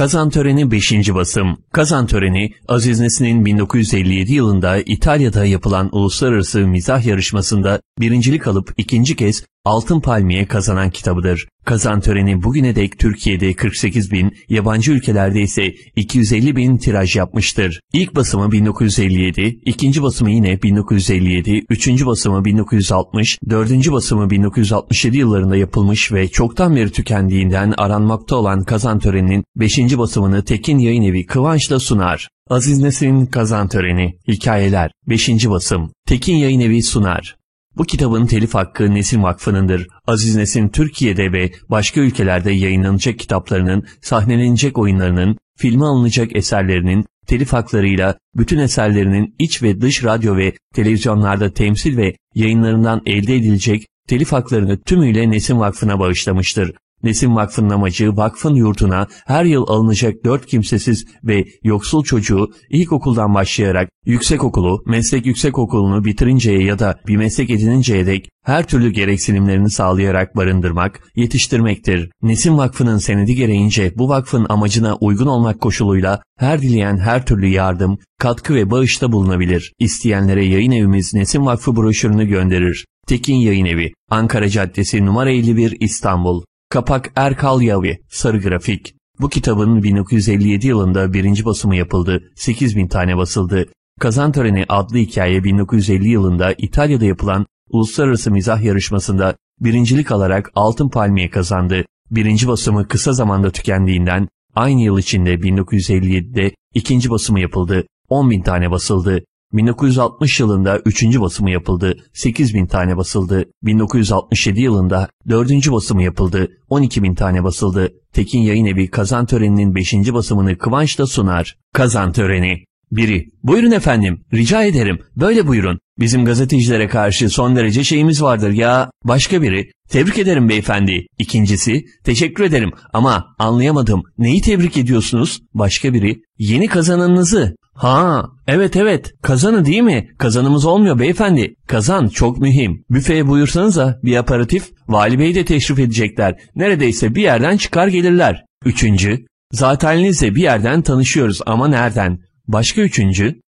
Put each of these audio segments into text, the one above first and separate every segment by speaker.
Speaker 1: Kazan Töreni 5. basım. Kazan Töreni, Aziz Nesin'in 1957 yılında İtalya'da yapılan uluslararası mizah yarışmasında birincilik alıp ikinci kez Altın Palmiye kazanan kitabıdır. Kazan töreni bugüne dek Türkiye'de 48 bin, yabancı ülkelerde ise 250 bin tiraj yapmıştır. İlk basımı 1957, ikinci basımı yine 1957, üçüncü basımı 1960, dördüncü basımı 1967 yıllarında yapılmış ve çoktan beri tükendiğinden aranmakta olan Kazan töreninin 5. basımını Tekin Yayın Evi Kıvanç'la sunar. Aziz Nesin Kazan Töreni, Hikayeler, 5. basım, Tekin Yayın Evi sunar. Bu kitabın telif hakkı Nesin Vakfı'nındır. Aziz Nesin Türkiye'de ve başka ülkelerde yayınlanacak kitaplarının, sahnelenecek oyunlarının, filme alınacak eserlerinin, telif haklarıyla bütün eserlerinin iç ve dış radyo ve televizyonlarda temsil ve yayınlarından elde edilecek telif haklarını tümüyle Nesin Vakfı'na bağışlamıştır. Nesim Vakfı'nın amacı vakfın yurtuna her yıl alınacak dört kimsesiz ve yoksul çocuğu ilkokuldan başlayarak yüksekokulu, meslek yüksekokulunu bitirinceye ya da bir meslek edininceye dek her türlü gereksinimlerini sağlayarak barındırmak, yetiştirmektir. Nesim Vakfı'nın senedi gereğince bu vakfın amacına uygun olmak koşuluyla her dileyen her türlü yardım, katkı ve bağışta bulunabilir. İsteyenlere yayın evimiz Nesim Vakfı broşürünü gönderir. Tekin Yayın Evi, Ankara Caddesi numara 51 İstanbul. Kapak Erkal Yavi, Sarı Grafik. Bu kitabın 1957 yılında birinci basımı yapıldı, 8000 tane basıldı. Kazan Töreni adlı hikaye 1950 yılında İtalya'da yapılan uluslararası mizah yarışmasında birincilik alarak Altın Palmiye kazandı. Birinci basımı kısa zamanda tükendiğinden aynı yıl içinde 1957'de ikinci basımı yapıldı. 10 bin tane basıldı. 1960 yılında 3. basımı yapıldı. 8 bin tane basıldı. 1967 yılında 4. basımı yapıldı. 12 bin tane basıldı. Tekin Yayın Evi kazan töreninin 5. basımını kıvançla sunar. Kazan töreni. Biri, buyurun efendim, rica ederim, böyle buyurun. Bizim gazetecilere karşı son derece şeyimiz vardır ya. Başka biri, tebrik ederim beyefendi. İkincisi, teşekkür ederim ama anlayamadım. Neyi tebrik ediyorsunuz? Başka biri, yeni kazanınızı. Ha, evet evet, kazanı değil mi? Kazanımız olmuyor beyefendi. Kazan çok mühim. Büfeye buyursanıza bir aparatif. Vali Bey de teşrif edecekler. Neredeyse bir yerden çıkar gelirler. Üçüncü, zatenizle bir yerden tanışıyoruz ama nereden? Başka üçüncü,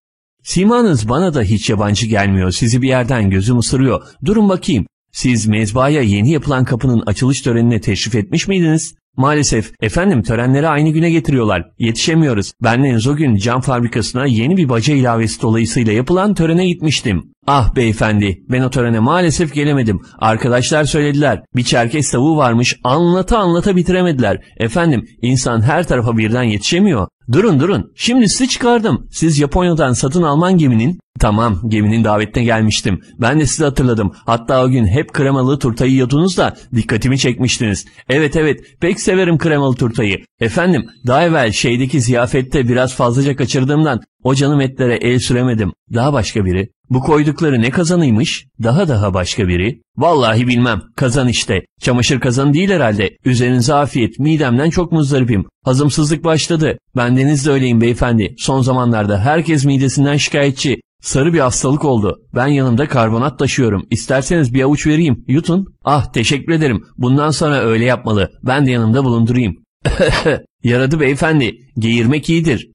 Speaker 1: simanız bana da hiç yabancı gelmiyor. Sizi bir yerden gözüm ısırıyor. Durun bakayım. Siz mezbaya yeni yapılan kapının açılış törenine teşrif etmiş miydiniz? Maalesef efendim törenleri aynı güne getiriyorlar. Yetişemiyoruz. Ben o gün cam fabrikasına yeni bir baca ilavesi dolayısıyla yapılan törene gitmiştim. Ah beyefendi ben o törene maalesef gelemedim. Arkadaşlar söylediler. Bir çerkez tavuğu varmış anlata anlata bitiremediler. Efendim insan her tarafa birden yetişemiyor. Durun durun şimdi sizi çıkardım. Siz Japonya'dan satın alman geminin Tamam geminin davetine gelmiştim. Ben de sizi hatırladım. Hatta o gün hep kremalı turtayı yiyordunuz da dikkatimi çekmiştiniz. Evet evet pek severim kremalı turtayı. Efendim daha evvel şeydeki ziyafette biraz fazlaca kaçırdığımdan o canım etlere el süremedim. Daha başka biri. Bu koydukları ne kazanıymış? Daha daha başka biri. Vallahi bilmem. Kazan işte. Çamaşır kazanı değil herhalde. Üzerinize afiyet. Midemden çok muzdaripim. Hazımsızlık başladı. Bendeniz de öyleyim beyefendi. Son zamanlarda herkes midesinden şikayetçi. Sarı bir hastalık oldu. Ben yanımda karbonat taşıyorum. İsterseniz bir avuç vereyim. Yutun. Ah teşekkür ederim. Bundan sonra öyle yapmalı. Ben de yanımda bulundurayım. Yaradı beyefendi. Geğirmek iyidir.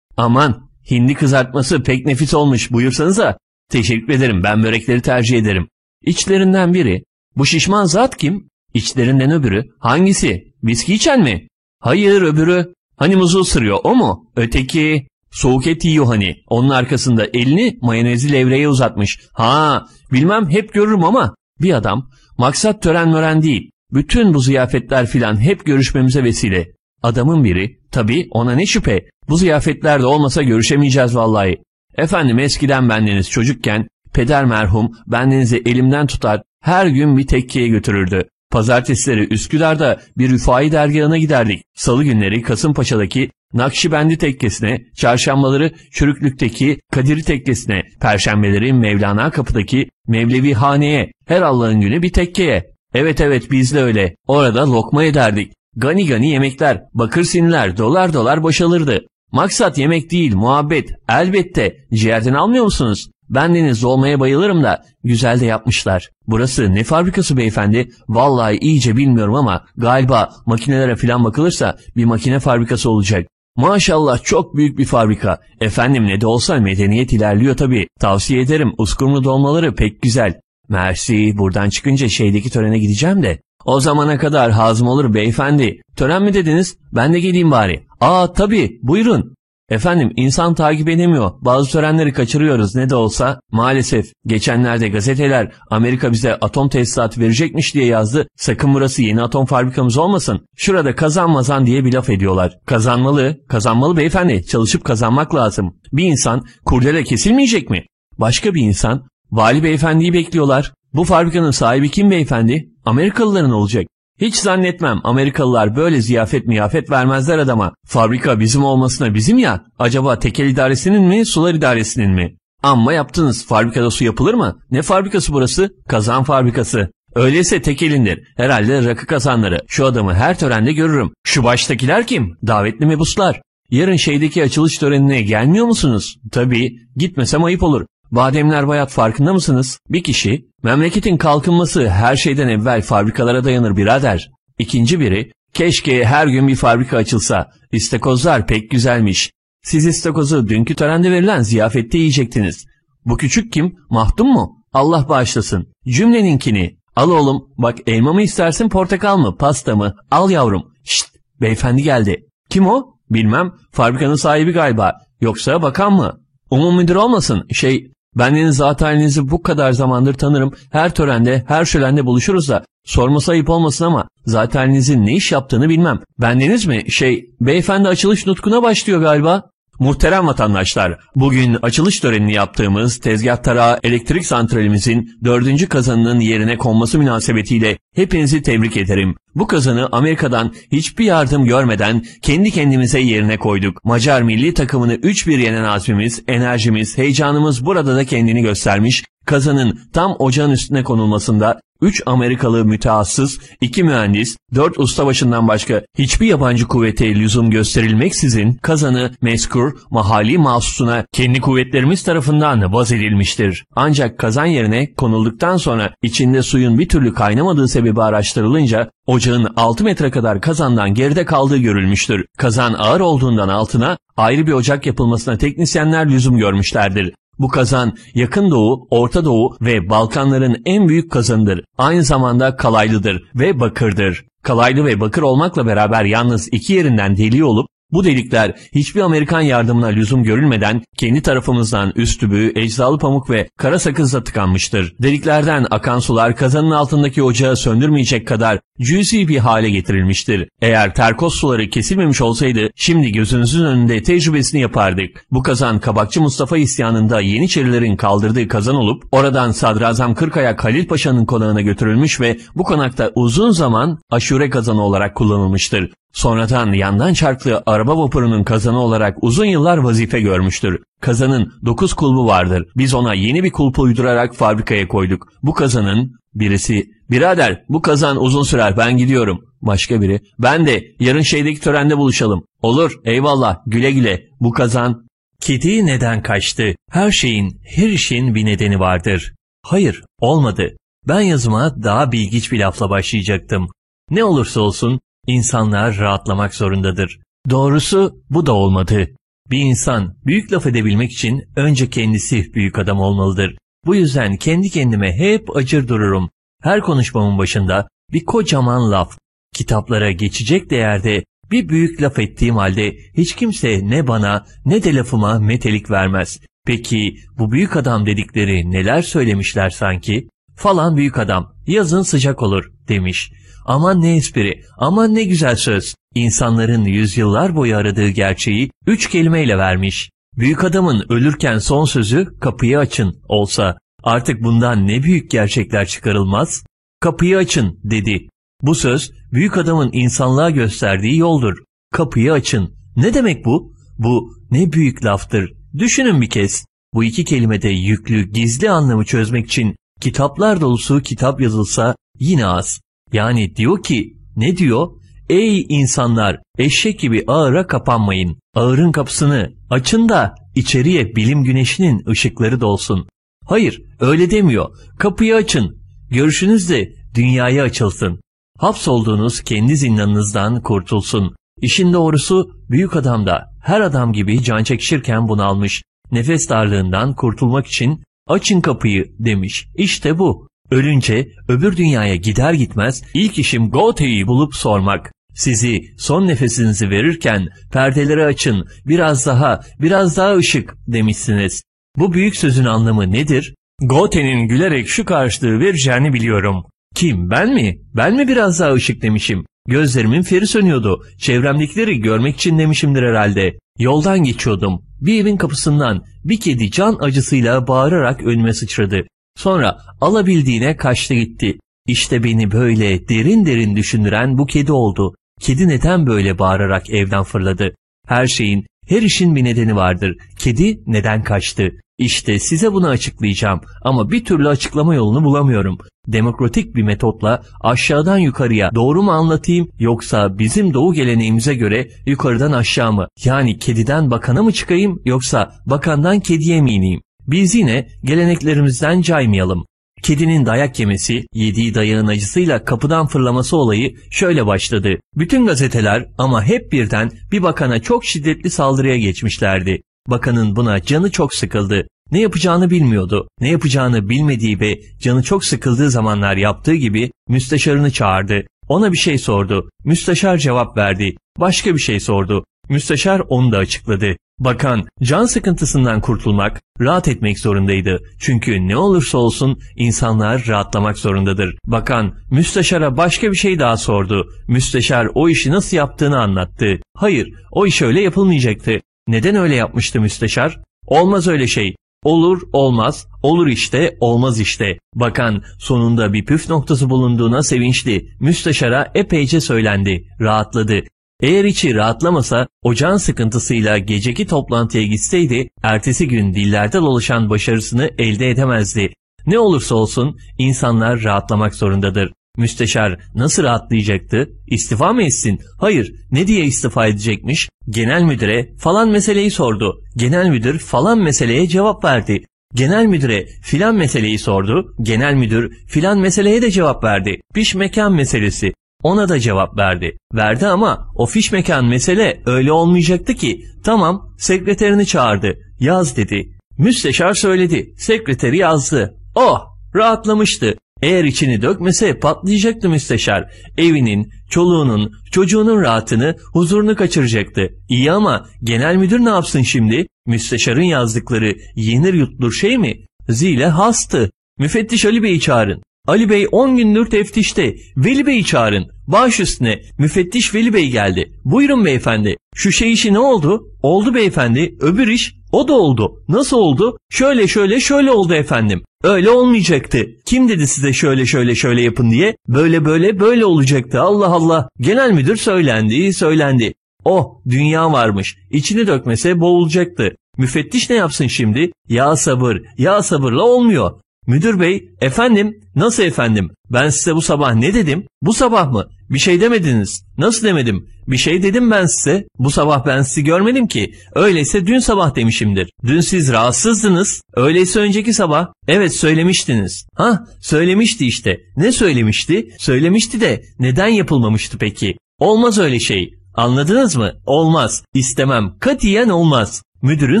Speaker 1: Aman hindi kızartması pek nefis olmuş buyursanıza. Teşekkür ederim ben börekleri tercih ederim. İçlerinden biri. Bu şişman zat kim? İçlerinden öbürü. Hangisi? Viski içen mi? Hayır öbürü. Hani muzu ısırıyor o mu? Öteki. Soğuk et yiyor hani. Onun arkasında elini mayonezli levreye uzatmış. Ha bilmem hep görürüm ama bir adam. Maksat tören mören değil. Bütün bu ziyafetler filan hep görüşmemize vesile. Adamın biri, tabii ona ne şüphe, bu ziyafetlerde olmasa görüşemeyeceğiz vallahi. Efendim eskiden bendeniz çocukken, peder merhum bendenizi elimden tutar, her gün bir tekkiye götürürdü. Pazartesileri Üsküdar'da bir rüfai dergahına giderdik. Salı günleri Kasımpaşa'daki Nakşibendi tekkesine, çarşambaları Çürüklük'teki Kadiri tekkesine, perşembeleri Mevlana kapıdaki Mevlevi haneye, her Allah'ın günü bir tekkeye. Evet evet biz de öyle. Orada lokma ederdik. Gani gani yemekler, bakır sinler, dolar dolar boşalırdı. Maksat yemek değil, muhabbet. Elbette. Ciğerden almıyor musunuz? Ben denizde olmaya bayılırım da güzel de yapmışlar. Burası ne fabrikası beyefendi? Vallahi iyice bilmiyorum ama galiba makinelere falan bakılırsa bir makine fabrikası olacak. Maşallah çok büyük bir fabrika. Efendim ne de olsa medeniyet ilerliyor tabii. Tavsiye ederim uskumru dolmaları pek güzel. Mersi buradan çıkınca şeydeki törene gideceğim de. O zamana kadar hazım olur beyefendi. Tören mi dediniz? Ben de geleyim bari. Aa tabii buyurun. Efendim insan takip edemiyor. Bazı törenleri kaçırıyoruz ne de olsa. Maalesef geçenlerde gazeteler Amerika bize atom tesisatı verecekmiş diye yazdı. Sakın burası yeni atom fabrikamız olmasın. Şurada kazanmazan diye bir laf ediyorlar. Kazanmalı, kazanmalı beyefendi. Çalışıp kazanmak lazım. Bir insan kurdele kesilmeyecek mi? Başka bir insan vali beyefendiyi bekliyorlar. Bu fabrikanın sahibi kim beyefendi? Amerikalıların olacak. Hiç zannetmem Amerikalılar böyle ziyafet miyafet vermezler adama. Fabrika bizim olmasına bizim ya. Acaba tekel idaresinin mi sular idaresinin mi? Amma yaptınız. Fabrikada su yapılır mı? Ne fabrikası burası? Kazan fabrikası. Öyleyse tekelindir. Herhalde rakı kazanları. Şu adamı her törende görürüm. Şu baştakiler kim? Davetli mebuslar. Yarın şeydeki açılış törenine gelmiyor musunuz? Tabii. Gitmesem ayıp olur. Bademler bayat farkında mısınız? Bir kişi, memleketin kalkınması her şeyden evvel fabrikalara dayanır birader. İkinci biri, keşke her gün bir fabrika açılsa. İstakozlar pek güzelmiş. Siz istakozu dünkü törende verilen ziyafette yiyecektiniz. Bu küçük kim? Mahdum mu? Allah bağışlasın. Cümleninkini. Al oğlum, bak elma mı istersin portakal mı, pasta mı? Al yavrum. Şşt, beyefendi geldi. Kim o? Bilmem, fabrikanın sahibi galiba. Yoksa bakan mı? Umum müdür olmasın, şey, Bendeniz zat halinizi bu kadar zamandır tanırım. Her törende, her şölende buluşuruz da. Sorması ayıp olmasın ama zat ne iş yaptığını bilmem. Bendeniz mi? Şey, beyefendi açılış nutkuna başlıyor galiba. Muhterem vatandaşlar, bugün açılış törenini yaptığımız tezgah tarağı elektrik santralimizin dördüncü kazanının yerine konması münasebetiyle hepinizi tebrik ederim. Bu kazanı Amerika'dan hiçbir yardım görmeden kendi kendimize yerine koyduk. Macar milli takımını 3-1 yenen azmimiz, enerjimiz, heyecanımız burada da kendini göstermiş. Kazanın tam ocağın üstüne konulmasında 3 Amerikalı mütehassıs, 2 mühendis, 4 ustabaşından başka hiçbir yabancı kuvvete lüzum gösterilmeksizin kazanı meskur, mahalli mahsusuna kendi kuvvetlerimiz tarafından vaz edilmiştir. Ancak kazan yerine konulduktan sonra içinde suyun bir türlü kaynamadığı sebebi araştırılınca ocağın 6 metre kadar kazandan geride kaldığı görülmüştür. Kazan ağır olduğundan altına ayrı bir ocak yapılmasına teknisyenler lüzum görmüşlerdir. Bu kazan yakın doğu, Orta Doğu ve Balkanların en büyük kazanıdır. Aynı zamanda kalaylıdır ve bakırdır. Kalaylı ve bakır olmakla beraber yalnız iki yerinden deli olup bu delikler hiçbir Amerikan yardımına lüzum görülmeden kendi tarafımızdan üstübü, eczalı pamuk ve kara sakızla tıkanmıştır. Deliklerden akan sular kazanın altındaki ocağı söndürmeyecek kadar cüzi bir hale getirilmiştir. Eğer terkos suları kesilmemiş olsaydı şimdi gözünüzün önünde tecrübesini yapardık. Bu kazan Kabakçı Mustafa isyanında Yeniçerilerin kaldırdığı kazan olup oradan Sadrazam Kırkayak Halil Paşa'nın konağına götürülmüş ve bu konakta uzun zaman aşure kazanı olarak kullanılmıştır. Sonradan yandan çarklı araba vapurunun kazanı olarak uzun yıllar vazife görmüştür. Kazanın 9 kulbu vardır. Biz ona yeni bir kulpu uydurarak fabrikaya koyduk. Bu kazanın birisi, birader bu kazan uzun sürer ben gidiyorum. Başka biri, ben de yarın şeydeki törende buluşalım. Olur, eyvallah, güle güle. Bu kazan... Kedi neden kaçtı? Her şeyin, her işin bir nedeni vardır. Hayır, olmadı. Ben yazıma daha bilgiç bir lafla başlayacaktım. Ne olursa olsun İnsanlar rahatlamak zorundadır. Doğrusu bu da olmadı. Bir insan büyük laf edebilmek için önce kendisi büyük adam olmalıdır. Bu yüzden kendi kendime hep acır dururum. Her konuşmamın başında bir kocaman laf. Kitaplara geçecek değerde bir büyük laf ettiğim halde hiç kimse ne bana ne de lafıma metelik vermez. Peki bu büyük adam dedikleri neler söylemişler sanki? Falan büyük adam yazın sıcak olur demiş. Aman ne espri, aman ne güzel söz. İnsanların yüzyıllar boyu aradığı gerçeği üç kelimeyle vermiş. Büyük adamın ölürken son sözü kapıyı açın olsa artık bundan ne büyük gerçekler çıkarılmaz? Kapıyı açın dedi. Bu söz büyük adamın insanlığa gösterdiği yoldur. Kapıyı açın. Ne demek bu? Bu ne büyük laftır. Düşünün bir kez. Bu iki kelimede yüklü gizli anlamı çözmek için kitaplar dolusu kitap yazılsa yine az. Yani diyor ki ne diyor? Ey insanlar eşek gibi ağıra kapanmayın. Ağırın kapısını açın da içeriye bilim güneşinin ışıkları dolsun. Hayır, öyle demiyor. Kapıyı açın. Görüşünüz de dünyaya açılsın. Hapsolduğunuz kendi zindanınızdan kurtulsun. İşin doğrusu büyük adam da her adam gibi can çekişirken bunalmış. Nefes darlığından kurtulmak için açın kapıyı demiş. İşte bu. Ölünce öbür dünyaya gider gitmez ilk işim Goethe'yi bulup sormak. Sizi son nefesinizi verirken perdeleri açın, biraz daha, biraz daha ışık demişsiniz. Bu büyük sözün anlamı nedir? Goethe'nin gülerek şu karşılığı vereceğini biliyorum. Kim ben mi? Ben mi biraz daha ışık demişim? Gözlerimin feri sönüyordu. Çevremdekileri görmek için demişimdir herhalde. Yoldan geçiyordum. Bir evin kapısından bir kedi can acısıyla bağırarak önüme sıçradı. Sonra alabildiğine kaçtı gitti. İşte beni böyle derin derin düşündüren bu kedi oldu. Kedi neden böyle bağırarak evden fırladı? Her şeyin, her işin bir nedeni vardır. Kedi neden kaçtı? İşte size bunu açıklayacağım ama bir türlü açıklama yolunu bulamıyorum. Demokratik bir metotla aşağıdan yukarıya doğru mu anlatayım yoksa bizim doğu geleneğimize göre yukarıdan aşağı mı? Yani kediden bakana mı çıkayım yoksa bakandan kediye mi ineyim? Biz yine geleneklerimizden caymayalım. Kedinin dayak yemesi, yediği dayağın acısıyla kapıdan fırlaması olayı şöyle başladı. Bütün gazeteler ama hep birden bir bakana çok şiddetli saldırıya geçmişlerdi. Bakanın buna canı çok sıkıldı. Ne yapacağını bilmiyordu. Ne yapacağını bilmediği ve canı çok sıkıldığı zamanlar yaptığı gibi müsteşarını çağırdı. Ona bir şey sordu. Müsteşar cevap verdi. Başka bir şey sordu. Müsteşar onu da açıkladı. Bakan can sıkıntısından kurtulmak, rahat etmek zorundaydı. Çünkü ne olursa olsun insanlar rahatlamak zorundadır. Bakan müsteşara başka bir şey daha sordu. Müsteşar o işi nasıl yaptığını anlattı. Hayır, o iş öyle yapılmayacaktı. Neden öyle yapmıştı müsteşar? Olmaz öyle şey. Olur olmaz, olur işte olmaz işte. Bakan sonunda bir püf noktası bulunduğuna sevinçli. Müsteşara epeyce söylendi, rahatladı. Eğer içi rahatlamasa o can sıkıntısıyla geceki toplantıya gitseydi ertesi gün dillerde dolaşan başarısını elde edemezdi. Ne olursa olsun insanlar rahatlamak zorundadır. Müsteşar nasıl rahatlayacaktı? İstifa mı etsin? Hayır. Ne diye istifa edecekmiş? Genel müdüre falan meseleyi sordu. Genel müdür falan meseleye cevap verdi. Genel müdüre filan meseleyi sordu. Genel müdür filan meseleye de cevap verdi. Piş mekan meselesi. Ona da cevap verdi. Verdi ama o fiş mekan mesele öyle olmayacaktı ki. Tamam sekreterini çağırdı. Yaz dedi. Müsteşar söyledi. Sekreteri yazdı. Oh rahatlamıştı. Eğer içini dökmese patlayacaktı müsteşar. Evinin, çoluğunun, çocuğunun rahatını, huzurunu kaçıracaktı. İyi ama genel müdür ne yapsın şimdi? Müsteşarın yazdıkları yenir yutulur şey mi? Zile hastı. Müfettiş Ali Bey'i çağırın. Ali Bey 10 gündür teftişte. Veli Bey'i çağırın. Baş üstüne müfettiş Veli Bey geldi. Buyurun beyefendi. Şu şey işi ne oldu? Oldu beyefendi. Öbür iş o da oldu. Nasıl oldu? Şöyle şöyle şöyle oldu efendim. Öyle olmayacaktı. Kim dedi size şöyle şöyle şöyle yapın diye? Böyle böyle böyle olacaktı. Allah Allah. Genel müdür söylendi, söylendi. Oh, dünya varmış. İçini dökmese boğulacaktı. Müfettiş ne yapsın şimdi? Ya sabır, ya sabırla olmuyor. Müdür bey, efendim, nasıl efendim? Ben size bu sabah ne dedim? Bu sabah mı? Bir şey demediniz. Nasıl demedim? Bir şey dedim ben size. Bu sabah ben sizi görmedim ki. Öyleyse dün sabah demişimdir. Dün siz rahatsızdınız. Öyleyse önceki sabah. Evet söylemiştiniz. Ha söylemişti işte. Ne söylemişti? Söylemişti de neden yapılmamıştı peki? Olmaz öyle şey. Anladınız mı? Olmaz. İstemem. Katiyen olmaz. Müdürün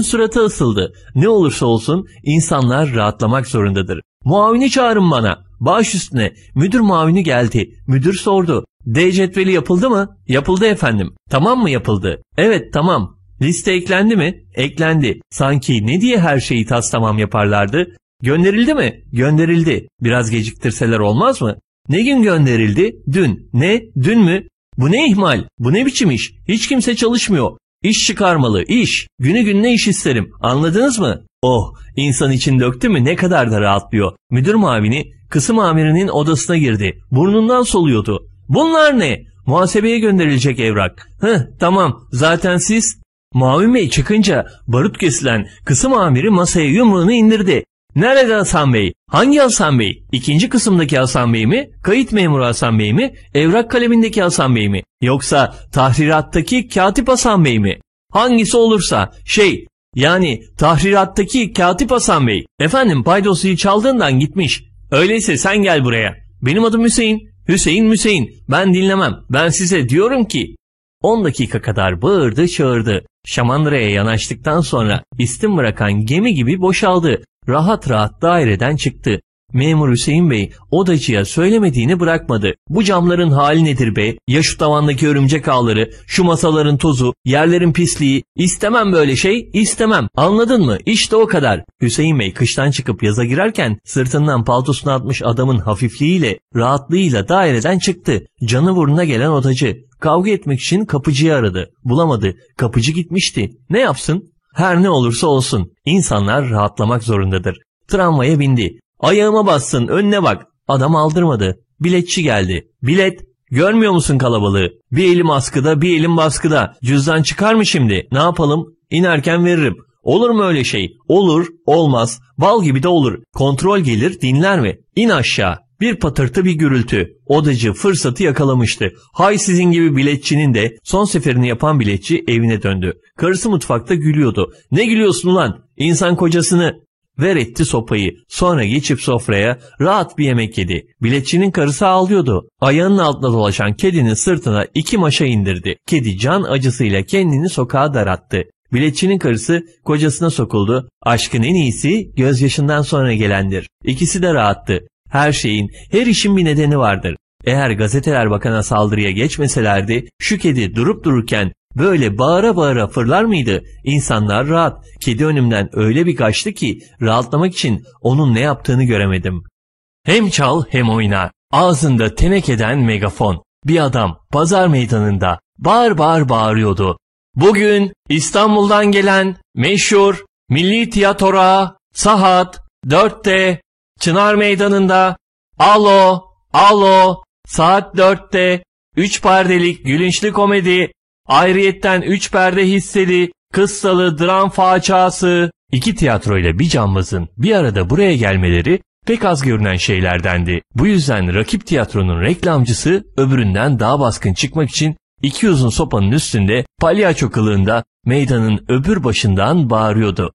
Speaker 1: suratı ısıldı. Ne olursa olsun insanlar rahatlamak zorundadır. Muavini çağırın bana. Baş üstüne. Müdür muavini geldi. Müdür sordu. D cetveli yapıldı mı? Yapıldı efendim. Tamam mı yapıldı? Evet tamam. Liste eklendi mi? Eklendi. Sanki ne diye her şeyi tas tamam yaparlardı? Gönderildi mi? Gönderildi. Biraz geciktirseler olmaz mı? Ne gün gönderildi? Dün. Ne? Dün mü? Bu ne ihmal? Bu ne biçim iş? Hiç kimse çalışmıyor. İş çıkarmalı, iş. Günü gününe iş isterim. Anladınız mı? Oh, insan için döktü mü ne kadar da rahatlıyor. Müdür mavini kısım amirinin odasına girdi. Burnundan soluyordu. Bunlar ne? Muhasebeye gönderilecek evrak. Hıh, tamam. Zaten siz... Muavin Bey çıkınca barut kesilen kısım amiri masaya yumruğunu indirdi. Nerede Hasan Bey? Hangi Hasan Bey? İkinci kısımdaki Hasan Bey mi? Kayıt memuru Hasan Bey mi? Evrak kalemindeki Hasan Bey mi? Yoksa tahrirattaki katip Hasan Bey mi? Hangisi olursa şey Yani tahrirattaki Katip Hasan Bey. Efendim paydosluyu çaldığından gitmiş. Öyleyse sen gel buraya. Benim adım Hüseyin. Hüseyin Hüseyin. Ben dinlemem. Ben size diyorum ki. 10 dakika kadar bağırdı çağırdı. Şamandıra'ya yanaştıktan sonra istim bırakan gemi gibi boşaldı. Rahat rahat daireden çıktı. Memur Hüseyin Bey odacıya söylemediğini bırakmadı. Bu camların hali nedir be? Ya şu tavandaki örümcek ağları, şu masaların tozu, yerlerin pisliği. İstemem böyle şey, istemem. Anladın mı? İşte o kadar. Hüseyin Bey kıştan çıkıp yaza girerken sırtından paltosunu atmış adamın hafifliğiyle, rahatlığıyla daireden çıktı. Canı burnuna gelen odacı. Kavga etmek için kapıcıyı aradı. Bulamadı. Kapıcı gitmişti. Ne yapsın? Her ne olursa olsun. İnsanlar rahatlamak zorundadır. Tramvaya bindi. Ayağıma bassın önüne bak. Adam aldırmadı. Biletçi geldi. Bilet. Görmüyor musun kalabalığı? Bir elim askıda bir elim baskıda. Cüzdan çıkar mı şimdi? Ne yapalım? İnerken veririm. Olur mu öyle şey? Olur, olmaz. Bal gibi de olur. Kontrol gelir, dinler mi? İn aşağı. Bir patırtı bir gürültü. Odacı fırsatı yakalamıştı. Hay sizin gibi biletçinin de son seferini yapan biletçi evine döndü. Karısı mutfakta gülüyordu. Ne gülüyorsun lan? İnsan kocasını Ver etti sopayı. Sonra geçip sofraya rahat bir yemek yedi. Biletçinin karısı ağlıyordu. Ayağının altında dolaşan kedinin sırtına iki maşa indirdi. Kedi can acısıyla kendini sokağa darattı. Biletçinin karısı kocasına sokuldu. Aşkın en iyisi gözyaşından sonra gelendir. İkisi de rahattı. Her şeyin, her işin bir nedeni vardır. Eğer gazeteler bakana saldırıya geçmeselerdi şu kedi durup dururken böyle bağıra bağıra fırlar mıydı? İnsanlar rahat. Kedi önümden öyle bir kaçtı ki rahatlamak için onun ne yaptığını göremedim. Hem çal hem oyna. Ağzında tenekeden megafon. Bir adam pazar meydanında bağır bağır bağırıyordu. Bugün İstanbul'dan gelen meşhur Milli Tiyatro Sahat 4'te Çınar Meydanı'nda Alo, alo, saat 4'te 3 perdelik gülünçlü komedi Ayrıyetten üç perde hisseli, kıssalı, dram façası. İki tiyatro ile bir cambazın bir arada buraya gelmeleri pek az görünen şeylerdendi. Bu yüzden rakip tiyatronun reklamcısı öbüründen daha baskın çıkmak için iki uzun sopanın üstünde palyaço kılığında meydanın öbür başından bağırıyordu.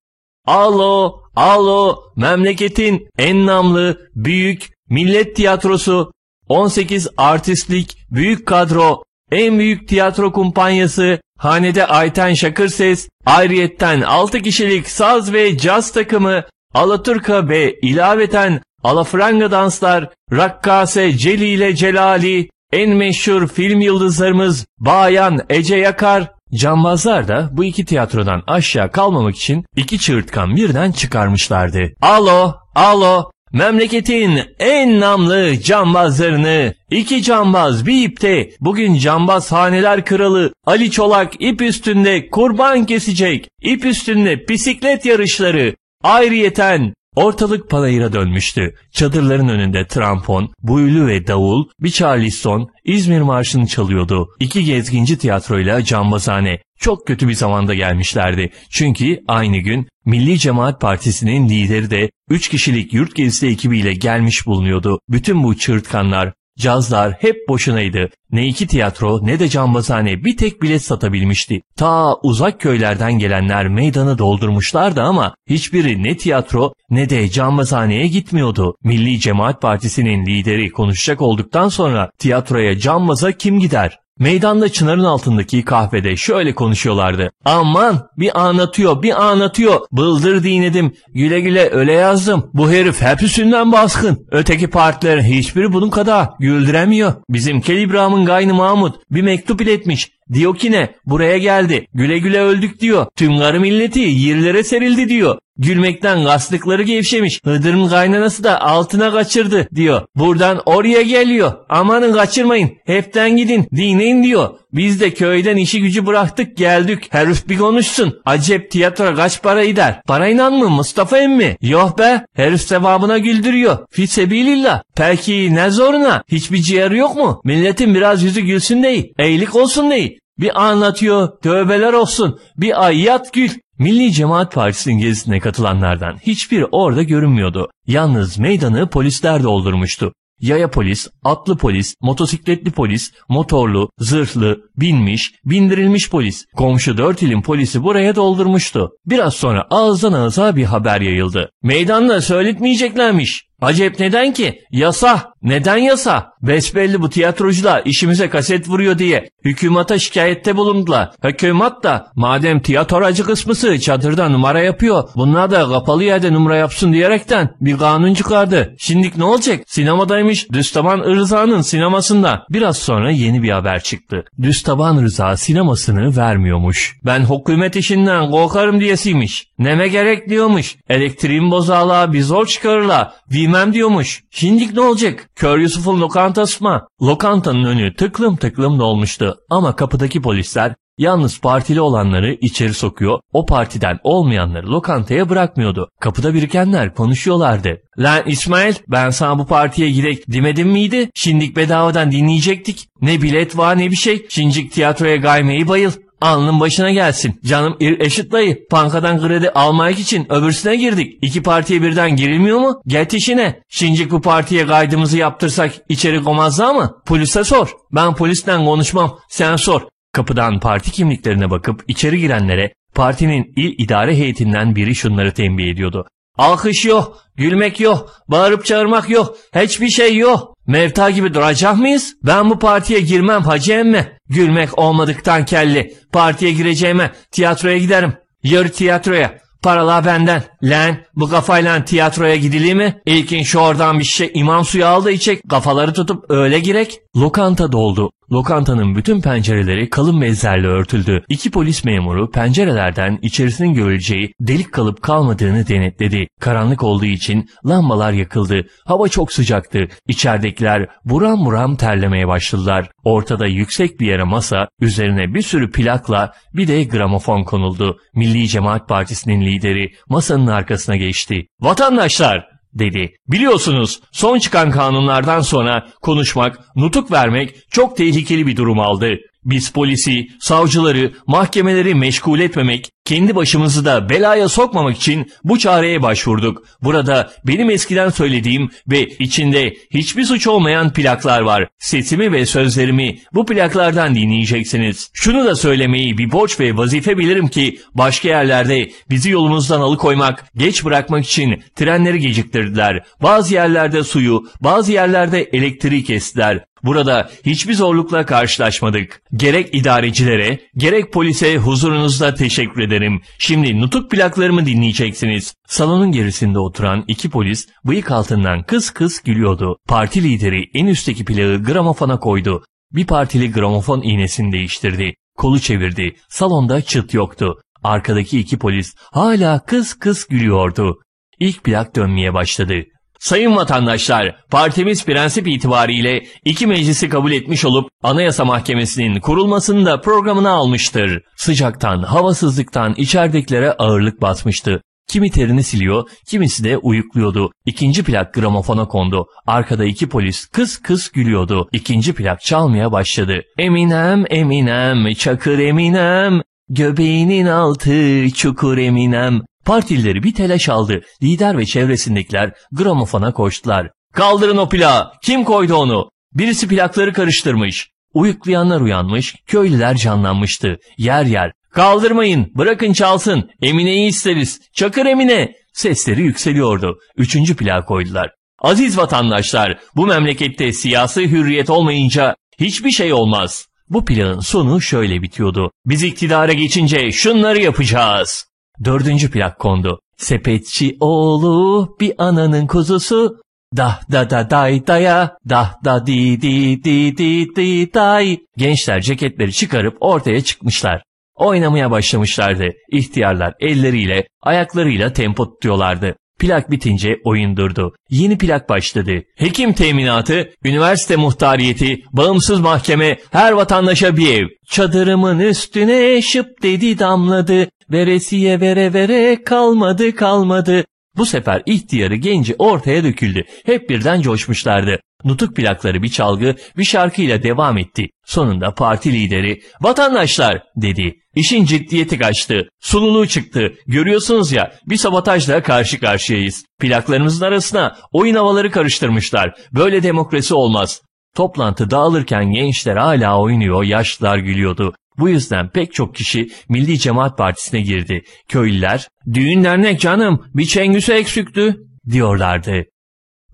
Speaker 1: Alo, alo, memleketin en namlı, büyük, millet tiyatrosu, 18 artistlik, büyük kadro, en büyük tiyatro kumpanyası Hanede Ayten Şakırses, ayrıyetten 6 kişilik saz ve caz takımı Alaturka ve ilaveten Alafranga danslar, Rakkase Celile Celali, en meşhur film yıldızlarımız Bayan Ece Yakar, Cambazlar da bu iki tiyatrodan aşağı kalmamak için iki çığırtkan birden çıkarmışlardı. Alo, alo, Memleketin en namlı cambazlarını iki cambaz bir ipte bugün cambaz haneler kralı Ali Çolak ip üstünde kurban kesecek. İp üstünde bisiklet yarışları. Ayrıyeten Ortalık panayıra dönmüştü. Çadırların önünde trampon, buylu ve davul, bir charleston, İzmir Marşı'nı çalıyordu. İki gezginci tiyatroyla cambazhane. Çok kötü bir zamanda gelmişlerdi. Çünkü aynı gün Milli Cemaat Partisi'nin lideri de 3 kişilik yurt gezisi ekibiyle gelmiş bulunuyordu. Bütün bu çırtkanlar, Cazlar hep boşunaydı. Ne iki tiyatro ne de cambazhane bir tek bilet satabilmişti. Ta uzak köylerden gelenler meydanı doldurmuşlardı ama hiçbiri ne tiyatro ne de cambazhaneye gitmiyordu. Milli Cemaat Partisi'nin lideri konuşacak olduktan sonra tiyatroya cambaza kim gider? Meydanda çınarın altındaki kahvede şöyle konuşuyorlardı. Aman bir anlatıyor bir anlatıyor. Bıldır dinedim. Güle güle öyle yazdım. Bu herif hepsinden baskın. Öteki partilerin hiçbiri bunun kadar güldüremiyor. Bizim Kel İbrahim'in gaynı Mahmut bir mektup iletmiş. Diyor ki ne? Buraya geldi. Güle güle öldük diyor. Tüm garı milleti yerlere serildi diyor. Gülmekten gaslıkları gevşemiş. Hıdır'ın kaynanası da altına kaçırdı diyor. Buradan oraya geliyor. Amanın kaçırmayın. Hepten gidin. Dinleyin diyor. Biz de köyden işi gücü bıraktık geldik. Herif bir konuşsun. Acep tiyatro kaç para eder? Parayla mı Mustafa emmi? Yok be. Herif sevabına güldürüyor. Fisebilillah. Peki ne zoruna? Hiçbir ciğer yok mu? Milletin biraz yüzü gülsün değil. Eğilik olsun değil. Bir anlatıyor, tövbeler olsun. Bir ay yat gül. Milli Cemaat Partisi'nin gezisine katılanlardan hiçbiri orada görünmüyordu. Yalnız meydanı polisler doldurmuştu. Yaya polis, atlı polis, motosikletli polis, motorlu, zırhlı, binmiş, bindirilmiş polis. Komşu dört ilin polisi buraya doldurmuştu. Biraz sonra ağızdan ağıza bir haber yayıldı. Meydanda söyletmeyeceklermiş. Acep neden ki? Yasa. Neden yasa? Besbelli bu tiyatrocular işimize kaset vuruyor diye hükümete şikayette bulundular. Hükümet da madem tiyatrocu kısmısı çadırda numara yapıyor bunlar da kapalı yerde numara yapsın diyerekten bir kanun çıkardı. Şimdilik ne olacak? Sinemadaymış Düstaban Rıza'nın sinemasında. Biraz sonra yeni bir haber çıktı. Düstaban Rıza sinemasını vermiyormuş. Ben hükümet işinden korkarım diyesiymiş. Neme gerek diyormuş. Elektriğin bozağlığa bir zor çıkarırlar. Bilmem diyormuş. Şimdilik ne olacak? Kör Yusuf'un lokantası mı? Lokantanın önü tıklım tıklım dolmuştu. Ama kapıdaki polisler Yalnız partili olanları içeri sokuyor, o partiden olmayanları lokantaya bırakmıyordu. Kapıda birikenler konuşuyorlardı. Lan İsmail ben sana bu partiye girek demedim miydi? Şimdik bedavadan dinleyecektik. Ne bilet var ne bir şey. Şincik tiyatroya gaymeyi bayıl. Alnın başına gelsin. Canım eşit dayı. Pankadan kredi almak için öbürsüne girdik. İki partiye birden girilmiyor mu? Get işine. Şincik bu partiye kaydımızı yaptırsak içeri komazlar mı? Polise sor. Ben polisten konuşmam. Sen sor. Kapıdan parti kimliklerine bakıp içeri girenlere partinin il idare heyetinden biri şunları tembih ediyordu. Alkış yok, gülmek yok, bağırıp çağırmak yok, hiçbir şey yok. Mevta gibi duracak mıyız? Ben bu partiye girmem hacı emme. Gülmek olmadıktan kelli. Partiye gireceğime tiyatroya giderim. Yürü tiyatroya. Paralar benden. Lan bu kafayla tiyatroya gidili mi? İlkin şu oradan bir şey imam suyu aldı içecek. Kafaları tutup öyle girek. Lokanta doldu. Lokantanın bütün pencereleri kalın bezlerle örtüldü. İki polis memuru pencerelerden içerisinin görüleceği delik kalıp kalmadığını denetledi. Karanlık olduğu için lambalar yakıldı. Hava çok sıcaktı. İçeridekiler buram buram terlemeye başladılar. Ortada yüksek bir yere masa, üzerine bir sürü plakla bir de gramofon konuldu. Milli Cemaat Partisi'nin lideri masanın arkasına geçti. Vatandaşlar dedi. Biliyorsunuz son çıkan kanunlardan sonra konuşmak, nutuk vermek çok tehlikeli bir durum aldı. Biz polisi, savcıları, mahkemeleri meşgul etmemek, kendi başımızı da belaya sokmamak için bu çareye başvurduk. Burada benim eskiden söylediğim ve içinde hiçbir suç olmayan plaklar var. Sesimi ve sözlerimi bu plaklardan dinleyeceksiniz. Şunu da söylemeyi bir borç ve vazife bilirim ki başka yerlerde bizi yolumuzdan alıkoymak, geç bırakmak için trenleri geciktirdiler. Bazı yerlerde suyu, bazı yerlerde elektriği kestiler. Burada hiçbir zorlukla karşılaşmadık. Gerek idarecilere, gerek polise huzurunuzda teşekkür ederim. Şimdi nutuk plaklarımı dinleyeceksiniz. Salonun gerisinde oturan iki polis bıyık altından kıs kıs gülüyordu. Parti lideri en üstteki plağı gramofona koydu. Bir partili gramofon iğnesini değiştirdi. Kolu çevirdi. Salonda çıt yoktu. Arkadaki iki polis hala kıs kıs gülüyordu. İlk plak dönmeye başladı. Sayın vatandaşlar, partimiz prensip itibariyle iki meclisi kabul etmiş olup Anayasa Mahkemesi'nin kurulmasını da programına almıştır. Sıcaktan, havasızlıktan içeridekilere ağırlık basmıştı. Kimi terini siliyor, kimisi de uyukluyordu. İkinci plak gramofona kondu. Arkada iki polis kıs kıs gülüyordu. İkinci plak çalmaya başladı. Eminem, Eminem, Çakır Eminem, göbeğinin altı çukur Eminem. Partilileri bir telaş aldı. Lider ve çevresindekiler gramofona koştular. Kaldırın o plağı. Kim koydu onu? Birisi plakları karıştırmış. Uyuklayanlar uyanmış, köylüler canlanmıştı. Yer yer. Kaldırmayın, bırakın çalsın. Emine'yi isteriz. Çakır Emine. Sesleri yükseliyordu. Üçüncü plağı koydular. Aziz vatandaşlar, bu memlekette siyasi hürriyet olmayınca hiçbir şey olmaz. Bu planın sonu şöyle bitiyordu. Biz iktidara geçince şunları yapacağız. Dördüncü plak kondu. Sepetçi oğlu bir ananın kuzusu. Dah da da day daya, dah da di di di di di day. Gençler ceketleri çıkarıp ortaya çıkmışlar. Oynamaya başlamışlardı. İhtiyarlar elleriyle, ayaklarıyla tempo tutuyorlardı. Plak bitince oyun durdu. Yeni plak başladı. Hekim teminatı, üniversite muhtariyeti, bağımsız mahkeme, her vatandaşa bir ev. Çadırımın üstüne şıp dedi damladı. Veresiye vere vere kalmadı kalmadı. Bu sefer ihtiyarı genci ortaya döküldü. Hep birden coşmuşlardı. Nutuk plakları bir çalgı, bir şarkıyla devam etti. Sonunda parti lideri, vatandaşlar dedi. İşin ciddiyeti kaçtı. Sululuğu çıktı. Görüyorsunuz ya bir sabotajla karşı karşıyayız. Plaklarımızın arasına oyun havaları karıştırmışlar. Böyle demokrasi olmaz. Toplantı dağılırken gençler hala oynuyor, yaşlılar gülüyordu. Bu yüzden pek çok kişi Milli Cemaat Partisi'ne girdi. Köylüler, düğün dernek canım, bir çengüse eksikti, diyorlardı.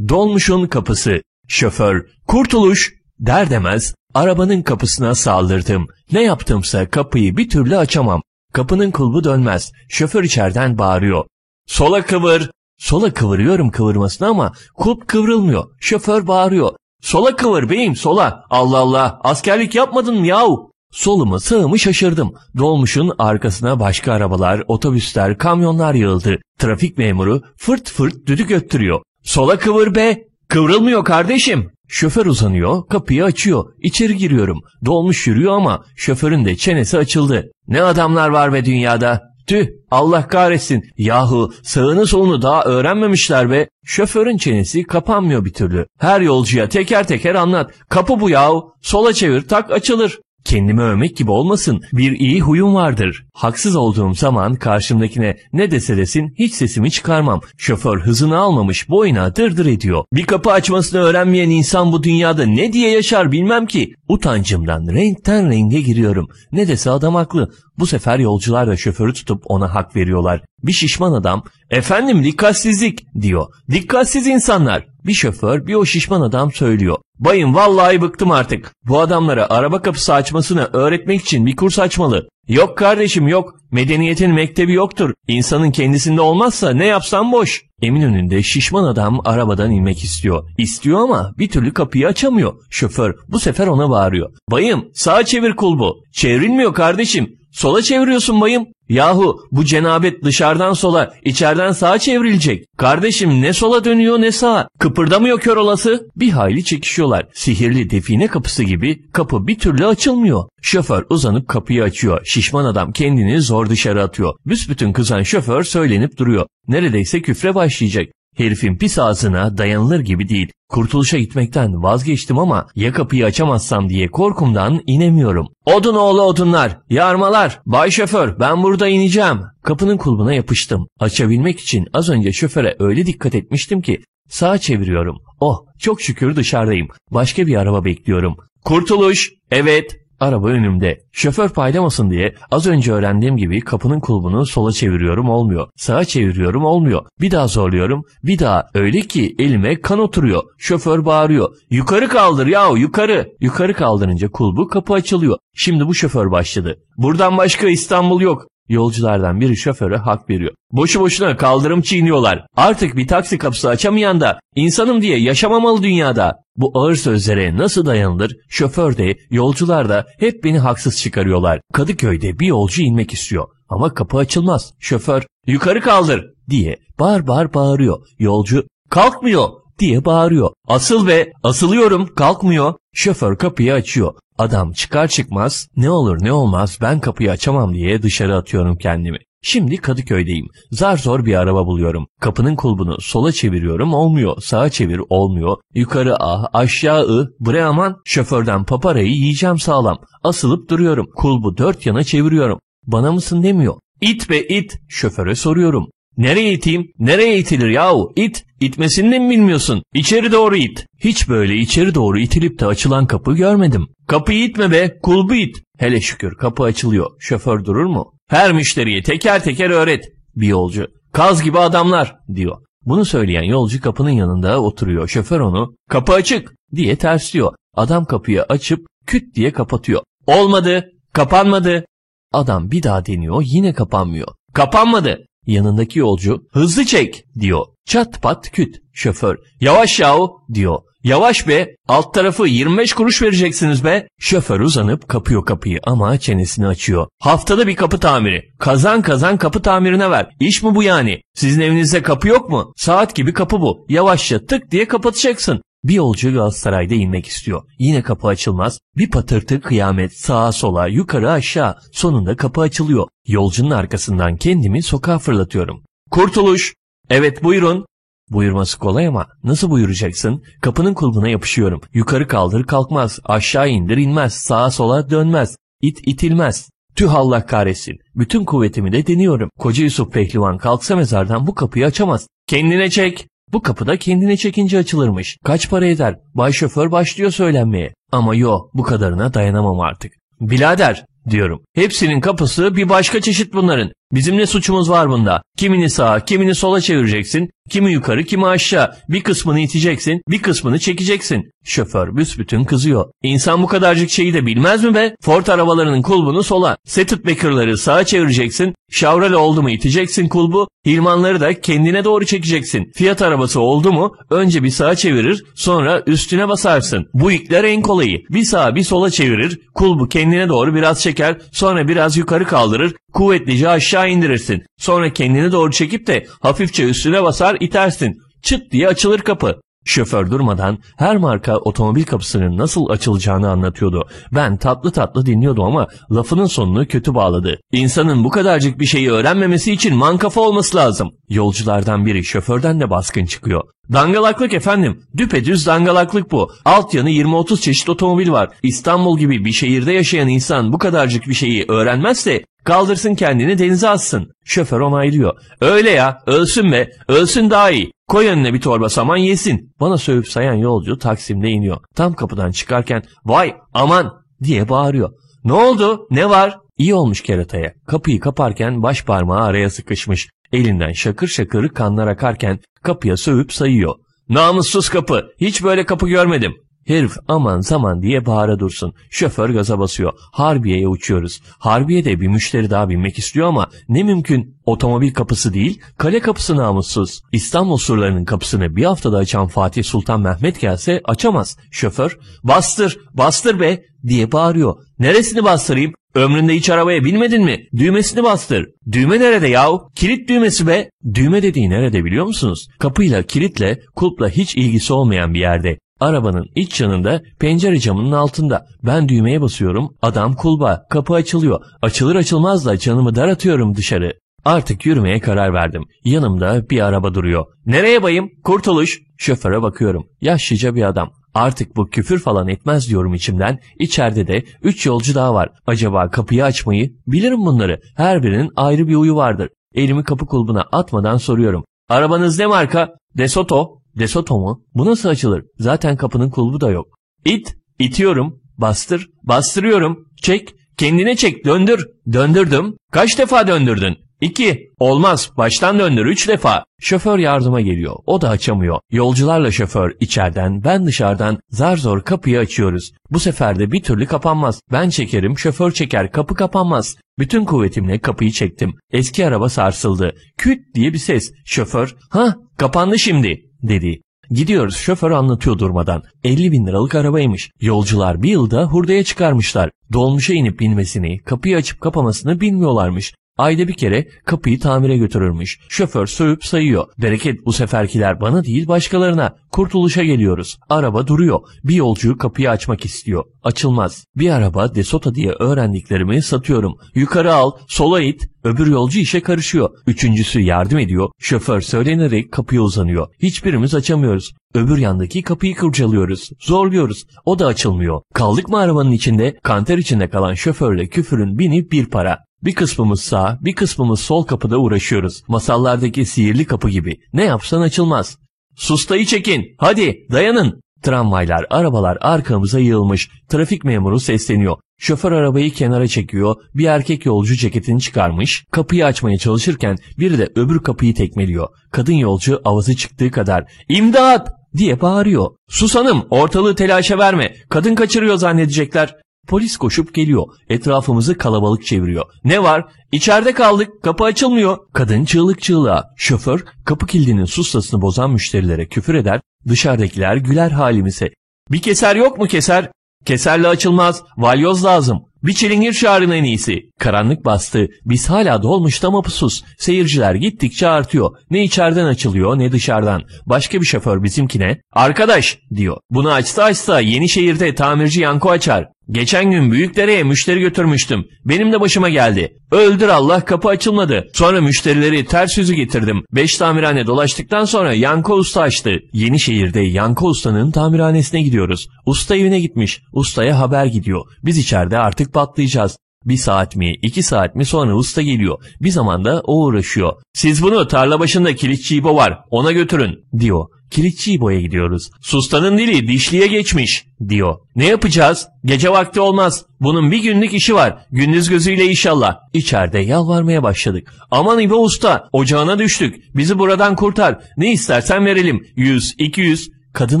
Speaker 1: Dolmuşun kapısı, şoför, kurtuluş, der demez, arabanın kapısına saldırdım. Ne yaptımsa kapıyı bir türlü açamam. Kapının kulbu dönmez, şoför içeriden bağırıyor. Sola kıvır, sola kıvırıyorum kıvırmasını ama kulp kıvrılmıyor, şoför bağırıyor. Sola kıvır beyim sola. Allah Allah askerlik yapmadın mı yahu? Solumu sağımı şaşırdım. Dolmuşun arkasına başka arabalar, otobüsler, kamyonlar yığıldı. Trafik memuru fırt fırt düdük öttürüyor. Sola kıvır be. Kıvrılmıyor kardeşim. Şoför uzanıyor, kapıyı açıyor. İçeri giriyorum. Dolmuş yürüyor ama şoförün de çenesi açıldı. Ne adamlar var be dünyada. Tüh Allah kahretsin. Yahu sağını solunu daha öğrenmemişler be. Şoförün çenesi kapanmıyor bir türlü. Her yolcuya teker teker anlat. Kapı bu yahu. Sola çevir tak açılır. Kendimi övmek gibi olmasın. Bir iyi huyum vardır. Haksız olduğum zaman karşımdakine ne dese desin hiç sesimi çıkarmam. Şoför hızını almamış boyuna dırdır ediyor. Bir kapı açmasını öğrenmeyen insan bu dünyada ne diye yaşar bilmem ki. Utancımdan renkten renge giriyorum. Ne dese adam haklı. Bu sefer yolcular da şoförü tutup ona hak veriyorlar. Bir şişman adam, efendim dikkatsizlik diyor. Dikkatsiz insanlar. Bir şoför bir o şişman adam söylüyor. Bayım vallahi bıktım artık. Bu adamlara araba kapısı açmasını öğretmek için bir kurs açmalı. Yok kardeşim yok. Medeniyetin mektebi yoktur. İnsanın kendisinde olmazsa ne yapsam boş. Eminönü'nde şişman adam arabadan inmek istiyor. İstiyor ama bir türlü kapıyı açamıyor. Şoför bu sefer ona bağırıyor. Bayım sağa çevir kulbu. Çevrilmiyor kardeşim. Sola çeviriyorsun bayım. Yahu bu cenabet dışarıdan sola, içeriden sağa çevrilecek. Kardeşim ne sola dönüyor ne sağa. Kıpırdamıyor kör olası. Bir hayli çekişiyorlar. Sihirli define kapısı gibi kapı bir türlü açılmıyor. Şoför uzanıp kapıyı açıyor. Şişman adam kendini zor dışarı atıyor. Büsbütün kızan şoför söylenip duruyor. Neredeyse küfre başlayacak. Herifin pis ağzına dayanılır gibi değil. Kurtuluşa gitmekten vazgeçtim ama ya kapıyı açamazsam diye korkumdan inemiyorum. Odun oğlu odunlar, yarmalar, bay şoför ben burada ineceğim. Kapının kulbuna yapıştım. Açabilmek için az önce şoföre öyle dikkat etmiştim ki sağa çeviriyorum. Oh çok şükür dışarıdayım. Başka bir araba bekliyorum. Kurtuluş, evet Araba önümde. Şoför paylamasın diye az önce öğrendiğim gibi kapının kulbunu sola çeviriyorum olmuyor. Sağa çeviriyorum olmuyor. Bir daha zorluyorum. Bir daha öyle ki elime kan oturuyor. Şoför bağırıyor. Yukarı kaldır yahu yukarı. Yukarı kaldırınca kulbu kapı açılıyor. Şimdi bu şoför başladı. Buradan başka İstanbul yok. Yolculardan biri şoföre hak veriyor. Boşu boşuna kaldırım çiğniyorlar. Artık bir taksi kapısı açamayan da insanım diye yaşamamalı dünyada. Bu ağır sözlere nasıl dayanılır? Şoför de, yolcular da hep beni haksız çıkarıyorlar. Kadıköy'de bir yolcu inmek istiyor. Ama kapı açılmaz. Şoför yukarı kaldır diye bağır bağır bağırıyor. Yolcu kalkmıyor diye bağırıyor. Asıl be asılıyorum kalkmıyor. Şoför kapıyı açıyor. Adam çıkar çıkmaz ne olur ne olmaz ben kapıyı açamam diye dışarı atıyorum kendimi. Şimdi Kadıköy'deyim. Zar zor bir araba buluyorum. Kapının kulbunu sola çeviriyorum olmuyor. Sağa çevir olmuyor. Yukarı ah aşağı ı. Bre aman şoförden paparayı yiyeceğim sağlam. Asılıp duruyorum. Kulbu dört yana çeviriyorum. Bana mısın demiyor. İt be it. Şoföre soruyorum. Nereye iteyim? Nereye itilir yahu? İt. İtmesini mi bilmiyorsun? İçeri doğru it. Hiç böyle içeri doğru itilip de açılan kapı görmedim. Kapıyı itme be, kulbu it. Hele şükür kapı açılıyor. Şoför durur mu? Her müşteriye teker teker öğret. Bir yolcu. Kaz gibi adamlar diyor. Bunu söyleyen yolcu kapının yanında oturuyor. Şoför onu kapı açık diye tersliyor. Adam kapıyı açıp küt diye kapatıyor. Olmadı, kapanmadı. Adam bir daha deniyor yine kapanmıyor. Kapanmadı. Yanındaki yolcu hızlı çek diyor. Çat pat küt. Şoför yavaş yahu diyor. Yavaş be alt tarafı 25 kuruş vereceksiniz be. Şoför uzanıp kapıyor kapıyı ama çenesini açıyor. Haftada bir kapı tamiri. Kazan kazan kapı tamirine ver. İş mi bu yani? Sizin evinizde kapı yok mu? Saat gibi kapı bu. Yavaşça tık diye kapatacaksın. Bir yolcu Galatasaray'da inmek istiyor. Yine kapı açılmaz. Bir patırtı kıyamet sağa sola yukarı aşağı. Sonunda kapı açılıyor. Yolcunun arkasından kendimi sokağa fırlatıyorum. Kurtuluş. Evet buyurun. Buyurması kolay ama nasıl buyuracaksın? Kapının kulbuna yapışıyorum. Yukarı kaldır kalkmaz, aşağı indir inmez, sağa sola dönmez, it itilmez. Tüh Allah kahretsin. Bütün kuvvetimi de deniyorum. Koca Yusuf Pehlivan kalksa mezardan bu kapıyı açamaz. Kendine çek. Bu kapıda kendine çekince açılırmış. Kaç para eder? Bay şoför başlıyor söylenmeye. Ama yo bu kadarına dayanamam artık. Bilader diyorum. Hepsinin kapısı bir başka çeşit bunların. Bizim ne suçumuz var bunda? Kimini sağa, kimini sola çevireceksin, kimi yukarı, kimi aşağı. Bir kısmını iteceksin, bir kısmını çekeceksin. Şoför büsbütün kızıyor. İnsan bu kadarcık şeyi de bilmez mi be? Ford arabalarının kulbunu sola, Setit Baker'ları sağa çevireceksin, Chevrolet oldu mu iteceksin kulbu, Hilmanları da kendine doğru çekeceksin. Fiyat arabası oldu mu önce bir sağa çevirir, sonra üstüne basarsın. Bu ikler en kolayı. Bir sağa bir sola çevirir, kulbu kendine doğru biraz çeker, sonra biraz yukarı kaldırır, kuvvetlice aşağı indirirsin. Sonra kendini doğru çekip de hafifçe üstüne basar itersin. Çıt diye açılır kapı. Şoför durmadan her marka otomobil kapısının nasıl açılacağını anlatıyordu. Ben tatlı tatlı dinliyordum ama lafının sonunu kötü bağladı. İnsanın bu kadarcık bir şeyi öğrenmemesi için mankafa olması lazım. Yolculardan biri şoförden de baskın çıkıyor. Dangalaklık efendim. Düpedüz dangalaklık bu. Alt yanı 20-30 çeşit otomobil var. İstanbul gibi bir şehirde yaşayan insan bu kadarcık bir şeyi öğrenmezse kaldırsın kendini denize atsın. Şoför onaylıyor. Öyle ya ölsün be ölsün daha iyi. Koy önüne bir torba saman yesin. Bana sövüp sayan yolcu Taksim'de iniyor. Tam kapıdan çıkarken vay aman diye bağırıyor. Ne oldu ne var? İyi olmuş kerataya. Kapıyı kaparken baş parmağı araya sıkışmış. Elinden şakır şakır kanlar akarken kapıya sövüp sayıyor. Namussuz kapı. Hiç böyle kapı görmedim. Herif aman zaman diye bağıra dursun. Şoför gaza basıyor. Harbiye'ye uçuyoruz. Harbiye'de bir müşteri daha binmek istiyor ama ne mümkün. Otomobil kapısı değil, kale kapısı namussuz. İstanbul surlarının kapısını bir haftada açan Fatih Sultan Mehmet gelse açamaz. Şoför, bastır, bastır be diye bağırıyor. Neresini bastırayım? Ömründe hiç arabaya binmedin mi? Düğmesini bastır. Düğme nerede yahu? Kilit düğmesi be. Düğme dediği nerede biliyor musunuz? Kapıyla, kilitle, kulpla hiç ilgisi olmayan bir yerde. Arabanın iç yanında pencere camının altında. Ben düğmeye basıyorum. Adam kulba. Kapı açılıyor. Açılır açılmaz da canımı dar atıyorum dışarı. Artık yürümeye karar verdim. Yanımda bir araba duruyor. Nereye bayım? Kurtuluş. Şoföre bakıyorum. Yaşlıca bir adam. Artık bu küfür falan etmez diyorum içimden. İçeride de üç yolcu daha var. Acaba kapıyı açmayı? Bilirim bunları. Her birinin ayrı bir uyu vardır. Elimi kapı kulbuna atmadan soruyorum. Arabanız ne marka? Desoto. Desoto mu? Bu nasıl açılır? Zaten kapının kulbu da yok. İt. itiyorum. Bastır. Bastırıyorum. Çek. Kendine çek. Döndür. Döndürdüm. Kaç defa döndürdün? İki. Olmaz. Baştan döndür. Üç defa. Şoför yardıma geliyor. O da açamıyor. Yolcularla şoför içeriden, ben dışarıdan zar zor kapıyı açıyoruz. Bu sefer de bir türlü kapanmaz. Ben çekerim, şoför çeker, kapı kapanmaz. Bütün kuvvetimle kapıyı çektim. Eski araba sarsıldı. Küt diye bir ses. Şoför, ha kapandı şimdi dedi. Gidiyoruz şoför anlatıyor durmadan. 50 bin liralık arabaymış. Yolcular bir yılda hurdaya çıkarmışlar. Dolmuşa inip binmesini, kapıyı açıp kapamasını bilmiyorlarmış. Ayda bir kere kapıyı tamire götürürmüş. Şoför sövüp sayıyor. Bereket bu seferkiler bana değil başkalarına. Kurtuluşa geliyoruz. Araba duruyor. Bir yolcuyu kapıyı açmak istiyor. Açılmaz. Bir araba Desota diye öğrendiklerimi satıyorum. Yukarı al, sola it. Öbür yolcu işe karışıyor. Üçüncüsü yardım ediyor. Şoför söylenerek kapıya uzanıyor. Hiçbirimiz açamıyoruz. Öbür yandaki kapıyı kurcalıyoruz. Zorluyoruz. O da açılmıyor. Kaldık mı arabanın içinde? Kanter içinde kalan şoförle küfürün bini bir para. Bir kısmımız sağ, bir kısmımız sol kapıda uğraşıyoruz. Masallardaki sihirli kapı gibi. Ne yapsan açılmaz. Sustayı çekin. Hadi dayanın. Tramvaylar, arabalar arkamıza yığılmış. Trafik memuru sesleniyor. Şoför arabayı kenara çekiyor. Bir erkek yolcu ceketini çıkarmış. Kapıyı açmaya çalışırken biri de öbür kapıyı tekmeliyor. Kadın yolcu avazı çıktığı kadar "İmdat!" diye bağırıyor. Sus hanım ortalığı telaşa verme. Kadın kaçırıyor zannedecekler. Polis koşup geliyor. Etrafımızı kalabalık çeviriyor. Ne var? İçeride kaldık. Kapı açılmıyor. Kadın çığlık çığlığa. Şoför kapı kilidinin sustasını bozan müşterilere küfür eder. Dışarıdakiler güler halimize. Bir keser yok mu keser? Keserle açılmaz. Valyoz lazım. Bir çilingir çağırın en iyisi. Karanlık bastı. Biz hala dolmuşta mapusuz. Seyirciler gittikçe artıyor. Ne içeriden açılıyor ne dışarıdan. Başka bir şoför bizimkine arkadaş diyor. Bunu açsa açsa Yenişehir'de tamirci Yanko açar. Geçen gün Büyükdere'ye müşteri götürmüştüm. Benim de başıma geldi. Öldür Allah kapı açılmadı. Sonra müşterileri ters yüzü getirdim. Beş tamirhane dolaştıktan sonra Yanko Usta açtı. Yenişehir'de Yanko Usta'nın tamirhanesine gidiyoruz. Usta evine gitmiş. Ustaya haber gidiyor. Biz içeride artık patlayacağız. Bir saat mi, iki saat mi sonra usta geliyor. Bir zamanda o uğraşıyor. Siz bunu tarla başında kilitçi İbo var, ona götürün, diyor. Kilitçi İbo'ya gidiyoruz. Sustanın dili dişliye geçmiş, diyor. Ne yapacağız? Gece vakti olmaz. Bunun bir günlük işi var. Gündüz gözüyle inşallah. İçeride yalvarmaya başladık. Aman İbo usta, ocağına düştük. Bizi buradan kurtar. Ne istersen verelim. Yüz, iki yüz. Kadın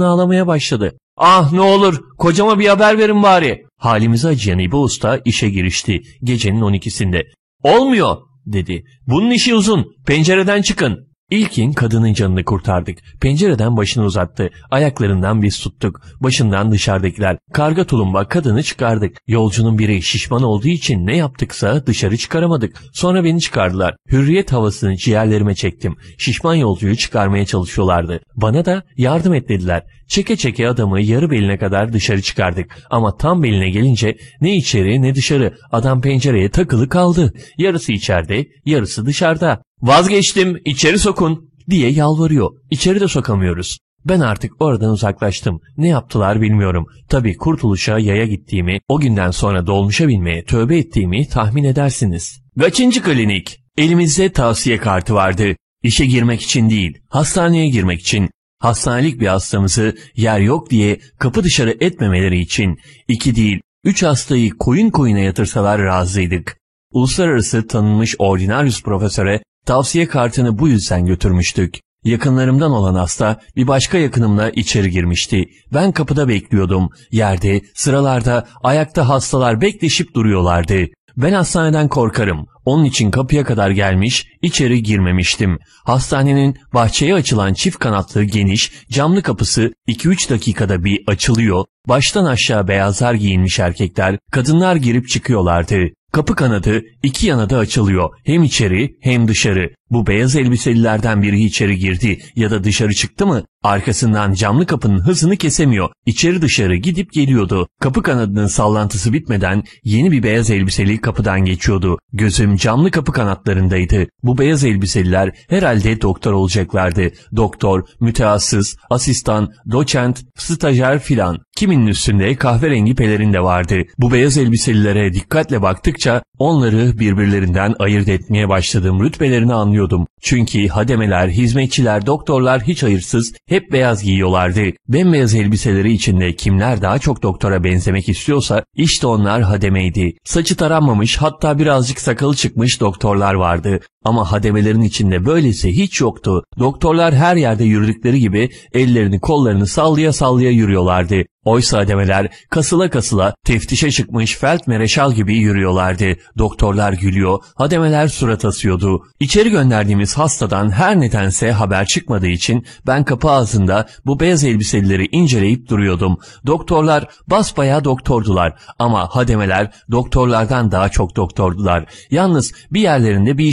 Speaker 1: ağlamaya başladı. Ah ne olur kocama bir haber verin bari. Halimize acıyan İbo Usta işe girişti gecenin 12'sinde. Olmuyor dedi. Bunun işi uzun. Pencereden çıkın. İlkin kadının canını kurtardık. Pencereden başını uzattı. Ayaklarından biz tuttuk. Başından dışarıdakiler. Karga tulumba kadını çıkardık. Yolcunun biri şişman olduğu için ne yaptıksa dışarı çıkaramadık. Sonra beni çıkardılar. Hürriyet havasını ciğerlerime çektim. Şişman yolcuyu çıkarmaya çalışıyorlardı. Bana da yardım et dediler. Çeke çeke adamı yarı beline kadar dışarı çıkardık. Ama tam beline gelince ne içeri ne dışarı. Adam pencereye takılı kaldı. Yarısı içeride, yarısı dışarıda. Vazgeçtim, içeri sokun diye yalvarıyor. İçeri de sokamıyoruz. Ben artık oradan uzaklaştım. Ne yaptılar bilmiyorum. Tabi kurtuluşa yaya gittiğimi, o günden sonra dolmuşa binmeye tövbe ettiğimi tahmin edersiniz. Kaçıncı klinik? Elimizde tavsiye kartı vardı. İşe girmek için değil, hastaneye girmek için. Hastanelik bir hastamızı yer yok diye kapı dışarı etmemeleri için iki değil, üç hastayı koyun koyuna yatırsalar razıydık. Uluslararası tanınmış ordinarius profesöre tavsiye kartını bu yüzden götürmüştük. Yakınlarımdan olan hasta bir başka yakınımla içeri girmişti. Ben kapıda bekliyordum. Yerde, sıralarda, ayakta hastalar bekleşip duruyorlardı. Ben hastaneden korkarım. Onun için kapıya kadar gelmiş, içeri girmemiştim. Hastanenin bahçeye açılan çift kanatlı geniş, camlı kapısı 2-3 dakikada bir açılıyor. Baştan aşağı beyazlar giyinmiş erkekler, kadınlar girip çıkıyorlardı. Kapı kanadı iki yana da açılıyor. Hem içeri hem dışarı. Bu beyaz elbiselilerden biri içeri girdi ya da dışarı çıktı mı arkasından camlı kapının hızını kesemiyor. İçeri dışarı gidip geliyordu. Kapı kanadının sallantısı bitmeden yeni bir beyaz elbiseli kapıdan geçiyordu. Gözüm camlı kapı kanatlarındaydı. Bu beyaz elbiseliler herhalde doktor olacaklardı. Doktor, müteassıs, asistan, doçent, stajyer filan. Kiminin üstünde kahverengi pelerin de vardı. Bu beyaz elbiselilere dikkatle baktıkça onları birbirlerinden ayırt etmeye başladığım rütbelerini anlıyordum. Çünkü hademeler, hizmetçiler, doktorlar hiç hayırsız hep beyaz giyiyorlardı. Bembeyaz elbiseleri içinde kimler daha çok doktora benzemek istiyorsa işte onlar hademeydi. Saçı taranmamış hatta birazcık sakalı çıkmış doktorlar vardı. Ama hademelerin içinde böylesi hiç yoktu. Doktorlar her yerde yürüdükleri gibi ellerini kollarını sallaya sallaya yürüyorlardı. Oysa hademeler kasıla kasıla teftişe çıkmış felt mereşal gibi yürüyorlardı. Doktorlar gülüyor, hademeler surat asıyordu. İçeri gönderdiğimiz hastadan her nedense haber çıkmadığı için ben kapı ağzında bu beyaz elbiselileri inceleyip duruyordum. Doktorlar basbaya doktordular ama hademeler doktorlardan daha çok doktordular. Yalnız bir yerlerinde bir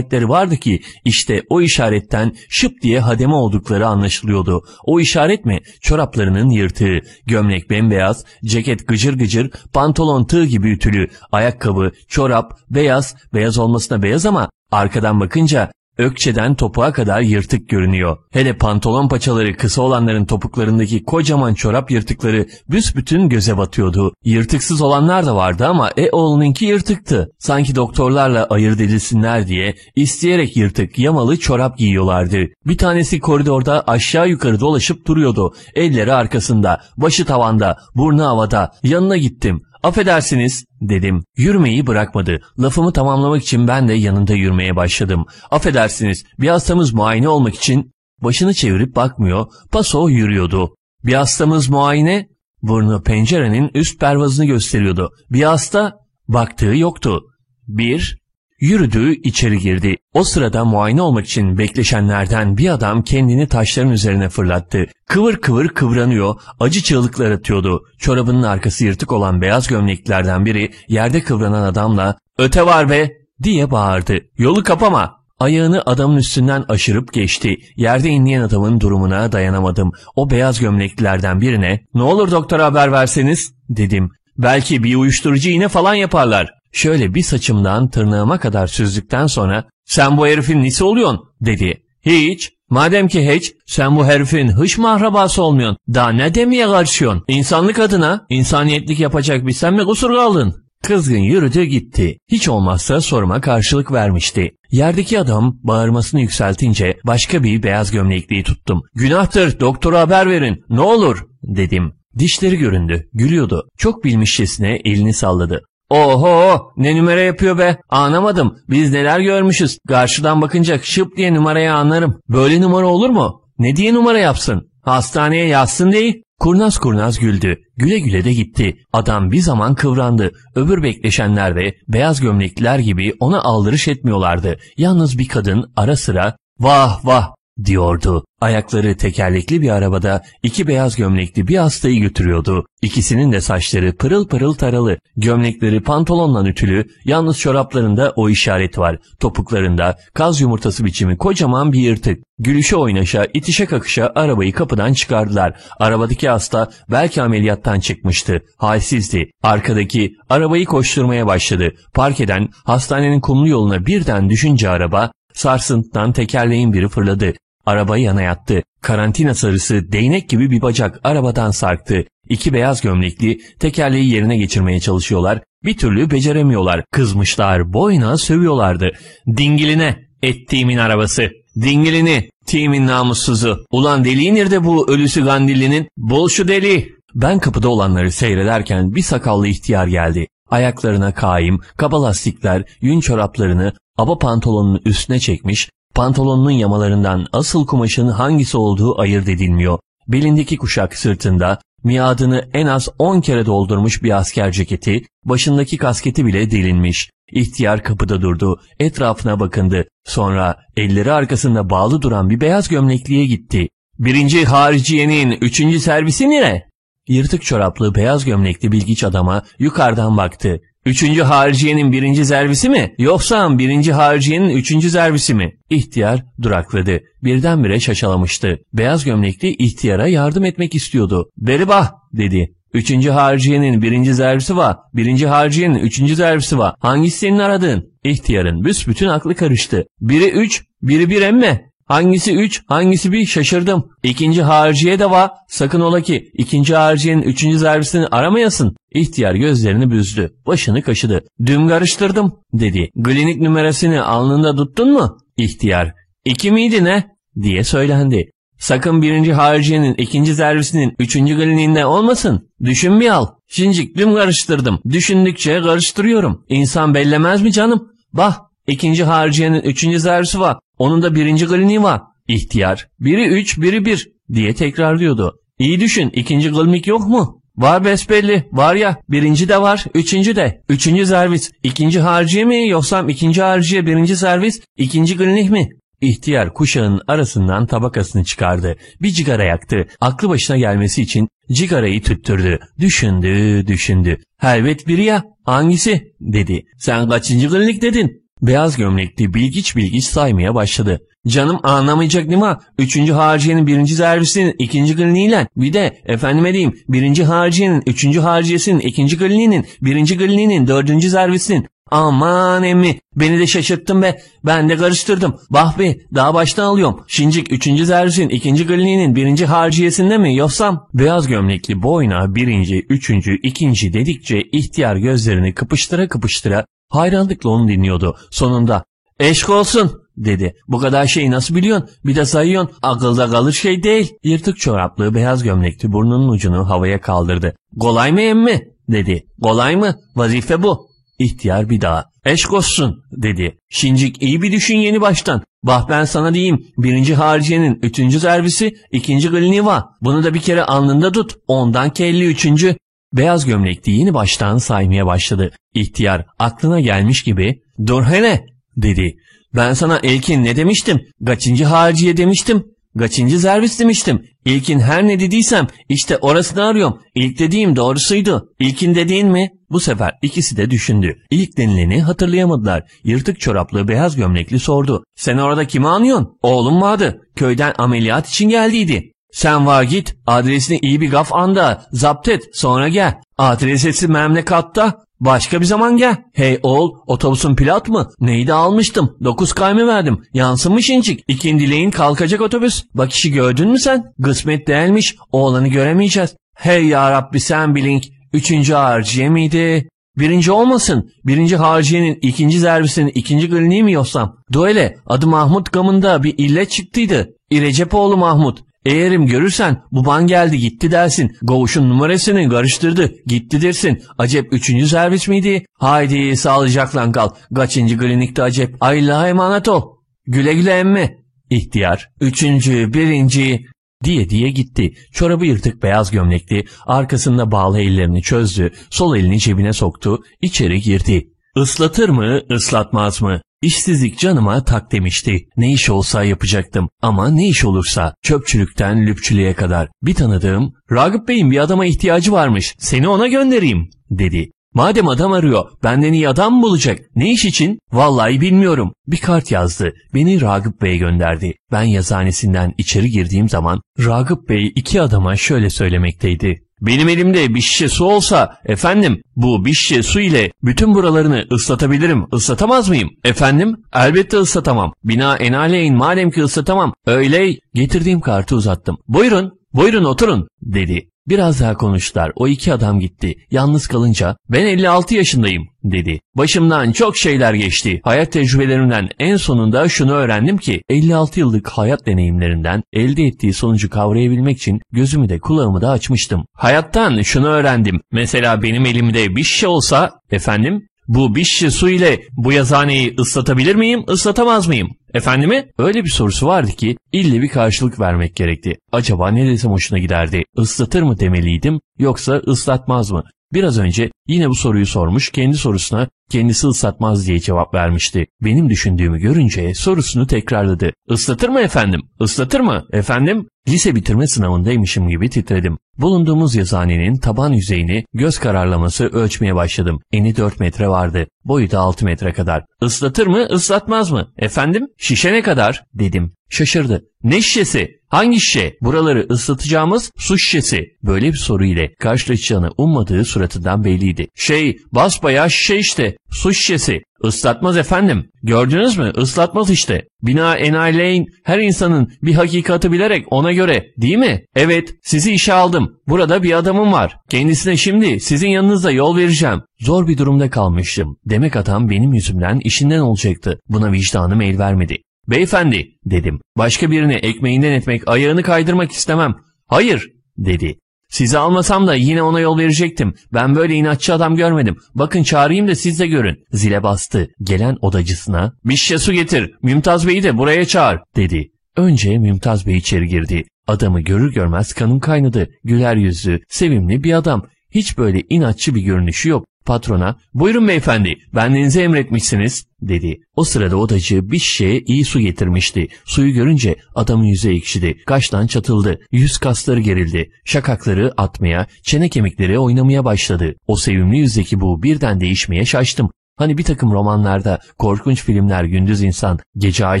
Speaker 1: işaretleri vardı ki işte o işaretten şıp diye hademe oldukları anlaşılıyordu. O işaret mi? Çoraplarının yırtığı, gömlek bembeyaz, ceket gıcır gıcır, pantolon tığ gibi ütülü, ayakkabı, çorap, beyaz, beyaz olmasına beyaz ama arkadan bakınca Ökçeden topuğa kadar yırtık görünüyor. Hele pantolon paçaları kısa olanların topuklarındaki kocaman çorap yırtıkları büsbütün göze batıyordu. Yırtıksız olanlar da vardı ama e oğlununki yırtıktı. Sanki doktorlarla ayırt edilsinler diye isteyerek yırtık yamalı çorap giyiyorlardı. Bir tanesi koridorda aşağı yukarı dolaşıp duruyordu. Elleri arkasında, başı tavanda, burnu havada. Yanına gittim. Affedersiniz dedim. Yürümeyi bırakmadı. Lafımı tamamlamak için ben de yanında yürümeye başladım. Affedersiniz bir hastamız muayene olmak için başını çevirip bakmıyor. Paso yürüyordu. Bir hastamız muayene burnu pencerenin üst pervazını gösteriyordu. Bir hasta baktığı yoktu. Bir Yürüdüğü içeri girdi. O sırada muayene olmak için bekleşenlerden bir adam kendini taşların üzerine fırlattı. Kıvır kıvır kıvranıyor, acı çığlıklar atıyordu. Çorabının arkası yırtık olan beyaz gömleklerden biri yerde kıvranan adamla ''Öte var be!'' diye bağırdı. ''Yolu kapama!'' Ayağını adamın üstünden aşırıp geçti. Yerde inleyen adamın durumuna dayanamadım. O beyaz gömleklilerden birine ''Ne olur doktora haber verseniz?'' dedim. Belki bir uyuşturucu iğne falan yaparlar. Şöyle bir saçımdan tırnağıma kadar süzdükten sonra sen bu herifin nesi oluyorsun dedi. Hiç. Madem ki hiç sen bu herifin hış mahrabası olmuyorsun. Daha ne demeye karşıyorsun? İnsanlık adına insaniyetlik yapacak bir sen mi kusur kaldın? Kızgın yürüdü gitti. Hiç olmazsa soruma karşılık vermişti. Yerdeki adam bağırmasını yükseltince başka bir beyaz gömlekliyi tuttum. Günahtır doktora haber verin ne olur dedim. Dişleri göründü. Gülüyordu. Çok bilmişçesine elini salladı. Oho ne numara yapıyor be anlamadım biz neler görmüşüz karşıdan bakınca şıp diye numarayı anlarım böyle numara olur mu ne diye numara yapsın hastaneye yazsın değil Kurnaz kurnaz güldü. Güle güle de gitti. Adam bir zaman kıvrandı. Öbür bekleşenler de beyaz gömlekliler gibi ona aldırış etmiyorlardı. Yalnız bir kadın ara sıra vah vah diyordu. Ayakları tekerlekli bir arabada iki beyaz gömlekli bir hastayı götürüyordu. İkisinin de saçları pırıl pırıl taralı. Gömlekleri pantolonla ütülü, yalnız çoraplarında o işaret var. Topuklarında kaz yumurtası biçimi kocaman bir yırtık. Gülüşe oynaşa, itişe kakışa arabayı kapıdan çıkardılar. Arabadaki hasta belki ameliyattan çıkmıştı. Halsizdi. Arkadaki arabayı koşturmaya başladı. Park eden hastanenin kumlu yoluna birden düşünce araba sarsıntıdan tekerleğin biri fırladı. Araba yana yattı. Karantina sarısı değnek gibi bir bacak arabadan sarktı. İki beyaz gömlekli tekerleği yerine geçirmeye çalışıyorlar. Bir türlü beceremiyorlar. Kızmışlar, boyuna sövüyorlardı. Dingiline, ettiğimin arabası. Dingilini, timin namussuzu. Ulan deliği nerede bu ölüsü Gandilli'nin? Bul şu deli. Ben kapıda olanları seyrederken bir sakallı ihtiyar geldi. Ayaklarına kaim, kaba lastikler, yün çoraplarını aba pantolonunun üstüne çekmiş, Pantolonunun yamalarından asıl kumaşın hangisi olduğu ayırt edilmiyor. Belindeki kuşak sırtında miadını en az 10 kere doldurmuş bir asker ceketi, başındaki kasketi bile delinmiş. İhtiyar kapıda durdu, etrafına bakındı. Sonra elleri arkasında bağlı duran bir beyaz gömlekliye gitti. Birinci hariciyenin üçüncü servisi nere? Yırtık çoraplı beyaz gömlekli bilgiç adama yukarıdan baktı. Üçüncü hariciyenin birinci servisi mi? Yoksa birinci hariciyenin üçüncü servisi mi? İhtiyar durakladı. Birdenbire şaşalamıştı. Beyaz gömlekli ihtiyara yardım etmek istiyordu. Beribah dedi. Üçüncü hariciyenin birinci servisi var. Birinci hariciyenin üçüncü servisi var. Hangisi senin aradığın? İhtiyarın büsbütün aklı karıştı. Biri üç, biri bir emme. Hangisi üç, hangisi bir şaşırdım. İkinci harciye de var. Sakın ola ki ikinci harciyenin üçüncü servisini aramayasın. İhtiyar gözlerini büzdü. Başını kaşıdı. Dün karıştırdım dedi. Klinik numarasını alnında tuttun mu? İhtiyar. İki miydi ne? diye söylendi. Sakın birinci harciyenin ikinci servisinin üçüncü kliniğinde olmasın. Düşün bir al. Şincik dün karıştırdım. Düşündükçe karıştırıyorum. İnsan bellemez mi canım? Bah ikinci harciyenin üçüncü servisi var. Onun da birinci kliniği var. İhtiyar. Biri üç, biri bir diye tekrarlıyordu. İyi düşün ikinci klinik yok mu? Var besbelli. Var ya. Birinci de var. Üçüncü de. Üçüncü servis. ikinci harciye mi yoksa ikinci harciye birinci servis. ikinci klinik mi? İhtiyar kuşağın arasından tabakasını çıkardı. Bir cigara yaktı. Aklı başına gelmesi için cigarayı tüttürdü. Düşündü, düşündü. Helvet biri ya. Hangisi? dedi. Sen kaçıncı klinik dedin? Beyaz gömlekli bilgiç bilgiç saymaya başladı. Canım anlamayacak değil mi? Üçüncü harciyenin birinci servisinin ikinci kliniğiyle bir de efendime diyeyim birinci harciyenin üçüncü harciyesinin ikinci kliniğinin birinci kliniğinin dördüncü servisinin Aman emmi beni de şaşırttın be. Ben de karıştırdım. Bah be daha baştan alıyorum. Şincik üçüncü servisin ikinci kliniğinin birinci harciyesinde mi yoksam? Beyaz gömlekli boyna birinci, üçüncü, ikinci dedikçe ihtiyar gözlerini kıpıştıra kıpıştıra hayranlıkla onu dinliyordu. Sonunda eşk olsun dedi. Bu kadar şeyi nasıl biliyorsun? Bir de sayıyorsun. Akılda kalır şey değil. Yırtık çoraplı beyaz gömlekli burnunun ucunu havaya kaldırdı. Kolay mı emmi? dedi. Kolay mı? Vazife bu. İhtiyar bir daha. Eşk olsun dedi. Şincik iyi bir düşün yeni baştan. Bah ben sana diyeyim. Birinci hariciyenin üçüncü servisi, ikinci kliniği var. Bunu da bir kere alnında tut. Ondan kelli üçüncü. Beyaz gömlekli yeni baştan saymaya başladı. İhtiyar aklına gelmiş gibi dur hele dedi. Ben sana Elkin ne demiştim? Kaçıncı hariciye demiştim? Kaçıncı servis demiştim. İlkin her ne dediysem işte orasını arıyorum. İlk dediğim doğrusuydu. İlkin dediğin mi? Bu sefer ikisi de düşündü. İlk denileni hatırlayamadılar. Yırtık çoraplı beyaz gömlekli sordu. Sen orada kimi anıyorsun? Oğlum vardı. Köyden ameliyat için geldiydi. Sen var git adresini iyi bir gaf anda zapt et sonra gel. Adresesi memlekatta. Başka bir zaman gel. Hey oğul otobüsün pilot mı? Neydi almıştım. 9 kayme verdim. Yansımış incik. İkindileyin kalkacak otobüs. Bak işi gördün mü sen? Kısmet değilmiş. Oğlanı göremeyeceğiz. Hey ya Rabbi sen bilink. Üçüncü harciye miydi? Birinci olmasın. Birinci harciyenin ikinci servisinin ikinci kliniği mi yossam? Duele adı Mahmut gamında bir illet çıktıydı. İrecepoğlu Mahmut. Eğerim görürsen baban geldi gitti dersin. Govuş'un numarasını karıştırdı. Gitti dersin. Acep üçüncü servis miydi? Haydi sağlıcakla kal. Kaçıncı klinikte acep? Allah'a emanet ol. Güle güle emme. İhtiyar. Üçüncü, birinci diye diye gitti. Çorabı yırtık beyaz gömlekli, arkasında bağlı ellerini çözdü, sol elini cebine soktu, içeri girdi. Islatır mı, ıslatmaz mı? İşsizlik canıma tak demişti. Ne iş olsa yapacaktım. Ama ne iş olursa. Çöpçülükten lüpçülüğe kadar. Bir tanıdığım, Ragıp Bey'in bir adama ihtiyacı varmış. Seni ona göndereyim, dedi. Madem adam arıyor, benden iyi adam mı bulacak? Ne iş için? Vallahi bilmiyorum. Bir kart yazdı. Beni Ragıp Bey'e gönderdi. Ben yazanesinden içeri girdiğim zaman Ragıp Bey iki adama şöyle söylemekteydi. Benim elimde bir şişe su olsa, efendim bu bir şişe su ile bütün buralarını ıslatabilirim, ıslatamaz mıyım? Efendim, elbette ıslatamam. Bina enaleyin madem ki ıslatamam. Öyle getirdiğim kartı uzattım. Buyurun, buyurun oturun, dedi. Biraz daha konuştular. O iki adam gitti. Yalnız kalınca ben 56 yaşındayım dedi. Başımdan çok şeyler geçti. Hayat tecrübelerimden en sonunda şunu öğrendim ki 56 yıllık hayat deneyimlerinden elde ettiği sonucu kavrayabilmek için gözümü de kulağımı da açmıştım. Hayattan şunu öğrendim. Mesela benim elimde bir şişe olsa efendim bu bir şişe su ile bu yazhaneyi ıslatabilir miyim, ıslatamaz mıyım? Efendime öyle bir sorusu vardı ki ille bir karşılık vermek gerekti. Acaba ne desem hoşuna giderdi? Islatır mı demeliydim yoksa ıslatmaz mı? Biraz önce yine bu soruyu sormuş, kendi sorusuna kendisi ıslatmaz diye cevap vermişti. Benim düşündüğümü görünce sorusunu tekrarladı. Islatır mı efendim? Islatır mı? Efendim? Lise bitirme sınavındaymışım gibi titredim. Bulunduğumuz yazıhanenin taban yüzeyini göz kararlaması ölçmeye başladım. Eni 4 metre vardı. Boyu da 6 metre kadar. Islatır mı, ıslatmaz mı? Efendim, şişe ne kadar? dedim. Şaşırdı. Ne şişesi? Hangi şişe? Buraları ıslatacağımız su şişesi. Böyle bir soru ile karşılaşacağını ummadığı suratından belliydi. Şey, basbayağı şişe işte. Su şişesi. Islatmaz efendim. Gördünüz mü? Islatmaz işte. Bina enayleyin her insanın bir hakikati bilerek ona göre değil mi? Evet sizi işe aldım. Burada bir adamım var. Kendisine şimdi sizin yanınızda yol vereceğim. Zor bir durumda kalmıştım. Demek adam benim yüzümden işinden olacaktı. Buna vicdanım el vermedi. Beyefendi dedim. Başka birine ekmeğinden etmek ayağını kaydırmak istemem. Hayır dedi. Sizi almasam da yine ona yol verecektim. Ben böyle inatçı adam görmedim. Bakın çağırayım da siz de görün. Zile bastı. Gelen odacısına bir şişe su getir. Mümtaz Bey'i de buraya çağır dedi. Önce Mümtaz Bey içeri girdi. Adamı görür görmez kanım kaynadı. Güler yüzlü, sevimli bir adam. Hiç böyle inatçı bir görünüşü yok. Patrona, buyurun beyefendi, bendenize emretmişsiniz, dedi. O sırada odacı bir şişeye iyi su getirmişti. Suyu görünce adamın yüzü ekşidi, kaştan çatıldı, yüz kasları gerildi, şakakları atmaya, çene kemikleri oynamaya başladı. O sevimli yüzdeki bu birden değişmeye şaştım. Hani bir takım romanlarda korkunç filmler gündüz insan, gece ay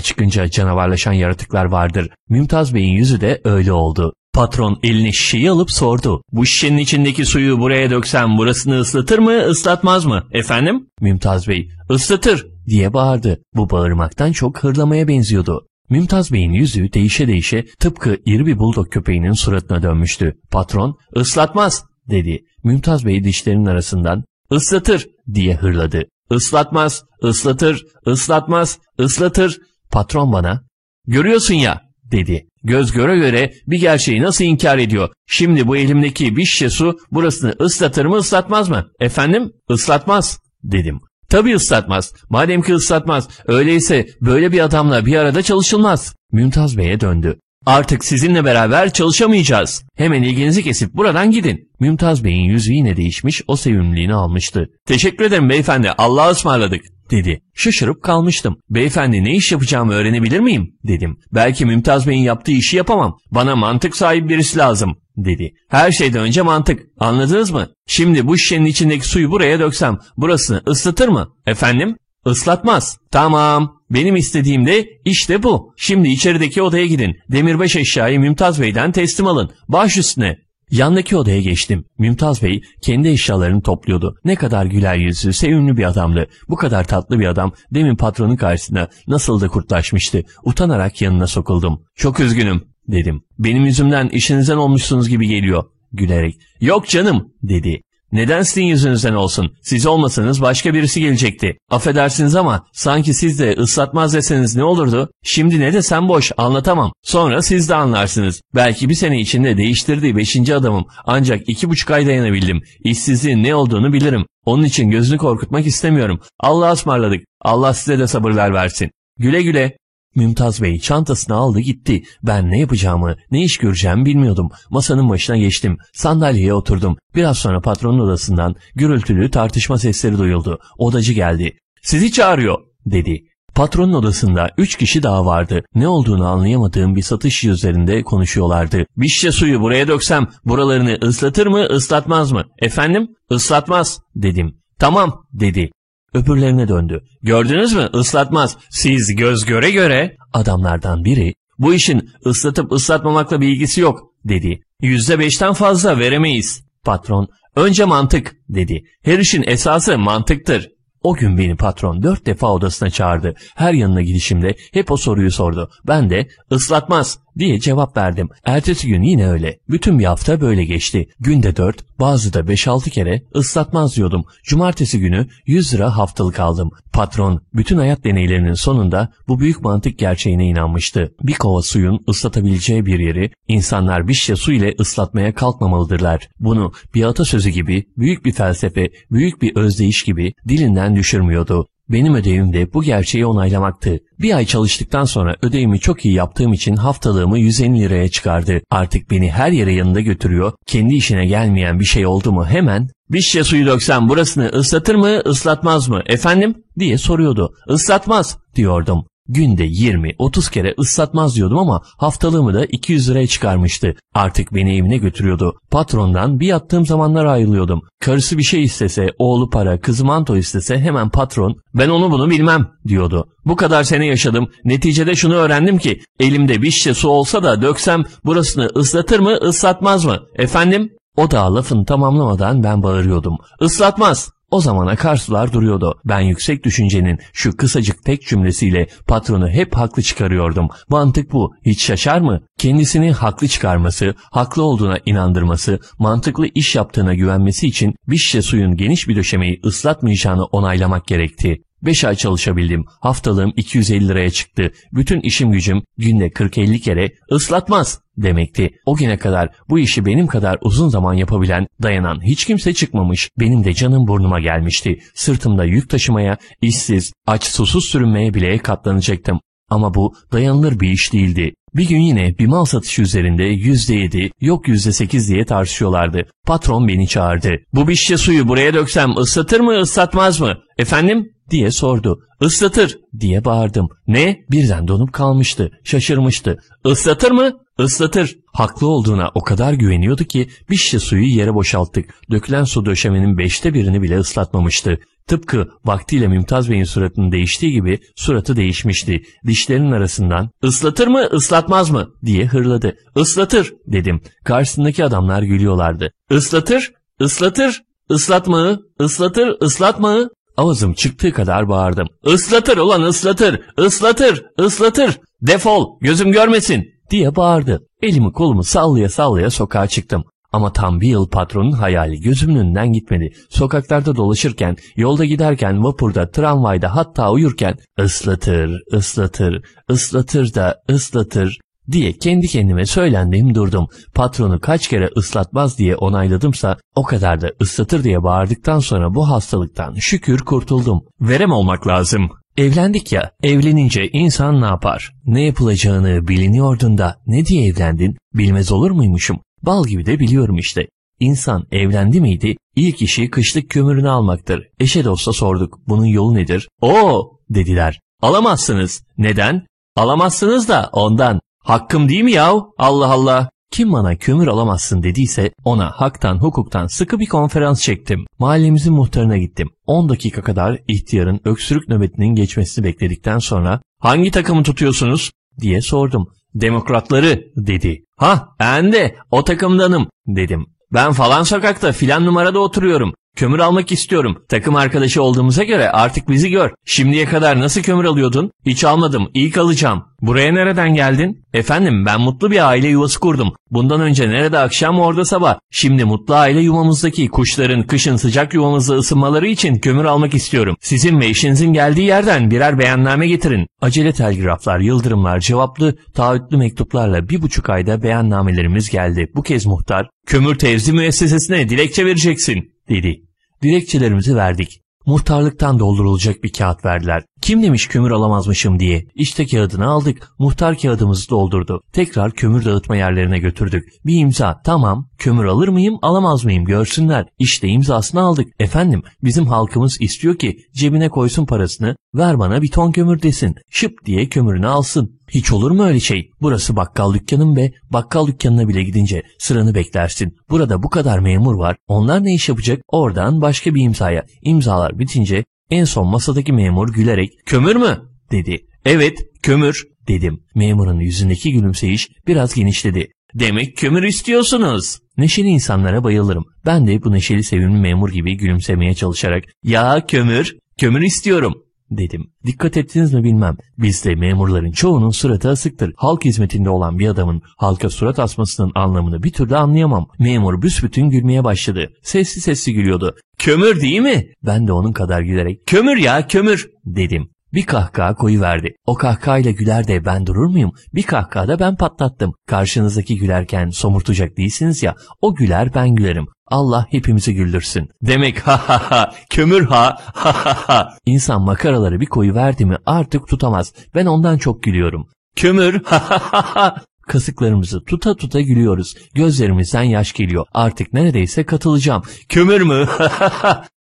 Speaker 1: çıkınca canavarlaşan yaratıklar vardır. Mümtaz Bey'in yüzü de öyle oldu. Patron eline şişeyi alıp sordu. Bu şişenin içindeki suyu buraya döksem burasını ıslatır mı ıslatmaz mı? Efendim? Mümtaz Bey ıslatır diye bağırdı. Bu bağırmaktan çok hırlamaya benziyordu. Mümtaz Bey'in yüzü değişe değişe tıpkı iri bir buldog köpeğinin suratına dönmüştü. Patron ıslatmaz dedi. Mümtaz Bey dişlerinin arasından ıslatır diye hırladı. Islatmaz, ıslatır, ıslatmaz, ıslatır. Patron bana görüyorsun ya dedi. Göz göre göre bir gerçeği nasıl inkar ediyor? Şimdi bu elimdeki bir şişe su burasını ıslatır mı ıslatmaz mı? Efendim ıslatmaz dedim. Tabii ıslatmaz. Madem ki ıslatmaz öyleyse böyle bir adamla bir arada çalışılmaz. Mümtaz Bey'e döndü. Artık sizinle beraber çalışamayacağız. Hemen ilginizi kesip buradan gidin. Mümtaz Bey'in yüzü yine değişmiş, o sevimliliğini almıştı. Teşekkür ederim beyefendi, Allah'a ısmarladık, dedi. Şaşırıp kalmıştım. Beyefendi ne iş yapacağımı öğrenebilir miyim, dedim. Belki Mümtaz Bey'in yaptığı işi yapamam. Bana mantık sahibi birisi lazım, dedi. Her şeyden önce mantık, anladınız mı? Şimdi bu şişenin içindeki suyu buraya döksem, burasını ıslatır mı? Efendim? Islatmaz. Tamam. Benim istediğim de işte bu. Şimdi içerideki odaya gidin. Demirbaş eşyayı Mümtaz Bey'den teslim alın. Baş üstüne. Yandaki odaya geçtim. Mümtaz Bey kendi eşyalarını topluyordu. Ne kadar güler yüzlü, sevimli bir adamdı. Bu kadar tatlı bir adam demin patronun karşısında nasıl da kurtlaşmıştı. Utanarak yanına sokuldum. Çok üzgünüm dedim. Benim yüzümden işinizden olmuşsunuz gibi geliyor gülerek. Yok canım dedi. Neden sizin yüzünüzden olsun? Siz olmasanız başka birisi gelecekti. Affedersiniz ama sanki siz de ıslatmaz deseniz ne olurdu? Şimdi ne desem boş anlatamam. Sonra siz de anlarsınız. Belki bir sene içinde değiştirdiği beşinci adamım. Ancak iki buçuk ay dayanabildim. İşsizliğin ne olduğunu bilirim. Onun için gözünü korkutmak istemiyorum. Allah'a ısmarladık. Allah size de sabırlar versin. Güle güle. Mümtaz Bey çantasını aldı gitti. Ben ne yapacağımı, ne iş göreceğimi bilmiyordum. Masanın başına geçtim. Sandalyeye oturdum. Biraz sonra patronun odasından gürültülü tartışma sesleri duyuldu. Odacı geldi. Sizi çağırıyor dedi. Patronun odasında üç kişi daha vardı. Ne olduğunu anlayamadığım bir satış yüzlerinde konuşuyorlardı. Bir şişe suyu buraya döksem buralarını ıslatır mı ıslatmaz mı? Efendim? Islatmaz dedim. Tamam dedi. Öbürlerine döndü. Gördünüz mü ıslatmaz. Siz göz göre göre adamlardan biri bu işin ıslatıp ıslatmamakla bir ilgisi yok dedi. Yüzde beşten fazla veremeyiz. Patron önce mantık dedi. Her işin esası mantıktır. O gün beni patron dört defa odasına çağırdı. Her yanına gidişimde hep o soruyu sordu. Ben de ıslatmaz diye cevap verdim. Ertesi gün yine öyle. Bütün bir hafta böyle geçti. Günde dört, bazı da beş altı kere ıslatmaz diyordum. Cumartesi günü 100 lira haftalık aldım. Patron bütün hayat deneylerinin sonunda bu büyük mantık gerçeğine inanmıştı. Bir kova suyun ıslatabileceği bir yeri insanlar bir şişe su ile ıslatmaya kalkmamalıdırlar. Bunu bir atasözü gibi, büyük bir felsefe, büyük bir özdeyiş gibi dilinden düşürmüyordu. Benim ödevim de bu gerçeği onaylamaktı. Bir ay çalıştıktan sonra ödevimi çok iyi yaptığım için haftalığımı 150 liraya çıkardı. Artık beni her yere yanında götürüyor. Kendi işine gelmeyen bir şey oldu mu hemen bir suyu döksem burasını ıslatır mı ıslatmaz mı efendim diye soruyordu. Islatmaz diyordum. Günde 20-30 kere ıslatmaz diyordum ama haftalığımı da 200 liraya çıkarmıştı. Artık beni evine götürüyordu. Patrondan bir yattığım zamanlar ayrılıyordum. Karısı bir şey istese, oğlu para, kızı manto istese hemen patron ben onu bunu bilmem diyordu. Bu kadar sene yaşadım. Neticede şunu öğrendim ki elimde bir şişe su olsa da döksem burasını ıslatır mı ıslatmaz mı? Efendim? O da lafını tamamlamadan ben bağırıyordum. Islatmaz. O zaman akarsular duruyordu. Ben yüksek düşüncenin şu kısacık tek cümlesiyle patronu hep haklı çıkarıyordum. Mantık bu. Hiç şaşar mı? Kendisini haklı çıkarması, haklı olduğuna inandırması, mantıklı iş yaptığına güvenmesi için bir şişe suyun geniş bir döşemeyi ıslatmayacağını onaylamak gerekti. 5 ay çalışabildim. Haftalığım 250 liraya çıktı. Bütün işim gücüm günde 40-50 kere ıslatmaz demekti. O güne kadar bu işi benim kadar uzun zaman yapabilen, dayanan hiç kimse çıkmamış. Benim de canım burnuma gelmişti. Sırtımda yük taşımaya, işsiz, aç susuz sürünmeye bile katlanacaktım. Ama bu dayanılır bir iş değildi. Bir gün yine bir mal satışı üzerinde yüzde yedi, yok yüzde sekiz diye tartışıyorlardı. Patron beni çağırdı. Bu bir şişe suyu buraya döksem ıslatır mı ıslatmaz mı? Efendim? Diye sordu. Islatır diye bağırdım. Ne? Birden donup kalmıştı. Şaşırmıştı. Islatır mı? Islatır. Haklı olduğuna o kadar güveniyordu ki bir şişe suyu yere boşalttık. Dökülen su döşemenin beşte birini bile ıslatmamıştı. Tıpkı vaktiyle Mümtaz Bey'in suratının değiştiği gibi suratı değişmişti. Dişlerinin arasından ıslatır mı ıslatmaz mı diye hırladı. Islatır dedim. Karşısındaki adamlar gülüyorlardı. Islatır, ıslatır, ıslatmağı, ıslatır, ıslatmağı. Ağzım çıktığı kadar bağırdım. Islatır ulan ıslatır, ıslatır, ıslatır. Defol, gözüm görmesin diye bağırdı. Elimi kolumu sallaya sallaya sokağa çıktım. Ama tam bir yıl patronun hayali gözümün önünden gitmedi. Sokaklarda dolaşırken, yolda giderken, vapurda, tramvayda hatta uyurken ıslatır, ıslatır, ıslatır da ıslatır diye kendi kendime söylendiğim durdum. Patronu kaç kere ıslatmaz diye onayladımsa o kadar da ıslatır diye bağırdıktan sonra bu hastalıktan şükür kurtuldum. Verem olmak lazım. Evlendik ya, evlenince insan ne yapar? Ne yapılacağını biliniyordun da ne diye evlendin? Bilmez olur muymuşum? Bal gibi de biliyorum işte. İnsan evlendi miydi? İlk işi kışlık kömürünü almaktır. Eşe dosta sorduk. Bunun yolu nedir? Oo dediler. Alamazsınız. Neden? Alamazsınız da ondan. Hakkım değil mi yahu? Allah Allah. Kim bana kömür alamazsın dediyse ona haktan hukuktan sıkı bir konferans çektim. Mahallemizin muhtarına gittim. 10 dakika kadar ihtiyarın öksürük nöbetinin geçmesini bekledikten sonra hangi takımı tutuyorsunuz diye sordum. Demokratları dedi. Ha ben de o takımdanım dedim. Ben falan sokakta filan numarada oturuyorum. Kömür almak istiyorum. Takım arkadaşı olduğumuza göre artık bizi gör. Şimdiye kadar nasıl kömür alıyordun? Hiç almadım. İlk alacağım. Buraya nereden geldin? Efendim ben mutlu bir aile yuvası kurdum. Bundan önce nerede akşam orada sabah. Şimdi mutlu aile yuvamızdaki kuşların kışın sıcak yuvamızda ısınmaları için kömür almak istiyorum. Sizin ve eşinizin geldiği yerden birer beyanname getirin. Acele telgraflar, yıldırımlar, cevaplı, taahhütlü mektuplarla bir buçuk ayda beyannamelerimiz geldi. Bu kez muhtar, kömür tevzi müessesesine dilekçe vereceksin, dedi. Dilekçelerimizi verdik. Muhtarlıktan doldurulacak bir kağıt verdiler. Kim demiş kömür alamazmışım diye. İşte kağıdını aldık. Muhtar kağıdımızı doldurdu. Tekrar kömür dağıtma yerlerine götürdük. Bir imza. Tamam. Kömür alır mıyım alamaz mıyım görsünler. İşte imzasını aldık. Efendim bizim halkımız istiyor ki cebine koysun parasını ver bana bir ton kömür desin. Şıp diye kömürünü alsın. Hiç olur mu öyle şey? Burası bakkal dükkanım be. Bakkal dükkanına bile gidince sıranı beklersin. Burada bu kadar memur var. Onlar ne iş yapacak? Oradan başka bir imzaya. İmzalar bitince en son masadaki memur gülerek kömür mü? dedi. Evet kömür dedim. Memurun yüzündeki gülümseyiş biraz genişledi. Demek kömür istiyorsunuz. Neşeli insanlara bayılırım. Ben de bu neşeli sevimli memur gibi gülümsemeye çalışarak ya kömür, kömür istiyorum dedim. Dikkat ettiniz mi bilmem. Bizde memurların çoğunun suratı asıktır. Halk hizmetinde olan bir adamın halka surat asmasının anlamını bir türlü anlayamam. Memur büsbütün gülmeye başladı. Sesli sesli gülüyordu. Kömür değil mi? Ben de onun kadar gülerek kömür ya kömür dedim. Bir kahkaha koyuverdi. O kahkahayla güler de ben durur muyum? Bir kahkahada ben patlattım. Karşınızdaki gülerken somurtacak değilsiniz ya. O güler ben gülerim. Allah hepimizi güldürsün. Demek ha ha ha kömür ha ha ha ha. İnsan makaraları bir koyu verdi mi artık tutamaz. Ben ondan çok gülüyorum. Kömür ha ha ha ha. Kasıklarımızı tuta tuta gülüyoruz. Gözlerimizden yaş geliyor. Artık neredeyse katılacağım. Kömür mü?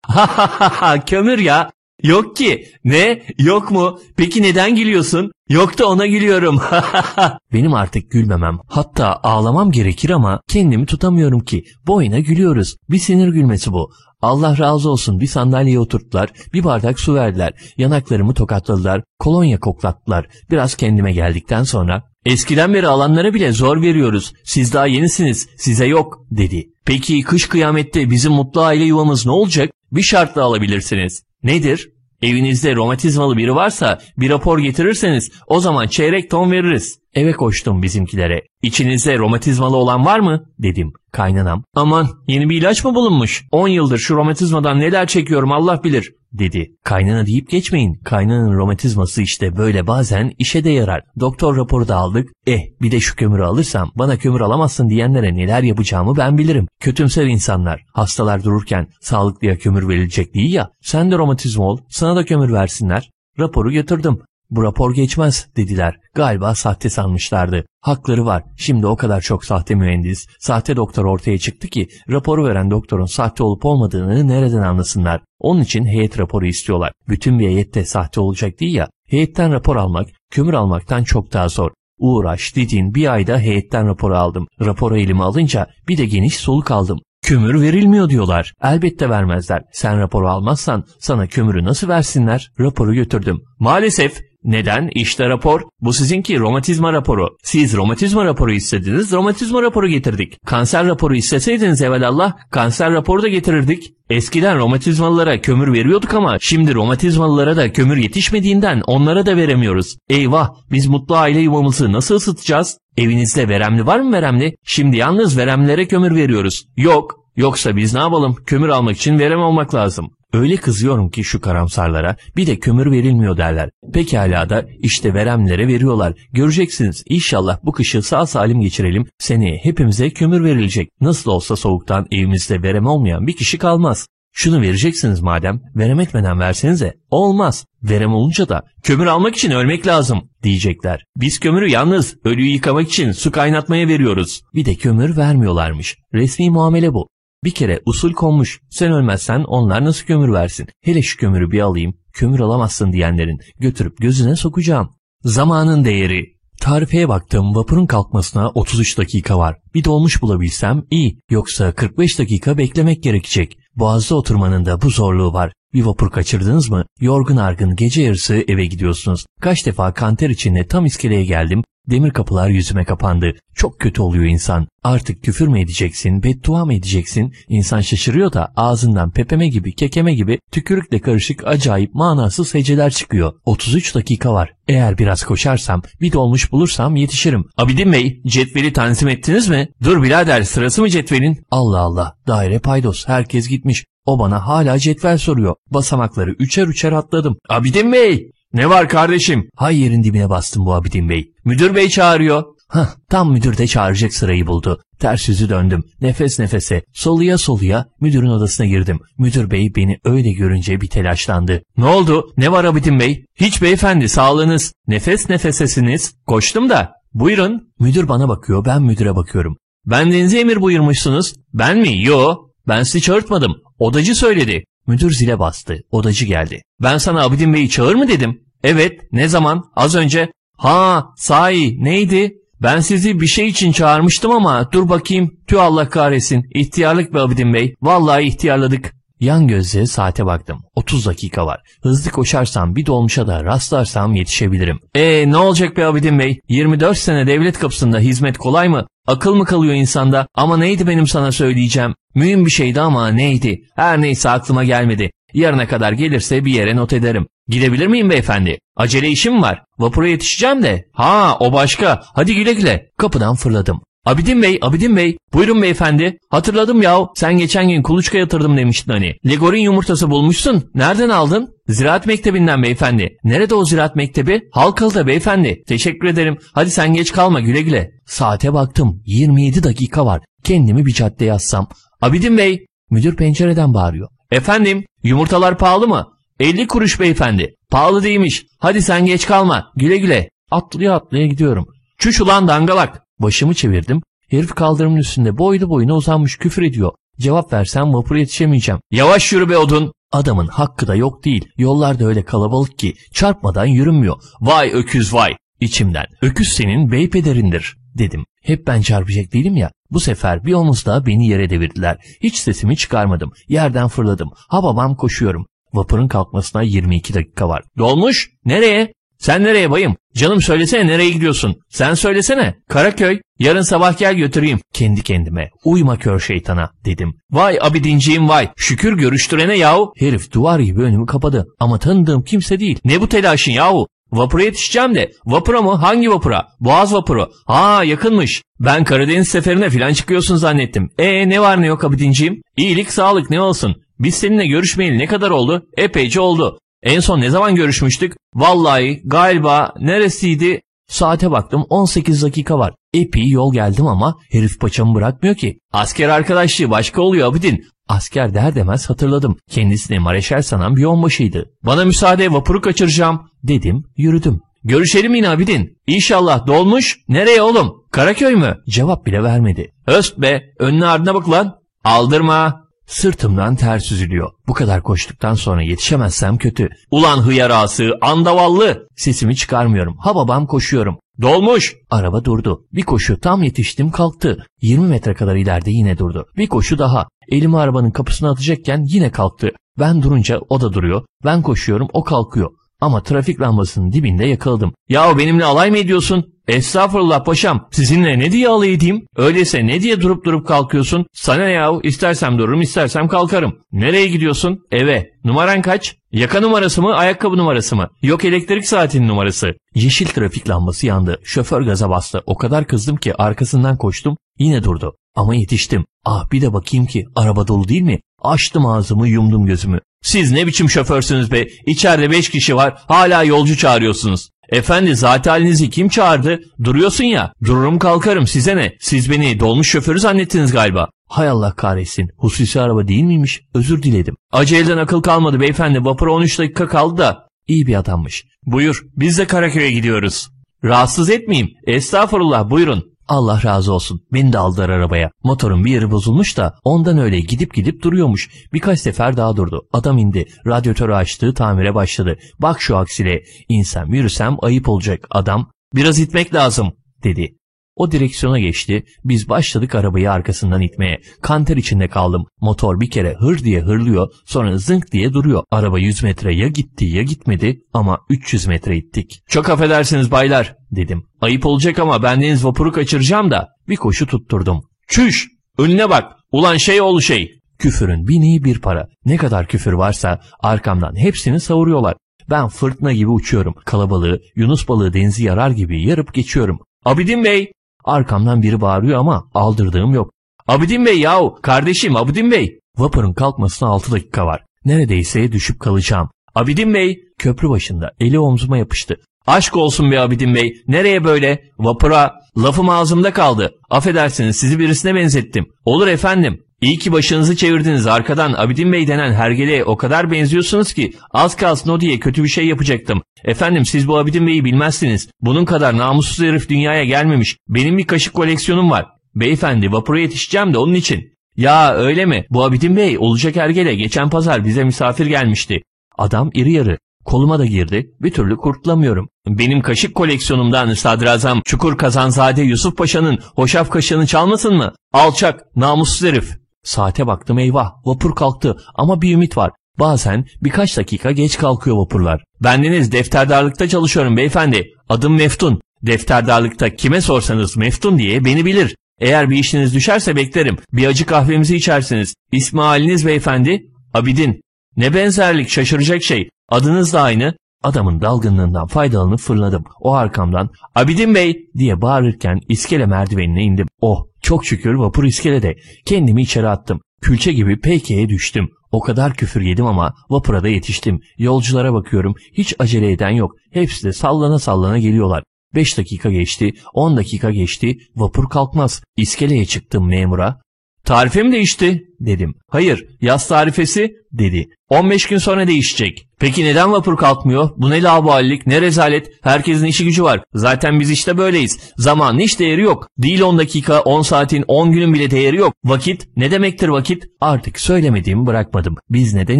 Speaker 1: Ha ha ha ha kömür ya. Yok ki. Ne? Yok mu? Peki neden gülüyorsun? Yok da ona gülüyorum. Benim artık gülmemem, hatta ağlamam gerekir ama kendimi tutamıyorum ki. Boyuna gülüyoruz. Bir sinir gülmesi bu. Allah razı olsun bir sandalyeye oturttular, bir bardak su verdiler, yanaklarımı tokatladılar, kolonya koklattılar. Biraz kendime geldikten sonra Eskiden beri alanlara bile zor veriyoruz. Siz daha yenisiniz. Size yok dedi. Peki kış kıyamette bizim mutlu aile yuvamız ne olacak? Bir şartla alabilirsiniz. Nedir? Evinizde romatizmalı biri varsa bir rapor getirirseniz o zaman çeyrek ton veririz. Eve koştum bizimkilere. İçinizde romatizmalı olan var mı? dedim. Kaynanam. Aman yeni bir ilaç mı bulunmuş? 10 yıldır şu romatizmadan neler çekiyorum Allah bilir dedi. Kaynana deyip geçmeyin. Kaynanın romatizması işte böyle bazen işe de yarar. Doktor raporu da aldık. Eh bir de şu kömürü alırsam bana kömür alamazsın diyenlere neler yapacağımı ben bilirim. Kötümser insanlar. Hastalar dururken sağlıklıya kömür verilecek değil ya. Sen de romatizma ol sana da kömür versinler. Raporu getirdim. Bu rapor geçmez dediler. Galiba sahte sanmışlardı. Hakları var. Şimdi o kadar çok sahte mühendis, sahte doktor ortaya çıktı ki raporu veren doktorun sahte olup olmadığını nereden anlasınlar? Onun için heyet raporu istiyorlar. Bütün bir heyette sahte olacak değil ya. Heyetten rapor almak, kömür almaktan çok daha zor. Uğraş, didin bir ayda heyetten raporu aldım. Raporu elime alınca bir de geniş soluk aldım. Kömür verilmiyor diyorlar. Elbette vermezler. Sen raporu almazsan sana kömürü nasıl versinler? Raporu götürdüm. Maalesef neden? İşte rapor. Bu sizinki romatizma raporu. Siz romatizma raporu istediniz, romatizma raporu getirdik. Kanser raporu isteseydiniz evvelallah, kanser raporu da getirirdik. Eskiden romatizmalılara kömür veriyorduk ama şimdi romatizmalılara da kömür yetişmediğinden onlara da veremiyoruz. Eyvah biz mutlu aile yuvamızı nasıl ısıtacağız? Evinizde veremli var mı veremli? Şimdi yalnız veremlilere kömür veriyoruz. Yok. Yoksa biz ne yapalım? Kömür almak için verem olmak lazım. Öyle kızıyorum ki şu karamsarlara bir de kömür verilmiyor derler. Pekala da işte veremlere veriyorlar. Göreceksiniz inşallah bu kışı sağ salim geçirelim. Seneye hepimize kömür verilecek. Nasıl olsa soğuktan evimizde verem olmayan bir kişi kalmaz. Şunu vereceksiniz madem, verem etmeden versenize. Olmaz. Verem olunca da kömür almak için ölmek lazım diyecekler. Biz kömürü yalnız ölüyü yıkamak için su kaynatmaya veriyoruz. Bir de kömür vermiyorlarmış. Resmi muamele bu. Bir kere usul konmuş. Sen ölmezsen onlar nasıl kömür versin? Hele şu kömürü bir alayım. Kömür alamazsın diyenlerin götürüp gözüne sokacağım. Zamanın değeri. Tarifeye baktım vapurun kalkmasına 33 dakika var. Bir dolmuş bulabilsem iyi. Yoksa 45 dakika beklemek gerekecek. Boğazda oturmanın da bu zorluğu var. Bir vapur kaçırdınız mı? Yorgun argın gece yarısı eve gidiyorsunuz. Kaç defa kanter içinde tam iskeleye geldim. Demir kapılar yüzüme kapandı. Çok kötü oluyor insan. Artık küfür mü edeceksin, beddua mı edeceksin? İnsan şaşırıyor da ağzından pepeme gibi, kekeme gibi tükürükle karışık acayip manasız heceler çıkıyor. 33 dakika var. Eğer biraz koşarsam, bir dolmuş bulursam yetişirim. Abidin Bey, cetveli tanzim ettiniz mi? Dur birader, sırası mı cetvelin? Allah Allah, daire paydos, herkes gitmiş. O bana hala cetvel soruyor. Basamakları üçer üçer atladım. Abidin Bey! Ne var kardeşim? Hay yerin dibine bastım bu Abidin Bey. Müdür bey çağırıyor. Hah tam müdür de çağıracak sırayı buldu. Ters yüzü döndüm. Nefes nefese, soluya soluya müdürün odasına girdim. Müdür bey beni öyle görünce bir telaşlandı. Ne oldu? Ne var Abidin Bey? Hiç beyefendi sağlığınız. Nefes nefesesiniz. Koştum da. Buyurun. Müdür bana bakıyor ben müdüre bakıyorum. Bendenize emir buyurmuşsunuz. Ben mi? Yo. Ben sizi çağırtmadım. Odacı söyledi. Müdür zile bastı. Odacı geldi. Ben sana Abidin Bey'i çağır mı dedim. Evet. Ne zaman? Az önce. Ha sahi neydi? Ben sizi bir şey için çağırmıştım ama dur bakayım. Tüh Allah kahretsin. İhtiyarlık be Abidin Bey. Vallahi ihtiyarladık. Yan gözle saate baktım. 30 dakika var. Hızlı koşarsam bir dolmuşa da rastlarsam yetişebilirim. E ne olacak be Abidin Bey? 24 sene devlet kapısında hizmet kolay mı? Akıl mı kalıyor insanda? Ama neydi benim sana söyleyeceğim? Mühim bir şeydi ama neydi? Her neyse aklıma gelmedi. Yarına kadar gelirse bir yere not ederim. Gidebilir miyim beyefendi? Acele işim var. Vapura yetişeceğim de. Ha o başka. Hadi güle güle. Kapıdan fırladım. Abidin Bey, Abidin Bey. Buyurun beyefendi. Hatırladım yahu. Sen geçen gün kuluçka yatırdım demiştin hani. Legorin yumurtası bulmuşsun. Nereden aldın? Ziraat Mektebi'nden beyefendi. Nerede o Ziraat Mektebi? Halkalı'da beyefendi. Teşekkür ederim. Hadi sen geç kalma güle güle. Saate baktım. 27 dakika var. Kendimi bir caddeye yazsam. Abidin Bey. Müdür pencereden bağırıyor. Efendim, yumurtalar pahalı mı? 50 kuruş beyefendi. Pahalı değilmiş. Hadi sen geç kalma. Güle güle. Atlaya atlaya gidiyorum. Çüş ulan dangalak. Başımı çevirdim. Herif kaldırımın üstünde boylu boyuna uzanmış küfür ediyor. Cevap versem vapura yetişemeyeceğim. Yavaş yürü be odun. Adamın hakkı da yok değil. Yollarda öyle kalabalık ki çarpmadan yürünmüyor. Vay öküz vay. İçimden öküz senin beypederindir dedim. Hep ben çarpacak değilim ya. Bu sefer bir omuzda beni yere devirdiler. Hiç sesimi çıkarmadım. Yerden fırladım. Ha babam koşuyorum. Vapurun kalkmasına 22 dakika var. Dolmuş? Nereye? Sen nereye bayım? Canım söylesene nereye gidiyorsun? Sen söylesene. Karaköy. Yarın sabah gel götüreyim. Kendi kendime. Uyma kör şeytana dedim. Vay abidinciğim vay. Şükür görüştürene yahu. Herif duvar gibi önümü kapadı. Ama tanıdığım kimse değil. Ne bu telaşın yahu? Vapura yetişeceğim de. Vapura mı? Hangi vapura? Boğaz vapuru. Ha yakınmış. Ben Karadeniz seferine filan çıkıyorsun zannettim. E ne var ne yok abidinciğim? İyilik sağlık ne olsun. Biz seninle görüşmeyeli ne kadar oldu? Epeyce oldu. En son ne zaman görüşmüştük? Vallahi galiba neresiydi? Saate baktım 18 dakika var. Epey yol geldim ama herif paçamı bırakmıyor ki. Asker arkadaşlığı başka oluyor Abidin. Asker der demez hatırladım. Kendisini mareşal sanan bir onbaşıydı. Bana müsaade vapuru kaçıracağım dedim yürüdüm. Görüşelim yine Abidin. İnşallah dolmuş. Nereye oğlum? Karaköy mü? Cevap bile vermedi. Öst be önüne ardına bak lan. Aldırma. Sırtımdan ter süzülüyor. Bu kadar koştuktan sonra yetişemezsem kötü. Ulan hıyar ağası, andavallı. Sesimi çıkarmıyorum. Ha babam koşuyorum. Dolmuş. Araba durdu. Bir koşu tam yetiştim kalktı. 20 metre kadar ileride yine durdu. Bir koşu daha. Elimi arabanın kapısına atacakken yine kalktı. Ben durunca o da duruyor. Ben koşuyorum o kalkıyor. Ama trafik lambasının dibinde yakaladım. Yahu benimle alay mı ediyorsun? Estağfurullah paşam. Sizinle ne diye alay edeyim? Öyleyse ne diye durup durup kalkıyorsun? Sana yahu istersem dururum istersem kalkarım. Nereye gidiyorsun? Eve. Numaran kaç? Yaka numarası mı ayakkabı numarası mı? Yok elektrik saatinin numarası. Yeşil trafik lambası yandı. Şoför gaza bastı. O kadar kızdım ki arkasından koştum. Yine durdu. Ama yetiştim. Ah bir de bakayım ki araba dolu değil mi? Açtım ağzımı yumdum gözümü. Siz ne biçim şoförsünüz be? İçeride beş kişi var hala yolcu çağırıyorsunuz. Efendi zaten halinizi kim çağırdı? Duruyorsun ya. Dururum kalkarım size ne? Siz beni dolmuş şoförü zannettiniz galiba. Hay Allah kahretsin. Hususi araba değil miymiş? Özür diledim. Aceleden akıl kalmadı beyefendi. Vapura 13 dakika kaldı da. İyi bir adammış. Buyur. Biz de Karaköy'e gidiyoruz. Rahatsız etmeyeyim. Estağfurullah buyurun. Allah razı olsun. Beni de aldılar arabaya. Motorun bir yeri bozulmuş da ondan öyle gidip gidip duruyormuş. Birkaç sefer daha durdu. Adam indi. Radyatörü açtı tamire başladı. Bak şu aksile. İnsem yürüsem ayıp olacak. Adam biraz itmek lazım dedi. O direksiyona geçti. Biz başladık arabayı arkasından itmeye. Kanter içinde kaldım. Motor bir kere hır diye hırlıyor. Sonra zınk diye duruyor. Araba 100 metre ya gitti ya gitmedi ama 300 metre ittik. Çok affedersiniz baylar dedim. Ayıp olacak ama bendeniz vapuru kaçıracağım da. Bir koşu tutturdum. Çüş! Önüne bak! Ulan şey oğlu şey! Küfürün bini bir para. Ne kadar küfür varsa arkamdan hepsini savuruyorlar. Ben fırtına gibi uçuyorum. Kalabalığı, Yunus balığı denizi yarar gibi yarıp geçiyorum. Abidin Bey! Arkamdan biri bağırıyor ama aldırdığım yok. Abidin Bey yahu! Kardeşim Abidin Bey! Vapurun kalkmasına 6 dakika var. Neredeyse düşüp kalacağım. Abidin Bey! Köprü başında eli omzuma yapıştı. Aşk olsun be Abidin Bey. Nereye böyle? Vapura. Lafım ağzımda kaldı. Affedersiniz sizi birisine benzettim. Olur efendim. İyi ki başınızı çevirdiniz arkadan Abidin Bey denen hergeleye o kadar benziyorsunuz ki az kalsın o diye kötü bir şey yapacaktım. Efendim siz bu Abidin Bey'i bilmezsiniz. Bunun kadar namussuz herif dünyaya gelmemiş. Benim bir kaşık koleksiyonum var. Beyefendi vapura yetişeceğim de onun için. Ya öyle mi? Bu Abidin Bey olacak hergele geçen pazar bize misafir gelmişti. Adam iri yarı. Koluma da girdi. Bir türlü kurtulamıyorum. Benim kaşık koleksiyonumdan sadrazam Çukur Kazanzade Yusuf Paşa'nın hoşaf kaşığını çalmasın mı? Alçak, namussuz herif. Saate baktım eyvah vapur kalktı ama bir ümit var. Bazen birkaç dakika geç kalkıyor vapurlar. Bendeniz defterdarlıkta çalışıyorum beyefendi. Adım Meftun. Defterdarlıkta kime sorsanız Meftun diye beni bilir. Eğer bir işiniz düşerse beklerim. Bir acı kahvemizi içersiniz. İsmi beyefendi? Abidin. Ne benzerlik şaşıracak şey. Adınız da aynı. Adamın dalgınlığından faydalanıp fırladım. O arkamdan Abidin Bey diye bağırırken iskele merdivenine indim. Oh çok şükür vapur iskelede. Kendimi içeri attım. Külçe gibi peykeye düştüm. O kadar küfür yedim ama vapura da yetiştim. Yolculara bakıyorum. Hiç acele eden yok. Hepsi de sallana sallana geliyorlar. 5 dakika geçti, 10 dakika geçti, vapur kalkmaz. İskeleye çıktım memura. Tarife mi değişti? dedim. Hayır, yaz tarifesi dedi. 15 gün sonra değişecek. Peki neden vapur kalkmıyor? Bu ne laubalilik, ne rezalet. Herkesin işi gücü var. Zaten biz işte böyleyiz. Zamanın hiç değeri yok. Değil 10 dakika, 10 saatin, 10 günün bile değeri yok. Vakit, ne demektir vakit? Artık söylemediğimi bırakmadım. Biz neden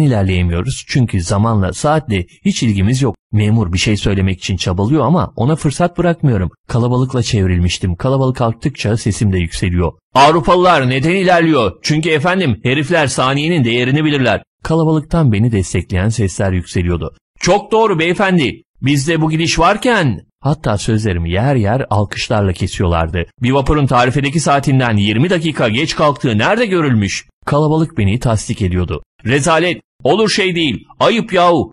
Speaker 1: ilerleyemiyoruz? Çünkü zamanla, saatle hiç ilgimiz yok. Memur bir şey söylemek için çabalıyor ama ona fırsat bırakmıyorum. Kalabalıkla çevrilmiştim. Kalabalık arttıkça sesim de yükseliyor. Avrupalılar neden ilerliyor? Çünkü efendim herifler saniyenin değerini bilirler. Kalabalıktan beni destekleyen sesler yükseliyordu. Çok doğru beyefendi. Bizde bu gidiş varken... Hatta sözlerimi yer yer alkışlarla kesiyorlardı. Bir vapurun tarifedeki saatinden 20 dakika geç kalktığı nerede görülmüş? Kalabalık beni tasdik ediyordu. Rezalet, olur şey değil, ayıp yahu.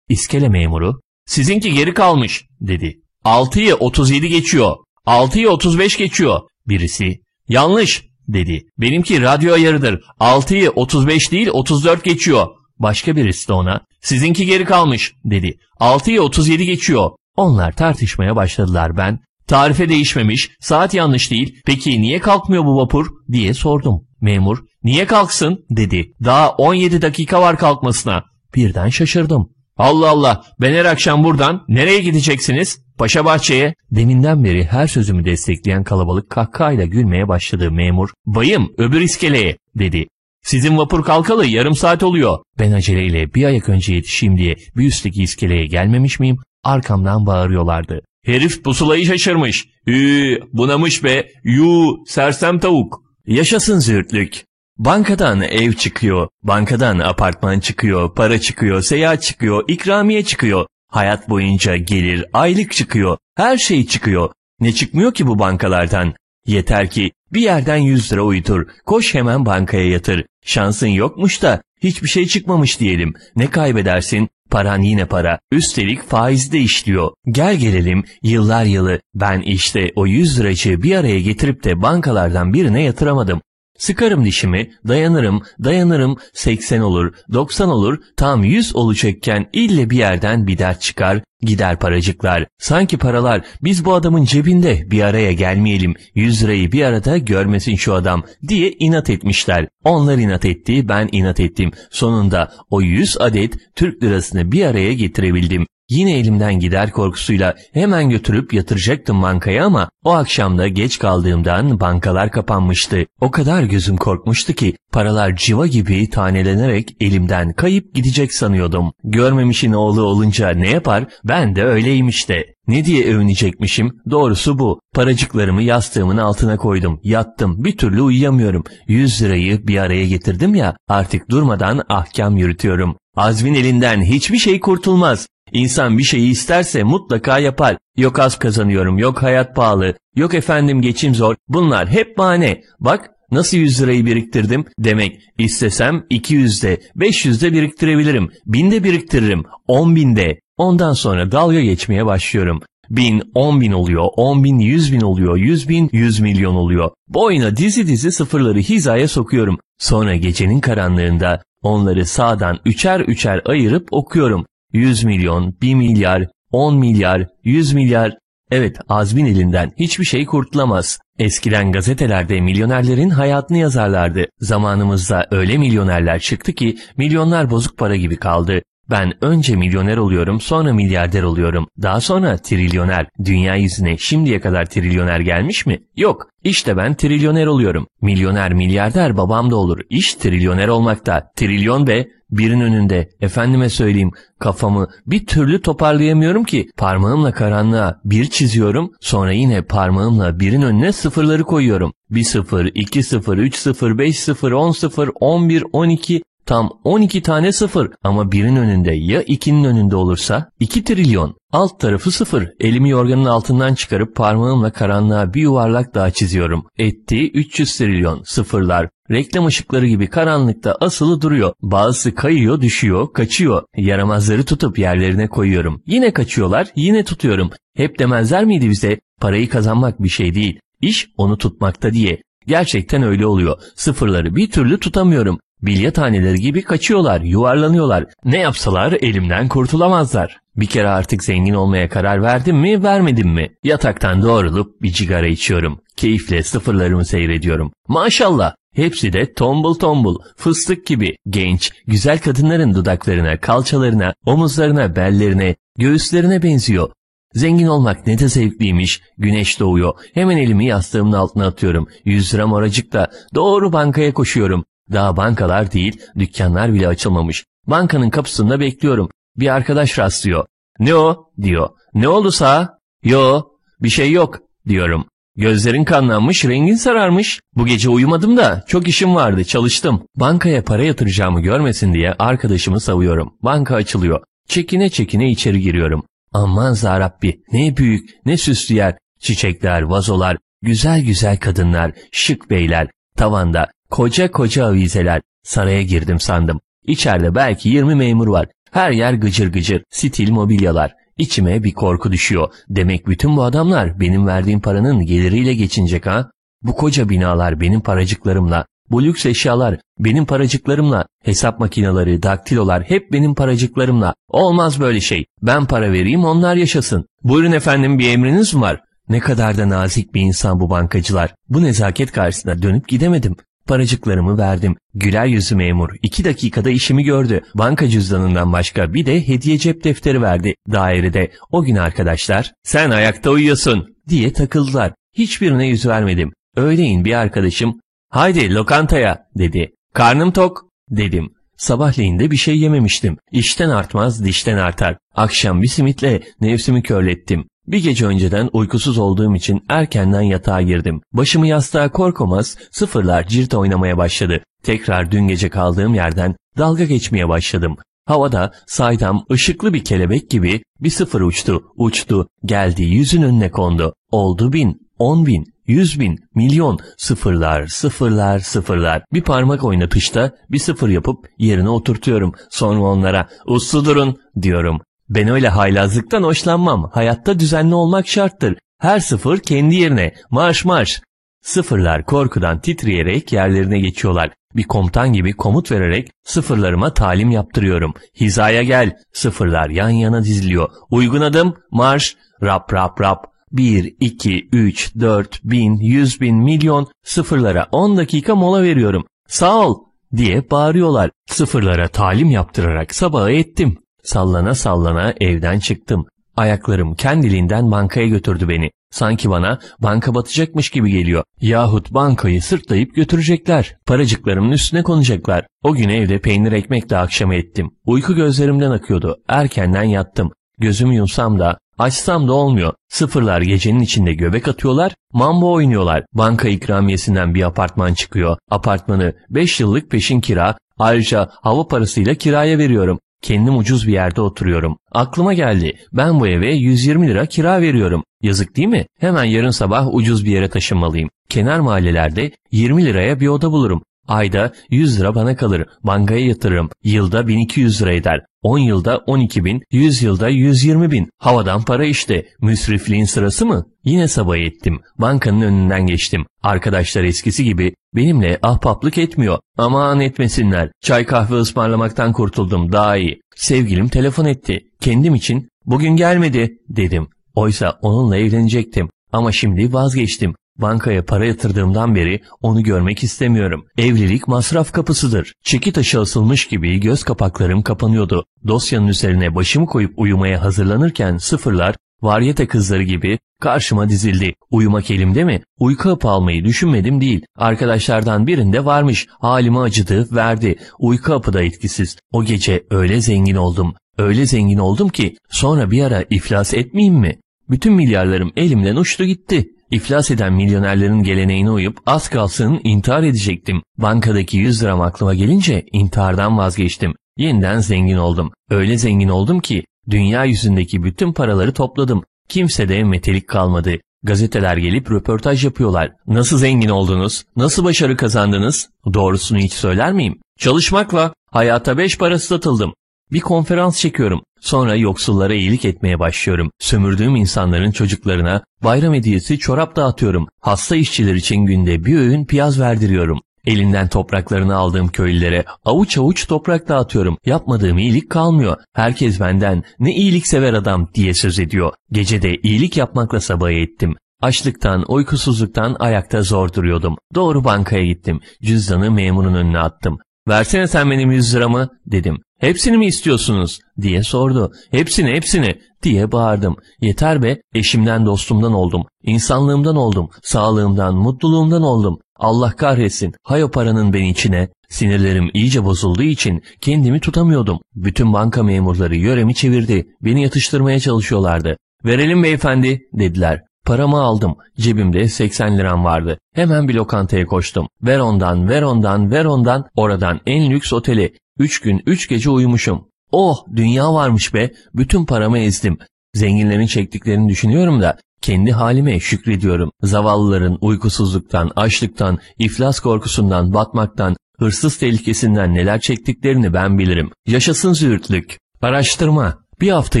Speaker 1: İskele memuru, sizinki geri kalmış, dedi. 6'yı 37 geçiyor, 6'yı 35 geçiyor. Birisi, yanlış, dedi. Benimki radyo ayarıdır. 6'yı 35 değil 34 geçiyor. Başka birisi de ona sizinki geri kalmış dedi. 6'yı 37 geçiyor. Onlar tartışmaya başladılar ben. Tarife değişmemiş, saat yanlış değil. Peki niye kalkmıyor bu vapur diye sordum. Memur niye kalksın dedi. Daha 17 dakika var kalkmasına. Birden şaşırdım. Allah Allah ben her akşam buradan nereye gideceksiniz? Paşa Bahçe'ye. Deminden beri her sözümü destekleyen kalabalık kahkahayla gülmeye başladı memur. Bayım öbür iskeleye dedi. Sizin vapur kalkalı yarım saat oluyor. Ben aceleyle bir ayak önce yetişeyim diye bir üstteki iskeleye gelmemiş miyim? Arkamdan bağırıyorlardı. Herif pusulayı şaşırmış. Hü, bunamış be. Yu, sersem tavuk. Yaşasın zürtlük. Bankadan ev çıkıyor, bankadan apartman çıkıyor, para çıkıyor, seyahat çıkıyor, ikramiye çıkıyor. Hayat boyunca gelir, aylık çıkıyor, her şey çıkıyor. Ne çıkmıyor ki bu bankalardan? Yeter ki bir yerden 100 lira uyutur, koş hemen bankaya yatır. Şansın yokmuş da hiçbir şey çıkmamış diyelim. Ne kaybedersin? Paran yine para. Üstelik faiz de işliyor. Gel gelelim yıllar yılı ben işte o 100 liracı bir araya getirip de bankalardan birine yatıramadım. Sıkarım dişimi, dayanırım, dayanırım, 80 olur, 90 olur, tam 100 olacakken ille bir yerden bir dert çıkar, gider paracıklar. Sanki paralar biz bu adamın cebinde bir araya gelmeyelim, 100 lirayı bir arada görmesin şu adam diye inat etmişler. Onlar inat etti, ben inat ettim. Sonunda o 100 adet Türk lirasını bir araya getirebildim. Yine elimden gider korkusuyla hemen götürüp yatıracaktım bankaya ama o akşam da geç kaldığımdan bankalar kapanmıştı. O kadar gözüm korkmuştu ki paralar civa gibi tanelenerek elimden kayıp gidecek sanıyordum. Görmemişin oğlu olunca ne yapar? Ben de öyleyim işte. Ne diye övünecekmişim? Doğrusu bu. Paracıklarımı yastığımın altına koydum. Yattım. Bir türlü uyuyamıyorum. 100 lirayı bir araya getirdim ya artık durmadan ahkam yürütüyorum. Azmin elinden hiçbir şey kurtulmaz. İnsan bir şeyi isterse mutlaka yapar. Yok az kazanıyorum, yok hayat pahalı, yok efendim geçim zor. Bunlar hep bahane. Bak nasıl 100 lirayı biriktirdim? Demek istesem 200'de, 500'de biriktirebilirim. 1000'de biriktiririm, 10 binde. Ondan sonra dalga geçmeye başlıyorum. Bin, on bin oluyor, on bin, yüz bin oluyor, yüz bin, yüz milyon oluyor. Boyuna dizi dizi sıfırları hizaya sokuyorum. Sonra gecenin karanlığında onları sağdan üçer üçer ayırıp okuyorum. 100 milyon, 1 milyar, 10 milyar, 100 milyar. Evet Azmin elinden hiçbir şey kurtulamaz. Eskiden gazetelerde milyonerlerin hayatını yazarlardı. Zamanımızda öyle milyonerler çıktı ki milyonlar bozuk para gibi kaldı. Ben önce milyoner oluyorum sonra milyarder oluyorum. Daha sonra trilyoner. Dünya yüzüne şimdiye kadar trilyoner gelmiş mi? Yok. İşte ben trilyoner oluyorum. Milyoner milyarder babam da olur. İş trilyoner olmakta. Trilyon be birin önünde. Efendime söyleyeyim kafamı bir türlü toparlayamıyorum ki. Parmağımla karanlığa bir çiziyorum sonra yine parmağımla birin önüne sıfırları koyuyorum. 1 0, 2 0, 3 0, 5 0, 10 0, 11, 12, Tam 12 tane sıfır ama birin önünde ya ikinin önünde olursa 2 trilyon. Alt tarafı sıfır. Elimi yorganın altından çıkarıp parmağımla karanlığa bir yuvarlak daha çiziyorum. Ettiği 300 trilyon sıfırlar. Reklam ışıkları gibi karanlıkta asılı duruyor. Bazısı kayıyor, düşüyor, kaçıyor. Yaramazları tutup yerlerine koyuyorum. Yine kaçıyorlar, yine tutuyorum. Hep demezler miydi bize? Parayı kazanmak bir şey değil. İş onu tutmakta diye. Gerçekten öyle oluyor. Sıfırları bir türlü tutamıyorum. Bilye taneleri gibi kaçıyorlar, yuvarlanıyorlar. Ne yapsalar elimden kurtulamazlar. Bir kere artık zengin olmaya karar verdim mi, vermedim mi? Yataktan doğrulup bir cigara içiyorum. Keyifle sıfırlarımı seyrediyorum. Maşallah, hepsi de tombul tombul, fıstık gibi, genç, güzel kadınların dudaklarına, kalçalarına, omuzlarına, bellerine, göğüslerine benziyor. Zengin olmak ne de zevkliymiş. Güneş doğuyor. Hemen elimi yastığımın altına atıyorum. 100 lira moracıkta. Doğru bankaya koşuyorum. Daha bankalar değil, dükkanlar bile açılmamış. Bankanın kapısında bekliyorum. Bir arkadaş rastlıyor. Ne o? diyor. Ne oldu sağ? Yo, bir şey yok diyorum. Gözlerin kanlanmış, rengin sararmış. Bu gece uyumadım da çok işim vardı, çalıştım. Bankaya para yatıracağımı görmesin diye arkadaşımı savuyorum. Banka açılıyor. Çekine çekine içeri giriyorum. Aman zarabbi, ne büyük, ne süslü yer. Çiçekler, vazolar, güzel güzel kadınlar, şık beyler. Tavanda Koca koca avizeler. Saraya girdim sandım. İçeride belki 20 memur var. Her yer gıcır gıcır. Stil mobilyalar. İçime bir korku düşüyor. Demek bütün bu adamlar benim verdiğim paranın geliriyle geçinecek ha? Bu koca binalar benim paracıklarımla, bu lüks eşyalar benim paracıklarımla, hesap makineleri, daktilolar hep benim paracıklarımla. Olmaz böyle şey. Ben para vereyim onlar yaşasın. Buyurun efendim bir emriniz mi var? Ne kadar da nazik bir insan bu bankacılar. Bu nezaket karşısında dönüp gidemedim. Paracıklarımı verdim. Güler yüzü memur iki dakikada işimi gördü. Banka cüzdanından başka bir de hediye cep defteri verdi dairede. O gün arkadaşlar sen ayakta uyuyorsun diye takıldılar. Hiçbirine yüz vermedim. Öğleyin bir arkadaşım haydi lokantaya dedi. Karnım tok dedim. Sabahleyin de bir şey yememiştim. İşten artmaz dişten artar. Akşam bir simitle nefsimi körlettim. Bir gece önceden uykusuz olduğum için erkenden yatağa girdim. Başımı yastığa korkamaz sıfırlar cirit oynamaya başladı. Tekrar dün gece kaldığım yerden dalga geçmeye başladım. Havada saydam ışıklı bir kelebek gibi bir sıfır uçtu, uçtu, geldi yüzün önüne kondu. Oldu bin, on bin, yüz bin, milyon, sıfırlar, sıfırlar, sıfırlar. Bir parmak oynatışta bir sıfır yapıp yerine oturtuyorum. Sonra onlara uslu durun diyorum. Ben öyle haylazlıktan hoşlanmam. Hayatta düzenli olmak şarttır. Her sıfır kendi yerine. Marş marş. Sıfırlar korkudan titreyerek yerlerine geçiyorlar. Bir komutan gibi komut vererek sıfırlarıma talim yaptırıyorum. Hizaya gel. Sıfırlar yan yana diziliyor. Uygun adım marş. Rap rap rap. 1, 2, 3, 4, bin, 100 bin, milyon sıfırlara 10 dakika mola veriyorum. Sağ ol diye bağırıyorlar. Sıfırlara talim yaptırarak sabahı ettim. Sallana sallana evden çıktım. Ayaklarım kendiliğinden bankaya götürdü beni. Sanki bana banka batacakmış gibi geliyor. Yahut bankayı sırtlayıp götürecekler. Paracıklarımın üstüne konacaklar. O gün evde peynir ekmekle akşam ettim. Uyku gözlerimden akıyordu. Erkenden yattım. Gözümü yumsam da açsam da olmuyor. Sıfırlar gecenin içinde göbek atıyorlar, mambo oynuyorlar. Banka ikramiyesinden bir apartman çıkıyor. Apartmanı 5 yıllık peşin kira, ayrıca hava parasıyla kiraya veriyorum. Kendim ucuz bir yerde oturuyorum. Aklıma geldi. Ben bu eve 120 lira kira veriyorum. Yazık değil mi? Hemen yarın sabah ucuz bir yere taşınmalıyım. Kenar mahallelerde 20 liraya bir oda bulurum. Ayda 100 lira bana kalır. Bankaya yatırırım. Yılda 1200 lira eder. 10 yılda 12 bin, 100 yılda 120 bin. Havadan para işte. Müsrifliğin sırası mı? Yine sabah ettim. Bankanın önünden geçtim. Arkadaşlar eskisi gibi benimle ahbaplık etmiyor. Aman etmesinler. Çay kahve ısmarlamaktan kurtuldum daha iyi. Sevgilim telefon etti. Kendim için bugün gelmedi dedim. Oysa onunla evlenecektim. Ama şimdi vazgeçtim. Bankaya para yatırdığımdan beri onu görmek istemiyorum. Evlilik masraf kapısıdır. Çeki taşı asılmış gibi göz kapaklarım kapanıyordu. Dosyanın üzerine başımı koyup uyumaya hazırlanırken sıfırlar, varyete kızları gibi karşıma dizildi. Uyumak elimde mi? Uyku hapı almayı düşünmedim değil. Arkadaşlardan birinde varmış. Halime acıdı, verdi. Uyku hapı da etkisiz. O gece öyle zengin oldum. Öyle zengin oldum ki sonra bir ara iflas etmeyeyim mi? Bütün milyarlarım elimden uçtu gitti. İflas eden milyonerlerin geleneğine uyup az kalsın intihar edecektim. Bankadaki 100 liram aklıma gelince intihardan vazgeçtim. Yeniden zengin oldum. Öyle zengin oldum ki dünya yüzündeki bütün paraları topladım. Kimse de metelik kalmadı. Gazeteler gelip röportaj yapıyorlar. Nasıl zengin oldunuz? Nasıl başarı kazandınız? Doğrusunu hiç söyler miyim? Çalışmakla hayata beş para satıldım. Bir konferans çekiyorum. Sonra yoksullara iyilik etmeye başlıyorum. Sömürdüğüm insanların çocuklarına bayram hediyesi çorap dağıtıyorum. Hasta işçiler için günde bir öğün piyaz verdiriyorum. Elinden topraklarını aldığım köylülere avuç avuç toprak dağıtıyorum. Yapmadığım iyilik kalmıyor. Herkes benden ne iyilik sever adam diye söz ediyor. Gecede iyilik yapmakla sabah ettim. Açlıktan, uykusuzluktan ayakta zor duruyordum. Doğru bankaya gittim. Cüzdanı memurun önüne attım. Versene sen benim yüz liramı dedim. Hepsini mi istiyorsunuz diye sordu. Hepsini hepsini diye bağırdım. Yeter be eşimden dostumdan oldum. İnsanlığımdan oldum. Sağlığımdan mutluluğumdan oldum. Allah kahretsin. Hay o paranın beni içine. Sinirlerim iyice bozulduğu için kendimi tutamıyordum. Bütün banka memurları yöremi çevirdi. Beni yatıştırmaya çalışıyorlardı. Verelim beyefendi dediler. Paramı aldım. Cebimde 80 liram vardı. Hemen bir lokantaya koştum. Ver ondan, ver ondan, ver ondan. Oradan en lüks oteli. Üç gün, üç gece uyumuşum. Oh, dünya varmış be. Bütün paramı ezdim. Zenginlerin çektiklerini düşünüyorum da kendi halime şükrediyorum. Zavallıların uykusuzluktan, açlıktan, iflas korkusundan, batmaktan, hırsız tehlikesinden neler çektiklerini ben bilirim. Yaşasın züğürtlük. Araştırma. Bir hafta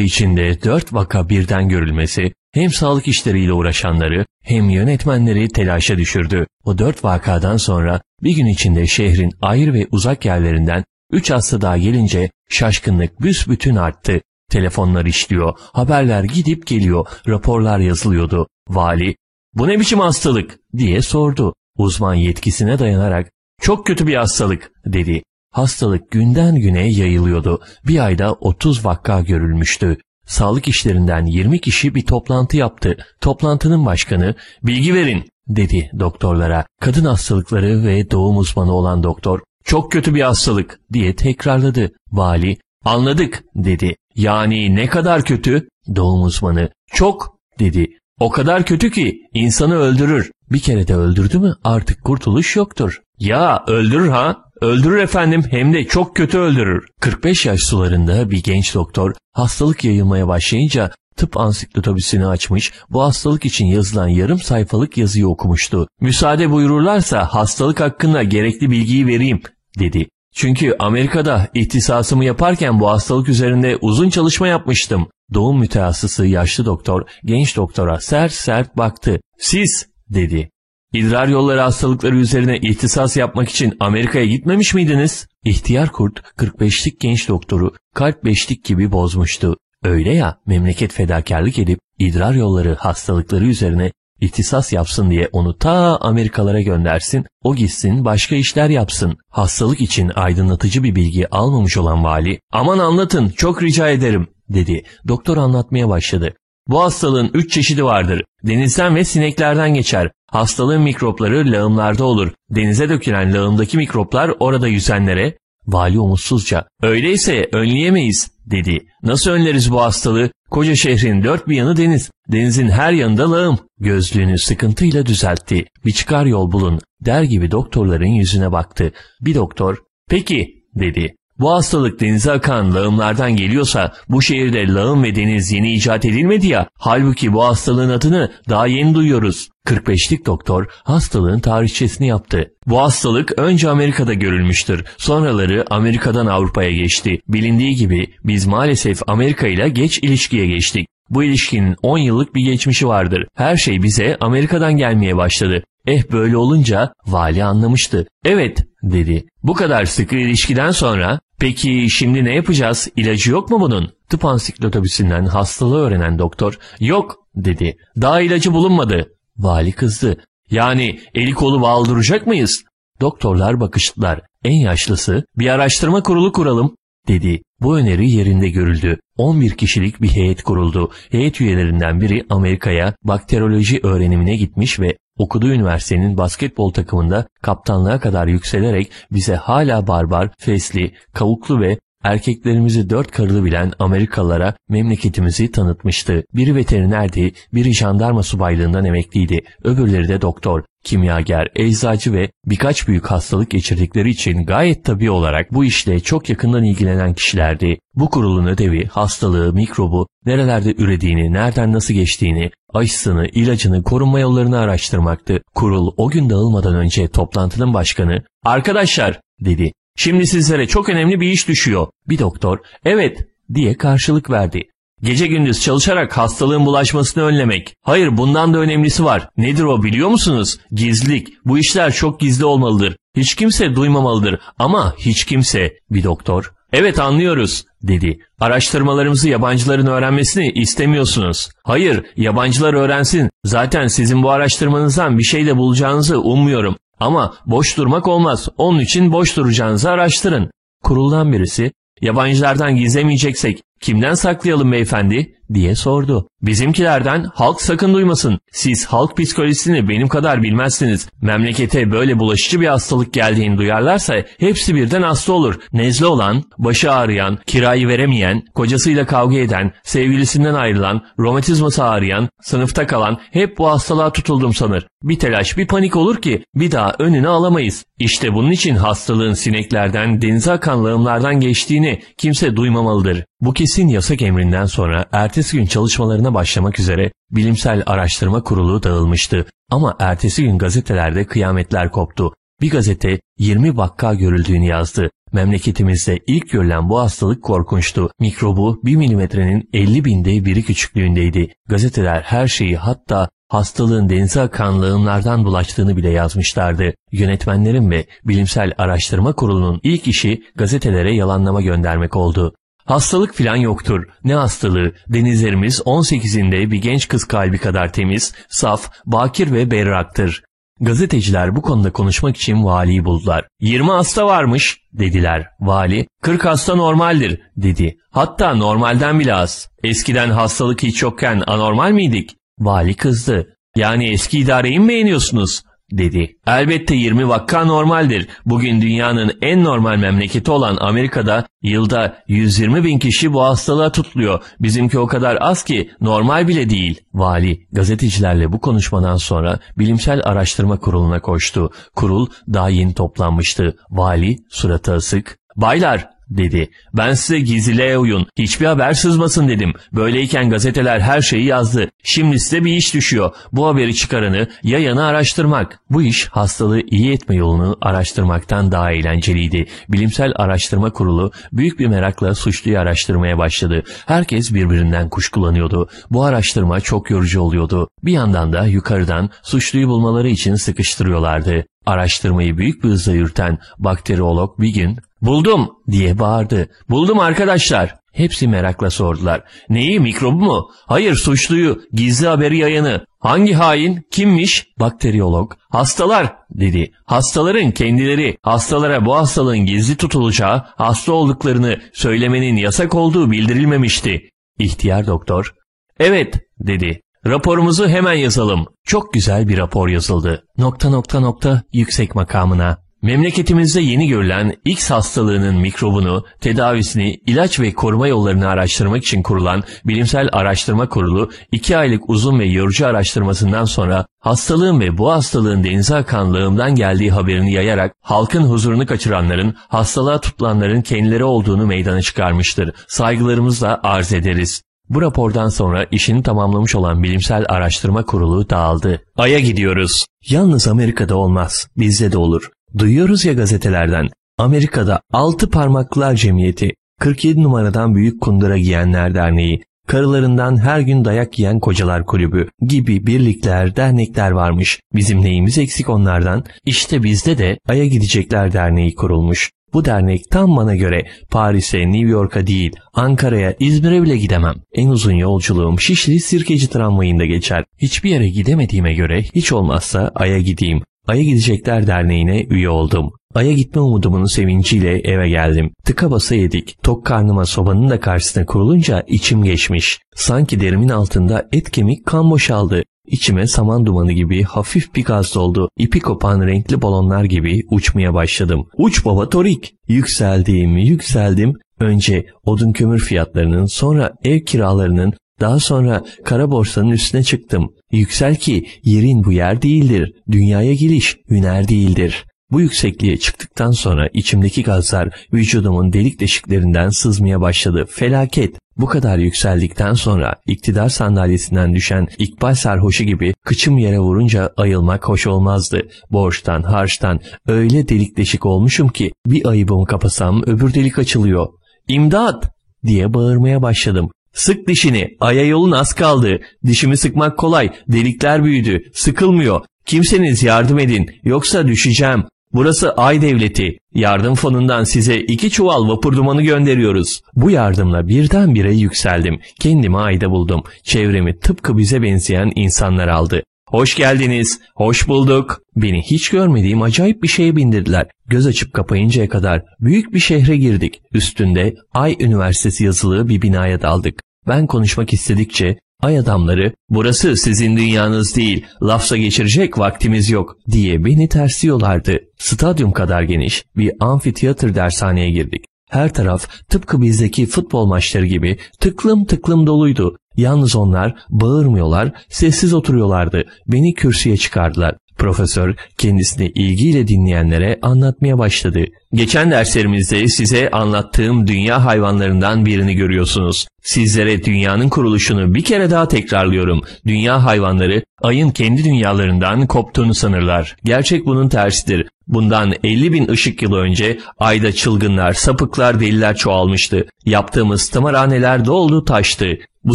Speaker 1: içinde dört vaka birden görülmesi hem sağlık işleriyle uğraşanları hem yönetmenleri telaşa düşürdü. O dört vakadan sonra bir gün içinde şehrin ayrı ve uzak yerlerinden üç hasta daha gelince şaşkınlık büsbütün arttı. Telefonlar işliyor, haberler gidip geliyor, raporlar yazılıyordu. Vali, bu ne biçim hastalık diye sordu. Uzman yetkisine dayanarak çok kötü bir hastalık dedi. Hastalık günden güne yayılıyordu. Bir ayda 30 vakka görülmüştü. Sağlık işlerinden 20 kişi bir toplantı yaptı. Toplantının başkanı bilgi verin dedi doktorlara. Kadın hastalıkları ve doğum uzmanı olan doktor çok kötü bir hastalık diye tekrarladı. Vali anladık dedi. Yani ne kadar kötü? Doğum uzmanı çok dedi. O kadar kötü ki insanı öldürür. Bir kere de öldürdü mü artık kurtuluş yoktur. Ya öldürür ha? Öldürür efendim hem de çok kötü öldürür. 45 yaş sularında bir genç doktor hastalık yayılmaya başlayınca tıp ansiklopedisini açmış, bu hastalık için yazılan yarım sayfalık yazıyı okumuştu. Müsaade buyururlarsa hastalık hakkında gerekli bilgiyi vereyim, dedi. Çünkü Amerika'da ihtisasımı yaparken bu hastalık üzerinde uzun çalışma yapmıştım. Doğum mütehassısı yaşlı doktor genç doktora sert sert baktı. Siz, dedi. İdrar yolları hastalıkları üzerine ihtisas yapmak için Amerika'ya gitmemiş miydiniz? İhtiyar kurt 45'lik genç doktoru kalp beşlik gibi bozmuştu. Öyle ya memleket fedakarlık edip idrar yolları hastalıkları üzerine İhtisas yapsın diye onu ta Amerikalara göndersin, o gitsin başka işler yapsın. Hastalık için aydınlatıcı bir bilgi almamış olan vali, aman anlatın çok rica ederim dedi. Doktor anlatmaya başladı. Bu hastalığın üç çeşidi vardır. Denizden ve sineklerden geçer. Hastalığın mikropları lağımlarda olur. Denize dökülen lağımdaki mikroplar orada yüzenlere, Vali umutsuzca, öyleyse önleyemeyiz dedi. Nasıl önleriz bu hastalığı? Koca şehrin dört bir yanı deniz. Denizin her yanında lağım. Gözlüğünü sıkıntıyla düzeltti. Bir çıkar yol bulun. Der gibi doktorların yüzüne baktı. Bir doktor, peki dedi. Bu hastalık denize akan lağımlardan geliyorsa bu şehirde lağım ve deniz yeni icat edilmedi ya. Halbuki bu hastalığın adını daha yeni duyuyoruz. 45'lik doktor hastalığın tarihçesini yaptı. Bu hastalık önce Amerika'da görülmüştür. Sonraları Amerika'dan Avrupa'ya geçti. Bilindiği gibi biz maalesef Amerika ile geç ilişkiye geçtik. Bu ilişkinin 10 yıllık bir geçmişi vardır. Her şey bize Amerika'dan gelmeye başladı. Eh böyle olunca vali anlamıştı. Evet dedi. Bu kadar sıkı ilişkiden sonra peki şimdi ne yapacağız? İlacı yok mu bunun? Tıp ansiklopedisinden hastalığı öğrenen doktor yok dedi. Daha ilacı bulunmadı. Vali kızdı. Yani eli kolu bağlı mıyız? Doktorlar bakıştılar. En yaşlısı bir araştırma kurulu kuralım dedi. Bu öneri yerinde görüldü. 11 kişilik bir heyet kuruldu. Heyet üyelerinden biri Amerika'ya bakteriyoloji öğrenimine gitmiş ve okuduğu üniversitenin basketbol takımında kaptanlığa kadar yükselerek bize hala barbar, fesli, kavuklu ve erkeklerimizi dört karılı bilen Amerikalılara memleketimizi tanıtmıştı. Biri veterinerdi, biri jandarma subaylığından emekliydi, öbürleri de doktor, kimyager, eczacı ve birkaç büyük hastalık geçirdikleri için gayet tabi olarak bu işle çok yakından ilgilenen kişilerdi. Bu kurulun ödevi hastalığı, mikrobu, nerelerde ürediğini, nereden nasıl geçtiğini, aşısını, ilacını, korunma yollarını araştırmaktı. Kurul o gün dağılmadan önce toplantının başkanı, ''Arkadaşlar'' dedi, Şimdi sizlere çok önemli bir iş düşüyor. Bir doktor, evet diye karşılık verdi. Gece gündüz çalışarak hastalığın bulaşmasını önlemek. Hayır bundan da önemlisi var. Nedir o biliyor musunuz? Gizlilik. Bu işler çok gizli olmalıdır. Hiç kimse duymamalıdır. Ama hiç kimse. Bir doktor. Evet anlıyoruz dedi. Araştırmalarımızı yabancıların öğrenmesini istemiyorsunuz. Hayır yabancılar öğrensin. Zaten sizin bu araştırmanızdan bir şey de bulacağınızı ummuyorum. Ama boş durmak olmaz. Onun için boş duracağınızı araştırın. Kuruldan birisi, yabancılardan gizlemeyeceksek kimden saklayalım beyefendi diye sordu. Bizimkilerden halk sakın duymasın. Siz halk psikolojisini benim kadar bilmezsiniz. Memlekete böyle bulaşıcı bir hastalık geldiğini duyarlarsa hepsi birden hasta olur. Nezle olan, başı ağrıyan, kirayı veremeyen, kocasıyla kavga eden, sevgilisinden ayrılan, romatizması ağrıyan, sınıfta kalan hep bu hastalığa tutuldum sanır. Bir telaş bir panik olur ki bir daha önünü alamayız. İşte bunun için hastalığın sineklerden, denize akan lağımlardan geçtiğini kimse duymamalıdır. Bu kesin yasak emrinden sonra ertesi gün çalışmalarına başlamak üzere bilimsel araştırma kurulu dağılmıştı. Ama ertesi gün gazetelerde kıyametler koptu. Bir gazete 20 vakka görüldüğünü yazdı. Memleketimizde ilk görülen bu hastalık korkunçtu. Mikrobu 1 milimetrenin 50 binde biri küçüklüğündeydi. Gazeteler her şeyi hatta hastalığın denize akan lağımlardan bulaştığını bile yazmışlardı. Yönetmenlerin ve bilimsel araştırma kurulunun ilk işi gazetelere yalanlama göndermek oldu. Hastalık filan yoktur. Ne hastalığı? Denizlerimiz 18'inde bir genç kız kalbi kadar temiz, saf, bakir ve berraktır. Gazeteciler bu konuda konuşmak için valiyi buldular. 20 hasta varmış dediler. Vali 40 hasta normaldir dedi. Hatta normalden bile az. Eskiden hastalık hiç yokken anormal miydik? Vali kızdı. Yani eski idareyi mi beğeniyorsunuz? Dedi. Elbette 20 vakka normaldir. Bugün dünyanın en normal memleketi olan Amerika'da yılda 120 bin kişi bu hastalığa tutuluyor. Bizimki o kadar az ki normal bile değil. Vali gazetecilerle bu konuşmadan sonra bilimsel araştırma kuruluna koştu. Kurul daha yeni toplanmıştı. Vali suratı asık. Baylar dedi. Ben size gizliliğe uyun. Hiçbir haber sızmasın dedim. Böyleyken gazeteler her şeyi yazdı. Şimdi size bir iş düşüyor. Bu haberi çıkaranı yayanı araştırmak. Bu iş hastalığı iyi etme yolunu araştırmaktan daha eğlenceliydi. Bilimsel Araştırma Kurulu büyük bir merakla suçluyu araştırmaya başladı. Herkes birbirinden kuşkulanıyordu. Bu araştırma çok yorucu oluyordu. Bir yandan da yukarıdan suçluyu bulmaları için sıkıştırıyorlardı. Araştırmayı büyük bir hızla yürüten bakteriyolog bir gün Buldum diye bağırdı. Buldum arkadaşlar. Hepsi merakla sordular. Neyi mikrobu mu? Hayır suçluyu, gizli haberi yayanı. Hangi hain? Kimmiş? Bakteriyolog. Hastalar dedi. Hastaların kendileri hastalara bu hastalığın gizli tutulacağı, hasta olduklarını söylemenin yasak olduğu bildirilmemişti. İhtiyar doktor. Evet dedi. Raporumuzu hemen yazalım. Çok güzel bir rapor yazıldı. Nokta nokta nokta yüksek makamına. Memleketimizde yeni görülen X hastalığının mikrobunu, tedavisini, ilaç ve koruma yollarını araştırmak için kurulan Bilimsel Araştırma Kurulu 2 aylık uzun ve yorucu araştırmasından sonra hastalığın ve bu hastalığın denize akan lağımdan geldiği haberini yayarak halkın huzurunu kaçıranların, hastalığa tutulanların kendileri olduğunu meydana çıkarmıştır. Saygılarımızla arz ederiz. Bu rapordan sonra işini tamamlamış olan Bilimsel Araştırma Kurulu dağıldı. Ay'a gidiyoruz. Yalnız Amerika'da olmaz, bizde de olur. Duyuyoruz ya gazetelerden. Amerika'da Altı Parmaklılar Cemiyeti, 47 numaradan Büyük Kundura Giyenler Derneği, karılarından her gün dayak yiyen kocalar kulübü gibi birlikler, dernekler varmış. Bizim neyimiz eksik onlardan? İşte bizde de Ay'a Gidecekler Derneği kurulmuş. Bu dernek tam bana göre Paris'e, New York'a değil, Ankara'ya, İzmir'e bile gidemem. En uzun yolculuğum Şişli Sirkeci tramvayında geçer. Hiçbir yere gidemediğime göre hiç olmazsa Ay'a gideyim. Ay'a Gidecekler Derneği'ne üye oldum. Ay'a gitme umudumun sevinciyle eve geldim. Tıka basa yedik. Tok karnıma sobanın da karşısına kurulunca içim geçmiş. Sanki derimin altında et kemik kan boşaldı. İçime saman dumanı gibi hafif bir gaz doldu. İpi kopan renkli balonlar gibi uçmaya başladım. Uç baba torik. Yükseldim, yükseldim. Önce odun kömür fiyatlarının, sonra ev kiralarının, daha sonra kara borsanın üstüne çıktım. Yüksel ki yerin bu yer değildir. Dünyaya geliş hüner değildir. Bu yüksekliğe çıktıktan sonra içimdeki gazlar vücudumun delik deşiklerinden sızmaya başladı. Felaket. Bu kadar yükseldikten sonra iktidar sandalyesinden düşen İkbal sarhoşu gibi kıçım yere vurunca ayılmak hoş olmazdı. Borçtan, harçtan öyle delik deşik olmuşum ki bir ayıbımı kapasam öbür delik açılıyor. İmdat! diye bağırmaya başladım. Sık dişini, aya yolun az kaldı. Dişimi sıkmak kolay, delikler büyüdü, sıkılmıyor. Kimseniz yardım edin, yoksa düşeceğim. Burası Ay Devleti. Yardım fonundan size iki çuval vapur dumanı gönderiyoruz. Bu yardımla birdenbire yükseldim. Kendimi ayda buldum. Çevremi tıpkı bize benzeyen insanlar aldı. Hoş geldiniz, hoş bulduk. Beni hiç görmediğim acayip bir şeye bindirdiler. Göz açıp kapayıncaya kadar büyük bir şehre girdik. Üstünde Ay Üniversitesi yazılı bir binaya daldık. Ben konuşmak istedikçe Ay adamları burası sizin dünyanız değil lafza geçirecek vaktimiz yok diye beni tersliyorlardı. Stadyum kadar geniş bir amfiteyatr dershaneye girdik. Her taraf tıpkı bizdeki futbol maçları gibi tıklım tıklım doluydu. Yalnız onlar bağırmıyorlar, sessiz oturuyorlardı. Beni kürsüye çıkardılar. Profesör kendisini ilgiyle dinleyenlere anlatmaya başladı. Geçen derslerimizde size anlattığım dünya hayvanlarından birini görüyorsunuz. Sizlere dünyanın kuruluşunu bir kere daha tekrarlıyorum. Dünya hayvanları ayın kendi dünyalarından koptuğunu sanırlar. Gerçek bunun tersidir. Bundan 50 bin ışık yılı önce ayda çılgınlar, sapıklar, deliler çoğalmıştı. Yaptığımız tımarhaneler doldu taştı. Bu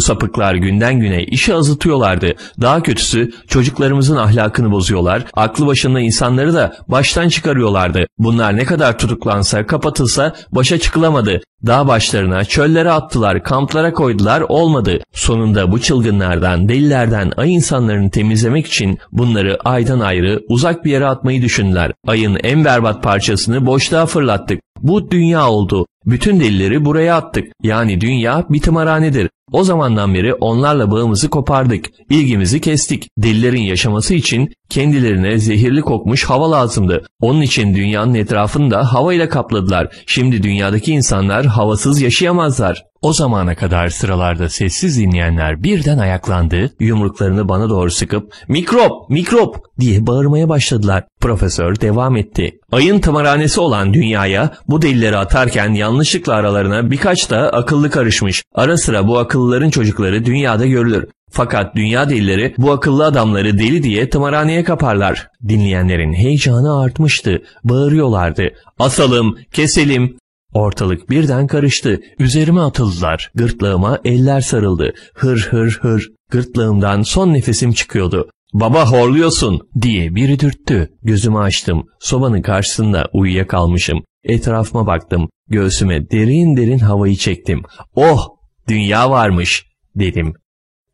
Speaker 1: sapıklar günden güne işi azıtıyorlardı. Daha kötüsü çocuklarımızın ahlakını bozuyorlar, aklı başında insanları da baştan çıkarıyorlardı. Bunlar ne kadar tutuklansa, kapatılsa başa çıkılamadı. Dağ başlarına, çöllere attılar, kamplara koydular, olmadı. Sonunda bu çılgınlardan, delilerden ay insanlarını temizlemek için bunları aydan ayrı, uzak bir yere atmayı düşündüler. Ayın en berbat parçasını boşluğa fırlattık. Bu dünya oldu. Bütün delileri buraya attık. Yani dünya bir tımarhanedir. O zamandan beri onlarla bağımızı kopardık. İlgimizi kestik. Delilerin yaşaması için kendilerine zehirli kokmuş hava lazımdı. Onun için dünyanın etrafını da havayla kapladılar. Şimdi dünyadaki insanlar havasız yaşayamazlar. O zamana kadar sıralarda sessiz dinleyenler birden ayaklandı, yumruklarını bana doğru sıkıp mikrop, mikrop diye bağırmaya başladılar. Profesör devam etti. Ayın tımarhanesi olan dünyaya bu delileri atarken yanlışlıkla aralarına birkaç da akıllı karışmış. Ara sıra bu akıllıların çocukları dünyada görülür. Fakat dünya delileri bu akıllı adamları deli diye tımarhaneye kaparlar. Dinleyenlerin heyecanı artmıştı. Bağırıyorlardı. Asalım, keselim, Ortalık birden karıştı. Üzerime atıldılar. Gırtlağıma eller sarıldı. Hır hır hır. Gırtlağımdan son nefesim çıkıyordu. Baba horluyorsun diye biri dürttü. Gözümü açtım. Sobanın karşısında uyuyakalmışım. Etrafıma baktım. Göğsüme derin derin havayı çektim. Oh! Dünya varmış dedim.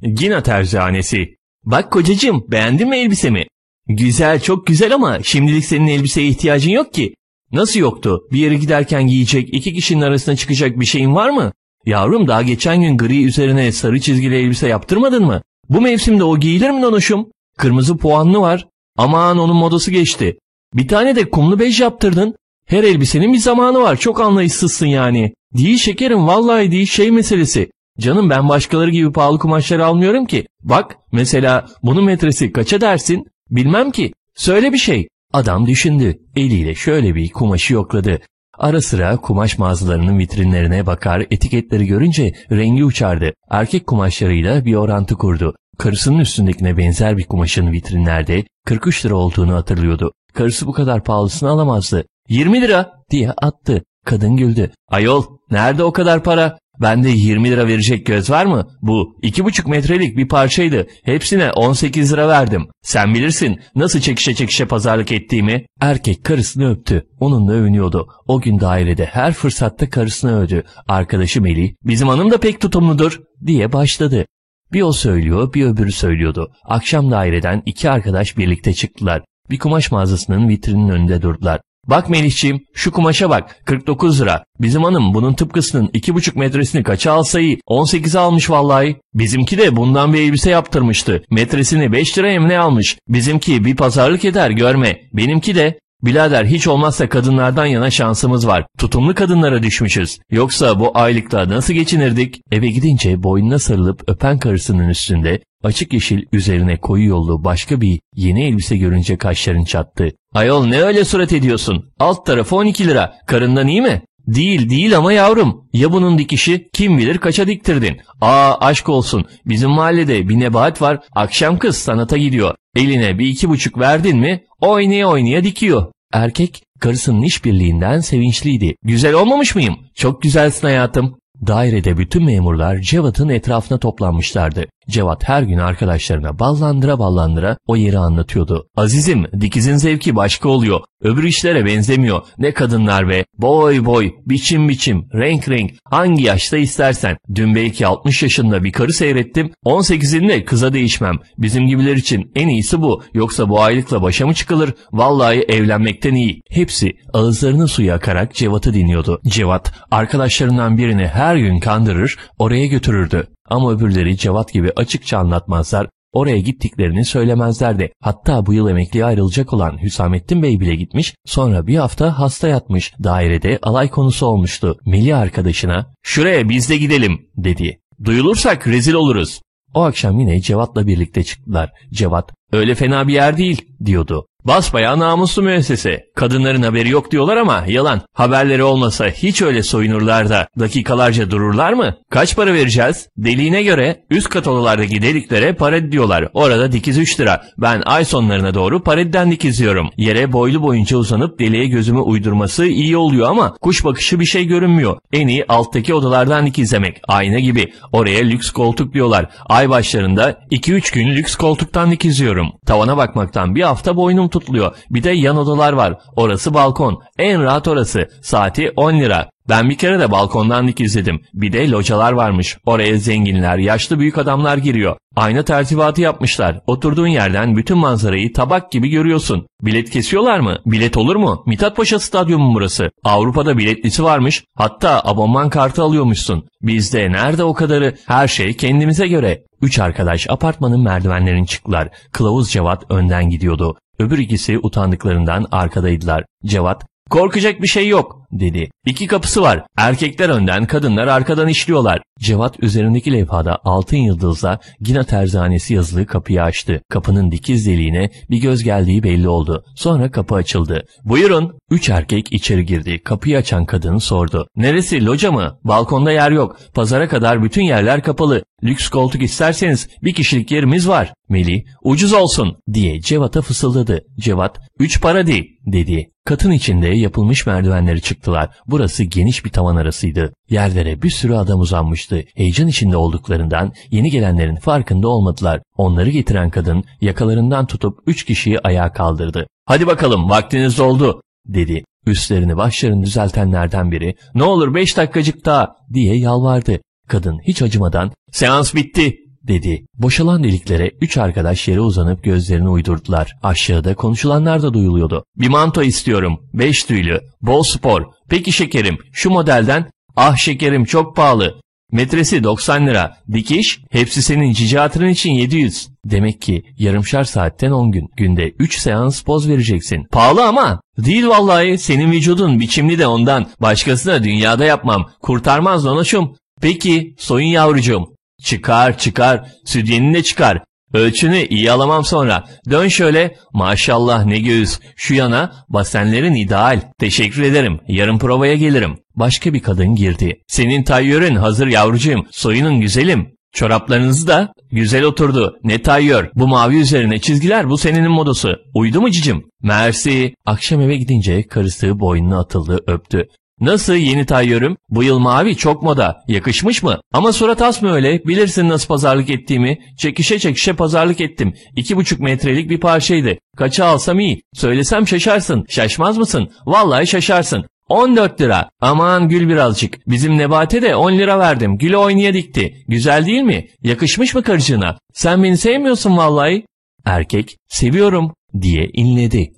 Speaker 1: Gina terzihanesi Bak kocacığım beğendin mi elbisemi? Güzel çok güzel ama şimdilik senin elbiseye ihtiyacın yok ki. Nasıl yoktu? Bir yere giderken giyecek iki kişinin arasına çıkacak bir şeyin var mı? Yavrum daha geçen gün gri üzerine sarı çizgili elbise yaptırmadın mı? Bu mevsimde o giyilir mi nonuşum? Kırmızı puanlı var. Aman onun modası geçti. Bir tane de kumlu bej yaptırdın. Her elbisenin bir zamanı var. Çok anlayışsızsın yani. Değil şekerim vallahi değil şey meselesi. Canım ben başkaları gibi pahalı kumaşları almıyorum ki. Bak mesela bunun metresi kaça dersin? Bilmem ki. Söyle bir şey. Adam düşündü. Eliyle şöyle bir kumaşı yokladı. Ara sıra kumaş mağazalarının vitrinlerine bakar, etiketleri görünce rengi uçardı. Erkek kumaşlarıyla bir orantı kurdu. Karısının üstündekine benzer bir kumaşın vitrinlerde 43 lira olduğunu hatırlıyordu. Karısı bu kadar pahalısını alamazdı. 20 lira diye attı. Kadın güldü. Ayol nerede o kadar para? Bende 20 lira verecek göz var mı? Bu 2,5 metrelik bir parçaydı. Hepsine 18 lira verdim. Sen bilirsin nasıl çekişe çekişe pazarlık ettiğimi. Erkek karısını öptü. Onunla övünüyordu. O gün dairede her fırsatta karısını övdü. Arkadaşı Melih, bizim hanım da pek tutumludur diye başladı. Bir o söylüyor bir öbürü söylüyordu. Akşam daireden iki arkadaş birlikte çıktılar. Bir kumaş mağazasının vitrinin önünde durdular. Bak Melihciğim şu kumaşa bak 49 lira. Bizim hanım bunun tıpkısının 2,5 metresini kaça alsayı 18'e almış vallahi. Bizimki de bundan bir elbise yaptırmıştı. Metresini 5 liraya mı ne almış? Bizimki bir pazarlık eder görme. Benimki de Bilader hiç olmazsa kadınlardan yana şansımız var. Tutumlu kadınlara düşmüşüz. Yoksa bu aylıkta nasıl geçinirdik? Eve gidince boynuna sarılıp öpen karısının üstünde açık yeşil üzerine koyu yollu başka bir yeni elbise görünce kaşların çattı. Ayol ne öyle surat ediyorsun? Alt tarafı 12 lira. Karından iyi mi? Değil değil ama yavrum. Ya bunun dikişi kim bilir kaça diktirdin. Aa aşk olsun. Bizim mahallede bir nebahat var. Akşam kız sanata gidiyor. Eline bir iki buçuk verdin mi oynaya oynaya dikiyor. Erkek karısının işbirliğinden sevinçliydi. Güzel olmamış mıyım? Çok güzelsin hayatım. Dairede bütün memurlar Cevat'ın etrafına toplanmışlardı. Cevat her gün arkadaşlarına ballandıra ballandıra o yeri anlatıyordu. Azizim dikizin zevki başka oluyor. Öbür işlere benzemiyor. Ne kadınlar be. Boy boy, biçim biçim, renk renk. Hangi yaşta istersen. Dün belki 60 yaşında bir karı seyrettim. 18'inde kıza değişmem. Bizim gibiler için en iyisi bu. Yoksa bu aylıkla başa mı çıkılır? Vallahi evlenmekten iyi. Hepsi ağızlarını suya akarak Cevat'ı dinliyordu. Cevat arkadaşlarından birini her gün kandırır, oraya götürürdü. Ama öbürleri Cevat gibi açıkça anlatmazlar, oraya gittiklerini söylemezlerdi. Hatta bu yıl emekliye ayrılacak olan Hüsamettin Bey bile gitmiş, sonra bir hafta hasta yatmış. Dairede alay konusu olmuştu. Melih arkadaşına, ''Şuraya biz de gidelim.'' dedi. ''Duyulursak rezil oluruz.'' O akşam yine Cevat'la birlikte çıktılar. Cevat, ''Öyle fena bir yer değil.'' diyordu. Basbayağı namuslu müessese. Kadınların haberi yok diyorlar ama yalan. Haberleri olmasa hiç öyle soyunurlar da dakikalarca dururlar mı? Kaç para vereceğiz? Deliğine göre üst kat odalardaki deliklere paret diyorlar. Orada dikiz 3 lira. Ben ay sonlarına doğru paretten dikizliyorum. Yere boylu boyunca uzanıp deliğe gözümü uydurması iyi oluyor ama kuş bakışı bir şey görünmüyor. En iyi alttaki odalardan dikizlemek. Ayna gibi. Oraya lüks koltuk diyorlar. Ay başlarında 2-3 gün lüks koltuktan dikizliyorum. Tavana bakmaktan bir hafta boynum tutuluyor. Bir de yan odalar var. Orası balkon. En rahat orası. Saati 10 lira. Ben bir kere de balkondan dikizledim. Bir de localar varmış. Oraya zenginler, yaşlı büyük adamlar giriyor. Ayna tertibatı yapmışlar. Oturduğun yerden bütün manzarayı tabak gibi görüyorsun. Bilet kesiyorlar mı? Bilet olur mu? Mithat Paşa Stadyumu burası. Avrupa'da biletlisi varmış. Hatta abonman kartı alıyormuşsun. Bizde nerede o kadarı? Her şey kendimize göre. Üç arkadaş apartmanın merdivenlerini çıktılar. Kılavuz Cevat önden gidiyordu. Öbür ikisi utandıklarından arkadaydılar. Cevat, korkacak bir şey yok dedi. İki kapısı var. Erkekler önden, kadınlar arkadan işliyorlar. Cevat üzerindeki levhada altın yıldızla Gina Terzanesi yazılı kapıyı açtı. Kapının dikiz deliğine bir göz geldiği belli oldu. Sonra kapı açıldı. Buyurun. Üç erkek içeri girdi. Kapıyı açan kadın sordu. Neresi loca mı? Balkonda yer yok. Pazara kadar bütün yerler kapalı. Lüks koltuk isterseniz bir kişilik yerimiz var. Meli ucuz olsun diye Cevat'a fısıldadı. Cevat üç para değil dedi. Katın içinde yapılmış merdivenleri çıktılar. Burası geniş bir tavan arasıydı. Yerlere bir sürü adam uzanmıştı. Heyecan içinde olduklarından yeni gelenlerin farkında olmadılar. Onları getiren kadın yakalarından tutup üç kişiyi ayağa kaldırdı. Hadi bakalım vaktiniz doldu dedi. Üstlerini başlarını düzeltenlerden biri ne olur beş dakikacık daha diye yalvardı. Kadın hiç acımadan seans bitti dedi. Boşalan deliklere üç arkadaş yere uzanıp gözlerini uydurdular. Aşağıda konuşulanlar da duyuluyordu. Bir manto istiyorum. Beş tüylü. Bol spor. Peki şekerim şu modelden. Ah şekerim çok pahalı. Metresi 90 lira. Dikiş hepsi senin cici hatırın için 700. Demek ki yarımşar saatten 10 gün. Günde 3 seans poz vereceksin. Pahalı ama. Değil vallahi senin vücudun biçimli de ondan. Başkasına dünyada yapmam. Kurtarmaz donoşum. Peki soyun yavrucuğum. Çıkar çıkar. Südyenini de çıkar. Ölçünü iyi alamam sonra. Dön şöyle. Maşallah ne göğüs. Şu yana basenlerin ideal. Teşekkür ederim. Yarın provaya gelirim. Başka bir kadın girdi. Senin tayyörün hazır yavrucuğum. Soyunun güzelim. Çoraplarınız da güzel oturdu. Ne tayyör. Bu mavi üzerine çizgiler bu senenin modası. Uydu mu cicim? Mersi. Akşam eve gidince karısı boynuna atıldı öptü. Nasıl yeni tayyörüm? Bu yıl mavi çok moda. Yakışmış mı? Ama surat asma öyle. Bilirsin nasıl pazarlık ettiğimi. Çekişe çekişe pazarlık ettim. İki buçuk metrelik bir parçaydı. Kaça alsam iyi. Söylesem şaşarsın. Şaşmaz mısın? Vallahi şaşarsın. 14 lira. Aman gül birazcık. Bizim Nebate de 10 lira verdim. Gülü oynaya dikti. Güzel değil mi? Yakışmış mı karıcığına? Sen beni sevmiyorsun vallahi. Erkek, seviyorum diye inledi.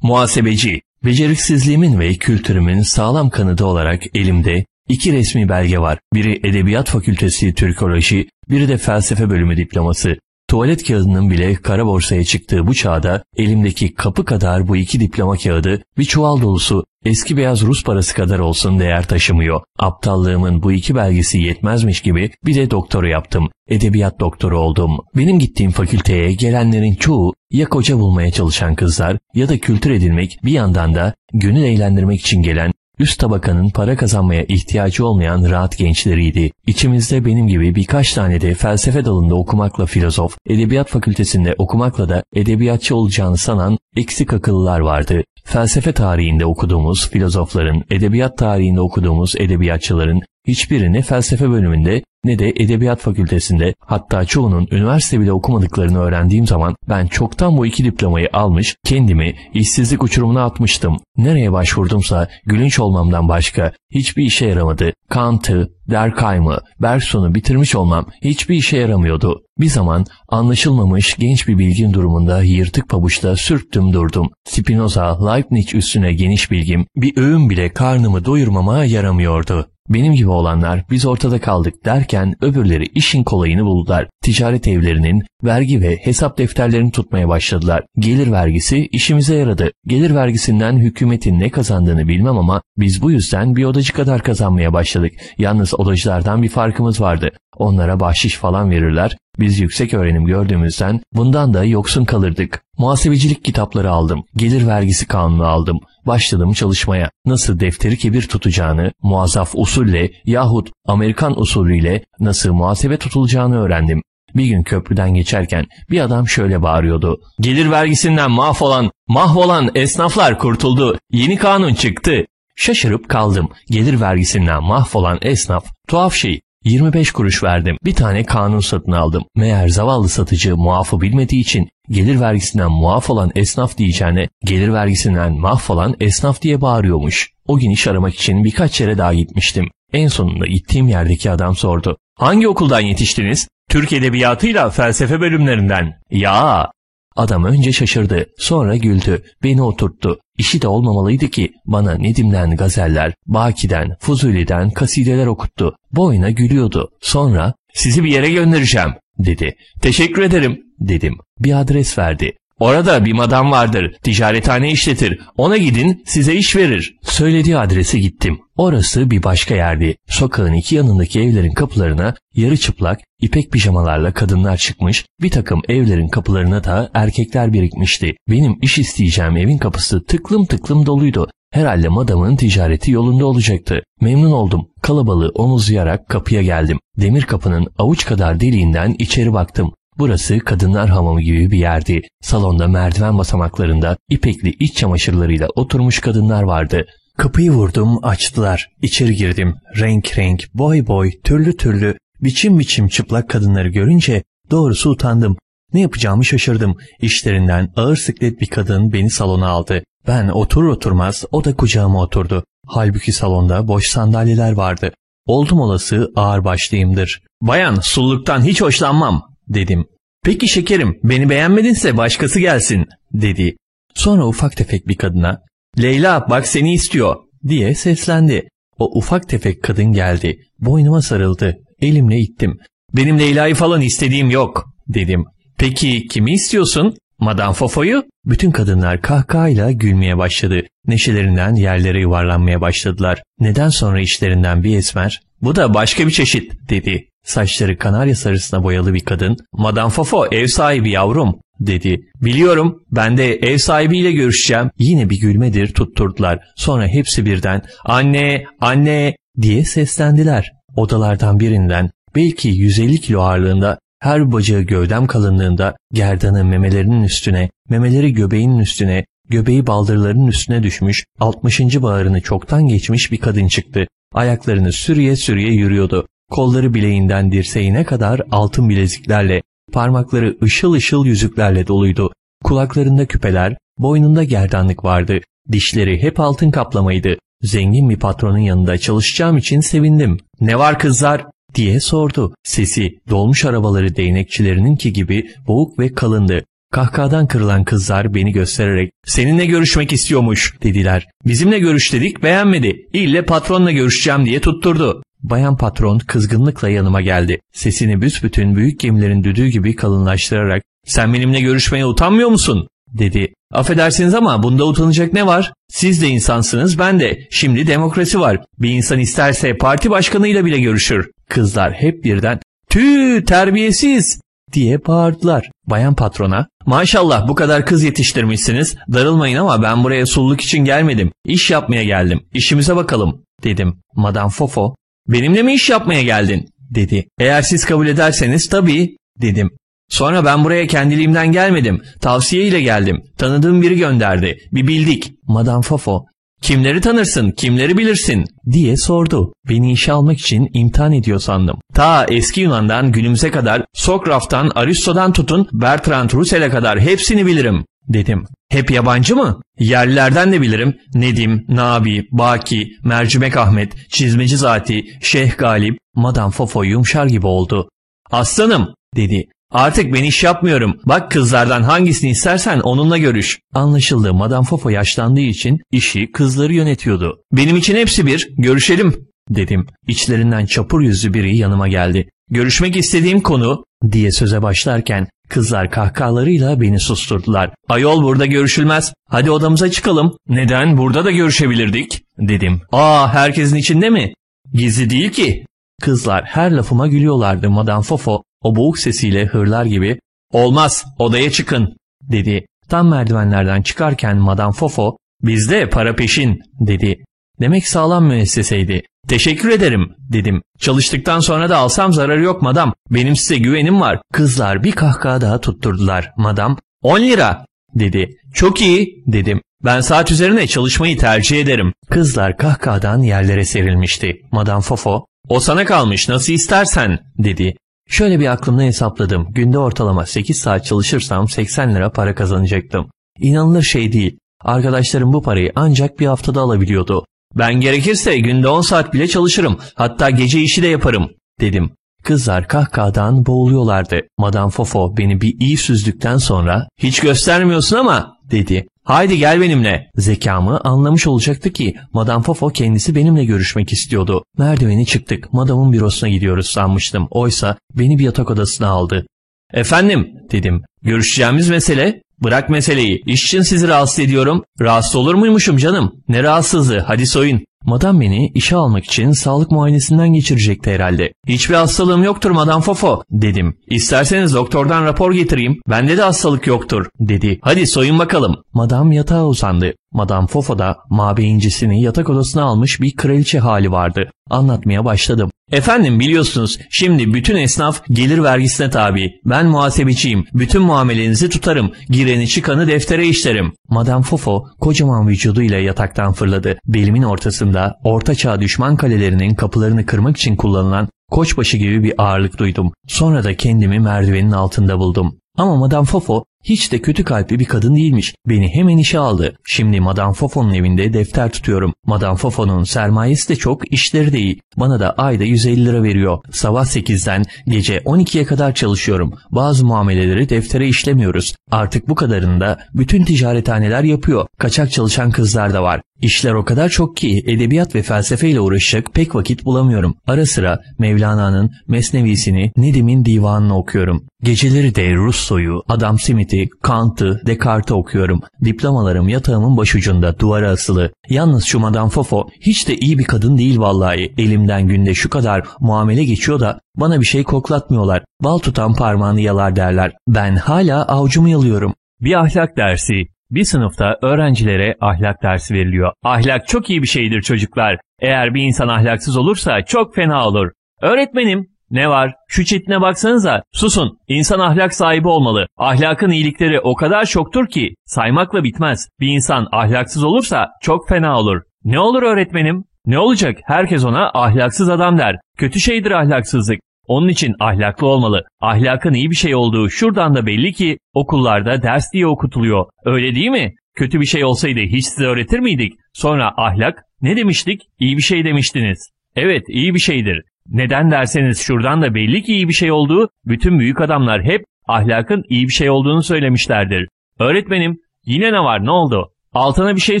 Speaker 1: Muhasebeci, beceriksizliğimin ve kültürümün sağlam kanıtı olarak elimde iki resmi belge var. Biri Edebiyat Fakültesi Türkoloji, biri de Felsefe Bölümü diploması. Tuvalet kağıdının bile kara borsaya çıktığı bu çağda elimdeki kapı kadar bu iki diploma kağıdı bir çuval dolusu eski beyaz Rus parası kadar olsun değer taşımıyor. Aptallığımın bu iki belgesi yetmezmiş gibi bir de doktoru yaptım. Edebiyat doktoru oldum. Benim gittiğim fakülteye gelenlerin çoğu ya koca bulmaya çalışan kızlar ya da kültür edilmek bir yandan da gönül eğlendirmek için gelen üst tabakanın para kazanmaya ihtiyacı olmayan rahat gençleriydi. İçimizde benim gibi birkaç tane de felsefe dalında okumakla filozof, edebiyat fakültesinde okumakla da edebiyatçı olacağını sanan eksik akıllılar vardı. Felsefe tarihinde okuduğumuz filozofların, edebiyat tarihinde okuduğumuz edebiyatçıların hiçbiri ne felsefe bölümünde ne de edebiyat fakültesinde hatta çoğunun üniversite bile okumadıklarını öğrendiğim zaman ben çoktan bu iki diplomayı almış kendimi işsizlik uçurumuna atmıştım. Nereye başvurdumsa gülünç olmamdan başka hiçbir işe yaramadı. Kant'ı, Derkheim'ı, Bergson'u bitirmiş olmam hiçbir işe yaramıyordu. Bir zaman anlaşılmamış genç bir bilgin durumunda yırtık pabuçta sürttüm durdum. Spinoza, Leibniz üstüne geniş bilgim bir öğün bile karnımı doyurmama yaramıyordu. Benim gibi olanlar biz ortada kaldık derken öbürleri işin kolayını buldular. Ticaret evlerinin vergi ve hesap defterlerini tutmaya başladılar. Gelir vergisi işimize yaradı. Gelir vergisinden hükümetin ne kazandığını bilmem ama biz bu yüzden bir odacı kadar kazanmaya başladık. Yalnız odacılardan bir farkımız vardı. Onlara bahşiş falan verirler. Biz yüksek öğrenim gördüğümüzden bundan da yoksun kalırdık. Muhasebecilik kitapları aldım. Gelir vergisi kanunu aldım. Başladım çalışmaya. Nasıl defteri kebir tutacağını, muazzaf usulle yahut Amerikan usulüyle nasıl muhasebe tutulacağını öğrendim. Bir gün köprüden geçerken bir adam şöyle bağırıyordu. Gelir vergisinden mahvolan, mahvolan esnaflar kurtuldu. Yeni kanun çıktı. Şaşırıp kaldım. Gelir vergisinden mahvolan esnaf tuhaf şey. 25 kuruş verdim. Bir tane kanun satın aldım. Meğer zavallı satıcı muafı bilmediği için gelir vergisinden muaf olan esnaf diyeceğine gelir vergisinden mahvolan esnaf diye bağırıyormuş. O gün iş aramak için birkaç yere daha gitmiştim. En sonunda gittiğim yerdeki adam sordu. Hangi okuldan yetiştiniz? Türk Edebiyatı'yla felsefe bölümlerinden. Ya Adam önce şaşırdı, sonra güldü, beni oturttu. İşi de olmamalıydı ki bana Nedim'den gazeller, Baki'den, Fuzuli'den kasideler okuttu. Boyuna gülüyordu. Sonra sizi bir yere göndereceğim dedi. Teşekkür ederim dedim. Bir adres verdi. Orada bir madam vardır, ticarethane işletir. Ona gidin, size iş verir. Söylediği adrese gittim. Orası bir başka yerdi. Sokağın iki yanındaki evlerin kapılarına yarı çıplak, ipek pijamalarla kadınlar çıkmış, bir takım evlerin kapılarına da erkekler birikmişti. Benim iş isteyeceğim evin kapısı tıklım tıklım doluydu. Herhalde madamın ticareti yolunda olacaktı. Memnun oldum. Kalabalığı omuzlayarak kapıya geldim. Demir kapının avuç kadar deliğinden içeri baktım. Burası kadınlar hamamı gibi bir yerdi. Salonda merdiven basamaklarında ipekli iç çamaşırlarıyla oturmuş kadınlar vardı. Kapıyı vurdum açtılar. İçeri girdim. Renk renk, boy boy, türlü türlü, biçim biçim çıplak kadınları görünce doğrusu utandım. Ne yapacağımı şaşırdım. İşlerinden ağır siklet bir kadın beni salona aldı. Ben oturur oturmaz o da kucağıma oturdu. Halbuki salonda boş sandalyeler vardı. Oldum olası ağır başlıyımdır. Bayan sulluktan hiç hoşlanmam dedim. Peki şekerim beni beğenmedinse başkası gelsin dedi. Sonra ufak tefek bir kadına Leyla bak seni istiyor diye seslendi. O ufak tefek kadın geldi. Boynuma sarıldı. Elimle ittim. Benim Leyla'yı falan istediğim yok dedim. Peki kimi istiyorsun? Madame Fofo'yu? Bütün kadınlar kahkahayla gülmeye başladı. Neşelerinden yerlere yuvarlanmaya başladılar. Neden sonra işlerinden bir esmer? Bu da başka bir çeşit dedi. Saçları kanarya sarısına boyalı bir kadın. Madame Fofo ev sahibi yavrum dedi. Biliyorum ben de ev sahibiyle görüşeceğim. Yine bir gülmedir tutturdular. Sonra hepsi birden anne anne diye seslendiler. Odalardan birinden belki 150 kilo ağırlığında her bacağı gövdem kalınlığında gerdanı memelerinin üstüne, memeleri göbeğinin üstüne, göbeği baldırlarının üstüne düşmüş, 60. bağrını çoktan geçmiş bir kadın çıktı. Ayaklarını sürüye sürüye yürüyordu. Kolları bileğinden dirseğine kadar altın bileziklerle, parmakları ışıl ışıl yüzüklerle doluydu. Kulaklarında küpeler, boynunda gerdanlık vardı. Dişleri hep altın kaplamaydı. Zengin bir patronun yanında çalışacağım için sevindim. Ne var kızlar? diye sordu. Sesi dolmuş arabaları değnekçilerininki gibi boğuk ve kalındı. Kahkahadan kırılan kızlar beni göstererek seninle görüşmek istiyormuş dediler. Bizimle görüş dedik beğenmedi. İlle patronla görüşeceğim diye tutturdu. Bayan patron kızgınlıkla yanıma geldi. Sesini büsbütün büyük gemilerin düdüğü gibi kalınlaştırarak sen benimle görüşmeye utanmıyor musun? dedi. Affedersiniz ama bunda utanacak ne var? Siz de insansınız ben de. Şimdi demokrasi var. Bir insan isterse parti başkanıyla bile görüşür. Kızlar hep birden tüh terbiyesiz diye bağırdılar. Bayan patrona maşallah bu kadar kız yetiştirmişsiniz darılmayın ama ben buraya sulluk için gelmedim. İş yapmaya geldim. İşimize bakalım dedim. Madame Fofo benimle mi iş yapmaya geldin dedi. Eğer siz kabul ederseniz tabii dedim. Sonra ben buraya kendiliğimden gelmedim. Tavsiyeyle geldim. Tanıdığım biri gönderdi. Bir bildik. Madame Fofo Kimleri tanırsın, kimleri bilirsin diye sordu. Beni işe almak için imtihan ediyor sandım. Ta eski Yunan'dan günümüze kadar Sokraf'tan, Aristo'dan tutun Bertrand Russell'e kadar hepsini bilirim dedim. Hep yabancı mı? Yerlilerden de bilirim. Nedim, Nabi, Baki, Mercimek Ahmet, Çizmeci Zati, Şeyh Galip, Madame Fofo yumşar gibi oldu. Aslanım dedi. Artık ben iş yapmıyorum. Bak kızlardan hangisini istersen onunla görüş. Anlaşıldı. Madame Fofo yaşlandığı için işi kızları yönetiyordu. Benim için hepsi bir. Görüşelim dedim. İçlerinden çapur yüzlü biri yanıma geldi. Görüşmek istediğim konu diye söze başlarken kızlar kahkahalarıyla beni susturdular. Ayol burada görüşülmez. Hadi odamıza çıkalım. Neden? Burada da görüşebilirdik dedim. Aa herkesin içinde mi? Gizli değil ki. Kızlar her lafıma gülüyorlardı. Madame Fofo o boğuk sesiyle hırlar gibi ''Olmaz, odaya çıkın.'' dedi. Tam merdivenlerden çıkarken Madame Fofo ''Bizde para peşin.'' dedi. Demek sağlam müesseseydi. Teşekkür ederim dedim. Çalıştıktan sonra da alsam zararı yok madam. Benim size güvenim var. Kızlar bir kahkaha daha tutturdular. Madam 10 lira dedi. Çok iyi dedim. Ben saat üzerine çalışmayı tercih ederim. Kızlar kahkahadan yerlere serilmişti. Madame Fofo o sana kalmış nasıl istersen dedi. Şöyle bir aklımda hesapladım. Günde ortalama 8 saat çalışırsam 80 lira para kazanacaktım. İnanılır şey değil. Arkadaşlarım bu parayı ancak bir haftada alabiliyordu. Ben gerekirse günde 10 saat bile çalışırım. Hatta gece işi de yaparım dedim. Kızlar kahkahadan boğuluyorlardı. Madame Fofo beni bir iyi süzdükten sonra hiç göstermiyorsun ama dedi. Haydi gel benimle. Zekamı anlamış olacaktı ki Madame Fofo kendisi benimle görüşmek istiyordu. Merdiveni çıktık. Madamın bürosuna gidiyoruz sanmıştım. Oysa beni bir yatak odasına aldı. Efendim dedim. Görüşeceğimiz mesele Bırak meseleyi. İş için sizi rahatsız ediyorum. Rahatsız olur muymuşum canım? Ne rahatsızlığı? Hadi soyun. Madam beni işe almak için sağlık muayenesinden geçirecekti herhalde. Hiçbir hastalığım yoktur Madam Fofo dedim. İsterseniz doktordan rapor getireyim. Bende de hastalık yoktur dedi. Hadi soyun bakalım. Madam yatağa uzandı. Madam Fofo da mabeyincisini yatak odasına almış bir kraliçe hali vardı. Anlatmaya başladım. Efendim biliyorsunuz şimdi bütün esnaf gelir vergisine tabi. Ben muhasebeciyim. Bütün muamelenizi tutarım. Gireni çıkanı deftere işlerim. Madame Fofo kocaman vücuduyla yataktan fırladı. Belimin ortasında ortaçağ düşman kalelerinin kapılarını kırmak için kullanılan koçbaşı gibi bir ağırlık duydum. Sonra da kendimi merdivenin altında buldum. Ama Madame Fofo Hiç de kötü kalpli bir kadın değilmiş. Beni hemen işe aldı. Şimdi Madame Fofo'nun evinde defter tutuyorum. Madame Fofo'nun sermayesi de çok, işleri de iyi. Bana da ayda 150 lira veriyor. Sabah 8'den gece 12'ye kadar çalışıyorum. Bazı muameleleri deftere işlemiyoruz. Artık bu kadarını da bütün ticarethaneler yapıyor. Kaçak çalışan kızlar da var. İşler o kadar çok ki edebiyat ve felsefeyle uğraşacak pek vakit bulamıyorum. Ara sıra Mevlana'nın Mesnevisini, Nedim'in divanını okuyorum. Geceleri de Russo'yu, Adam Smith'i, Kant'ı, Descartes'i okuyorum. Diplomalarım yatağımın başucunda duvara asılı. Yalnız şu Madame Fofo hiç de iyi bir kadın değil vallahi. Elimden günde şu kadar muamele geçiyor da bana bir şey koklatmıyorlar. Bal tutan parmağını yalar derler. Ben hala avucumu yalıyorum. Bir ahlak dersi, bir sınıfta öğrencilere ahlak dersi veriliyor. Ahlak çok iyi bir şeydir çocuklar. Eğer bir insan ahlaksız olursa çok fena olur. Öğretmenim, ne var? Şu çetine baksanıza. Susun. İnsan ahlak sahibi olmalı. Ahlakın iyilikleri o kadar çoktur ki saymakla bitmez. Bir insan ahlaksız olursa çok fena olur. Ne olur öğretmenim? Ne olacak? Herkes ona ahlaksız adam der. Kötü şeydir ahlaksızlık. Onun için ahlaklı olmalı. Ahlakın iyi bir şey olduğu şuradan da belli ki okullarda ders diye okutuluyor. Öyle değil mi? Kötü bir şey olsaydı hiç size öğretir miydik? Sonra ahlak ne demiştik? İyi bir şey demiştiniz. Evet iyi bir şeydir. Neden derseniz şuradan da belli ki iyi bir şey olduğu bütün büyük adamlar hep ahlakın iyi bir şey olduğunu söylemişlerdir. Öğretmenim yine ne var ne oldu? Altına bir şey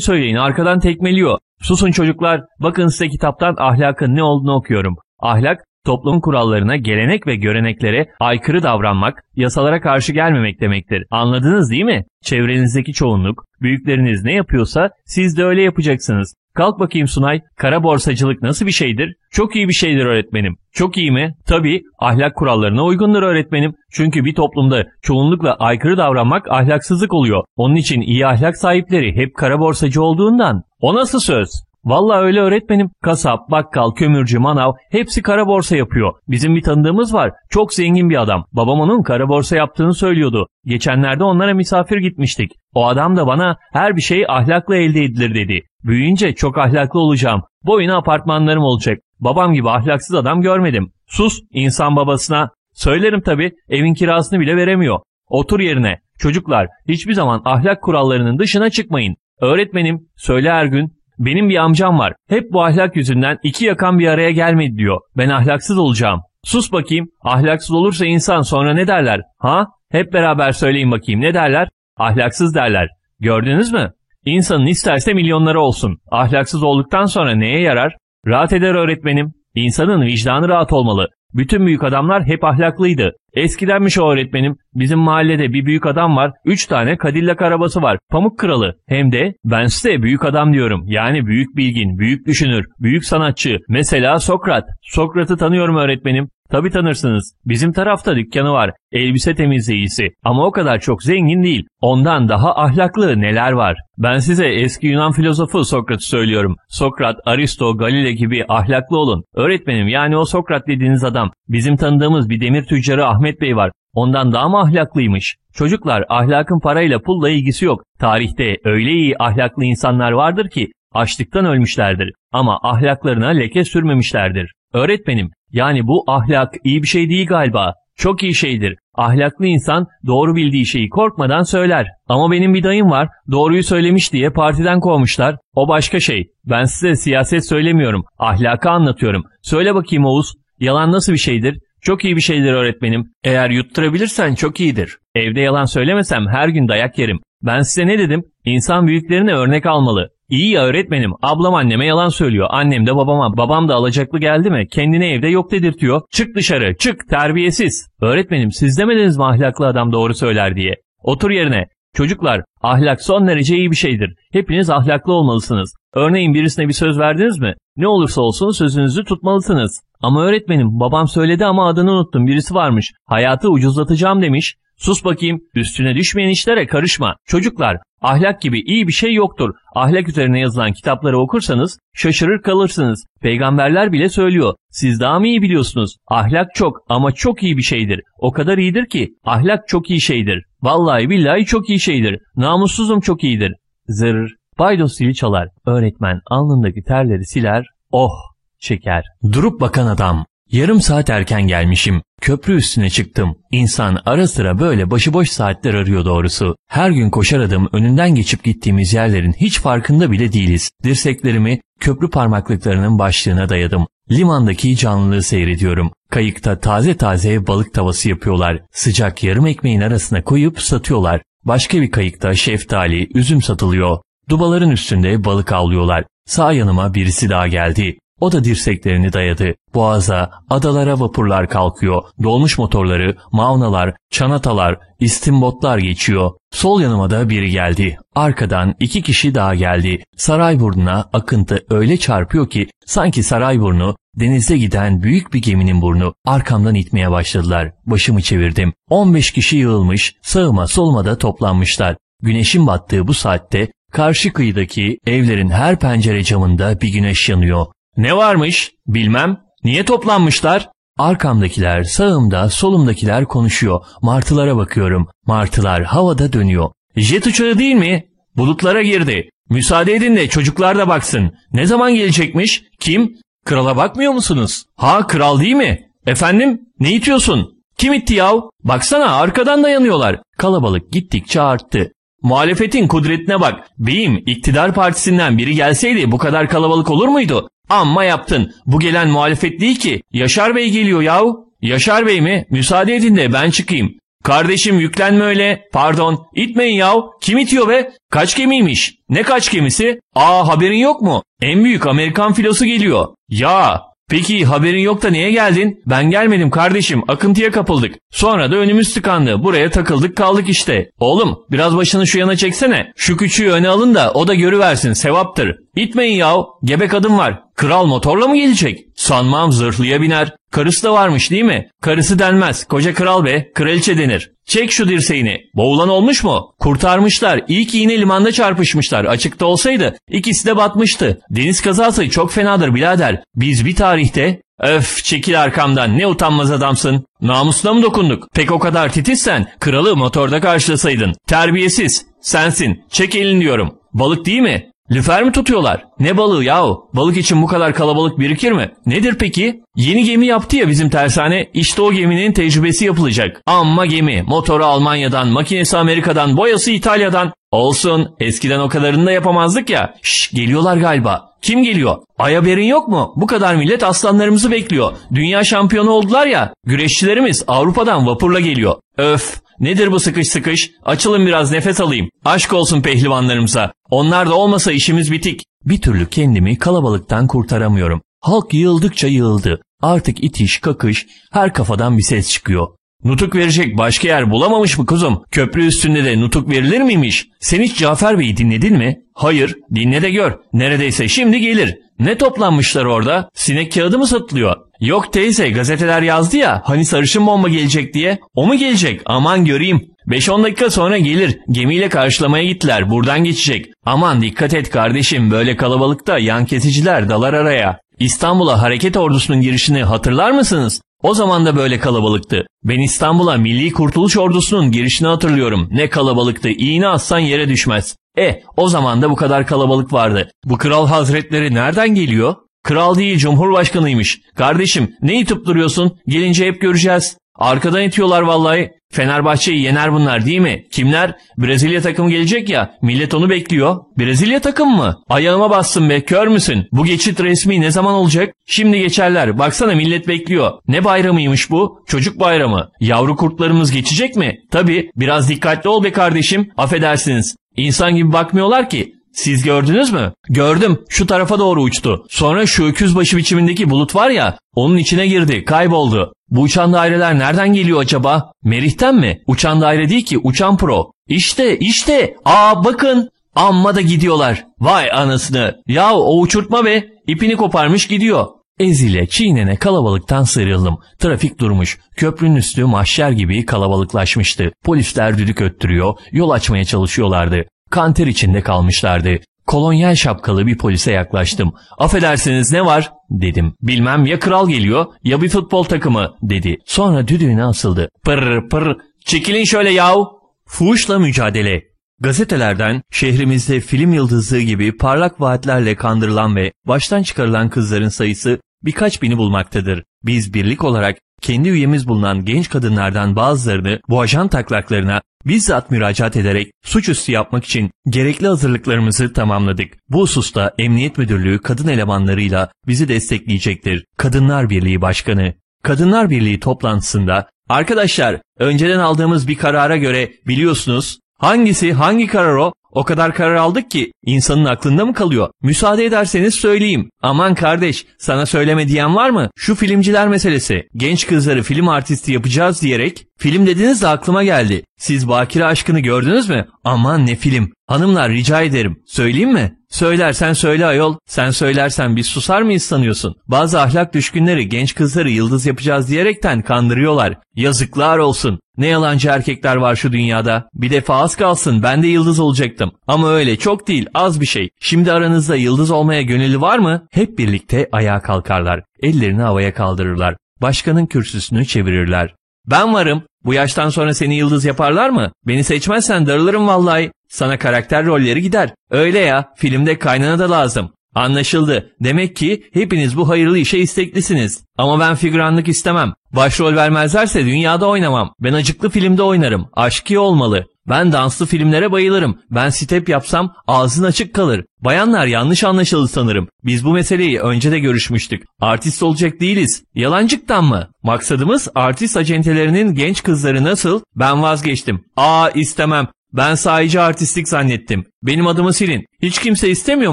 Speaker 1: söyleyin arkadan tekmeliyor. Susun çocuklar bakın size kitaptan ahlakın ne olduğunu okuyorum. Ahlak toplum kurallarına, gelenek ve göreneklere aykırı davranmak, yasalara karşı gelmemek demektir. Anladınız değil mi? Çevrenizdeki çoğunluk, büyükleriniz ne yapıyorsa siz de öyle yapacaksınız. Kalk bakayım Sunay, kara borsacılık nasıl bir şeydir? Çok iyi bir şeydir öğretmenim. Çok iyi mi? Tabii, ahlak kurallarına uygundur öğretmenim. Çünkü bir toplumda çoğunlukla aykırı davranmak ahlaksızlık oluyor. Onun için iyi ahlak sahipleri hep kara borsacı olduğundan. O nasıl söz? Vallahi öyle öğretmenim. Kasap, bakkal, kömürcü, manav hepsi kara borsa yapıyor. Bizim bir tanıdığımız var. Çok zengin bir adam. Babam onun kara borsa yaptığını söylüyordu. Geçenlerde onlara misafir gitmiştik. O adam da bana her bir şey ahlakla elde edilir dedi. Büyüyünce çok ahlaklı olacağım. Boyuna apartmanlarım olacak. Babam gibi ahlaksız adam görmedim. Sus insan babasına. Söylerim tabi evin kirasını bile veremiyor. Otur yerine. Çocuklar hiçbir zaman ahlak kurallarının dışına çıkmayın. Öğretmenim söyle her gün benim bir amcam var. Hep bu ahlak yüzünden iki yakan bir araya gelmedi diyor. Ben ahlaksız olacağım. Sus bakayım. Ahlaksız olursa insan sonra ne derler? Ha? Hep beraber söyleyin bakayım ne derler? Ahlaksız derler. Gördünüz mü? İnsanın isterse milyonları olsun. Ahlaksız olduktan sonra neye yarar? Rahat eder öğretmenim. İnsanın vicdanı rahat olmalı. Bütün büyük adamlar hep ahlaklıydı. Eskidenmiş o öğretmenim. Bizim mahallede bir büyük adam var. Üç tane Cadillac arabası var. Pamuk kralı. Hem de ben size büyük adam diyorum. Yani büyük bilgin, büyük düşünür, büyük sanatçı. Mesela Sokrat. Sokrat'ı tanıyorum öğretmenim. Tabi tanırsınız. Bizim tarafta dükkanı var. Elbise temizleyicisi. Ama o kadar çok zengin değil. Ondan daha ahlaklı neler var. Ben size eski Yunan filozofu Sokrat'ı söylüyorum. Sokrat, Aristo, Galile gibi ahlaklı olun. Öğretmenim yani o Sokrat dediğiniz adam. Bizim tanıdığımız bir demir tüccarı Ahmet Bey var. Ondan daha mı ahlaklıymış? Çocuklar ahlakın parayla pulla ilgisi yok. Tarihte öyle iyi ahlaklı insanlar vardır ki açlıktan ölmüşlerdir ama ahlaklarına leke sürmemişlerdir. Öğretmenim yani bu ahlak iyi bir şey değil galiba. Çok iyi şeydir. Ahlaklı insan doğru bildiği şeyi korkmadan söyler. Ama benim bir dayım var. Doğruyu söylemiş diye partiden kovmuşlar. O başka şey. Ben size siyaset söylemiyorum. Ahlakı anlatıyorum. Söyle bakayım Oğuz. Yalan nasıl bir şeydir? Çok iyi bir şeydir öğretmenim. Eğer yutturabilirsen çok iyidir. Evde yalan söylemesem her gün dayak yerim. Ben size ne dedim? İnsan büyüklerine örnek almalı. İyi ya öğretmenim. Ablam anneme yalan söylüyor. Annem de babama. Babam da alacaklı geldi mi? Kendine evde yok dedirtiyor. Çık dışarı. Çık. Terbiyesiz. Öğretmenim siz demediniz mi ahlaklı adam doğru söyler diye? Otur yerine. Çocuklar, ahlak son derece iyi bir şeydir. Hepiniz ahlaklı olmalısınız. Örneğin birisine bir söz verdiniz mi? Ne olursa olsun sözünüzü tutmalısınız. Ama öğretmenim, babam söyledi ama adını unuttum. Birisi varmış. Hayatı ucuzlatacağım demiş. Sus bakayım, üstüne düşmeyen işlere karışma. Çocuklar, ahlak gibi iyi bir şey yoktur. Ahlak üzerine yazılan kitapları okursanız şaşırır kalırsınız. Peygamberler bile söylüyor. Siz daha mı iyi biliyorsunuz? Ahlak çok ama çok iyi bir şeydir. O kadar iyidir ki ahlak çok iyi şeydir. Vallahi billahi çok iyi şeydir. Namussuzum çok iyidir. Zır. Paydos zili çalar. Öğretmen alnındaki terleri siler. Oh çeker. Durup bakan adam Yarım saat erken gelmişim. Köprü üstüne çıktım. İnsan ara sıra böyle başıboş saatler arıyor doğrusu. Her gün koşar adım önünden geçip gittiğimiz yerlerin hiç farkında bile değiliz. Dirseklerimi köprü parmaklıklarının başlığına dayadım. Limandaki canlılığı seyrediyorum. Kayıkta taze taze balık tavası yapıyorlar. Sıcak yarım ekmeğin arasına koyup satıyorlar. Başka bir kayıkta şeftali, üzüm satılıyor. Dubaların üstünde balık avlıyorlar. Sağ yanıma birisi daha geldi. O da dirseklerini dayadı. Boğaza, adalara vapurlar kalkıyor. Dolmuş motorları, mavnalar, çanatalar, istimbotlar geçiyor. Sol yanıma da biri geldi. Arkadan iki kişi daha geldi. Sarayburnu'na akıntı öyle çarpıyor ki sanki Sarayburnu denizde giden büyük bir geminin burnu. Arkamdan itmeye başladılar. Başımı çevirdim. 15 kişi yığılmış, sağıma soluma da toplanmışlar. Güneşin battığı bu saatte karşı kıyıdaki evlerin her pencere camında bir güneş yanıyor. Ne varmış? Bilmem. Niye toplanmışlar? Arkamdakiler, sağımda, solumdakiler konuşuyor. Martılara bakıyorum. Martılar havada dönüyor. Jet uçağı değil mi? Bulutlara girdi. Müsaade edin de çocuklar da baksın. Ne zaman gelecekmiş? Kim? Krala bakmıyor musunuz? Ha kral değil mi? Efendim? Ne itiyorsun? Kim itti yav? Baksana arkadan dayanıyorlar. Kalabalık gittikçe arttı. Muhalefetin kudretine bak. Beyim iktidar partisinden biri gelseydi bu kadar kalabalık olur muydu? Amma yaptın. Bu gelen muhalefet değil ki. Yaşar Bey geliyor yahu. Yaşar Bey mi? Müsaade edin de ben çıkayım. Kardeşim yüklenme öyle. Pardon. İtmeyin yahu. Kim itiyor be? Kaç gemiymiş? Ne kaç gemisi? Aa haberin yok mu? En büyük Amerikan filosu geliyor. Ya Peki haberin yok da niye geldin? Ben gelmedim kardeşim akıntıya kapıldık. Sonra da önümüz tıkandı. Buraya takıldık kaldık işte. Oğlum biraz başını şu yana çeksene. Şu küçüğü öne alın da o da görüversin sevaptır. İtmeyin yahu. Gebe kadın var. Kral motorla mı gelecek? Sanmam zırhlıya biner. Karısı da varmış değil mi? Karısı denmez. Koca kral be. Kraliçe denir. Çek şu dirseğini. Boğulan olmuş mu? Kurtarmışlar. İlk iğne limanda çarpışmışlar. Açıkta olsaydı ikisi de batmıştı. Deniz kazası çok fenadır birader. Biz bir tarihte Öf çekil arkamdan ne utanmaz adamsın. Namusuna mı dokunduk? Pek o kadar titizsen kralı motorda karşılasaydın. Terbiyesiz. Sensin. Çek elini diyorum. Balık değil mi? Lüfer mi tutuyorlar? Ne balığı yahu? Balık için bu kadar kalabalık birikir mi? Nedir peki? Yeni gemi yaptı ya bizim tersane. İşte o geminin tecrübesi yapılacak. Amma gemi. Motoru Almanya'dan, makinesi Amerika'dan, boyası İtalya'dan. Olsun. Eskiden o kadarını da yapamazdık ya. Şş geliyorlar galiba. Kim geliyor? Ay haberin yok mu? Bu kadar millet aslanlarımızı bekliyor. Dünya şampiyonu oldular ya. Güreşçilerimiz Avrupa'dan vapurla geliyor. Öf. Nedir bu sıkış sıkış? Açılın biraz nefes alayım. Aşk olsun pehlivanlarımıza. Onlar da olmasa işimiz bitik. Bir türlü kendimi kalabalıktan kurtaramıyorum. Halk yığıldıkça yığıldı. Artık itiş, kakış, her kafadan bir ses çıkıyor. Nutuk verecek başka yer bulamamış mı kuzum? Köprü üstünde de nutuk verilir miymiş? Sen hiç Cafer Bey'i dinledin mi? Hayır, dinle de gör. Neredeyse şimdi gelir. Ne toplanmışlar orada? Sinek kağıdı mı satılıyor? Yok teyze gazeteler yazdı ya hani sarışın bomba gelecek diye. O mu gelecek? Aman göreyim. 5-10 dakika sonra gelir. Gemiyle karşılamaya gittiler. Buradan geçecek. Aman dikkat et kardeşim böyle kalabalıkta yan kesiciler dalar araya. İstanbul'a hareket ordusunun girişini hatırlar mısınız? O zaman da böyle kalabalıktı. Ben İstanbul'a Milli Kurtuluş Ordusu'nun girişini hatırlıyorum. Ne kalabalıktı. İğne atsan yere düşmez. E, o zaman da bu kadar kalabalık vardı. Bu kral hazretleri nereden geliyor? Kral değil cumhurbaşkanıymış. Kardeşim ne itip duruyorsun? Gelince hep göreceğiz. Arkadan itiyorlar vallahi. Fenerbahçe'yi yener bunlar değil mi? Kimler? Brezilya takımı gelecek ya. Millet onu bekliyor. Brezilya takım mı? Ayağıma bassın be kör müsün? Bu geçit resmi ne zaman olacak? Şimdi geçerler. Baksana millet bekliyor. Ne bayramıymış bu? Çocuk bayramı. Yavru kurtlarımız geçecek mi? Tabi. Biraz dikkatli ol be kardeşim. Affedersiniz. İnsan gibi bakmıyorlar ki. Siz gördünüz mü? Gördüm. Şu tarafa doğru uçtu. Sonra şu öküz başı biçimindeki bulut var ya, onun içine girdi, kayboldu. Bu uçan daireler nereden geliyor acaba? Merih'ten mi? Uçan daire değil ki, uçan pro. İşte, işte. Aa bakın. Amma da gidiyorlar. Vay anasını. Ya o uçurtma be. İpini koparmış gidiyor. Ezile çiğnene kalabalıktan sıyrıldım. Trafik durmuş. Köprünün üstü mahşer gibi kalabalıklaşmıştı. Polisler düdük öttürüyor, yol açmaya çalışıyorlardı. Kanter içinde kalmışlardı. Kolonyal şapkalı bir polise yaklaştım. Affedersiniz ne var? dedim. Bilmem ya kral geliyor ya bir futbol takımı dedi. Sonra düdüğüne asıldı. Pırr pırr çekilin şöyle yahu. Fuhuşla mücadele. Gazetelerden şehrimizde film yıldızı gibi parlak vaatlerle kandırılan ve baştan çıkarılan kızların sayısı birkaç bini bulmaktadır. Biz birlik olarak kendi üyemiz bulunan genç kadınlardan bazılarını bu ajan taklaklarına bizzat müracaat ederek suçüstü yapmak için gerekli hazırlıklarımızı tamamladık. Bu hususta Emniyet Müdürlüğü kadın elemanlarıyla bizi destekleyecektir. Kadınlar Birliği Başkanı Kadınlar Birliği toplantısında arkadaşlar önceden aldığımız bir karara göre biliyorsunuz hangisi hangi karar o o kadar karar aldık ki insanın aklında mı kalıyor? Müsaade ederseniz söyleyeyim. Aman kardeş sana söyleme diyen var mı? Şu filmciler meselesi. Genç kızları film artisti yapacağız diyerek film dediniz de aklıma geldi. Siz Bakire aşkını gördünüz mü? Aman ne film. Hanımlar rica ederim. Söyleyeyim mi? Söylersen söyle ayol. Sen söylersen biz susar mıyız sanıyorsun? Bazı ahlak düşkünleri genç kızları yıldız yapacağız diyerekten kandırıyorlar. Yazıklar olsun. Ne yalancı erkekler var şu dünyada. Bir defa az kalsın ben de yıldız olacaktım. Ama öyle çok değil az bir şey. Şimdi aranızda yıldız olmaya gönüllü var mı? Hep birlikte ayağa kalkarlar. Ellerini havaya kaldırırlar. Başkanın kürsüsünü çevirirler. Ben varım. Bu yaştan sonra seni yıldız yaparlar mı? Beni seçmezsen darılırım vallahi. Sana karakter rolleri gider. Öyle ya, filmde kaynana da lazım. Anlaşıldı. Demek ki hepiniz bu hayırlı işe isteklisiniz. Ama ben figüranlık istemem. Başrol vermezlerse dünyada oynamam. Ben acıklı filmde oynarım. Aşkı olmalı. Ben danslı filmlere bayılırım. Ben step yapsam ağzın açık kalır. Bayanlar yanlış anlaşıldı sanırım. Biz bu meseleyi önce de görüşmüştük. Artist olacak değiliz. Yalancıktan mı? Maksadımız artist acentelerinin genç kızları nasıl? Ben vazgeçtim. Aa istemem. Ben sahici artistlik zannettim. Benim adımı silin. Hiç kimse istemiyor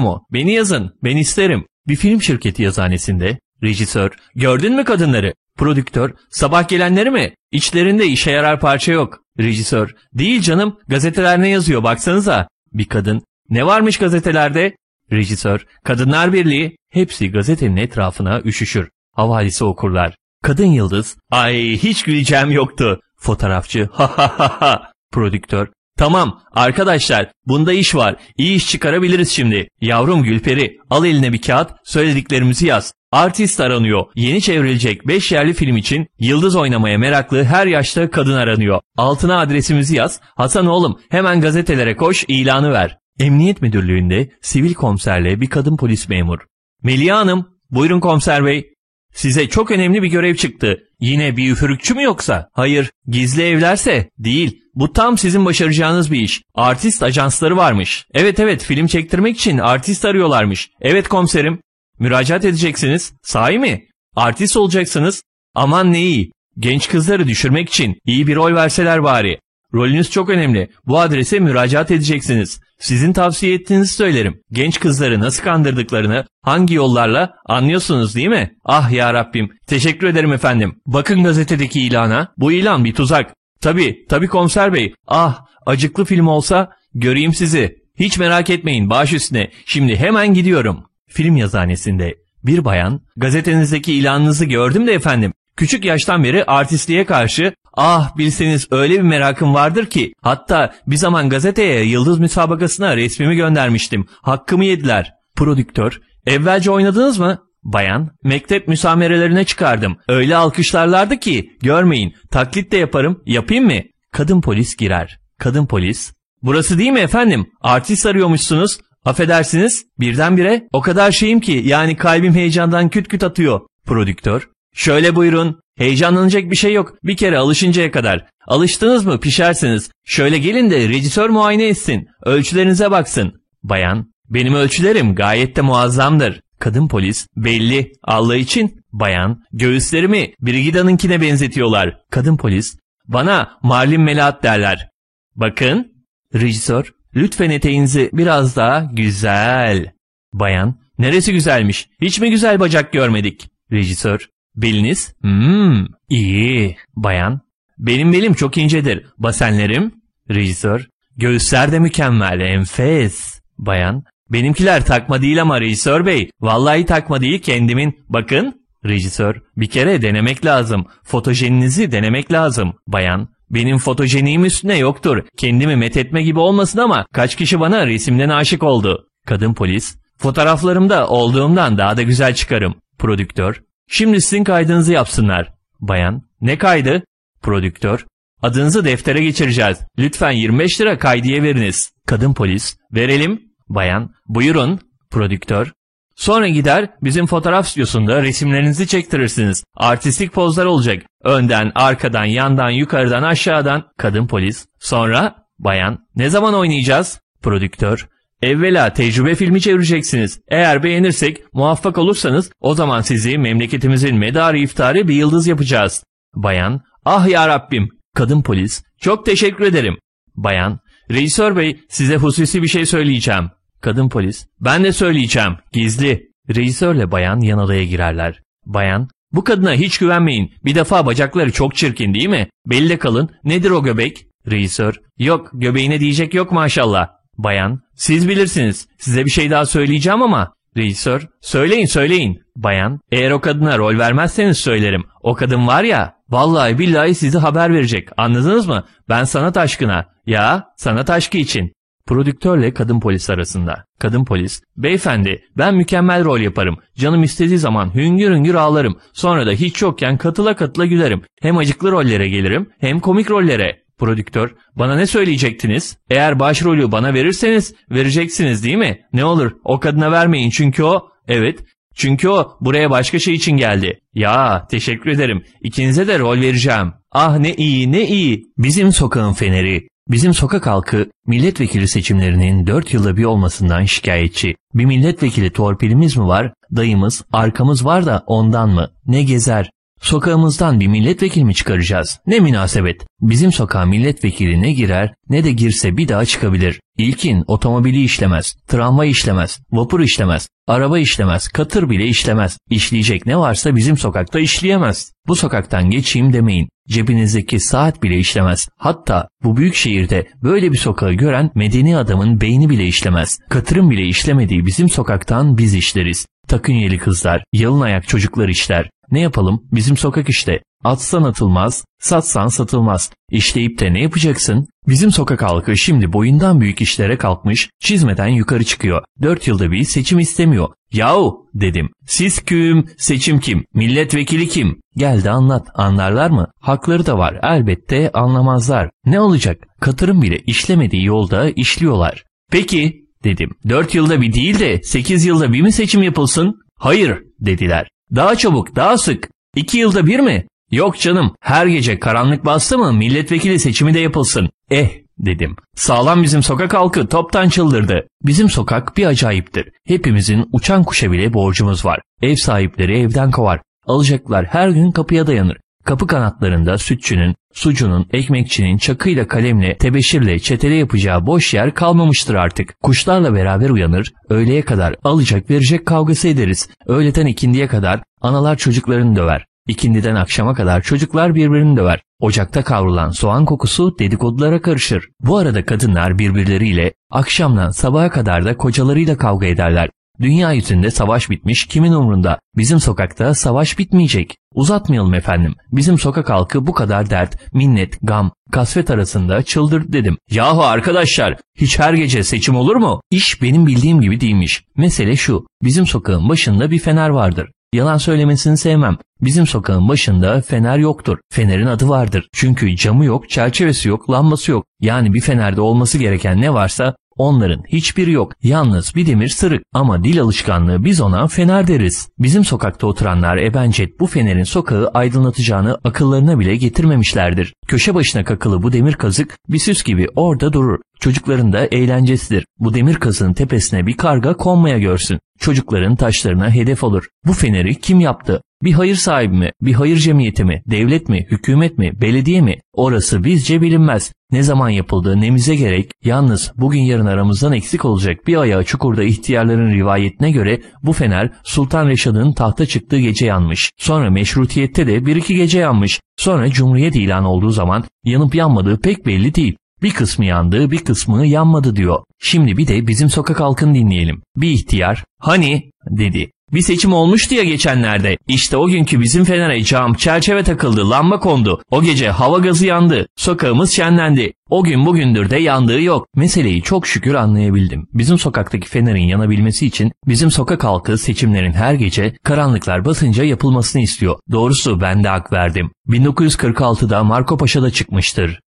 Speaker 1: mu? Beni yazın. Ben isterim. Bir film şirketi yazhanesinde rejisör, gördün mü kadınları? Prodüktör, sabah gelenleri mi? İçlerinde işe yarar parça yok. Rejisör, değil canım, gazeteler ne yazıyor baksanıza. Bir kadın, ne varmış gazetelerde? Rejisör, Kadınlar Birliği, hepsi gazetenin etrafına üşüşür. Havalisi okurlar. Kadın yıldız, ay hiç güleceğim yoktu. Fotoğrafçı, ha ha ha ha. Prodüktör, Tamam arkadaşlar bunda iş var. İyi iş çıkarabiliriz şimdi. Yavrum Gülperi al eline bir kağıt söylediklerimizi yaz. Artist aranıyor. Yeni çevrilecek 5 yerli film için yıldız oynamaya meraklı her yaşta kadın aranıyor. Altına adresimizi yaz. Hasan oğlum hemen gazetelere koş ilanı ver. Emniyet Müdürlüğü'nde sivil komiserle bir kadın polis memur. Melia Hanım buyurun komiser bey. Size çok önemli bir görev çıktı. Yine bir üfürükçü mü yoksa? Hayır, gizli evlerse? Değil. Bu tam sizin başaracağınız bir iş. Artist ajansları varmış. Evet evet film çektirmek için artist arıyorlarmış. Evet komiserim. Müracaat edeceksiniz. Sahi mi? Artist olacaksınız. Aman ne iyi. Genç kızları düşürmek için iyi bir rol verseler bari. Rolünüz çok önemli. Bu adrese müracaat edeceksiniz. Sizin tavsiye ettiğinizi söylerim. Genç kızları nasıl kandırdıklarını, hangi yollarla anlıyorsunuz değil mi? Ah ya Rabbim. Teşekkür ederim efendim. Bakın gazetedeki ilana. Bu ilan bir tuzak. Tabi, tabi komiser bey. Ah, acıklı film olsa göreyim sizi. Hiç merak etmeyin baş üstüne. Şimdi hemen gidiyorum. Film yazhanesinde bir bayan, gazetenizdeki ilanınızı gördüm de efendim. Küçük yaştan beri artistliğe karşı ah bilseniz öyle bir merakım vardır ki hatta bir zaman gazeteye yıldız müsabakasına resmimi göndermiştim. Hakkımı yediler. Prodüktör, evvelce oynadınız mı? Bayan, mektep müsamerelerine çıkardım. Öyle alkışlarlardı ki, görmeyin, taklit de yaparım, yapayım mı? Kadın polis girer. Kadın polis, burası değil mi efendim? Artist arıyormuşsunuz. Affedersiniz, birdenbire o kadar şeyim ki yani kalbim heyecandan küt küt atıyor. Prodüktör, şöyle buyurun, heyecanlanacak bir şey yok, bir kere alışıncaya kadar. Alıştınız mı pişersiniz. Şöyle gelin de rejisör muayene etsin, ölçülerinize baksın. Bayan, benim ölçülerim gayet de muazzamdır. Kadın polis belli Allah için bayan göğüslerimi Brigida'nınkine benzetiyorlar. Kadın polis bana Marlin Melat derler. Bakın rejisör lütfen eteğinizi biraz daha güzel. Bayan neresi güzelmiş hiç mi güzel bacak görmedik. Rejisör beliniz hmm iyi. Bayan benim belim çok incedir. Basenlerim rejisör göğüsler de mükemmel enfes. Bayan Benimkiler takma değil ama rejisör bey. Vallahi takma değil kendimin. Bakın. Rejisör. Bir kere denemek lazım. Fotojeninizi denemek lazım. Bayan. Benim fotojeniğim üstüne yoktur. Kendimi methetme gibi olmasın ama kaç kişi bana resimden aşık oldu. Kadın polis. Fotoğraflarımda olduğumdan daha da güzel çıkarım. Prodüktör. Şimdi sizin kaydınızı yapsınlar. Bayan. Ne kaydı? Prodüktör. Adınızı deftere geçireceğiz. Lütfen 25 lira kaydiye veriniz. Kadın polis. Verelim. Bayan, buyurun. Prodüktör, Sonra gider bizim fotoğraf stüdyosunda resimlerinizi çektirirsiniz. Artistik pozlar olacak. Önden, arkadan, yandan, yukarıdan, aşağıdan. Kadın polis. Sonra bayan. Ne zaman oynayacağız? Prodüktör. Evvela tecrübe filmi çevireceksiniz. Eğer beğenirsek, muvaffak olursanız o zaman sizi memleketimizin medarı iftarı bir yıldız yapacağız. Bayan, ah ya Rabbim. Kadın polis, çok teşekkür ederim. Bayan, Reisör bey size hususi bir şey söyleyeceğim. Kadın polis, ben de söyleyeceğim, gizli. Reisörle bayan yan odaya girerler. Bayan, bu kadına hiç güvenmeyin. Bir defa bacakları çok çirkin değil mi? Belli kalın. Nedir o göbek? Reisör, yok göbeğine diyecek yok maşallah. Bayan, siz bilirsiniz. Size bir şey daha söyleyeceğim ama. Reisör, söyleyin söyleyin. Bayan, eğer o kadına rol vermezseniz söylerim. O kadın var ya, vallahi billahi sizi haber verecek. Anladınız mı? Ben sanat aşkına. Ya, sanat aşkı için. Prodüktörle kadın polis arasında. Kadın polis, beyefendi ben mükemmel rol yaparım. Canım istediği zaman hüngür hüngür ağlarım. Sonra da hiç yokken katıla katıla gülerim. Hem acıklı rollere gelirim hem komik rollere. Prodüktör, bana ne söyleyecektiniz? Eğer başrolü bana verirseniz vereceksiniz değil mi? Ne olur o kadına vermeyin çünkü o, evet, çünkü o buraya başka şey için geldi. Ya teşekkür ederim. İkinize de rol vereceğim. Ah ne iyi ne iyi. Bizim sokağın feneri. Bizim sokak halkı milletvekili seçimlerinin 4 yılda bir olmasından şikayetçi. Bir milletvekili torpilimiz mi var? Dayımız, arkamız var da ondan mı? Ne gezer? Sokağımızdan bir milletvekili mi çıkaracağız? Ne münasebet. Bizim sokağa milletvekili ne girer ne de girse bir daha çıkabilir. İlkin otomobili işlemez, tramvay işlemez, vapur işlemez, araba işlemez, katır bile işlemez. İşleyecek ne varsa bizim sokakta işleyemez. Bu sokaktan geçeyim demeyin. Cebinizdeki saat bile işlemez. Hatta bu büyük şehirde böyle bir sokağı gören medeni adamın beyni bile işlemez. Katırın bile işlemediği bizim sokaktan biz işleriz. Takınyeli kızlar, yalın ayak çocuklar işler. Ne yapalım? Bizim sokak işte. Atsan atılmaz, satsan satılmaz. İşleyip de ne yapacaksın? Bizim sokak halkı şimdi boyundan büyük işlere kalkmış, çizmeden yukarı çıkıyor. Dört yılda bir seçim istemiyor. Yahu dedim. Siz küm, seçim kim, milletvekili kim? Geldi anlat, anlarlar mı? Hakları da var, elbette anlamazlar. Ne olacak? Katırın bile işlemediği yolda işliyorlar. Peki, dedim. Dört yılda bir değil de sekiz yılda bir mi seçim yapılsın? Hayır, dediler. Daha çabuk, daha sık. İki yılda bir mi? Yok canım, her gece karanlık bastı mı milletvekili seçimi de yapılsın. Eh, dedim. Sağlam bizim sokak halkı toptan çıldırdı. Bizim sokak bir acayiptir. Hepimizin uçan kuşa bile borcumuz var. Ev sahipleri evden kovar. Alacaklar her gün kapıya dayanır. Kapı kanatlarında sütçünün, sucunun, ekmekçinin çakıyla kalemle, tebeşirle, çetele yapacağı boş yer kalmamıştır artık. Kuşlarla beraber uyanır, öğleye kadar alacak verecek kavgası ederiz. Öğleden ikindiye kadar analar çocuklarını döver. İkindiden akşama kadar çocuklar birbirini döver. Ocakta kavrulan soğan kokusu dedikodulara karışır. Bu arada kadınlar birbirleriyle akşamdan sabaha kadar da kocalarıyla kavga ederler. Dünya yüzünde savaş bitmiş kimin umrunda? Bizim sokakta savaş bitmeyecek. Uzatmayalım efendim. Bizim sokak halkı bu kadar dert, minnet, gam, kasvet arasında çıldır dedim. Yahu arkadaşlar hiç her gece seçim olur mu? İş benim bildiğim gibi değilmiş. Mesele şu. Bizim sokağın başında bir fener vardır. Yalan söylemesini sevmem. Bizim sokağın başında fener yoktur. Fenerin adı vardır. Çünkü camı yok, çerçevesi yok, lambası yok. Yani bir fenerde olması gereken ne varsa Onların hiçbiri yok. Yalnız bir demir sırık ama dil alışkanlığı biz ona fener deriz. Bizim sokakta oturanlar ebencet bu fenerin sokağı aydınlatacağını akıllarına bile getirmemişlerdir. Köşe başına kakılı bu demir kazık bir süs gibi orada durur. Çocukların da eğlencesidir. Bu demir kazığın tepesine bir karga konmaya görsün. Çocukların taşlarına hedef olur. Bu feneri kim yaptı? Bir hayır sahibi mi, bir hayır cemiyeti mi, devlet mi, hükümet mi, belediye mi? Orası bizce bilinmez. Ne zaman yapıldığı nemize gerek, yalnız bugün yarın aramızdan eksik olacak bir ayağı çukurda ihtiyarların rivayetine göre bu fener Sultan Reşad'ın tahta çıktığı gece yanmış. Sonra meşrutiyette de bir iki gece yanmış. Sonra Cumhuriyet ilan olduğu zaman yanıp yanmadığı pek belli değil. Bir kısmı yandı, bir kısmı yanmadı diyor. Şimdi bir de bizim sokak halkını dinleyelim. Bir ihtiyar, hani dedi. Bir seçim olmuştu ya geçenlerde. İşte o günkü bizim fenere cam, çerçeve takıldı, lamba kondu. O gece hava gazı yandı. Sokağımız şenlendi. O gün bugündür de yandığı yok. Meseleyi çok şükür anlayabildim. Bizim sokaktaki fenerin yanabilmesi için bizim sokak halkı seçimlerin her gece karanlıklar basınca yapılmasını istiyor. Doğrusu ben de hak verdim. 1946'da Marco Paşa'da çıkmıştır.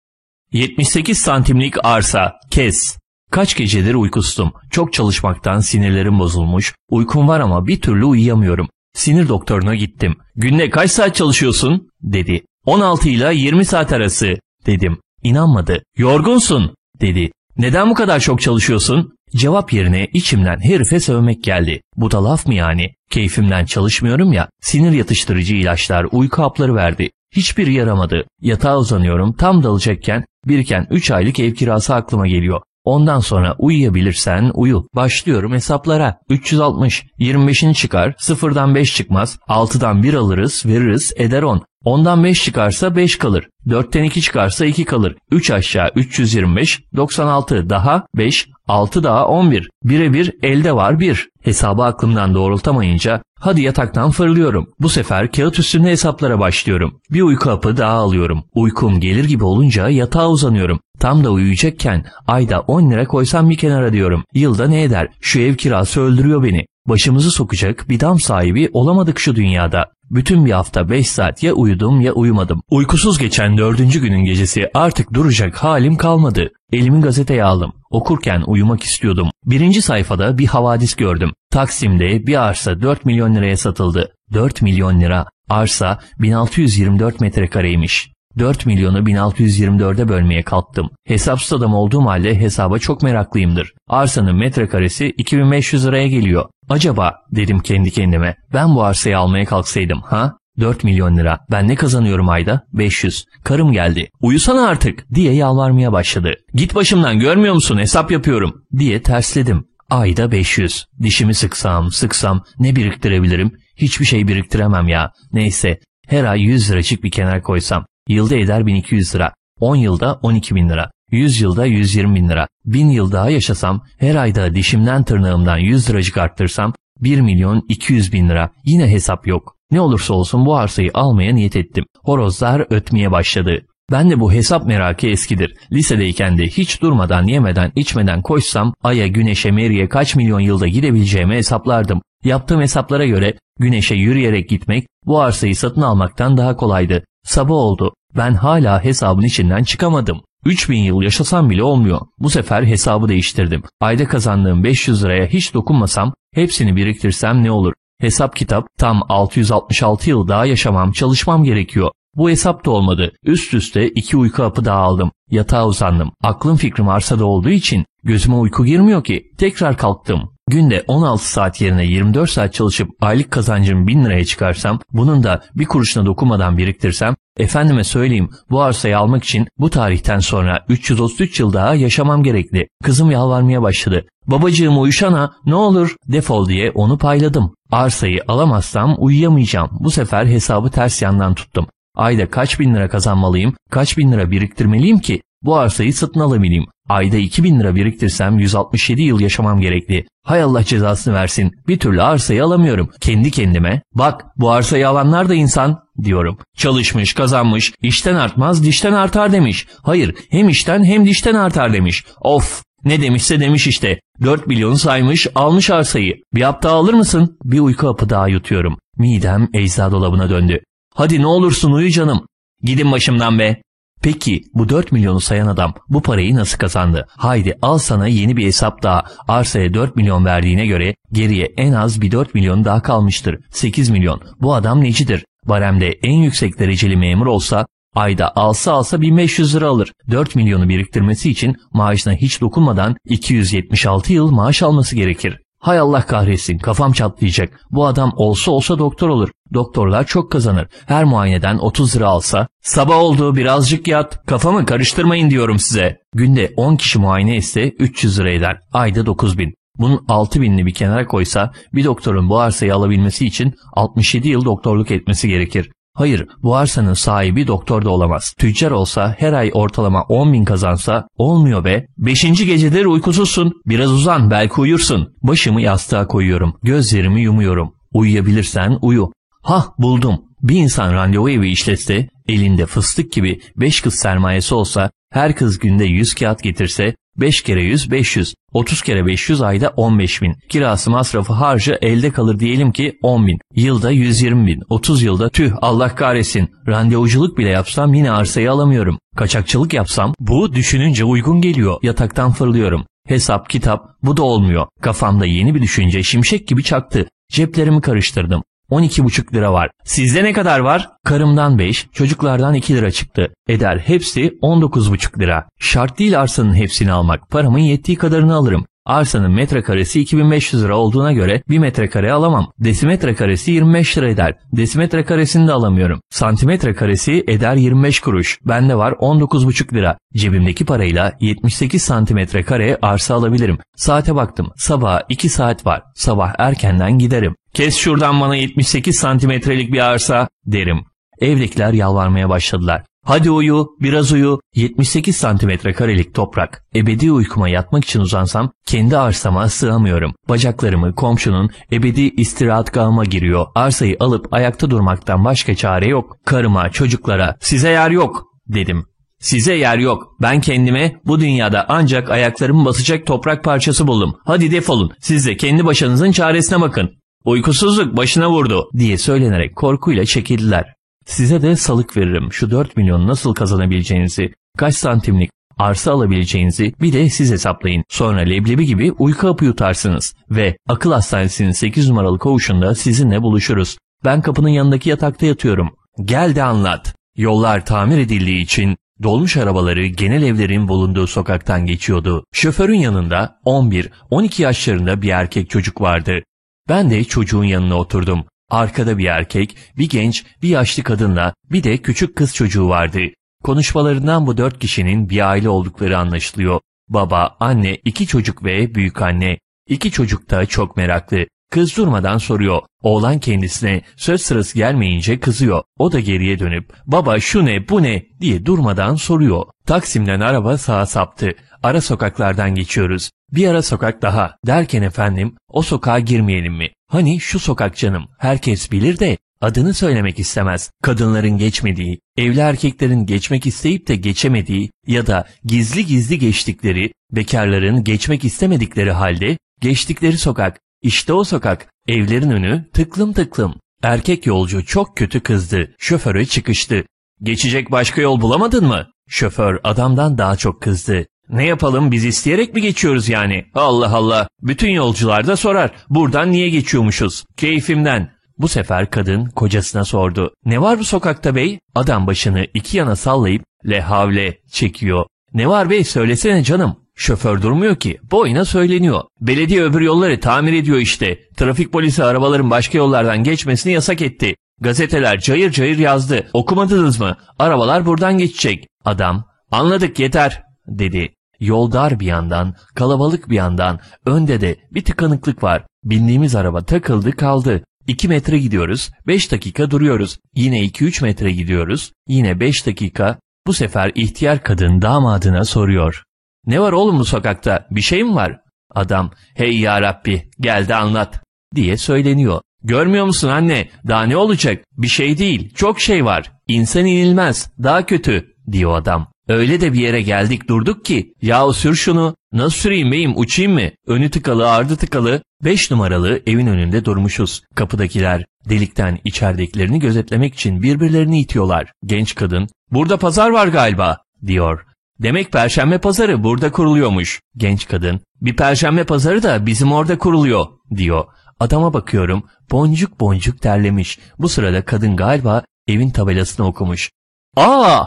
Speaker 1: 78 santimlik arsa, kes. Kaç gecedir uykusuzum. Çok çalışmaktan sinirlerim bozulmuş. Uykum var ama bir türlü uyuyamıyorum. Sinir doktoruna gittim. Günde kaç saat çalışıyorsun? dedi. 16 ile 20 saat arası dedim. İnanmadı. Yorgunsun dedi. Neden bu kadar çok çalışıyorsun? Cevap yerine içimden herife sövmek geldi. Bu da laf mı yani? Keyfimden çalışmıyorum ya. Sinir yatıştırıcı ilaçlar, uyku hapları verdi. Hiçbiri yaramadı. Yatağa uzanıyorum. Tam dalacakken biriken 3 aylık ev kirası aklıma geliyor. Ondan sonra uyuyabilirsen uyu. Başlıyorum hesaplara. 360, 25'ini çıkar, sıfırdan 5 çıkmaz, 6'dan 1 alırız, veririz, eder 10. Ondan 5 çıkarsa 5 kalır. 4'ten 2 çıkarsa 2 kalır. 3 aşağı 325, 96 daha 5, 6 daha 11. Birebir elde var 1. Hesabı aklımdan doğrultamayınca hadi yataktan fırlıyorum. Bu sefer kağıt üstünde hesaplara başlıyorum. Bir uyku hapı daha alıyorum. Uykum gelir gibi olunca yatağa uzanıyorum. Tam da uyuyacakken ayda 10 lira koysam bir kenara diyorum. Yılda ne eder? Şu ev kirası öldürüyor beni. Başımızı sokacak bir dam sahibi olamadık şu dünyada. Bütün bir hafta 5 saat ya uyudum ya uyumadım. Uykusuz geçen dördüncü günün gecesi artık duracak halim kalmadı. Elimi gazeteye aldım. Okurken uyumak istiyordum. Birinci sayfada bir havadis gördüm. Taksim'de bir arsa 4 milyon liraya satıldı. 4 milyon lira. Arsa 1624 metrekareymiş. 4 milyonu 1624'e bölmeye kalktım. Hesapsız adam olduğum halde hesaba çok meraklıyımdır. Arsanın metrekaresi 2500 liraya geliyor. Acaba dedim kendi kendime ben bu arsayı almaya kalksaydım ha? 4 milyon lira. Ben ne kazanıyorum ayda? 500. Karım geldi. Uyusana artık diye yalvarmaya başladı. Git başımdan görmüyor musun hesap yapıyorum diye tersledim. Ayda 500. Dişimi sıksam sıksam ne biriktirebilirim? Hiçbir şey biriktiremem ya. Neyse her ay 100 liracık bir kenar koysam. Yılda eder 1200 lira. 10 yılda 12 bin lira. 100 yılda 120 bin lira. 1000 yıl daha yaşasam her ayda dişimden tırnağımdan 100 liracık arttırsam 1 milyon 200 bin lira. Yine hesap yok. Ne olursa olsun bu arsayı almaya niyet ettim. Horozlar ötmeye başladı. Ben de bu hesap merakı eskidir. Lisedeyken de hiç durmadan yemeden içmeden koşsam Ay'a, Güneş'e, Meri'ye kaç milyon yılda gidebileceğimi hesaplardım. Yaptığım hesaplara göre Güneş'e yürüyerek gitmek bu arsayı satın almaktan daha kolaydı. Sabah oldu. Ben hala hesabın içinden çıkamadım. 3000 yıl yaşasam bile olmuyor. Bu sefer hesabı değiştirdim. Ayda kazandığım 500 liraya hiç dokunmasam, hepsini biriktirsem ne olur? Hesap kitap tam 666 yıl daha yaşamam, çalışmam gerekiyor. Bu hesap da olmadı. Üst üste iki uyku hapı daha aldım. Yatağa uzandım. Aklım fikrim arsada olduğu için gözüme uyku girmiyor ki. Tekrar kalktım. Günde 16 saat yerine 24 saat çalışıp aylık kazancımı 1000 liraya çıkarsam, bunun da bir kuruşuna dokunmadan biriktirsem, efendime söyleyeyim bu arsayı almak için bu tarihten sonra 333 yıl daha yaşamam gerekli. Kızım yalvarmaya başladı. Babacığım uyuşana ne olur defol diye onu payladım. Arsayı alamazsam uyuyamayacağım. Bu sefer hesabı ters yandan tuttum. Ayda kaç bin lira kazanmalıyım, kaç bin lira biriktirmeliyim ki bu arsayı satın alabileyim. Ayda 2000 lira biriktirsem 167 yıl yaşamam gerekli. Hay Allah cezasını versin. Bir türlü arsayı alamıyorum. Kendi kendime bak bu arsayı alanlar da insan diyorum. Çalışmış, kazanmış, işten artmaz, dişten artar demiş. Hayır, hem işten hem dişten artar demiş. Of, ne demişse demiş işte. 4 milyonu saymış, almış arsayı. Bir hafta alır mısın? Bir uyku hapı daha yutuyorum. Midem ecza dolabına döndü. Hadi ne olursun uyu canım. Gidin başımdan be. Peki bu 4 milyonu sayan adam bu parayı nasıl kazandı? Haydi al sana yeni bir hesap daha. Arsaya 4 milyon verdiğine göre geriye en az bir 4 milyon daha kalmıştır. 8 milyon. Bu adam necidir? Barem'de en yüksek dereceli memur olsa ayda alsa alsa 1500 lira alır. 4 milyonu biriktirmesi için maaşına hiç dokunmadan 276 yıl maaş alması gerekir. Hay Allah kahretsin kafam çatlayacak. Bu adam olsa olsa doktor olur. Doktorlar çok kazanır. Her muayeneden 30 lira alsa sabah oldu birazcık yat kafamı karıştırmayın diyorum size. Günde 10 kişi muayene etse 300 lira eder. Ayda 9 bin. Bunun 6 binini bir kenara koysa bir doktorun bu arsayı alabilmesi için 67 yıl doktorluk etmesi gerekir. Hayır, bu arsanın sahibi doktor da olamaz. Tüccar olsa her ay ortalama 10 bin kazansa olmuyor be. Beşinci gecedir uykusuzsun. Biraz uzan belki uyursun. Başımı yastığa koyuyorum. Gözlerimi yumuyorum. Uyuyabilirsen uyu. Hah buldum. Bir insan randevu evi işletse, elinde fıstık gibi 5 kız sermayesi olsa, her kız günde 100 kağıt getirse, 5 kere 100 500. 30 kere 500 ayda 15 bin. Kirası masrafı harcı elde kalır diyelim ki 10 bin. Yılda 120 bin. 30 yılda tüh Allah kahretsin. Randevuculuk bile yapsam yine arsayı alamıyorum. Kaçakçılık yapsam bu düşününce uygun geliyor. Yataktan fırlıyorum. Hesap kitap bu da olmuyor. Kafamda yeni bir düşünce şimşek gibi çaktı. Ceplerimi karıştırdım. 12,5 lira var. Sizde ne kadar var? Karımdan 5, çocuklardan 2 lira çıktı. Eder hepsi 19,5 lira. Şart değil arsanın hepsini almak. Paramın yettiği kadarını alırım. Arsanın metrekaresi 2500 lira olduğuna göre bir metrekare alamam. Desimetre karesi 25 lira eder. Desimetre karesini de alamıyorum. Santimetre karesi eder 25 kuruş. Bende var 19,5 lira. Cebimdeki parayla 78 santimetre kare arsa alabilirim. Saate baktım. Sabah 2 saat var. Sabah erkenden giderim. Kes şuradan bana 78 santimetrelik bir arsa derim. Evdekiler yalvarmaya başladılar. Hadi uyu, biraz uyu. 78 santimetre karelik toprak. Ebedi uykuma yatmak için uzansam kendi arsama sığamıyorum. Bacaklarımı komşunun ebedi istirahatgahıma giriyor. Arsayı alıp ayakta durmaktan başka çare yok. Karıma, çocuklara size yer yok dedim. Size yer yok. Ben kendime bu dünyada ancak ayaklarımı basacak toprak parçası buldum. Hadi defolun. Siz de kendi başınızın çaresine bakın. Uykusuzluk başına vurdu diye söylenerek korkuyla çekildiler. Size de salık veririm. Şu 4 milyon nasıl kazanabileceğinizi, kaç santimlik arsa alabileceğinizi bir de siz hesaplayın. Sonra leblebi gibi uyku hapı yutarsınız. Ve akıl hastanesinin 8 numaralı koğuşunda sizinle buluşuruz. Ben kapının yanındaki yatakta yatıyorum. Gel de anlat. Yollar tamir edildiği için dolmuş arabaları genel evlerin bulunduğu sokaktan geçiyordu. Şoförün yanında 11-12 yaşlarında bir erkek çocuk vardı. Ben de çocuğun yanına oturdum. Arkada bir erkek, bir genç, bir yaşlı kadınla bir de küçük kız çocuğu vardı. Konuşmalarından bu dört kişinin bir aile oldukları anlaşılıyor. Baba, anne, iki çocuk ve büyük anne. İki çocuk da çok meraklı. Kız durmadan soruyor. Oğlan kendisine söz sırası gelmeyince kızıyor. O da geriye dönüp baba şu ne bu ne diye durmadan soruyor. Taksim'den araba sağa saptı. Ara sokaklardan geçiyoruz. Bir ara sokak daha. Derken efendim o sokağa girmeyelim mi? Hani şu sokak canım. Herkes bilir de adını söylemek istemez. Kadınların geçmediği, evli erkeklerin geçmek isteyip de geçemediği ya da gizli gizli geçtikleri, bekarların geçmek istemedikleri halde geçtikleri sokak. İşte o sokak. Evlerin önü tıklım tıklım. Erkek yolcu çok kötü kızdı. Şoföre çıkıştı. Geçecek başka yol bulamadın mı? Şoför adamdan daha çok kızdı. Ne yapalım biz isteyerek mi geçiyoruz yani? Allah Allah. Bütün yolcular da sorar. Buradan niye geçiyormuşuz? Keyfimden. Bu sefer kadın kocasına sordu. Ne var bu sokakta bey? Adam başını iki yana sallayıp lehavle çekiyor. Ne var bey söylesene canım. Şoför durmuyor ki. Boyuna söyleniyor. Belediye öbür yolları tamir ediyor işte. Trafik polisi arabaların başka yollardan geçmesini yasak etti. Gazeteler cayır cayır yazdı. Okumadınız mı? Arabalar buradan geçecek. Adam anladık yeter dedi. Yol dar bir yandan, kalabalık bir yandan, önde de bir tıkanıklık var. Bindiğimiz araba takıldı kaldı. 2 metre gidiyoruz, 5 dakika duruyoruz. Yine 2-3 metre gidiyoruz, yine 5 dakika. Bu sefer ihtiyar kadın damadına soruyor. Ne var oğlum bu sokakta, bir şey mi var? Adam, hey ya Rabbi, gel de anlat, diye söyleniyor. Görmüyor musun anne, daha ne olacak? Bir şey değil, çok şey var. İnsan inilmez, daha kötü, diyor adam. Öyle de bir yere geldik durduk ki yahu sür şunu nasıl süreyim beyim uçayım mı? Önü tıkalı ardı tıkalı 5 numaralı evin önünde durmuşuz. Kapıdakiler delikten içeridekilerini gözetlemek için birbirlerini itiyorlar. Genç kadın burada pazar var galiba diyor. Demek perşembe pazarı burada kuruluyormuş. Genç kadın bir perşembe pazarı da bizim orada kuruluyor diyor. Adama bakıyorum boncuk boncuk terlemiş. Bu sırada kadın galiba evin tabelasını okumuş. Aa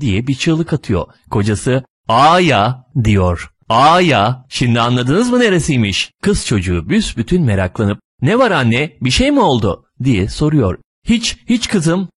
Speaker 1: diye bir çığlık atıyor. Kocası aa ya diyor. Aa ya şimdi anladınız mı neresiymiş? Kız çocuğu büsbütün meraklanıp ne var anne bir şey mi oldu diye soruyor. Hiç hiç kızım.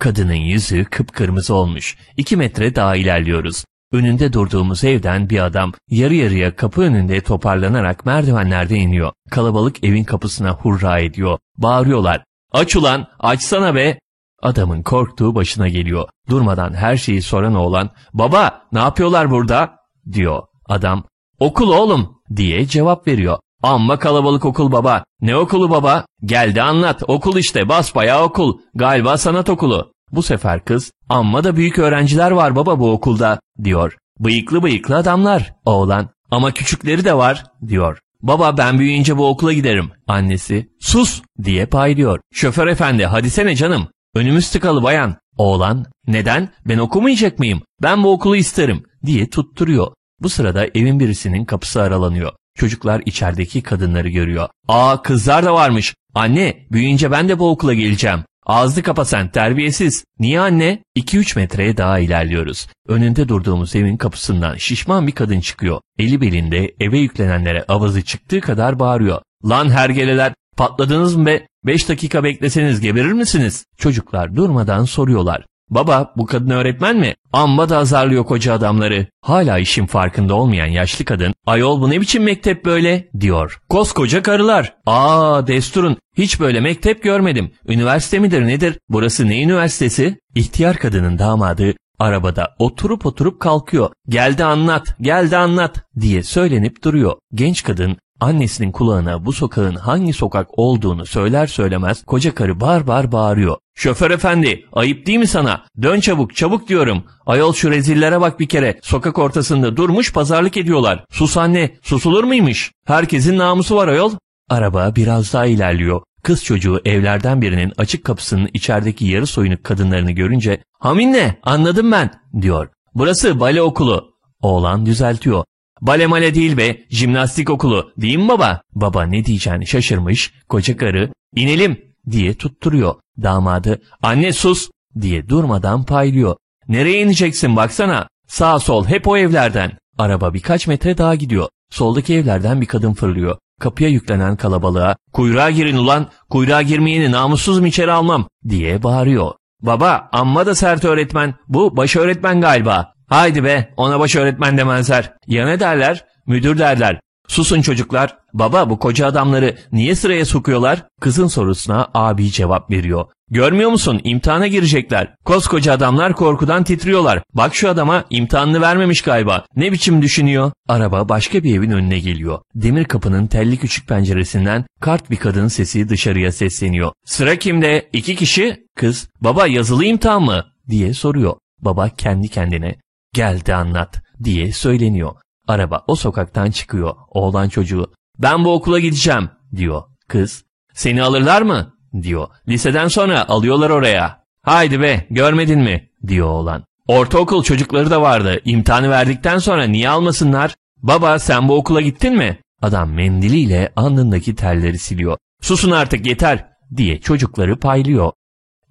Speaker 1: Kadının yüzü kıpkırmızı olmuş. İki metre daha ilerliyoruz. Önünde durduğumuz evden bir adam yarı yarıya kapı önünde toparlanarak merdivenlerde iniyor. Kalabalık evin kapısına hurra ediyor. Bağırıyorlar. Aç ulan açsana be Adamın korktuğu başına geliyor. Durmadan her şeyi soran oğlan, baba ne yapıyorlar burada? diyor. Adam, okul oğlum diye cevap veriyor. Amma kalabalık okul baba. Ne okulu baba? Gel de anlat. Okul işte basbayağı okul. Galiba sanat okulu. Bu sefer kız, amma da büyük öğrenciler var baba bu okulda diyor. Bıyıklı bıyıklı adamlar. Oğlan, ama küçükleri de var diyor. Baba ben büyüyünce bu okula giderim. Annesi, sus diye paylıyor. Şoför efendi hadi sene canım. Önümüz tıkalı bayan. Oğlan, neden? Ben okumayacak mıyım? Ben bu okulu isterim diye tutturuyor. Bu sırada evin birisinin kapısı aralanıyor. Çocuklar içerideki kadınları görüyor. Aa kızlar da varmış. Anne büyüyünce ben de bu okula geleceğim. Ağzını kapa sen terbiyesiz. Niye anne? 2-3 metreye daha ilerliyoruz. Önünde durduğumuz evin kapısından şişman bir kadın çıkıyor. Eli belinde eve yüklenenlere avazı çıktığı kadar bağırıyor. Lan hergeleler patladınız mı be? 5 dakika bekleseniz geberir misiniz? Çocuklar durmadan soruyorlar. Baba bu kadın öğretmen mi? Amma da azarlıyor koca adamları. Hala işin farkında olmayan yaşlı kadın ayol bu ne biçim mektep böyle diyor. Koskoca karılar. Aa desturun hiç böyle mektep görmedim. Üniversite midir nedir? Burası ne üniversitesi? İhtiyar kadının damadı arabada oturup oturup kalkıyor. Geldi anlat, geldi anlat diye söylenip duruyor. Genç kadın annesinin kulağına bu sokağın hangi sokak olduğunu söyler söylemez koca karı bar bar bağırıyor. Şoför efendi ayıp değil mi sana? Dön çabuk çabuk diyorum. Ayol şu rezillere bak bir kere. Sokak ortasında durmuş pazarlık ediyorlar. Sus anne susulur muymuş? Herkesin namusu var ayol. Araba biraz daha ilerliyor. Kız çocuğu evlerden birinin açık kapısının içerideki yarı soyunuk kadınlarını görünce Haminle anladım ben diyor. Burası bale okulu. Oğlan düzeltiyor. Bale male değil be jimnastik okulu değil mi baba? Baba ne diyeceğini şaşırmış koca karı inelim diye tutturuyor. Damadı anne sus diye durmadan paylıyor. Nereye ineceksin baksana sağ sol hep o evlerden. Araba birkaç metre daha gidiyor. Soldaki evlerden bir kadın fırlıyor. Kapıya yüklenen kalabalığa kuyruğa girin ulan kuyruğa girmeyeni namussuz mu içeri almam diye bağırıyor. Baba amma da sert öğretmen bu baş öğretmen galiba. Haydi be ona baş öğretmen demezler. Ya ne derler? Müdür derler. Susun çocuklar. Baba bu koca adamları niye sıraya sokuyorlar? Kızın sorusuna abi cevap veriyor. Görmüyor musun? İmtihana girecekler. Koskoca adamlar korkudan titriyorlar. Bak şu adama imtihanını vermemiş galiba. Ne biçim düşünüyor? Araba başka bir evin önüne geliyor. Demir kapının telli küçük penceresinden kart bir kadın sesi dışarıya sesleniyor. Sıra kimde? İki kişi? Kız, baba yazılı imtihan mı? diye soruyor. Baba kendi kendine gel de anlat diye söyleniyor. Araba o sokaktan çıkıyor. Oğlan çocuğu ben bu okula gideceğim diyor. Kız seni alırlar mı diyor. Liseden sonra alıyorlar oraya. Haydi be görmedin mi diyor oğlan. Ortaokul çocukları da vardı. İmtihanı verdikten sonra niye almasınlar? Baba sen bu okula gittin mi? Adam mendiliyle alnındaki terleri siliyor. Susun artık yeter diye çocukları paylıyor.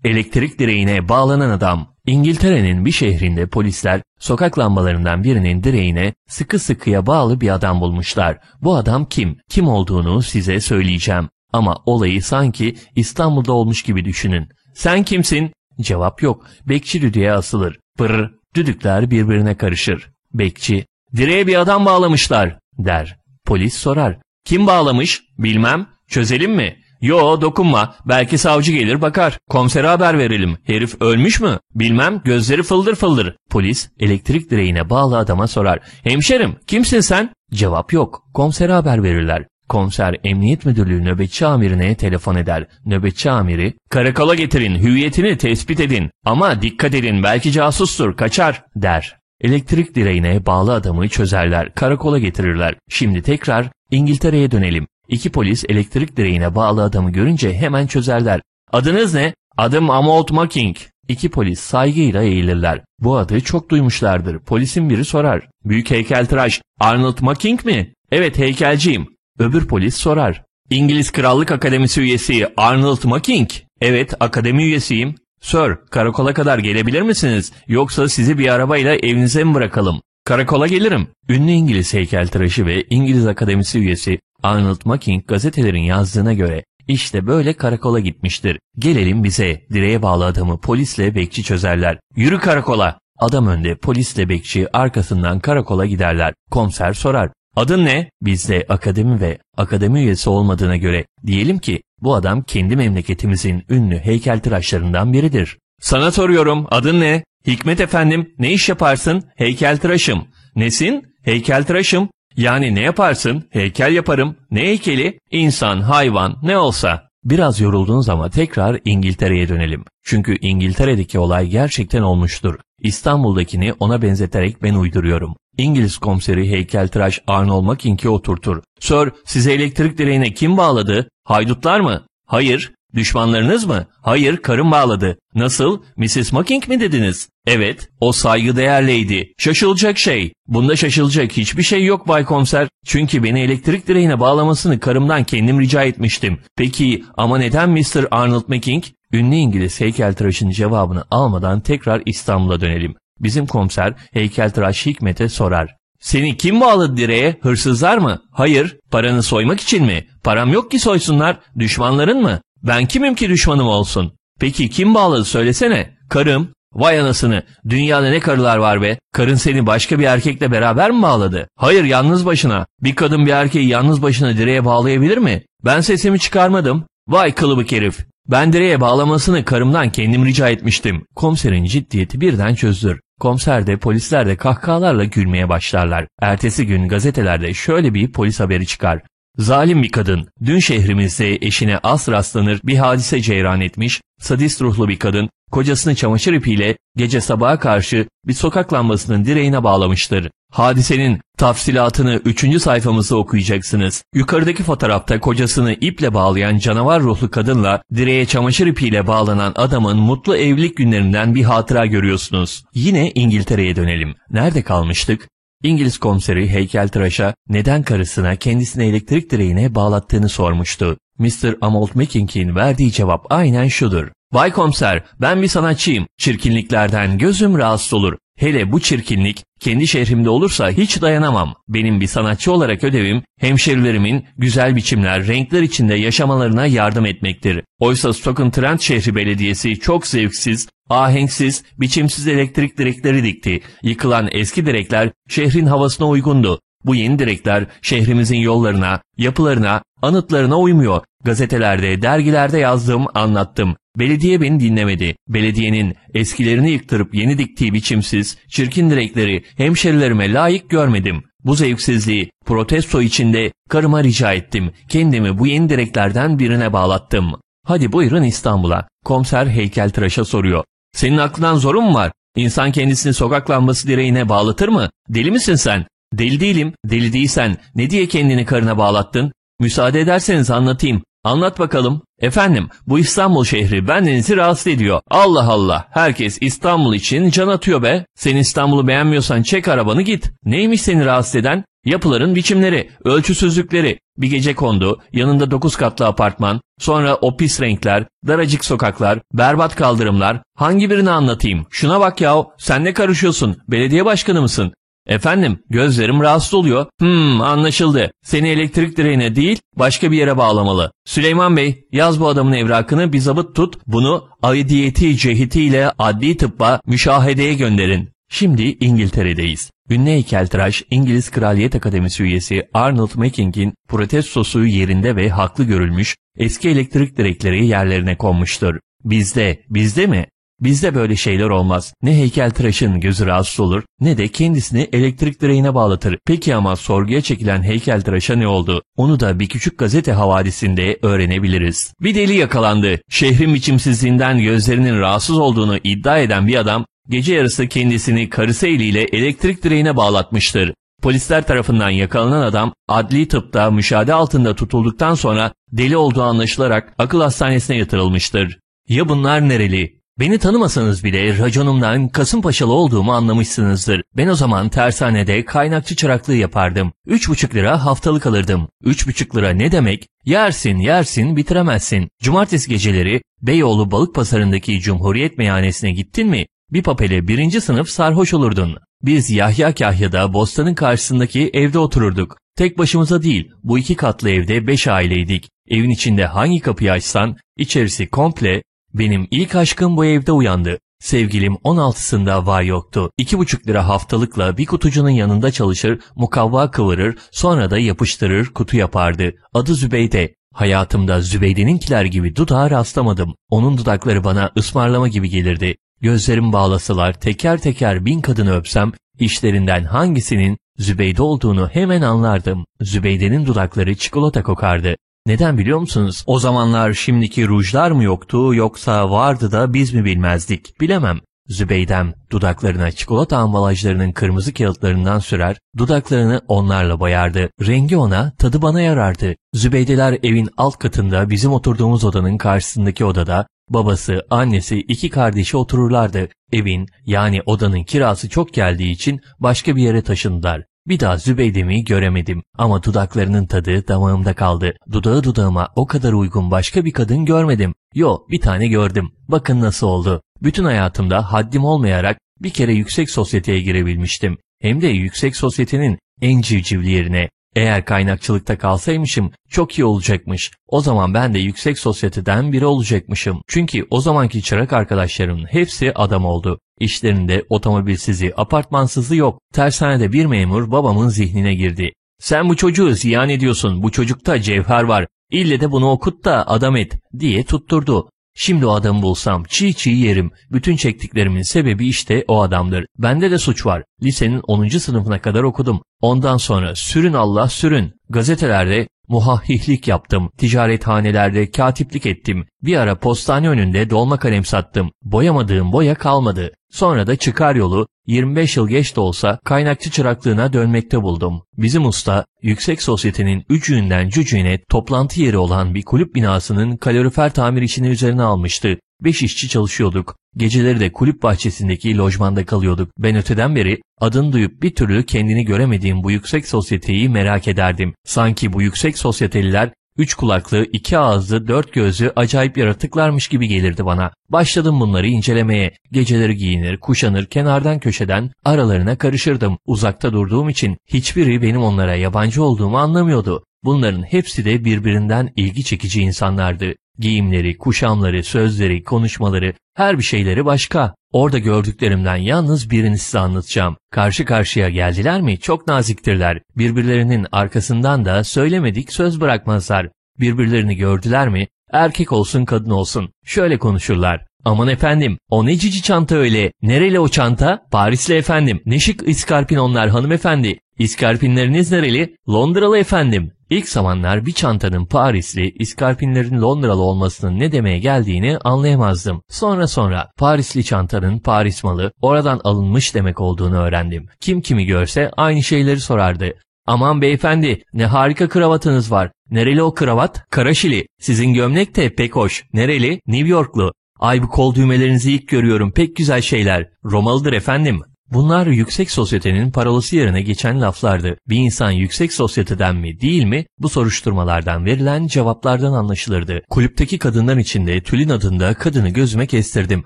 Speaker 1: Elektrik direğine bağlanan adam İngiltere'nin bir şehrinde polisler sokak lambalarından birinin direğine sıkı sıkıya bağlı bir adam bulmuşlar. Bu adam kim? Kim olduğunu size söyleyeceğim. Ama olayı sanki İstanbul'da olmuş gibi düşünün. Sen kimsin? Cevap yok. Bekçi düdüğe asılır. Pırr, düdükler birbirine karışır. Bekçi, direğe bir adam bağlamışlar, der. Polis sorar. Kim bağlamış? Bilmem. Çözelim mi? Yo dokunma. Belki savcı gelir bakar. Komisere haber verelim. Herif ölmüş mü? Bilmem. Gözleri fıldır fıldır. Polis elektrik direğine bağlı adama sorar. Hemşerim kimsin sen? Cevap yok. Komisere haber verirler. Komiser emniyet müdürlüğü nöbetçi amirine telefon eder. Nöbetçi amiri karakola getirin hüviyetini tespit edin ama dikkat edin belki casustur kaçar der. Elektrik direğine bağlı adamı çözerler karakola getirirler. Şimdi tekrar İngiltere'ye dönelim. İki polis elektrik direğine bağlı adamı görünce hemen çözerler. Adınız ne? Adım Amold Macking. İki polis saygıyla eğilirler. Bu adı çok duymuşlardır. Polisin biri sorar. Büyük heykeltıraş Arnold Macking mi? Evet heykelciyim. Öbür polis sorar. İngiliz Krallık Akademisi üyesi Arnold Macking. Evet akademi üyesiyim. Sir karakola kadar gelebilir misiniz? Yoksa sizi bir arabayla evinize mi bırakalım? Karakola gelirim. Ünlü İngiliz heykeltıraşı ve İngiliz Akademisi üyesi Arnold Macking gazetelerin yazdığına göre işte böyle karakola gitmiştir. Gelelim bize. Direğe bağlı adamı polisle bekçi çözerler. Yürü karakola. Adam önde polisle bekçi arkasından karakola giderler. Komiser sorar. Adın ne? Bizde akademi ve akademi üyesi olmadığına göre diyelim ki bu adam kendi memleketimizin ünlü heykeltıraşlarından biridir. Sana soruyorum adın ne? Hikmet efendim ne iş yaparsın? Heykeltıraşım. Nesin? Heykeltıraşım. Yani ne yaparsın? Heykel yaparım. Ne heykeli? İnsan, hayvan, ne olsa. Biraz yorulduğunuz ama tekrar İngiltere'ye dönelim. Çünkü İngiltere'deki olay gerçekten olmuştur. İstanbul'dakini ona benzeterek ben uyduruyorum. İngiliz komiseri heykeltıraş Arnold Macking'i oturtur. Sir, size elektrik direğine kim bağladı? Haydutlar mı? Hayır, Düşmanlarınız mı? Hayır, karım bağladı. Nasıl? Mrs. Mocking mi dediniz? Evet, o saygıdeğerleydi. Şaşılacak şey. Bunda şaşılacak hiçbir şey yok Bay Komiser. Çünkü beni elektrik direğine bağlamasını karımdan kendim rica etmiştim. Peki ama neden Mr. Arnold Mocking? Ünlü İngiliz heykeltıraşın cevabını almadan tekrar İstanbul'a dönelim. Bizim komiser heykeltıraş Hikmet'e sorar. Seni kim bağladı direğe? Hırsızlar mı? Hayır. Paranı soymak için mi? Param yok ki soysunlar. Düşmanların mı? Ben kimim ki düşmanım olsun? Peki kim bağladı söylesene. Karım. Vay anasını. Dünyada ne karılar var be? Karın seni başka bir erkekle beraber mi bağladı? Hayır yalnız başına. Bir kadın bir erkeği yalnız başına direğe bağlayabilir mi? Ben sesimi çıkarmadım. Vay kılıbık herif. Ben direğe bağlamasını karımdan kendim rica etmiştim. Komiserin ciddiyeti birden çözdür. Komiser de polisler de kahkahalarla gülmeye başlarlar. Ertesi gün gazetelerde şöyle bir polis haberi çıkar. Zalim bir kadın, dün şehrimizde eşine az rastlanır bir hadise ceyran etmiş, sadist ruhlu bir kadın, kocasını çamaşır ipiyle gece sabaha karşı bir sokak lambasının direğine bağlamıştır. Hadisenin tafsilatını 3. sayfamızda okuyacaksınız. Yukarıdaki fotoğrafta kocasını iple bağlayan canavar ruhlu kadınla direğe çamaşır ipiyle bağlanan adamın mutlu evlilik günlerinden bir hatıra görüyorsunuz. Yine İngiltere'ye dönelim. Nerede kalmıştık? İngiliz komiseri heykeltıraşa neden karısına kendisini elektrik direğine bağlattığını sormuştu. Mr. Amold Macking'in verdiği cevap aynen şudur. Bay komiser ben bir sanatçıyım. Çirkinliklerden gözüm rahatsız olur. Hele bu çirkinlik kendi şehrimde olursa hiç dayanamam. Benim bir sanatçı olarak ödevim hemşerilerimin güzel biçimler, renkler içinde yaşamalarına yardım etmektir. Oysa Stockton Trent şehri belediyesi çok zevksiz, ahenksiz, biçimsiz elektrik direkleri dikti. Yıkılan eski direkler şehrin havasına uygundu. Bu yeni direkler şehrimizin yollarına, yapılarına, anıtlarına uymuyor. Gazetelerde, dergilerde yazdım, anlattım. Belediye beni dinlemedi. Belediyenin eskilerini yıktırıp yeni diktiği biçimsiz, çirkin direkleri hemşerilerime layık görmedim. Bu zevksizliği protesto içinde karıma rica ettim. Kendimi bu yeni direklerden birine bağlattım. Hadi buyurun İstanbul'a. Komiser heykeltıraşa soruyor. Senin aklından zorun mu var? İnsan kendisini sokak lambası direğine bağlatır mı? Deli misin sen? Deli değilim. Deli değilsen ne diye kendini karına bağlattın? Müsaade ederseniz anlatayım. Anlat bakalım. Efendim bu İstanbul şehri bendenizi rahatsız ediyor. Allah Allah herkes İstanbul için can atıyor be. Sen İstanbul'u beğenmiyorsan çek arabanı git. Neymiş seni rahatsız eden? Yapıların biçimleri, ölçüsüzlükleri. Bir gece kondu, yanında dokuz katlı apartman, sonra o pis renkler, daracık sokaklar, berbat kaldırımlar. Hangi birini anlatayım? Şuna bak yahu, sen ne karışıyorsun? Belediye başkanı mısın? Efendim gözlerim rahatsız oluyor. Hmm anlaşıldı. Seni elektrik direğine değil başka bir yere bağlamalı. Süleyman Bey yaz bu adamın evrakını bir zabıt tut. Bunu aidiyeti cehitiyle adli tıbba müşahedeye gönderin. Şimdi İngiltere'deyiz. Ünlü heykeltıraş İngiliz Kraliyet Akademisi üyesi Arnold Macking'in protestosu yerinde ve haklı görülmüş, eski elektrik direkleri yerlerine konmuştur. Bizde, bizde mi? Bizde böyle şeyler olmaz. Ne heykeltıraşın gözü rahatsız olur ne de kendisini elektrik direğine bağlatır. Peki ama sorguya çekilen heykeltıraşa ne oldu? Onu da bir küçük gazete havadisinde öğrenebiliriz. Bir deli yakalandı. Şehrin biçimsizliğinden gözlerinin rahatsız olduğunu iddia eden bir adam gece yarısı kendisini karısı eliyle elektrik direğine bağlatmıştır. Polisler tarafından yakalanan adam adli tıpta müşahede altında tutulduktan sonra deli olduğu anlaşılarak akıl hastanesine yatırılmıştır. Ya bunlar nereli? Beni tanımasanız bile raconumdan Kasımpaşalı olduğumu anlamışsınızdır. Ben o zaman tersanede kaynakçı çıraklığı yapardım. Üç buçuk lira haftalık alırdım. Üç buçuk lira ne demek? Yersin yersin bitiremezsin. Cumartesi geceleri Beyoğlu Balık Pazarı'ndaki Cumhuriyet Meyhanesi'ne gittin mi? Bir papele birinci sınıf sarhoş olurdun. Biz Yahya Kahya'da Bostan'ın karşısındaki evde otururduk. Tek başımıza değil, bu iki katlı evde beş aileydik. Evin içinde hangi kapıyı açsan, içerisi komple benim ilk aşkım bu evde uyandı. Sevgilim 16'sında var yoktu. 2,5 lira haftalıkla bir kutucunun yanında çalışır, mukavva kıvırır, sonra da yapıştırır, kutu yapardı. Adı Zübeyde. Hayatımda Zübeyde'ninkiler gibi dudağa rastlamadım. Onun dudakları bana ısmarlama gibi gelirdi. Gözlerim bağlasalar teker teker bin kadını öpsem, işlerinden hangisinin Zübeyde olduğunu hemen anlardım. Zübeyde'nin dudakları çikolata kokardı. Neden biliyor musunuz? O zamanlar şimdiki rujlar mı yoktu yoksa vardı da biz mi bilmezdik? Bilemem. Zübeydem dudaklarına çikolata ambalajlarının kırmızı kağıtlarından sürer, dudaklarını onlarla boyardı. Rengi ona, tadı bana yarardı. Zübeydeler evin alt katında bizim oturduğumuz odanın karşısındaki odada babası, annesi, iki kardeşi otururlardı. Evin yani odanın kirası çok geldiği için başka bir yere taşındılar. Bir daha Zübeydem'i göremedim ama dudaklarının tadı damağımda kaldı. Dudağı dudağıma o kadar uygun başka bir kadın görmedim. Yo bir tane gördüm. Bakın nasıl oldu. Bütün hayatımda haddim olmayarak bir kere yüksek sosyeteye girebilmiştim. Hem de yüksek sosyetenin en civcivli yerine. Eğer kaynakçılıkta kalsaymışım çok iyi olacakmış. O zaman ben de yüksek sosyeteden biri olacakmışım. Çünkü o zamanki çırak arkadaşlarımın hepsi adam oldu. İşlerinde otomobilsizi, apartmansızı yok. Tersanede bir memur babamın zihnine girdi. Sen bu çocuğu ziyan ediyorsun, bu çocukta cevher var. İlle de bunu okut da adam et diye tutturdu. Şimdi o adamı bulsam çiğ çiğ yerim. Bütün çektiklerimin sebebi işte o adamdır. Bende de suç var. Lisenin 10. sınıfına kadar okudum. Ondan sonra sürün Allah sürün. Gazetelerde muhahhihlik yaptım. Ticarethanelerde katiplik ettim. Bir ara postane önünde dolma kalem sattım. Boyamadığım boya kalmadı. Sonra da çıkar yolu 25 yıl geç de olsa kaynakçı çıraklığına dönmekte buldum. Bizim usta yüksek sosyetenin ücüğünden cücüğüne toplantı yeri olan bir kulüp binasının kalorifer tamir işini üzerine almıştı. Beş işçi çalışıyorduk. Geceleri de kulüp bahçesindeki lojmanda kalıyorduk. Ben öteden beri adını duyup bir türlü kendini göremediğim bu yüksek sosyeteyi merak ederdim. Sanki bu yüksek sosyeteliler üç kulaklı, iki ağızlı, dört gözlü acayip yaratıklarmış gibi gelirdi bana. Başladım bunları incelemeye. Geceleri giyinir, kuşanır, kenardan köşeden aralarına karışırdım. Uzakta durduğum için hiçbiri benim onlara yabancı olduğumu anlamıyordu. Bunların hepsi de birbirinden ilgi çekici insanlardı. Giyimleri, kuşamları, sözleri, konuşmaları, her bir şeyleri başka. Orada gördüklerimden yalnız birini size anlatacağım. Karşı karşıya geldiler mi çok naziktirler. Birbirlerinin arkasından da söylemedik söz bırakmazlar. Birbirlerini gördüler mi erkek olsun kadın olsun şöyle konuşurlar. Aman efendim o ne cici çanta öyle. Nereli o çanta? Parisli efendim. Ne şık iskarpin onlar hanımefendi. İskarpinleriniz nereli? Londralı efendim. İlk zamanlar bir çantanın Parisli, iskarpinlerin Londralı olmasının ne demeye geldiğini anlayamazdım. Sonra sonra Parisli çantanın Paris malı oradan alınmış demek olduğunu öğrendim. Kim kimi görse aynı şeyleri sorardı. Aman beyefendi ne harika kravatınız var. Nereli o kravat? Karaşili. Sizin gömlek de pek hoş. Nereli? New Yorklu. Ay bu kol düğmelerinizi ilk görüyorum. Pek güzel şeyler. Romalıdır efendim. Bunlar yüksek sosyetenin parolası yerine geçen laflardı. Bir insan yüksek sosyeteden mi değil mi bu soruşturmalardan verilen cevaplardan anlaşılırdı. Kulüpteki kadınlar içinde Tülin adında kadını gözüme kestirdim.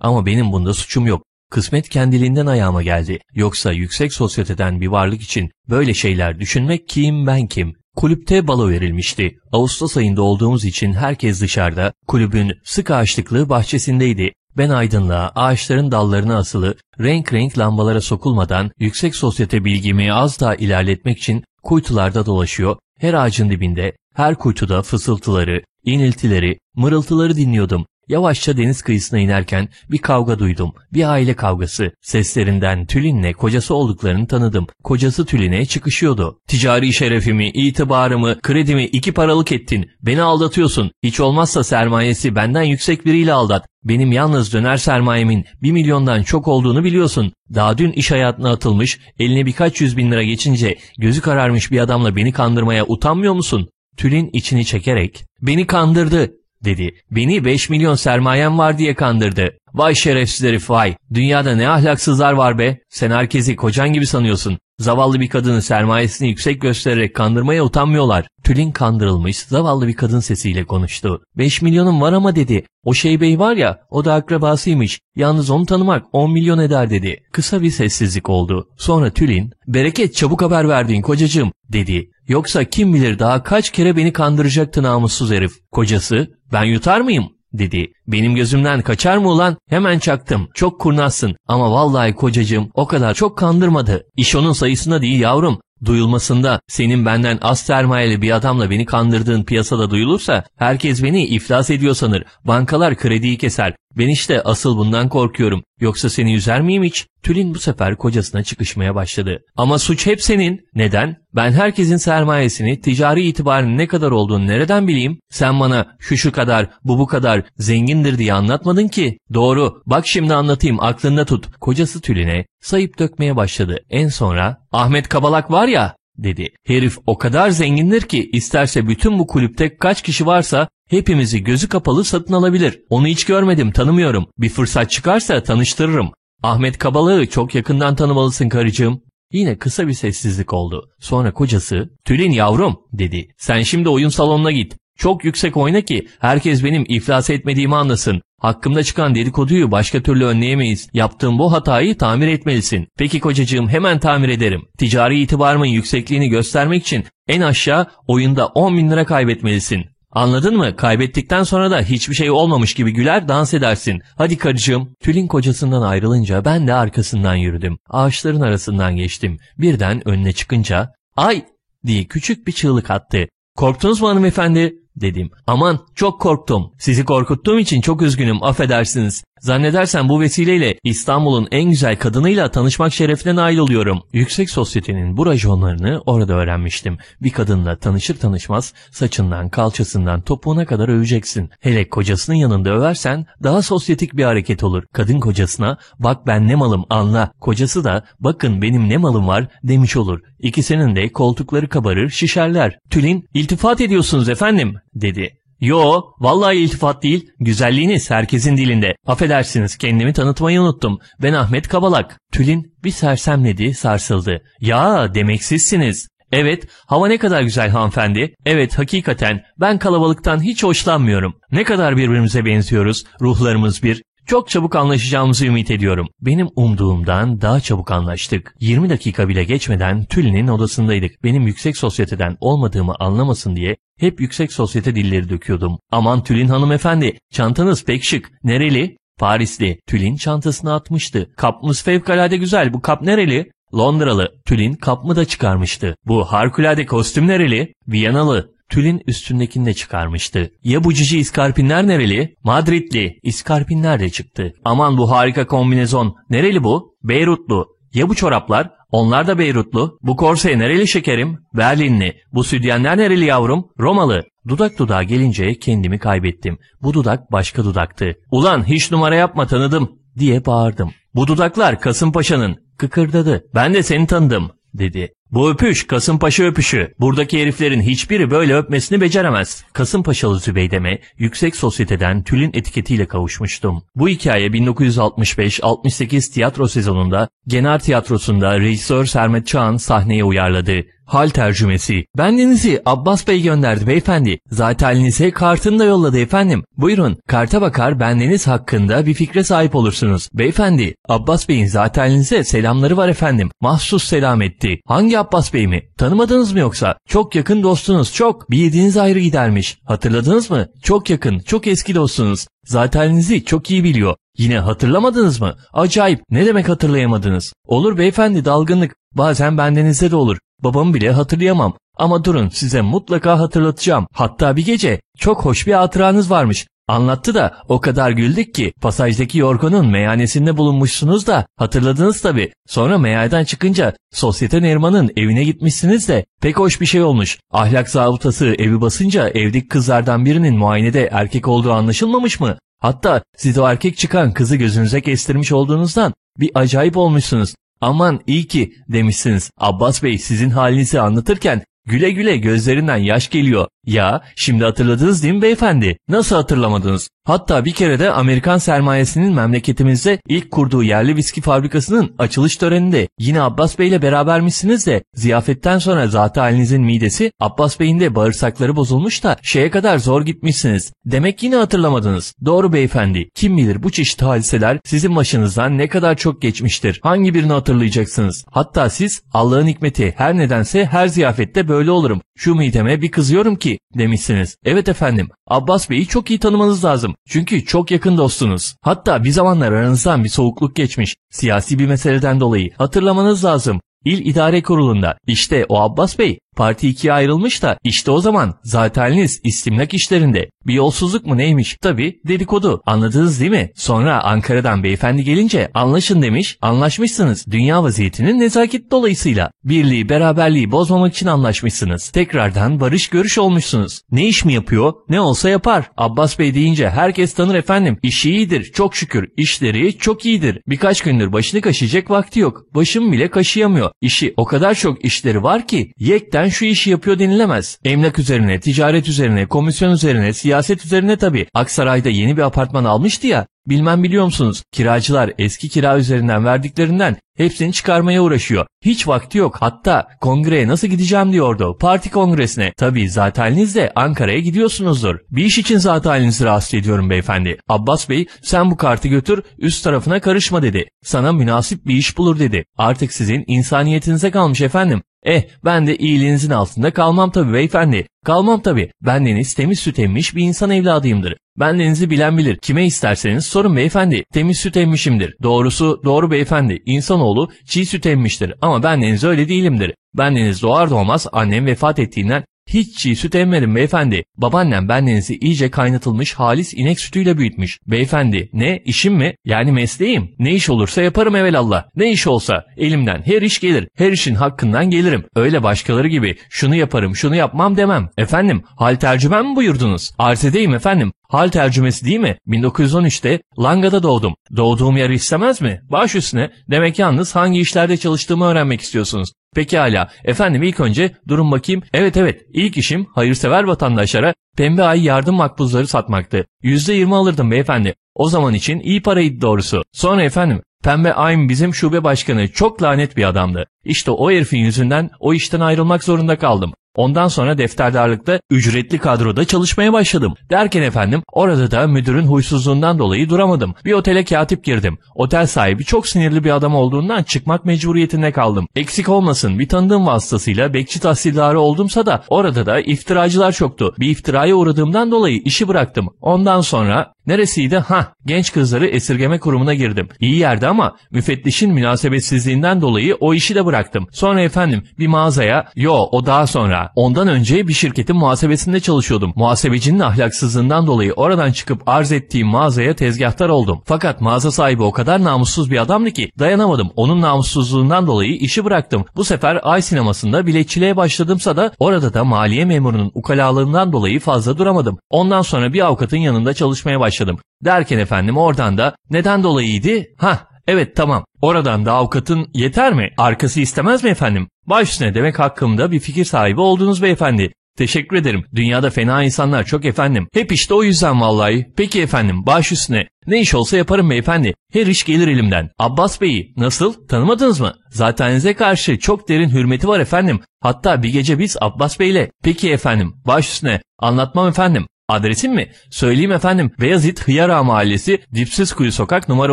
Speaker 1: Ama benim bunda suçum yok. Kısmet kendiliğinden ayağıma geldi. Yoksa yüksek sosyeteden bir varlık için böyle şeyler düşünmek kim ben kim? Kulüpte balo verilmişti. Ağustos ayında olduğumuz için herkes dışarıda, kulübün sık ağaçlıklı bahçesindeydi. Ben aydınlığa, ağaçların dallarına asılı, renk renk lambalara sokulmadan yüksek sosyete bilgimi az daha ilerletmek için kuytularda dolaşıyor, her ağacın dibinde, her kuytuda fısıltıları, iniltileri, mırıltıları dinliyordum. Yavaşça deniz kıyısına inerken bir kavga duydum. Bir aile kavgası. Seslerinden Tülin'le kocası olduklarını tanıdım. Kocası Tülin'e çıkışıyordu. Ticari şerefimi, itibarımı, kredimi iki paralık ettin. Beni aldatıyorsun. Hiç olmazsa sermayesi benden yüksek biriyle aldat. Benim yalnız döner sermayemin bir milyondan çok olduğunu biliyorsun. Daha dün iş hayatına atılmış, eline birkaç yüz bin lira geçince gözü kararmış bir adamla beni kandırmaya utanmıyor musun? Tülin içini çekerek, beni kandırdı dedi. Beni 5 milyon sermayem var diye kandırdı. Vay şerefsiz herif vay. Dünyada ne ahlaksızlar var be. Sen herkesi kocan gibi sanıyorsun. Zavallı bir kadını sermayesini yüksek göstererek kandırmaya utanmıyorlar. Tülin kandırılmış zavallı bir kadın sesiyle konuştu. 5 milyonum var ama dedi. O şey bey var ya o da akrabasıymış. Yalnız onu tanımak 10 milyon eder dedi. Kısa bir sessizlik oldu. Sonra Tülin bereket çabuk haber verdin kocacığım dedi. Yoksa kim bilir daha kaç kere beni kandıracaktı namussuz herif. Kocası ben yutar mıyım dedi. Benim gözümden kaçar mı ulan? Hemen çaktım. Çok kurnazsın ama vallahi kocacığım o kadar çok kandırmadı. İş onun sayısında değil yavrum. Duyulmasında senin benden az sermayeli bir adamla beni kandırdığın piyasada duyulursa herkes beni iflas ediyor sanır. Bankalar krediyi keser. Ben işte asıl bundan korkuyorum. Yoksa seni üzer miyim hiç? Tülin bu sefer kocasına çıkışmaya başladı. Ama suç hep senin. Neden? Ben herkesin sermayesini, ticari itibarının ne kadar olduğunu nereden bileyim? Sen bana şu şu kadar, bu bu kadar zengindir diye anlatmadın ki. Doğru, bak şimdi anlatayım aklında tut. Kocası Tülin'e sayıp dökmeye başladı. En sonra Ahmet Kabalak var ya dedi. Herif o kadar zengindir ki isterse bütün bu kulüpte kaç kişi varsa hepimizi gözü kapalı satın alabilir. Onu hiç görmedim, tanımıyorum. Bir fırsat çıkarsa tanıştırırım. Ahmet Kabalak'ı çok yakından tanımalısın karıcığım. Yine kısa bir sessizlik oldu. Sonra kocası, Tülin yavrum dedi. Sen şimdi oyun salonuna git. Çok yüksek oyna ki herkes benim iflas etmediğimi anlasın. Hakkımda çıkan dedikoduyu başka türlü önleyemeyiz. Yaptığım bu hatayı tamir etmelisin. Peki kocacığım hemen tamir ederim. Ticari itibarımın yüksekliğini göstermek için en aşağı oyunda 10 bin lira kaybetmelisin. Anladın mı? Kaybettikten sonra da hiçbir şey olmamış gibi güler dans edersin. Hadi karıcığım. Tülin kocasından ayrılınca ben de arkasından yürüdüm. Ağaçların arasından geçtim. Birden önüne çıkınca ay diye küçük bir çığlık attı. Korktunuz mu hanımefendi? Dedim. Aman çok korktum. Sizi korkuttuğum için çok üzgünüm affedersiniz. Zannedersem bu vesileyle İstanbul'un en güzel kadınıyla tanışmak şerefine nail oluyorum. Yüksek sosyetenin bu rajonlarını orada öğrenmiştim. Bir kadınla tanışır tanışmaz saçından, kalçasından, topuğuna kadar öveceksin. Hele kocasının yanında översen daha sosyetik bir hareket olur. Kadın kocasına bak ben ne malım anla. Kocası da bakın benim ne malım var demiş olur. İkisinin de koltukları kabarır şişerler. Tülin iltifat ediyorsunuz efendim dedi. Yo, vallahi iltifat değil, güzelliğiniz herkesin dilinde. Affedersiniz, kendimi tanıtmayı unuttum. Ben Ahmet Kabalak. Tülin bir sersemledi, sarsıldı. Ya, demek sizsiniz. Evet, hava ne kadar güzel hanımefendi. Evet, hakikaten ben kalabalıktan hiç hoşlanmıyorum. Ne kadar birbirimize benziyoruz, ruhlarımız bir. Çok çabuk anlaşacağımızı ümit ediyorum. Benim umduğumdan daha çabuk anlaştık. 20 dakika bile geçmeden Tülin'in odasındaydık. Benim yüksek sosyeteden olmadığımı anlamasın diye hep yüksek sosyete dilleri döküyordum. Aman Tülin hanımefendi, çantanız pek şık. Nereli? Parisli. Tülin çantasını atmıştı. Kapınız fevkalade güzel. Bu kap nereli? Londralı. Tülin kapımı da çıkarmıştı. Bu harikulade kostüm nereli? Viyanalı. Tülin üstündekini de çıkarmıştı. Ya bu cici iskarpinler nereli? Madridli. İskarpinler de çıktı. Aman bu harika kombinezon. Nereli bu? Beyrutlu. Ya bu çoraplar? Onlar da Beyrutlu. Bu korse nereli şekerim? Berlinli. Bu südyenler nereli yavrum? Romalı. Dudak dudağa gelince kendimi kaybettim. Bu dudak başka dudaktı. Ulan hiç numara yapma tanıdım diye bağırdım. Bu dudaklar Kasımpaşa'nın. Kıkırdadı. Ben de seni tanıdım dedi. Bu öpüş Kasımpaşa öpüşü. Buradaki heriflerin hiçbiri böyle öpmesini beceremez. Kasımpaşalı Zübeydem'e yüksek sosyeteden tülün etiketiyle kavuşmuştum. Bu hikaye 1965-68 tiyatro sezonunda Genar Tiyatrosu'nda rejisör Sermet Çağan sahneye uyarladı. Hal tercümesi. Bendenizi Abbas Bey gönderdi beyefendi. Zaten kartını da yolladı efendim. Buyurun karta bakar bendeniz hakkında bir fikre sahip olursunuz. Beyefendi Abbas Bey'in zaten selamları var efendim. Mahsus selam etti. Hangi Abbas Bey mi? Tanımadınız mı yoksa? Çok yakın dostunuz çok. Bir yediğiniz ayrı gidermiş. Hatırladınız mı? Çok yakın, çok eski dostunuz. Zateninizi çok iyi biliyor. Yine hatırlamadınız mı? Acayip. Ne demek hatırlayamadınız? Olur beyefendi dalgınlık. Bazen bendenizde de olur. Babamı bile hatırlayamam. Ama durun size mutlaka hatırlatacağım. Hatta bir gece çok hoş bir hatıranız varmış. Anlattı da o kadar güldük ki pasajdaki yorgunun meyhanesinde bulunmuşsunuz da hatırladınız tabi. Sonra meyhaneden çıkınca sosyete Neriman'ın evine gitmişsiniz de pek hoş bir şey olmuş. Ahlak zabıtası evi basınca evdeki kızlardan birinin muayenede erkek olduğu anlaşılmamış mı? Hatta siz o erkek çıkan kızı gözünüze kestirmiş olduğunuzdan bir acayip olmuşsunuz. Aman iyi ki demişsiniz. Abbas Bey sizin halinizi anlatırken güle güle gözlerinden yaş geliyor. Ya şimdi hatırladınız değil mi beyefendi? Nasıl hatırlamadınız? Hatta bir kere de Amerikan sermayesinin memleketimizde ilk kurduğu yerli viski fabrikasının açılış töreninde yine Abbas Bey ile berabermişsiniz de ziyafetten sonra zaten halinizin midesi Abbas Bey'in de bağırsakları bozulmuş da şeye kadar zor gitmişsiniz. Demek yine hatırlamadınız. Doğru beyefendi. Kim bilir bu çeşit hadiseler sizin başınızdan ne kadar çok geçmiştir. Hangi birini hatırlayacaksınız? Hatta siz Allah'ın hikmeti her nedense her ziyafette böyle olurum. Şu mideme bir kızıyorum ki demişsiniz. Evet efendim Abbas Bey'i çok iyi tanımanız lazım. Çünkü çok yakın dostunuz. Hatta bir zamanlar aranızdan bir soğukluk geçmiş. Siyasi bir meseleden dolayı hatırlamanız lazım. İl İdare Kurulu'nda. İşte o Abbas Bey Parti ikiye ayrılmış da işte o zaman zateniniz istimlak işlerinde. Bir yolsuzluk mu neymiş? Tabi dedikodu. Anladınız değil mi? Sonra Ankara'dan beyefendi gelince anlaşın demiş. Anlaşmışsınız. Dünya vaziyetinin nezaket dolayısıyla. Birliği, beraberliği bozmamak için anlaşmışsınız. Tekrardan barış görüş olmuşsunuz. Ne iş mi yapıyor? Ne olsa yapar. Abbas Bey deyince herkes tanır efendim. İşi iyidir. Çok şükür. İşleri çok iyidir. Birkaç gündür başını kaşıyacak vakti yok. Başım bile kaşıyamıyor. İşi o kadar çok işleri var ki yekten şu işi yapıyor denilemez. Emlak üzerine, ticaret üzerine, komisyon üzerine, siyaset üzerine tabii. Aksaray'da yeni bir apartman almıştı ya. Bilmem biliyor musunuz? Kiracılar eski kira üzerinden verdiklerinden hepsini çıkarmaya uğraşıyor. Hiç vakti yok. Hatta kongreye nasıl gideceğim diyordu. Parti kongresine. Tabii zateniniz de Ankara'ya gidiyorsunuzdur. Bir iş için zateninizi rahatsız ediyorum beyefendi. Abbas Bey sen bu kartı götür üst tarafına karışma dedi. Sana münasip bir iş bulur dedi. Artık sizin insaniyetinize kalmış efendim. Eh ben de iyiliğinizin altında kalmam tabi beyefendi. Kalmam tabi. Bendeniz temiz süt emmiş bir insan evladıyımdır. Bendenizi bilen bilir. Kime isterseniz sorun beyefendi. Temiz süt emmişimdir. Doğrusu doğru beyefendi. İnsanoğlu çiğ süt emmiştir. Ama bendeniz öyle değilimdir. Bendeniz doğar doğmaz annem vefat ettiğinden hiç çiğ süt emmedim beyefendi. Babaannem bendenizi iyice kaynatılmış halis inek sütüyle büyütmüş. Beyefendi ne işim mi? Yani mesleğim. Ne iş olursa yaparım evelallah. Ne iş olsa elimden her iş gelir. Her işin hakkından gelirim. Öyle başkaları gibi şunu yaparım şunu yapmam demem. Efendim hal tercümen mi buyurdunuz? Arz edeyim efendim. Hal tercümesi değil mi? 1913'te Langa'da doğdum. Doğduğum yer istemez mi? Baş üstüne demek yalnız hangi işlerde çalıştığımı öğrenmek istiyorsunuz. Peki hala. Efendim ilk önce durun bakayım. Evet evet ilk işim hayırsever vatandaşlara pembe ay yardım makbuzları satmaktı. %20 alırdım beyefendi. O zaman için iyi paraydı doğrusu. Sonra efendim Pembe Aym bizim şube başkanı çok lanet bir adamdı. İşte o herifin yüzünden o işten ayrılmak zorunda kaldım. Ondan sonra defterdarlıkta ücretli kadroda çalışmaya başladım. Derken efendim orada da müdürün huysuzluğundan dolayı duramadım. Bir otele katip girdim. Otel sahibi çok sinirli bir adam olduğundan çıkmak mecburiyetinde kaldım. Eksik olmasın bir tanıdığım vasıtasıyla bekçi tahsildarı oldumsa da orada da iftiracılar çoktu. Bir iftiraya uğradığımdan dolayı işi bıraktım. Ondan sonra Neresiydi? Ha, genç kızları esirgeme kurumuna girdim. İyi yerde ama müfettişin münasebetsizliğinden dolayı o işi de bıraktım. Sonra efendim bir mağazaya, yo o daha sonra. Ondan önce bir şirketin muhasebesinde çalışıyordum. Muhasebecinin ahlaksızlığından dolayı oradan çıkıp arz ettiğim mağazaya tezgahtar oldum. Fakat mağaza sahibi o kadar namussuz bir adamdı ki dayanamadım. Onun namussuzluğundan dolayı işi bıraktım. Bu sefer Ay sinemasında biletçiliğe başladımsa da orada da maliye memurunun ukalalığından dolayı fazla duramadım. Ondan sonra bir avukatın yanında çalışmaya başladım başladım. Derken efendim oradan da neden dolayıydı? Ha evet tamam oradan da avukatın yeter mi? Arkası istemez mi efendim? Baş üstüne demek hakkımda bir fikir sahibi oldunuz beyefendi. Teşekkür ederim. Dünyada fena insanlar çok efendim. Hep işte o yüzden vallahi. Peki efendim baş üstüne. Ne iş olsa yaparım beyefendi. Her iş gelir elimden. Abbas Bey'i nasıl? Tanımadınız mı? Zateninize karşı çok derin hürmeti var efendim. Hatta bir gece biz Abbas Bey'le. Peki efendim baş üstüne. Anlatmam efendim. Adresim mi? Söyleyeyim efendim. Beyazıt Hıyara Mahallesi Dipsiz Kuyu Sokak numara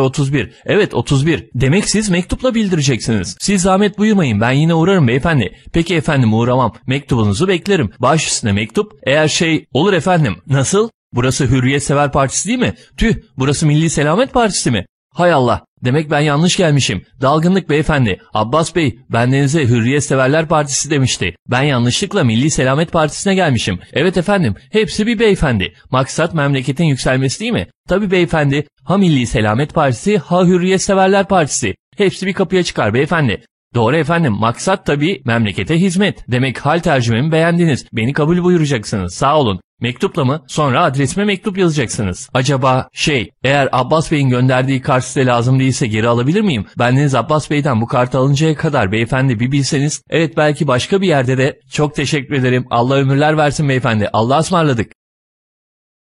Speaker 1: 31. Evet 31. Demek siz mektupla bildireceksiniz. Siz zahmet buyurmayın ben yine uğrarım beyefendi. Peki efendim uğramam. Mektubunuzu beklerim. Baş üstüne mektup. Eğer şey olur efendim. Nasıl? Burası Hürriyet Sever Partisi değil mi? Tüh burası Milli Selamet Partisi mi? Hay Allah Demek ben yanlış gelmişim. Dalgınlık beyefendi. Abbas Bey bendenize Hürriyet Severler Partisi demişti. Ben yanlışlıkla Milli Selamet Partisi'ne gelmişim. Evet efendim hepsi bir beyefendi. Maksat memleketin yükselmesi değil mi? Tabi beyefendi. Ha Milli Selamet Partisi ha Hürriyet Severler Partisi. Hepsi bir kapıya çıkar beyefendi. Doğru efendim maksat tabi memlekete hizmet. Demek hal tercümemi beğendiniz. Beni kabul buyuracaksınız. Sağ olun. Mektupla mı? Sonra adresime mektup yazacaksınız. Acaba şey, eğer Abbas Bey'in gönderdiği kart size lazım değilse geri alabilir miyim? Bendeniz Abbas Bey'den bu kartı alıncaya kadar beyefendi bir bilseniz. Evet belki başka bir yerde de. Çok teşekkür ederim. Allah ömürler versin beyefendi. Allah'a ısmarladık.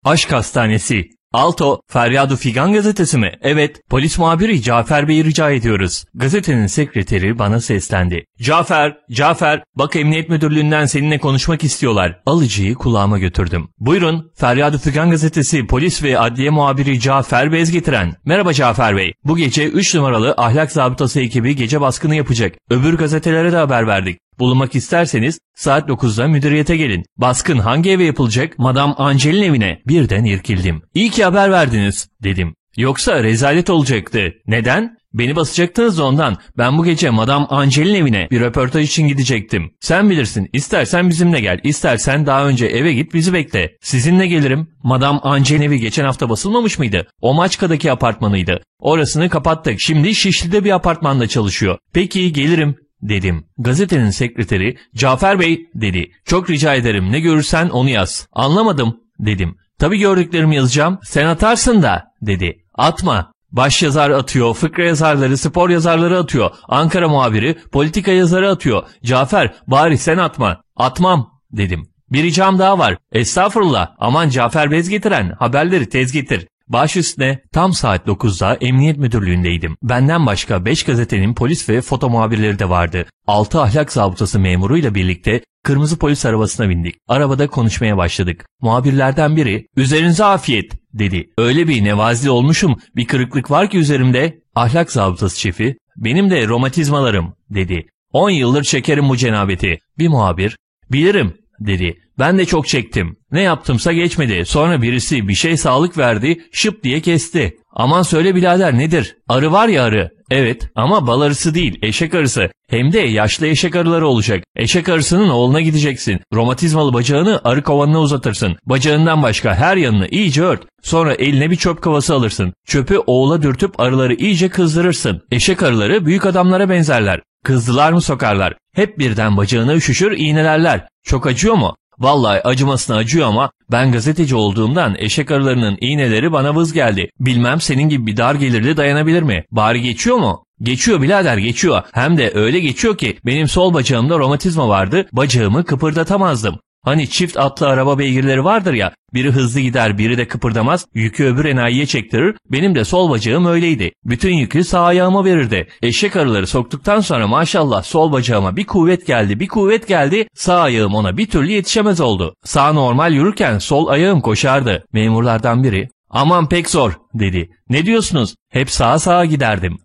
Speaker 1: Aşk Hastanesi Alto, Feryadu Figan gazetesi mi? Evet, polis muhabiri Cafer Bey'i rica ediyoruz. Gazetenin sekreteri bana seslendi. Cafer, Cafer, bak emniyet müdürlüğünden seninle konuşmak istiyorlar. Alıcıyı kulağıma götürdüm. Buyurun, Feryadu Figan gazetesi polis ve adliye muhabiri Cafer Bez getiren. Merhaba Cafer Bey. Bu gece 3 numaralı ahlak zabıtası ekibi gece baskını yapacak. Öbür gazetelere de haber verdik. Bulunmak isterseniz saat 9'da müdüriyete gelin. Baskın hangi eve yapılacak? Madam Angel'in evine. Birden irkildim. İyi ki haber verdiniz dedim. Yoksa rezalet olacaktı. Neden? Beni basacaktınız da ondan. Ben bu gece Madame Angel'in evine bir röportaj için gidecektim. Sen bilirsin. İstersen bizimle gel. İstersen daha önce eve git bizi bekle. Sizinle gelirim. Madame Angel'in evi geçen hafta basılmamış mıydı? O Maçka'daki apartmanıydı. Orasını kapattık. Şimdi Şişli'de bir apartmanda çalışıyor. Peki gelirim dedim. Gazetenin sekreteri Cafer Bey dedi. Çok rica ederim ne görürsen onu yaz. Anlamadım dedim. Tabi gördüklerimi yazacağım. Sen atarsın da dedi. Atma. Baş yazar atıyor, fıkra yazarları, spor yazarları atıyor, Ankara muhabiri, politika yazarı atıyor. Cafer bari sen atma. Atmam dedim. Bir ricam daha var. Estağfurullah. Aman Cafer bez getiren haberleri tez getir. Baş üstüne tam saat 9'da emniyet müdürlüğündeydim. Benden başka 5 gazetenin polis ve foto muhabirleri de vardı. 6 ahlak zabıtası memuruyla birlikte kırmızı polis arabasına bindik. Arabada konuşmaya başladık. Muhabirlerden biri üzerinize afiyet dedi. Öyle bir nevazili olmuşum bir kırıklık var ki üzerimde. Ahlak zabıtası şefi benim de romatizmalarım dedi. 10 yıldır çekerim bu cenabeti. Bir muhabir bilirim dedi. Ben de çok çektim. Ne yaptımsa geçmedi. Sonra birisi bir şey sağlık verdi, şıp diye kesti. Aman söyle birader nedir? Arı var ya arı. Evet ama bal arısı değil, eşek arısı. Hem de yaşlı eşek arıları olacak. Eşek arısının oğluna gideceksin. Romatizmalı bacağını arı kovanına uzatırsın. Bacağından başka her yanını iyice ört. Sonra eline bir çöp kovası alırsın. Çöpü oğula dürtüp arıları iyice kızdırırsın. Eşek arıları büyük adamlara benzerler. Kızdılar mı sokarlar. Hep birden bacağına üşüşür iğnelerler. Çok acıyor mu? Vallahi acımasına acıyor ama ben gazeteci olduğumdan eşek arılarının iğneleri bana vız geldi. Bilmem senin gibi bir dar gelirli dayanabilir mi? Bari geçiyor mu? Geçiyor birader geçiyor. Hem de öyle geçiyor ki benim sol bacağımda romatizma vardı. Bacağımı kıpırdatamazdım. Hani çift atlı araba beygirleri vardır ya, biri hızlı gider biri de kıpırdamaz, yükü öbür enayiye çektirir, benim de sol bacağım öyleydi. Bütün yükü sağ ayağıma verirdi. Eşek arıları soktuktan sonra maşallah sol bacağıma bir kuvvet geldi, bir kuvvet geldi, sağ ayağım ona bir türlü yetişemez oldu. Sağ normal yürürken sol ayağım koşardı. Memurlardan biri, aman pek zor dedi. Ne diyorsunuz? Hep sağa sağa giderdim.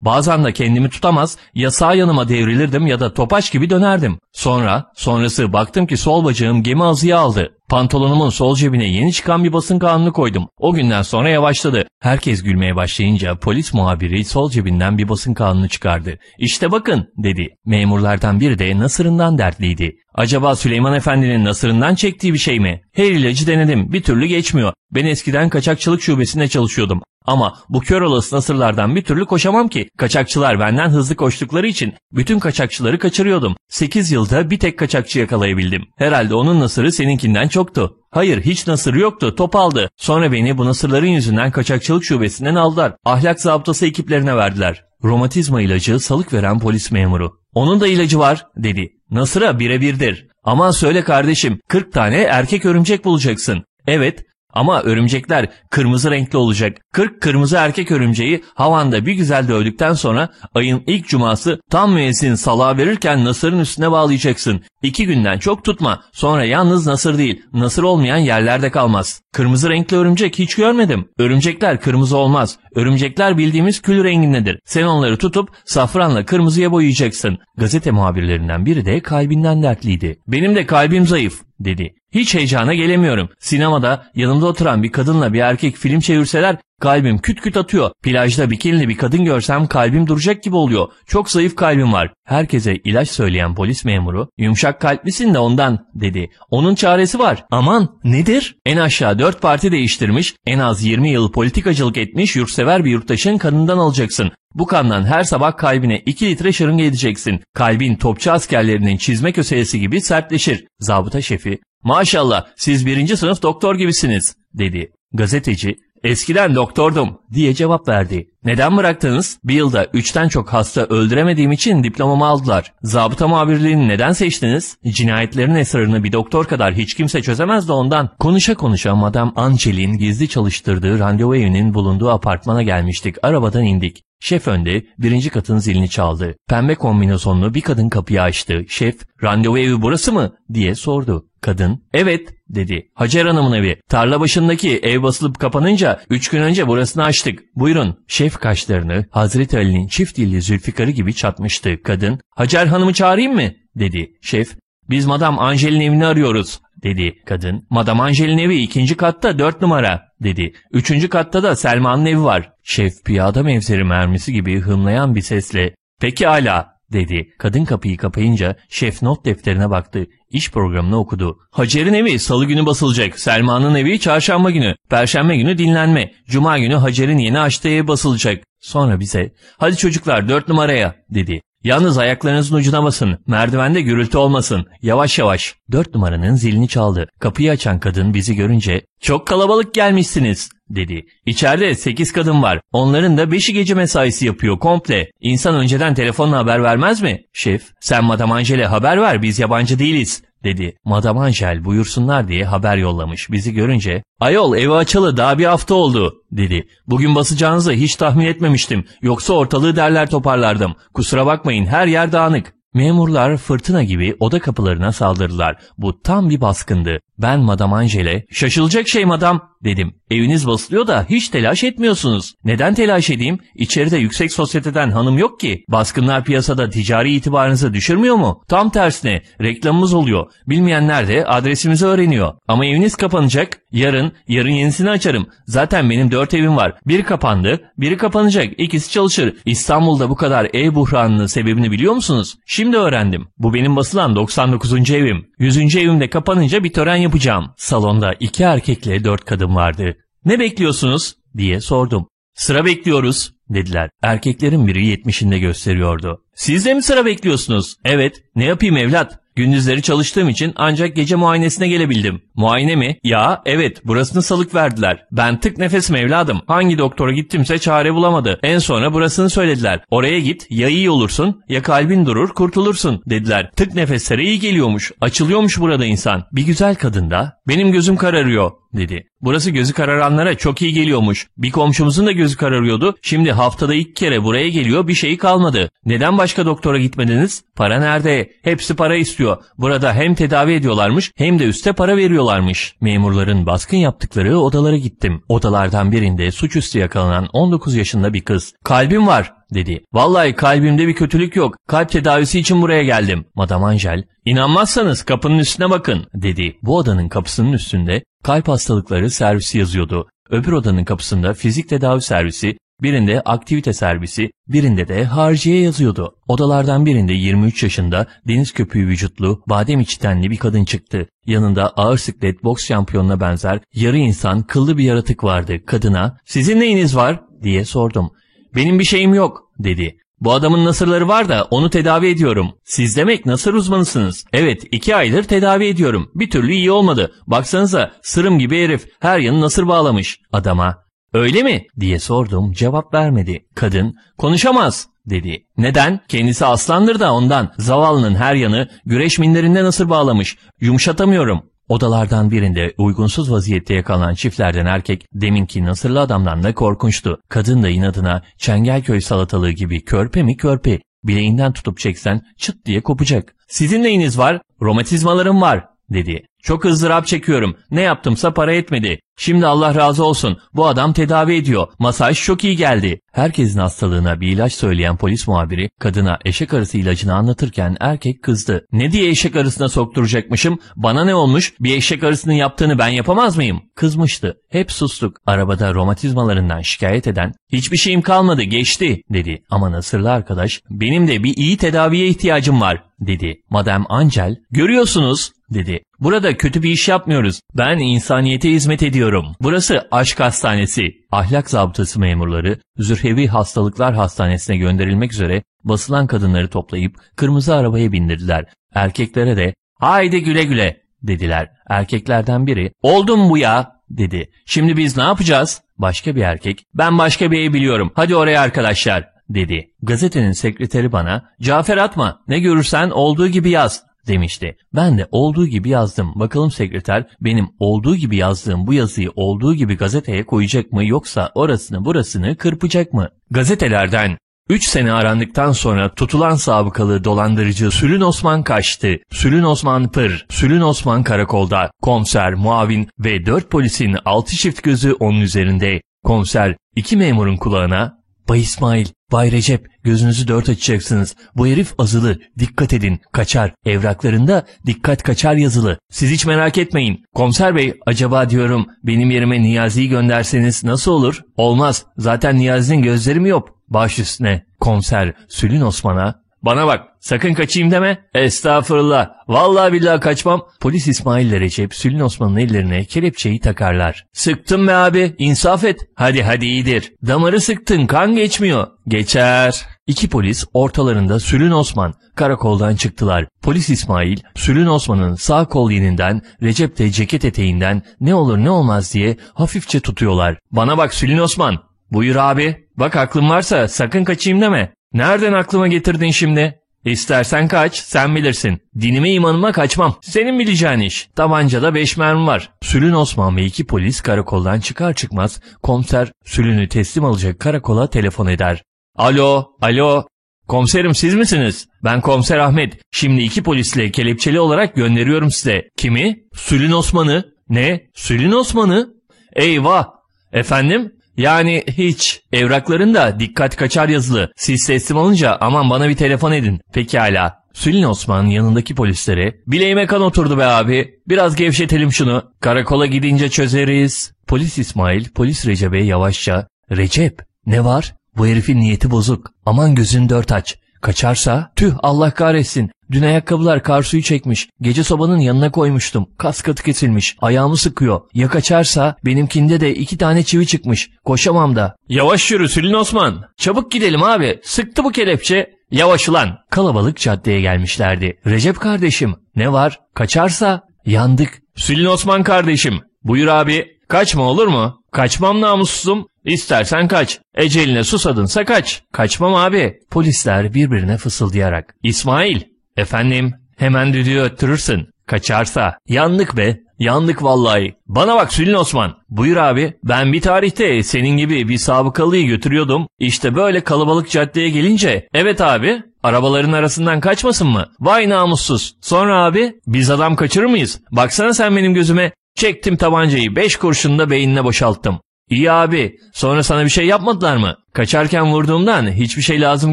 Speaker 1: Bazen de kendimi tutamaz ya sağ yanıma devrilirdim ya da topaç gibi dönerdim. Sonra, sonrası baktım ki sol bacağım gemi azıya aldı. Pantolonumun sol cebine yeni çıkan bir basın kanunu koydum. O günden sonra yavaşladı. Herkes gülmeye başlayınca polis muhabiri sol cebinden bir basın kanunu çıkardı. İşte bakın dedi. Memurlardan biri de nasırından dertliydi. Acaba Süleyman Efendi'nin nasırından çektiği bir şey mi? Her ilacı denedim bir türlü geçmiyor. Ben eskiden kaçakçılık şubesinde çalışıyordum. Ama bu kör olası nasırlardan bir türlü koşamam ki. Kaçakçılar benden hızlı koştukları için bütün kaçakçıları kaçırıyordum. 8 yılda bir tek kaçakçı yakalayabildim. Herhalde onun nasırı seninkinden çoktu. Hayır hiç nasır yoktu top aldı. Sonra beni bu nasırların yüzünden kaçakçılık şubesinden aldılar. Ahlak zabıtası ekiplerine verdiler. Romatizma ilacı salık veren polis memuru. Onun da ilacı var dedi. Nasıra birebirdir. Aman söyle kardeşim 40 tane erkek örümcek bulacaksın. Evet ama örümcekler kırmızı renkli olacak. 40 kırmızı erkek örümceği havanda bir güzel dövdükten sonra ayın ilk cuması tam müezzin salağa verirken nasırın üstüne bağlayacaksın. İki günden çok tutma. Sonra yalnız nasır değil, nasır olmayan yerlerde kalmaz. Kırmızı renkli örümcek hiç görmedim. Örümcekler kırmızı olmaz. Örümcekler bildiğimiz kül rengindedir. Sen onları tutup safranla kırmızıya boyayacaksın. Gazete muhabirlerinden biri de kalbinden dertliydi. Benim de kalbim zayıf dedi. Hiç heyecana gelemiyorum. Sinemada yanımda oturan bir kadınla bir erkek film çevirseler kalbim küt küt atıyor. Plajda bikinili bir kadın görsem kalbim duracak gibi oluyor. Çok zayıf kalbim var. Herkese ilaç söyleyen polis memuru yumuşak kalplisin de ondan dedi. Onun çaresi var. Aman nedir? En aşağı 4 parti değiştirmiş, en az 20 yıl politikacılık etmiş yurtsever bir yurttaşın kanından alacaksın. Bu kandan her sabah kalbine 2 litre şırınga edeceksin. Kalbin topçu askerlerinin çizme köseyesi gibi sertleşir. Zabıta şefi Maşallah siz birinci sınıf doktor gibisiniz dedi. Gazeteci eskiden doktordum diye cevap verdi. Neden bıraktınız? Bir yılda üçten çok hasta öldüremediğim için diplomamı aldılar. Zabıta muhabirliğini neden seçtiniz? Cinayetlerin esrarını bir doktor kadar hiç kimse çözemez ondan. Konuşa konuşa Madame Angel'in gizli çalıştırdığı randevu evinin bulunduğu apartmana gelmiştik. Arabadan indik. Şef önde birinci katın zilini çaldı. Pembe kombinezonlu bir kadın kapıyı açtı. Şef randevu evi burası mı diye sordu. Kadın evet dedi. Hacer Hanım'ın evi. Tarla başındaki ev basılıp kapanınca üç gün önce burasını açtık. Buyurun. Şef kaşlarını Hazreti Ali'nin çift dilli Zülfikar'ı gibi çatmıştı. Kadın Hacer Hanım'ı çağırayım mı dedi. Şef biz Madam Angel'in evini arıyoruz dedi kadın. Madame Angel'in evi ikinci katta dört numara dedi. Üçüncü katta da Selma'nın evi var. Şef piyada mevzeri mermisi gibi hımlayan bir sesle peki hala dedi. Kadın kapıyı kapayınca şef not defterine baktı. İş programını okudu. Hacer'in evi salı günü basılacak. Selma'nın evi çarşamba günü. Perşembe günü dinlenme. Cuma günü Hacer'in yeni açtığı evi basılacak. Sonra bize hadi çocuklar dört numaraya dedi. Yalnız ayaklarınızın ucuna basın. Merdivende gürültü olmasın. Yavaş yavaş. Dört numaranın zilini çaldı. Kapıyı açan kadın bizi görünce çok kalabalık gelmişsiniz dedi. İçeride sekiz kadın var. Onların da beşi gece mesaisi yapıyor komple. İnsan önceden telefonla haber vermez mi? Şef sen Madame Angel'e haber ver biz yabancı değiliz dedi. Madame Angel buyursunlar diye haber yollamış. Bizi görünce ayol evi açalı daha bir hafta oldu dedi. Bugün basacağınızı hiç tahmin etmemiştim. Yoksa ortalığı derler toparlardım. Kusura bakmayın her yer dağınık. Memurlar fırtına gibi oda kapılarına saldırdılar. Bu tam bir baskındı. Ben Madame Angel'e şaşılacak şey madam dedim. Eviniz basılıyor da hiç telaş etmiyorsunuz. Neden telaş edeyim? İçeride yüksek sosyeteden hanım yok ki. Baskınlar piyasada ticari itibarınızı düşürmüyor mu? Tam tersine reklamımız oluyor. Bilmeyenler de adresimizi öğreniyor. Ama eviniz kapanacak. Yarın, yarın yenisini açarım. Zaten benim dört evim var. Biri kapandı, biri kapanacak. İkisi çalışır. İstanbul'da bu kadar ev buhranının sebebini biliyor musunuz? Şimdi öğrendim. Bu benim basılan 99. evim. 100. evimde kapanınca bir tören yapacağım. Salonda iki erkekle dört kadın vardı. Ne bekliyorsunuz? diye sordum. Sıra bekliyoruz dediler. Erkeklerin biri yetmişinde gösteriyordu. Siz de mi sıra bekliyorsunuz? Evet. Ne yapayım evlat? Gündüzleri çalıştığım için ancak gece muayenesine gelebildim. Muayene mi? Ya evet burasını salık verdiler. Ben tık nefesim evladım. Hangi doktora gittimse çare bulamadı. En sonra burasını söylediler. Oraya git ya iyi olursun ya kalbin durur kurtulursun dediler. Tık nefeslere iyi geliyormuş. Açılıyormuş burada insan. Bir güzel kadın da benim gözüm kararıyor dedi. Burası gözü kararanlara çok iyi geliyormuş. Bir komşumuzun da gözü kararıyordu. Şimdi haftada ilk kere buraya geliyor bir şeyi kalmadı. Neden başka doktora gitmediniz? Para nerede? Hepsi para istiyor. Burada hem tedavi ediyorlarmış hem de üste para veriyorlarmış. Memurların baskın yaptıkları odalara gittim. Odalardan birinde suçüstü yakalanan 19 yaşında bir kız. Kalbim var dedi. Vallahi kalbimde bir kötülük yok. Kalp tedavisi için buraya geldim. Madame Angel, inanmazsanız kapının üstüne bakın dedi. Bu odanın kapısının üstünde kalp hastalıkları servisi yazıyordu. Öbür odanın kapısında fizik tedavi servisi, birinde aktivite servisi, birinde de harciye yazıyordu. Odalardan birinde 23 yaşında deniz köpüğü vücutlu, badem içi tenli bir kadın çıktı. Yanında ağır siklet boks şampiyonuna benzer yarı insan kıllı bir yaratık vardı. Kadına sizin neyiniz var diye sordum. Benim bir şeyim yok dedi. Bu adamın nasırları var da onu tedavi ediyorum. Siz demek nasır uzmanısınız. Evet iki aydır tedavi ediyorum. Bir türlü iyi olmadı. Baksanıza sırım gibi herif her yanı nasır bağlamış. Adama öyle mi diye sordum cevap vermedi. Kadın konuşamaz dedi. Neden? Kendisi aslandır da ondan. Zavallının her yanı güreş minlerinde nasır bağlamış. Yumuşatamıyorum. Odalardan birinde uygunsuz vaziyette yakalanan çiftlerden erkek deminki nasırlı adamdan da korkunçtu. Kadın da inadına Çengelköy salatalığı gibi körpe mi körpe. Bileğinden tutup çeksen çıt diye kopacak. Sizin neyiniz var? Romatizmalarım var dedi. Çok ızdırap çekiyorum. Ne yaptımsa para etmedi. Şimdi Allah razı olsun. Bu adam tedavi ediyor. Masaj çok iyi geldi. Herkesin hastalığına bir ilaç söyleyen polis muhabiri kadına eşek arısı ilacını anlatırken erkek kızdı. Ne diye eşek arısına sokturacakmışım? Bana ne olmuş? Bir eşek arısının yaptığını ben yapamaz mıyım? Kızmıştı. Hep sustuk. Arabada romatizmalarından şikayet eden hiçbir şeyim kalmadı geçti dedi. Ama nasırlı arkadaş benim de bir iyi tedaviye ihtiyacım var dedi. Madame Angel görüyorsunuz dedi. Burada kötü bir iş yapmıyoruz. Ben insaniyete hizmet ediyorum. Burası aşk hastanesi. Ahlak zabıtası memurları Zürhevi Hastalıklar Hastanesi'ne gönderilmek üzere basılan kadınları toplayıp kırmızı arabaya bindirdiler. Erkeklere de haydi güle güle dediler. Erkeklerden biri oldum bu ya dedi. Şimdi biz ne yapacağız? Başka bir erkek ben başka bir ev biliyorum hadi oraya arkadaşlar dedi. Gazetenin sekreteri bana Cafer atma ne görürsen olduğu gibi yaz demişti. Ben de olduğu gibi yazdım. Bakalım sekreter benim olduğu gibi yazdığım bu yazıyı olduğu gibi gazeteye koyacak mı yoksa orasını burasını kırpacak mı? Gazetelerden 3 sene arandıktan sonra tutulan sabıkalı dolandırıcı Sülün Osman kaçtı. Sülün Osman pır, Sülün Osman karakolda. Komiser, muavin ve 4 polisin 6 çift gözü onun üzerinde. Komiser iki memurun kulağına Bay İsmail, Bay Recep gözünüzü dört açacaksınız. Bu herif azılı. Dikkat edin. Kaçar. Evraklarında dikkat kaçar yazılı. Siz hiç merak etmeyin. Komiser bey acaba diyorum benim yerime Niyazi'yi gönderseniz nasıl olur? Olmaz. Zaten Niyazi'nin gözleri mi yok? Baş üstüne. Komiser Sülün Osman'a bana bak sakın kaçayım deme. Estağfurullah. Vallahi billahi kaçmam. Polis İsmail ile Recep Sülün Osman'ın ellerine kelepçeyi takarlar. Sıktın be abi insaf et. Hadi hadi iyidir. Damarı sıktın kan geçmiyor. Geçer. İki polis ortalarında Sülün Osman karakoldan çıktılar. Polis İsmail, Sülün Osman'ın sağ kol yeninden, Recep de ceket eteğinden ne olur ne olmaz diye hafifçe tutuyorlar. Bana bak Sülün Osman. Buyur abi. Bak aklın varsa sakın kaçayım deme. Nereden aklıma getirdin şimdi? İstersen kaç, sen bilirsin. Dinime imanıma kaçmam. Senin bileceğin iş. Tabancada beş mermi var. Sülün Osman ve iki polis karakoldan çıkar çıkmaz komiser Sülün'ü teslim alacak karakola telefon eder. Alo, alo. Komiserim siz misiniz? Ben komiser Ahmet. Şimdi iki polisle kelepçeli olarak gönderiyorum size. Kimi? Sülün Osman'ı. Ne? Sülün Osman'ı? Eyvah. Efendim? Yani hiç. Evraklarında dikkat kaçar yazılı. Siz teslim alınca aman bana bir telefon edin. Pekala. Sülin Osman yanındaki polislere bileğime kan oturdu be abi. Biraz gevşetelim şunu. Karakola gidince çözeriz. Polis İsmail, polis Recep'e yavaşça Recep ne var? Bu herifin niyeti bozuk. Aman gözün dört aç. Kaçarsa tüh Allah kahretsin. Dün ayakkabılar kar suyu çekmiş. Gece sobanın yanına koymuştum. Kas katı kesilmiş. Ayağımı sıkıyor. Ya kaçarsa benimkinde de iki tane çivi çıkmış. Koşamam da. Yavaş yürü Sülün Osman. Çabuk gidelim abi. Sıktı bu kelepçe. Yavaş ulan. Kalabalık caddeye gelmişlerdi. Recep kardeşim ne var? Kaçarsa yandık. Sülün Osman kardeşim. Buyur abi. Kaçma olur mu? Kaçmam namussuzum. İstersen kaç. Eceline susadınsa kaç. Kaçmam abi. Polisler birbirine fısıldayarak. İsmail. Efendim. Hemen düdüğü öttürürsün. Kaçarsa. Yandık be. Yandık vallahi. Bana bak Sülün Osman. Buyur abi. Ben bir tarihte senin gibi bir sabıkalıyı götürüyordum. İşte böyle kalabalık caddeye gelince. Evet abi. Arabaların arasından kaçmasın mı? Vay namussuz. Sonra abi. Biz adam kaçırır mıyız? Baksana sen benim gözüme. Çektim tabancayı. Beş kurşunda beynine boşalttım. İyi abi. Sonra sana bir şey yapmadılar mı? Kaçarken vurduğumdan hiçbir şey lazım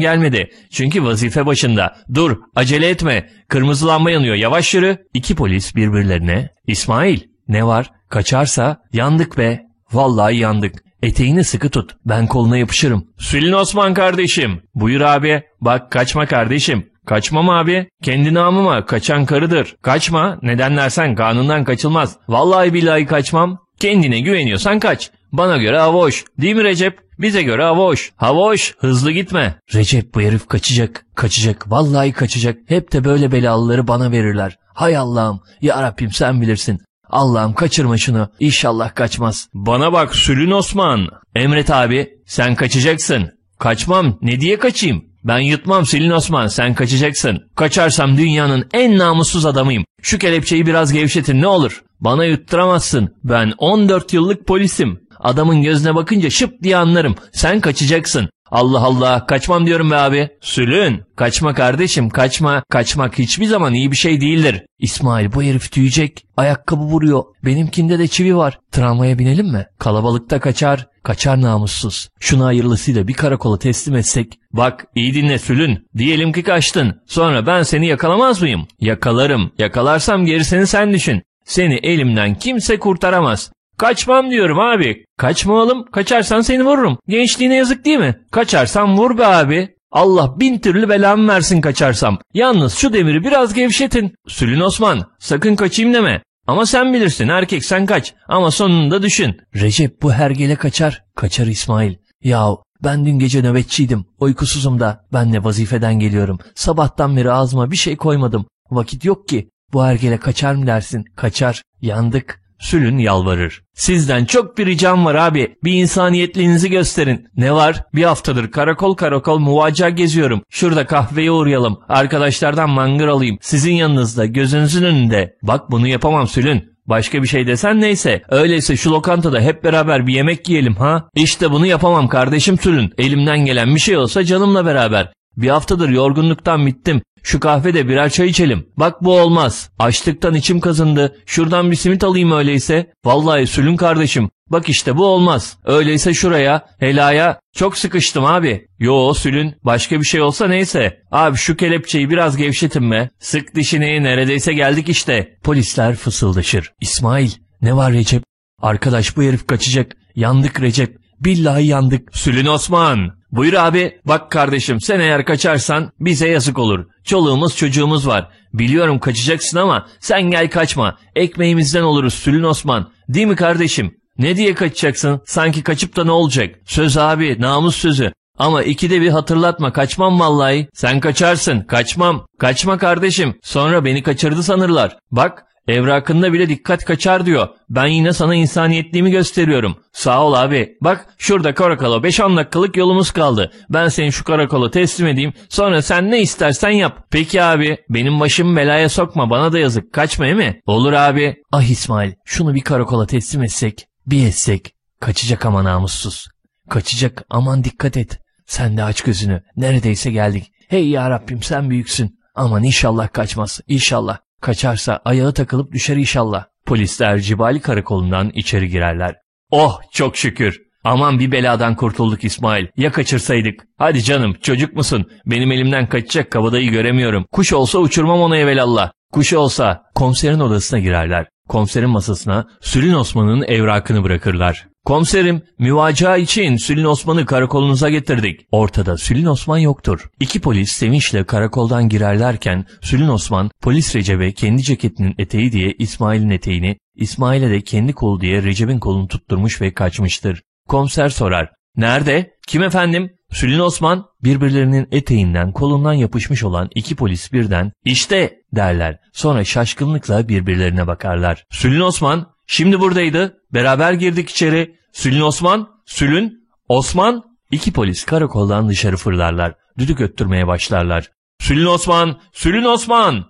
Speaker 1: gelmedi. Çünkü vazife başında. Dur, acele etme. Kırmızı lamba yanıyor. Yavaş yürü. İki polis birbirlerine. İsmail, ne var? Kaçarsa yandık be. Vallahi yandık. Eteğini sıkı tut. Ben koluna yapışırım. Sülün Osman kardeşim. Buyur abi. Bak kaçma kardeşim. Kaçmam abi. Kendi namıma kaçan karıdır. Kaçma. Neden dersen kanundan kaçılmaz. Vallahi billahi kaçmam. Kendine güveniyorsan kaç. Bana göre avoş. Değil mi Recep? Bize göre avoş. Havoş. Hızlı gitme. Recep bu herif kaçacak. Kaçacak. Vallahi kaçacak. Hep de böyle belalıları bana verirler. Hay Allah'ım. Ya Rabbim sen bilirsin. Allah'ım kaçırma şunu. İnşallah kaçmaz. Bana bak Sülün Osman. Emret abi. Sen kaçacaksın. Kaçmam. Ne diye kaçayım? Ben yutmam Selin Osman sen kaçacaksın. Kaçarsam dünyanın en namussuz adamıyım. Şu kelepçeyi biraz gevşetin ne olur. Bana yutturamazsın. Ben 14 yıllık polisim. Adamın gözüne bakınca şıp diye anlarım. Sen kaçacaksın. Allah Allah kaçmam diyorum be abi. Sülün kaçma kardeşim kaçma. Kaçmak hiçbir zaman iyi bir şey değildir. İsmail bu herif tüyecek. Ayakkabı vuruyor. Benimkinde de çivi var. Tramvaya binelim mi? Kalabalıkta kaçar. Kaçar namussuz. Şunu hayırlısıyla bir karakola teslim etsek. Bak iyi dinle Sülün. Diyelim ki kaçtın. Sonra ben seni yakalamaz mıyım? Yakalarım. Yakalarsam gerisini sen düşün. Seni elimden kimse kurtaramaz. Kaçmam diyorum abi. Kaçma oğlum. Kaçarsan seni vururum. Gençliğine yazık değil mi? Kaçarsan vur be abi. Allah bin türlü belamı versin kaçarsam. Yalnız şu demiri biraz gevşetin. Sülün Osman sakın kaçayım deme. Ama sen bilirsin erkek sen kaç. Ama sonunda düşün. Recep bu hergele kaçar. Kaçar İsmail. Yahu ben dün gece nöbetçiydim. Uykusuzum da. Ben de vazifeden geliyorum. Sabahtan beri ağzıma bir şey koymadım. Vakit yok ki. Bu hergele kaçar mı dersin? Kaçar. Yandık. Sülün yalvarır. Sizden çok bir ricam var abi. Bir insaniyetliğinizi gösterin. Ne var? Bir haftadır karakol karakol muvacca geziyorum. Şurada kahveye uğrayalım. Arkadaşlardan mangır alayım. Sizin yanınızda gözünüzün önünde. Bak bunu yapamam Sülün. Başka bir şey desen neyse. Öyleyse şu lokantada hep beraber bir yemek yiyelim ha. İşte bunu yapamam kardeşim Sülün. Elimden gelen bir şey olsa canımla beraber. Bir haftadır yorgunluktan bittim. Şu kahvede birer çay içelim. Bak bu olmaz. Açlıktan içim kazındı. Şuradan bir simit alayım öyleyse. Vallahi Sülün kardeşim. Bak işte bu olmaz. Öyleyse şuraya, helaya çok sıkıştım abi. Yo Sülün başka bir şey olsa neyse. Abi şu kelepçeyi biraz gevşetin be. Sık dişini neredeyse geldik işte. Polisler fısıldaşır. İsmail ne var Recep? Arkadaş bu herif kaçacak. Yandık Recep. Billahi yandık. Sülün Osman. Buyur abi. Bak kardeşim sen eğer kaçarsan bize yazık olur. Çoluğumuz çocuğumuz var. Biliyorum kaçacaksın ama sen gel kaçma. Ekmeğimizden oluruz Sülün Osman. Değil mi kardeşim? Ne diye kaçacaksın? Sanki kaçıp da ne olacak? Söz abi, namus sözü. Ama ikide bir hatırlatma kaçmam vallahi. Sen kaçarsın, kaçmam. Kaçma kardeşim. Sonra beni kaçırdı sanırlar. Bak, evrakında bile dikkat kaçar diyor. Ben yine sana insaniyetliğimi gösteriyorum. Sağ ol abi. Bak şurada karakola 5-10 dakikalık yolumuz kaldı. Ben seni şu karakola teslim edeyim. Sonra sen ne istersen yap. Peki abi benim başımı belaya sokma bana da yazık. Kaçma mi? Olur abi. Ah İsmail şunu bir karakola teslim etsek. Bir etsek. Kaçacak ama namussuz. Kaçacak aman dikkat et. Sen de aç gözünü. Neredeyse geldik. Hey ya Rabbim sen büyüksün. Aman inşallah kaçmaz. İnşallah. Kaçarsa ayağı takılıp düşer inşallah. Polisler Cibali karakolundan içeri girerler. Oh çok şükür. Aman bir beladan kurtulduk İsmail. Ya kaçırsaydık? Hadi canım çocuk musun? Benim elimden kaçacak kabadayı göremiyorum. Kuş olsa uçurmam onu evelallah. Kuş olsa komiserin odasına girerler. Komiserin masasına Sülün Osman'ın evrakını bırakırlar. Komiserim, müvacaha için Sülün Osman'ı karakolunuza getirdik. Ortada Sülün Osman yoktur. İki polis sevinçle karakoldan girerlerken Sülün Osman polis Recep'e kendi ceketinin eteği diye İsmail'in eteğini, İsmail'e de kendi kolu diye Recep'in kolunu tutturmuş ve kaçmıştır. Komiser sorar. Nerede? Kim efendim? Sülün Osman birbirlerinin eteğinden kolundan yapışmış olan iki polis birden işte derler. Sonra şaşkınlıkla birbirlerine bakarlar. Sülün Osman şimdi buradaydı. Beraber girdik içeri. Sülün Osman, Sülün, Osman. İki polis karakoldan dışarı fırlarlar. Düdük öttürmeye başlarlar. Sülün Osman, Sülün Osman.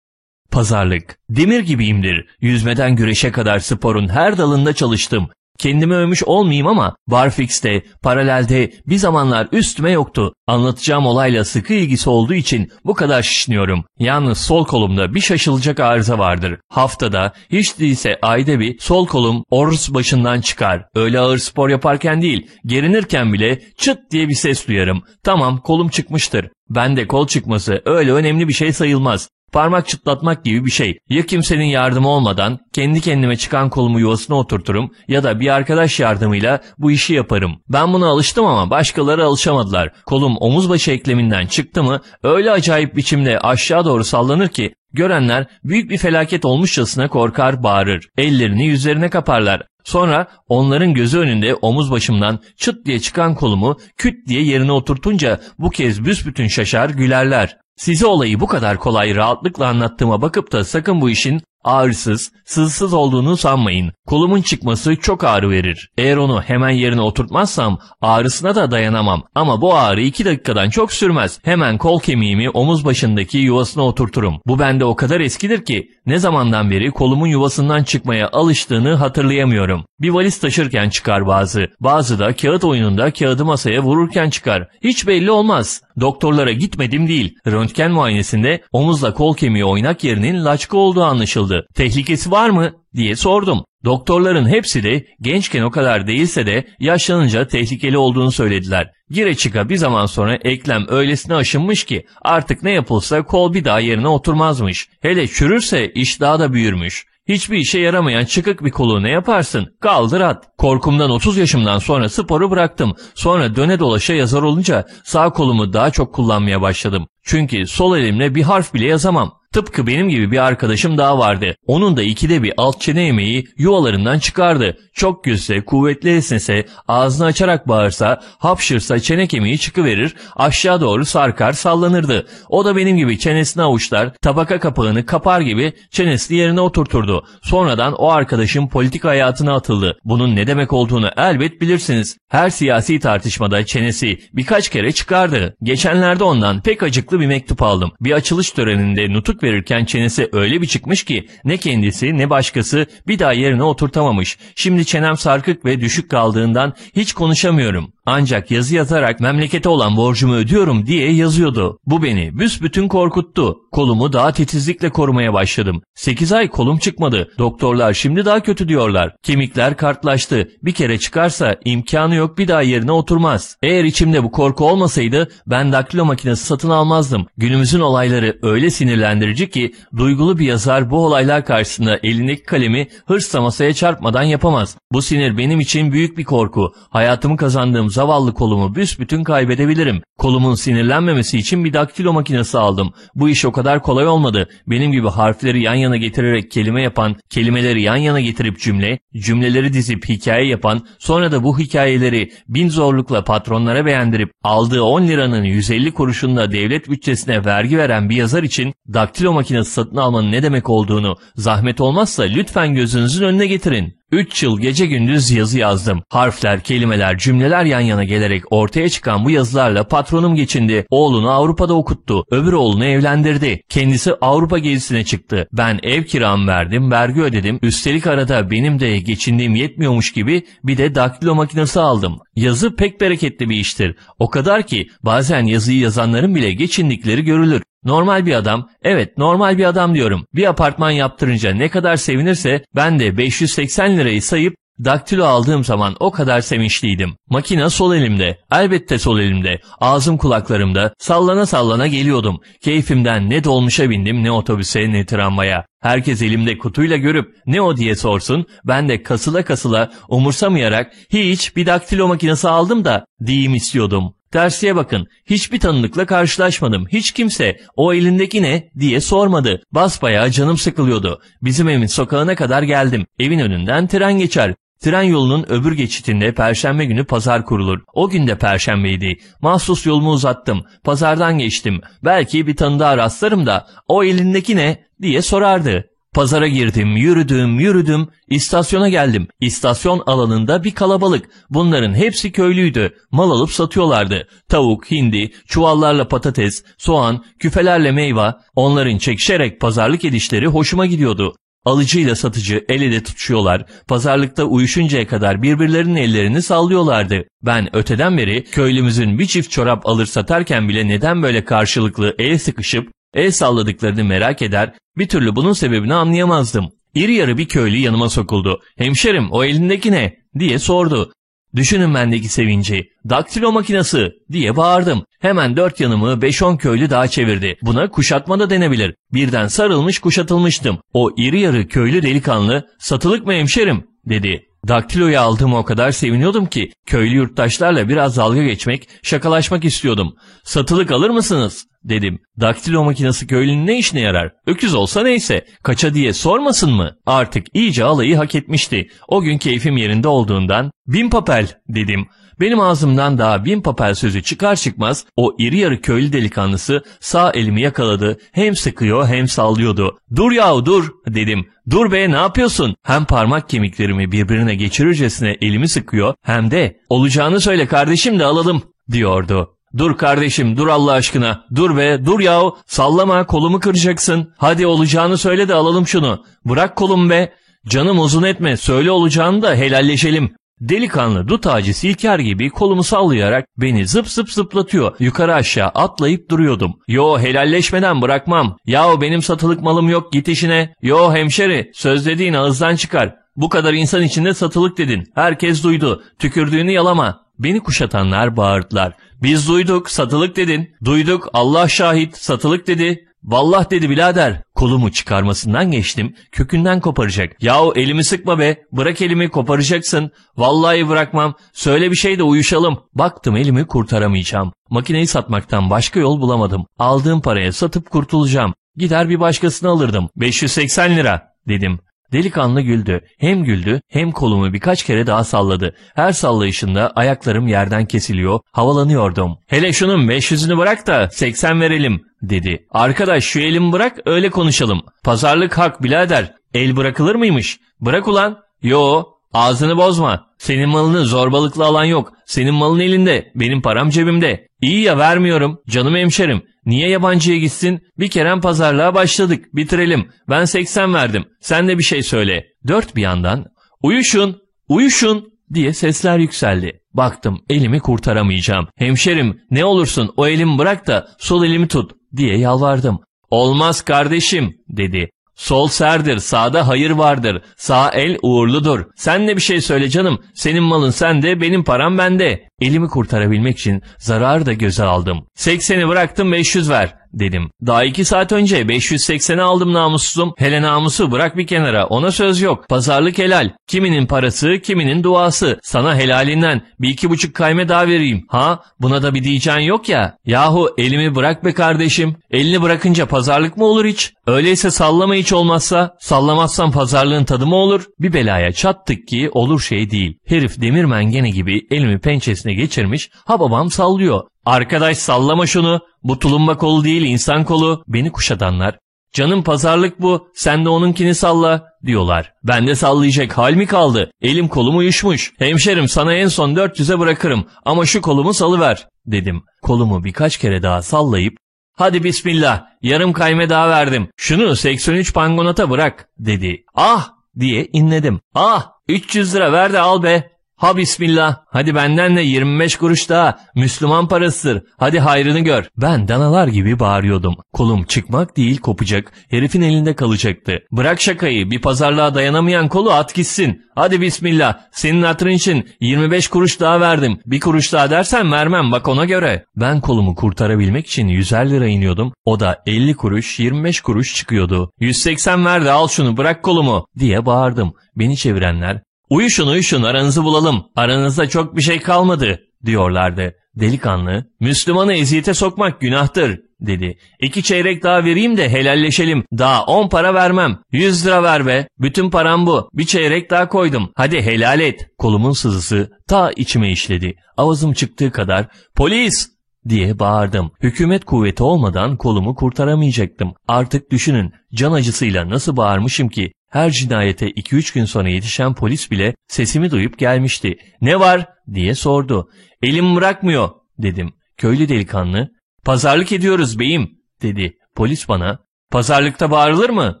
Speaker 1: Pazarlık. Demir gibiyimdir. Yüzmeden güreşe kadar sporun her dalında çalıştım. Kendimi övmüş olmayayım ama Barfix'te, paralelde bir zamanlar üstüme yoktu. Anlatacağım olayla sıkı ilgisi olduğu için bu kadar şişniyorum. Yalnız sol kolumda bir şaşılacak arıza vardır. Haftada hiç değilse ayda bir sol kolum orus başından çıkar. Öyle ağır spor yaparken değil, gerinirken bile çıt diye bir ses duyarım. Tamam kolum çıkmıştır. Ben de kol çıkması öyle önemli bir şey sayılmaz. Parmak çıtlatmak gibi bir şey. Ya kimsenin yardımı olmadan kendi kendime çıkan kolumu yuvasına oturturum ya da bir arkadaş yardımıyla bu işi yaparım. Ben buna alıştım ama başkaları alışamadılar. Kolum omuz başı ekleminden çıktı mı öyle acayip biçimde aşağı doğru sallanır ki Görenler büyük bir felaket olmuşçasına korkar bağırır. Ellerini yüzlerine kaparlar. Sonra onların gözü önünde omuz başımdan çıt diye çıkan kolumu küt diye yerine oturtunca bu kez büsbütün şaşar gülerler. Size olayı bu kadar kolay rahatlıkla anlattığıma bakıp da sakın bu işin ağrısız, sızsız olduğunu sanmayın. Kolumun çıkması çok ağrı verir. Eğer onu hemen yerine oturtmazsam ağrısına da dayanamam. Ama bu ağrı iki dakikadan çok sürmez. Hemen kol kemiğimi omuz başındaki yuvasına oturturum. Bu bende o kadar eskidir ki ne zamandan beri kolumun yuvasından çıkmaya alıştığını hatırlayamıyorum. Bir valiz taşırken çıkar bazı. Bazı da kağıt oyununda kağıdı masaya vururken çıkar. Hiç belli olmaz. Doktorlara gitmedim değil. Röntgen muayenesinde omuzla kol kemiği oynak yerinin laçka olduğu anlaşıldı. Tehlikesi var mı? diye sordum. Doktorların hepsi de gençken o kadar değilse de yaşlanınca tehlikeli olduğunu söylediler. Gire çıka bir zaman sonra eklem öylesine aşınmış ki artık ne yapılsa kol bir daha yerine oturmazmış. Hele çürürse iş daha da büyürmüş. Hiçbir işe yaramayan çıkık bir kolu ne yaparsın? Kaldır at. Korkumdan 30 yaşımdan sonra sporu bıraktım. Sonra döne dolaşa yazar olunca sağ kolumu daha çok kullanmaya başladım. Çünkü sol elimle bir harf bile yazamam. Tıpkı benim gibi bir arkadaşım daha vardı. Onun da ikide bir alt çene yemeği yuvalarından çıkardı. Çok gülse, kuvvetli esnese, ağzını açarak bağırsa, hapşırsa çene kemiği çıkıverir, aşağı doğru sarkar sallanırdı. O da benim gibi çenesini avuçlar, tabaka kapağını kapar gibi çenesini yerine oturturdu. Sonradan o arkadaşım politik hayatına atıldı. Bunun ne demek olduğunu elbet bilirsiniz. Her siyasi tartışmada çenesi birkaç kere çıkardı. Geçenlerde ondan pek acıklı bir mektup aldım. Bir açılış töreninde nutuk verirken çenesi öyle bir çıkmış ki ne kendisi ne başkası bir daha yerine oturtamamış. Şimdi çenem sarkık ve düşük kaldığından hiç konuşamıyorum. Ancak yazı yazarak memlekete olan borcumu ödüyorum diye yazıyordu. Bu beni büsbütün korkuttu. Kolumu daha titizlikle korumaya başladım. 8 ay kolum çıkmadı. Doktorlar şimdi daha kötü diyorlar. Kemikler kartlaştı. Bir kere çıkarsa imkanı yok bir daha yerine oturmaz. Eğer içimde bu korku olmasaydı ben daktilo makinesi satın almazdım. Günümüzün olayları öyle sinirlendirici ki duygulu bir yazar bu olaylar karşısında elindeki kalemi hırsla masaya çarpmadan yapamaz. Bu sinir benim için büyük bir korku. Hayatımı kazandığım zavallı kolumu büsbütün kaybedebilirim. Kolumun sinirlenmemesi için bir daktilo makinesi aldım. Bu iş o kadar kolay olmadı. Benim gibi harfleri yan yana getirerek kelime yapan, kelimeleri yan yana getirip cümle, cümleleri dizip hikaye yapan, sonra da bu hikayeleri bin zorlukla patronlara beğendirip aldığı 10 liranın 150 kuruşunda devlet bütçesine vergi veren bir yazar için daktilo makinesi satın almanın ne demek olduğunu zahmet olmazsa lütfen gözünüzün önüne getirin. 3 yıl gece gündüz yazı yazdım. Harfler, kelimeler, cümleler yan yana gelerek ortaya çıkan bu yazılarla patronum geçindi. Oğlunu Avrupa'da okuttu. Öbür oğlunu evlendirdi. Kendisi Avrupa gezisine çıktı. Ben ev kiram verdim, vergi ödedim. Üstelik arada benim de geçindiğim yetmiyormuş gibi bir de daktilo makinesi aldım. Yazı pek bereketli bir iştir. O kadar ki bazen yazıyı yazanların bile geçindikleri görülür. Normal bir adam, evet normal bir adam diyorum. Bir apartman yaptırınca ne kadar sevinirse ben de 580 lirayı sayıp daktilo aldığım zaman o kadar sevinçliydim. Makina sol elimde, elbette sol elimde, ağzım kulaklarımda, sallana sallana geliyordum. Keyfimden ne dolmuşa bindim ne otobüse ne tramvaya. Herkes elimde kutuyla görüp ne o diye sorsun, ben de kasıla kasıla umursamayarak hiç bir daktilo makinesi aldım da diyeyim istiyordum. Tersiye bakın. Hiçbir tanıdıkla karşılaşmadım. Hiç kimse o elindeki ne diye sormadı. Basbayağı canım sıkılıyordu. Bizim evin sokağına kadar geldim. Evin önünden tren geçer. Tren yolunun öbür geçitinde perşembe günü pazar kurulur. O gün de perşembeydi. Mahsus yolumu uzattım. Pazardan geçtim. Belki bir tanıdığa rastlarım da o elindeki ne diye sorardı. Pazara girdim, yürüdüm, yürüdüm, istasyona geldim. İstasyon alanında bir kalabalık. Bunların hepsi köylüydü. Mal alıp satıyorlardı. Tavuk, hindi, çuvallarla patates, soğan, küfelerle meyve. Onların çekişerek pazarlık edişleri hoşuma gidiyordu. Alıcıyla satıcı el ele tutuşuyorlar. Pazarlıkta uyuşuncaya kadar birbirlerinin ellerini sallıyorlardı. Ben öteden beri köylümüzün bir çift çorap alır satarken bile neden böyle karşılıklı el sıkışıp el salladıklarını merak eder, bir türlü bunun sebebini anlayamazdım. İri yarı bir köylü yanıma sokuldu. Hemşerim o elindeki ne? diye sordu. Düşünün bendeki sevinci. Daktilo makinası diye bağırdım. Hemen dört yanımı 5-10 köylü daha çevirdi. Buna kuşatma da denebilir. Birden sarılmış kuşatılmıştım. O iri yarı köylü delikanlı satılık mı hemşerim dedi. Daktiloyu aldığıma o kadar seviniyordum ki köylü yurttaşlarla biraz dalga geçmek, şakalaşmak istiyordum. Satılık alır mısınız? dedim. Daktilo makinesi köylünün ne işine yarar? Öküz olsa neyse. Kaça diye sormasın mı? Artık iyice alayı hak etmişti. O gün keyfim yerinde olduğundan bin papel dedim. Benim ağzımdan daha bin papel sözü çıkar çıkmaz o iri yarı köylü delikanlısı sağ elimi yakaladı. Hem sıkıyor hem sallıyordu. Dur yahu dur dedim. Dur be ne yapıyorsun? Hem parmak kemiklerimi birbirine geçirircesine elimi sıkıyor hem de olacağını söyle kardeşim de alalım diyordu. Dur kardeşim dur Allah aşkına. Dur be dur yahu. Sallama kolumu kıracaksın. Hadi olacağını söyle de alalım şunu. Bırak kolumu be. Canım uzun etme. Söyle olacağını da helalleşelim. Delikanlı dut ağacı silker gibi kolumu sallayarak beni zıp zıp zıplatıyor. Yukarı aşağı atlayıp duruyordum. Yo helalleşmeden bırakmam. Yahu benim satılık malım yok git işine. Yo hemşeri söz dediğin ağızdan çıkar. Bu kadar insan içinde satılık dedin. Herkes duydu. Tükürdüğünü yalama. Beni kuşatanlar bağırdılar. Biz duyduk satılık dedin. Duyduk Allah şahit satılık dedi. Vallah dedi birader. Kolumu çıkarmasından geçtim. Kökünden koparacak. Yahu elimi sıkma be. Bırak elimi koparacaksın. Vallahi bırakmam. Söyle bir şey de uyuşalım. Baktım elimi kurtaramayacağım. Makineyi satmaktan başka yol bulamadım. Aldığım paraya satıp kurtulacağım. Gider bir başkasını alırdım. 580 lira dedim. Delikanlı güldü. Hem güldü hem kolumu birkaç kere daha salladı. Her sallayışında ayaklarım yerden kesiliyor, havalanıyordum. Hele şunun 500'ünü bırak da 80 verelim dedi. Arkadaş şu elimi bırak öyle konuşalım. Pazarlık hak birader. El bırakılır mıymış? Bırak ulan. Yo ağzını bozma. Senin malını zorbalıkla alan yok. Senin malın elinde. Benim param cebimde. İyi ya vermiyorum. Canım hemşerim. Niye yabancıya gitsin? Bir kere pazarlığa başladık. Bitirelim. Ben 80 verdim. Sen de bir şey söyle. Dört bir yandan uyuşun, uyuşun diye sesler yükseldi. Baktım elimi kurtaramayacağım. Hemşerim ne olursun o elimi bırak da sol elimi tut diye yalvardım. Olmaz kardeşim dedi. Sol serdir, sağda hayır vardır. Sağ el uğurludur. Sen de bir şey söyle canım. Senin malın sende, benim param bende. Elimi kurtarabilmek için zararı da göze aldım. 80'i bıraktım 500 ver dedim. Daha 2 saat önce 580'i aldım namussuzum. Hele namusu bırak bir kenara ona söz yok. Pazarlık helal. Kiminin parası kiminin duası. Sana helalinden bir iki buçuk kayme daha vereyim. Ha buna da bir diyeceğin yok ya. Yahu elimi bırak be kardeşim. Elini bırakınca pazarlık mı olur hiç? Öyleyse sallama hiç olmazsa. Sallamazsan pazarlığın tadı mı olur? Bir belaya çattık ki olur şey değil. Herif demirmen gene gibi elimi pençesine geçirmiş. Ha babam sallıyor. Arkadaş sallama şunu. Bu tulumba kolu değil insan kolu. Beni kuşatanlar. Canım pazarlık bu. Sen de onunkini salla diyorlar. Ben de sallayacak hal mi kaldı? Elim kolum uyuşmuş. Hemşerim sana en son 400'e bırakırım ama şu kolumu salıver dedim. Kolumu birkaç kere daha sallayıp Hadi bismillah yarım kayme daha verdim. Şunu 83 pangonata bırak dedi. Ah diye inledim. Ah 300 lira ver de al be. Ha bismillah. Hadi benden de 25 kuruş daha. Müslüman parasıdır. Hadi hayrını gör. Ben danalar gibi bağırıyordum. Kolum çıkmak değil kopacak. Herifin elinde kalacaktı. Bırak şakayı. Bir pazarlığa dayanamayan kolu at gitsin. Hadi bismillah. Senin hatırın için 25 kuruş daha verdim. Bir kuruş daha dersen vermem bak ona göre. Ben kolumu kurtarabilmek için 150 lira iniyordum. O da 50 kuruş 25 kuruş çıkıyordu. 180 verdi al şunu bırak kolumu diye bağırdım. Beni çevirenler Uyuşun uyuşun aranızı bulalım. Aranızda çok bir şey kalmadı diyorlardı. Delikanlı, Müslümanı eziyete sokmak günahtır dedi. İki çeyrek daha vereyim de helalleşelim. Daha on para vermem. Yüz lira ver be. Bütün param bu. Bir çeyrek daha koydum. Hadi helal et. Kolumun sızısı ta içime işledi. Avazım çıktığı kadar polis diye bağırdım. Hükümet kuvveti olmadan kolumu kurtaramayacaktım. Artık düşünün can acısıyla nasıl bağırmışım ki her cinayete 2-3 gün sonra yetişen polis bile sesimi duyup gelmişti. Ne var diye sordu. Elim bırakmıyor dedim. Köylü delikanlı pazarlık ediyoruz beyim dedi. Polis bana pazarlıkta bağırılır mı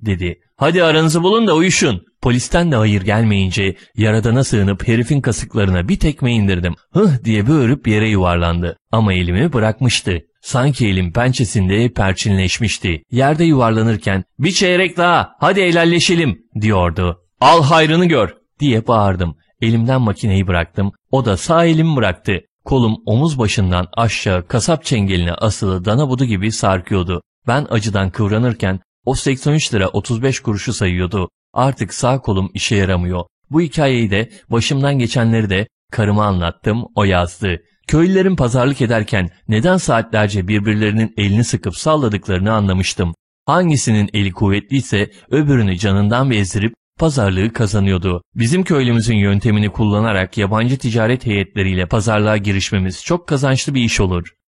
Speaker 1: dedi. Hadi aranızı bulun da uyuşun. Polisten de hayır gelmeyince yaradana sığınıp herifin kasıklarına bir tekme indirdim. Hıh diye böğürüp yere yuvarlandı. Ama elimi bırakmıştı. Sanki elim pençesinde perçinleşmişti. Yerde yuvarlanırken bir çeyrek daha hadi helalleşelim diyordu. Al hayrını gör diye bağırdım. Elimden makineyi bıraktım. O da sağ elimi bıraktı. Kolum omuz başından aşağı kasap çengeline asılı dana budu gibi sarkıyordu. Ben acıdan kıvranırken o 83 lira 35 kuruşu sayıyordu. Artık sağ kolum işe yaramıyor. Bu hikayeyi de başımdan geçenleri de karıma anlattım, o yazdı. Köylülerin pazarlık ederken neden saatlerce birbirlerinin elini sıkıp salladıklarını anlamıştım. Hangisinin eli kuvvetliyse öbürünü canından bezdirip pazarlığı kazanıyordu. Bizim köylümüzün yöntemini kullanarak yabancı ticaret heyetleriyle pazarlığa girişmemiz çok kazançlı bir iş olur.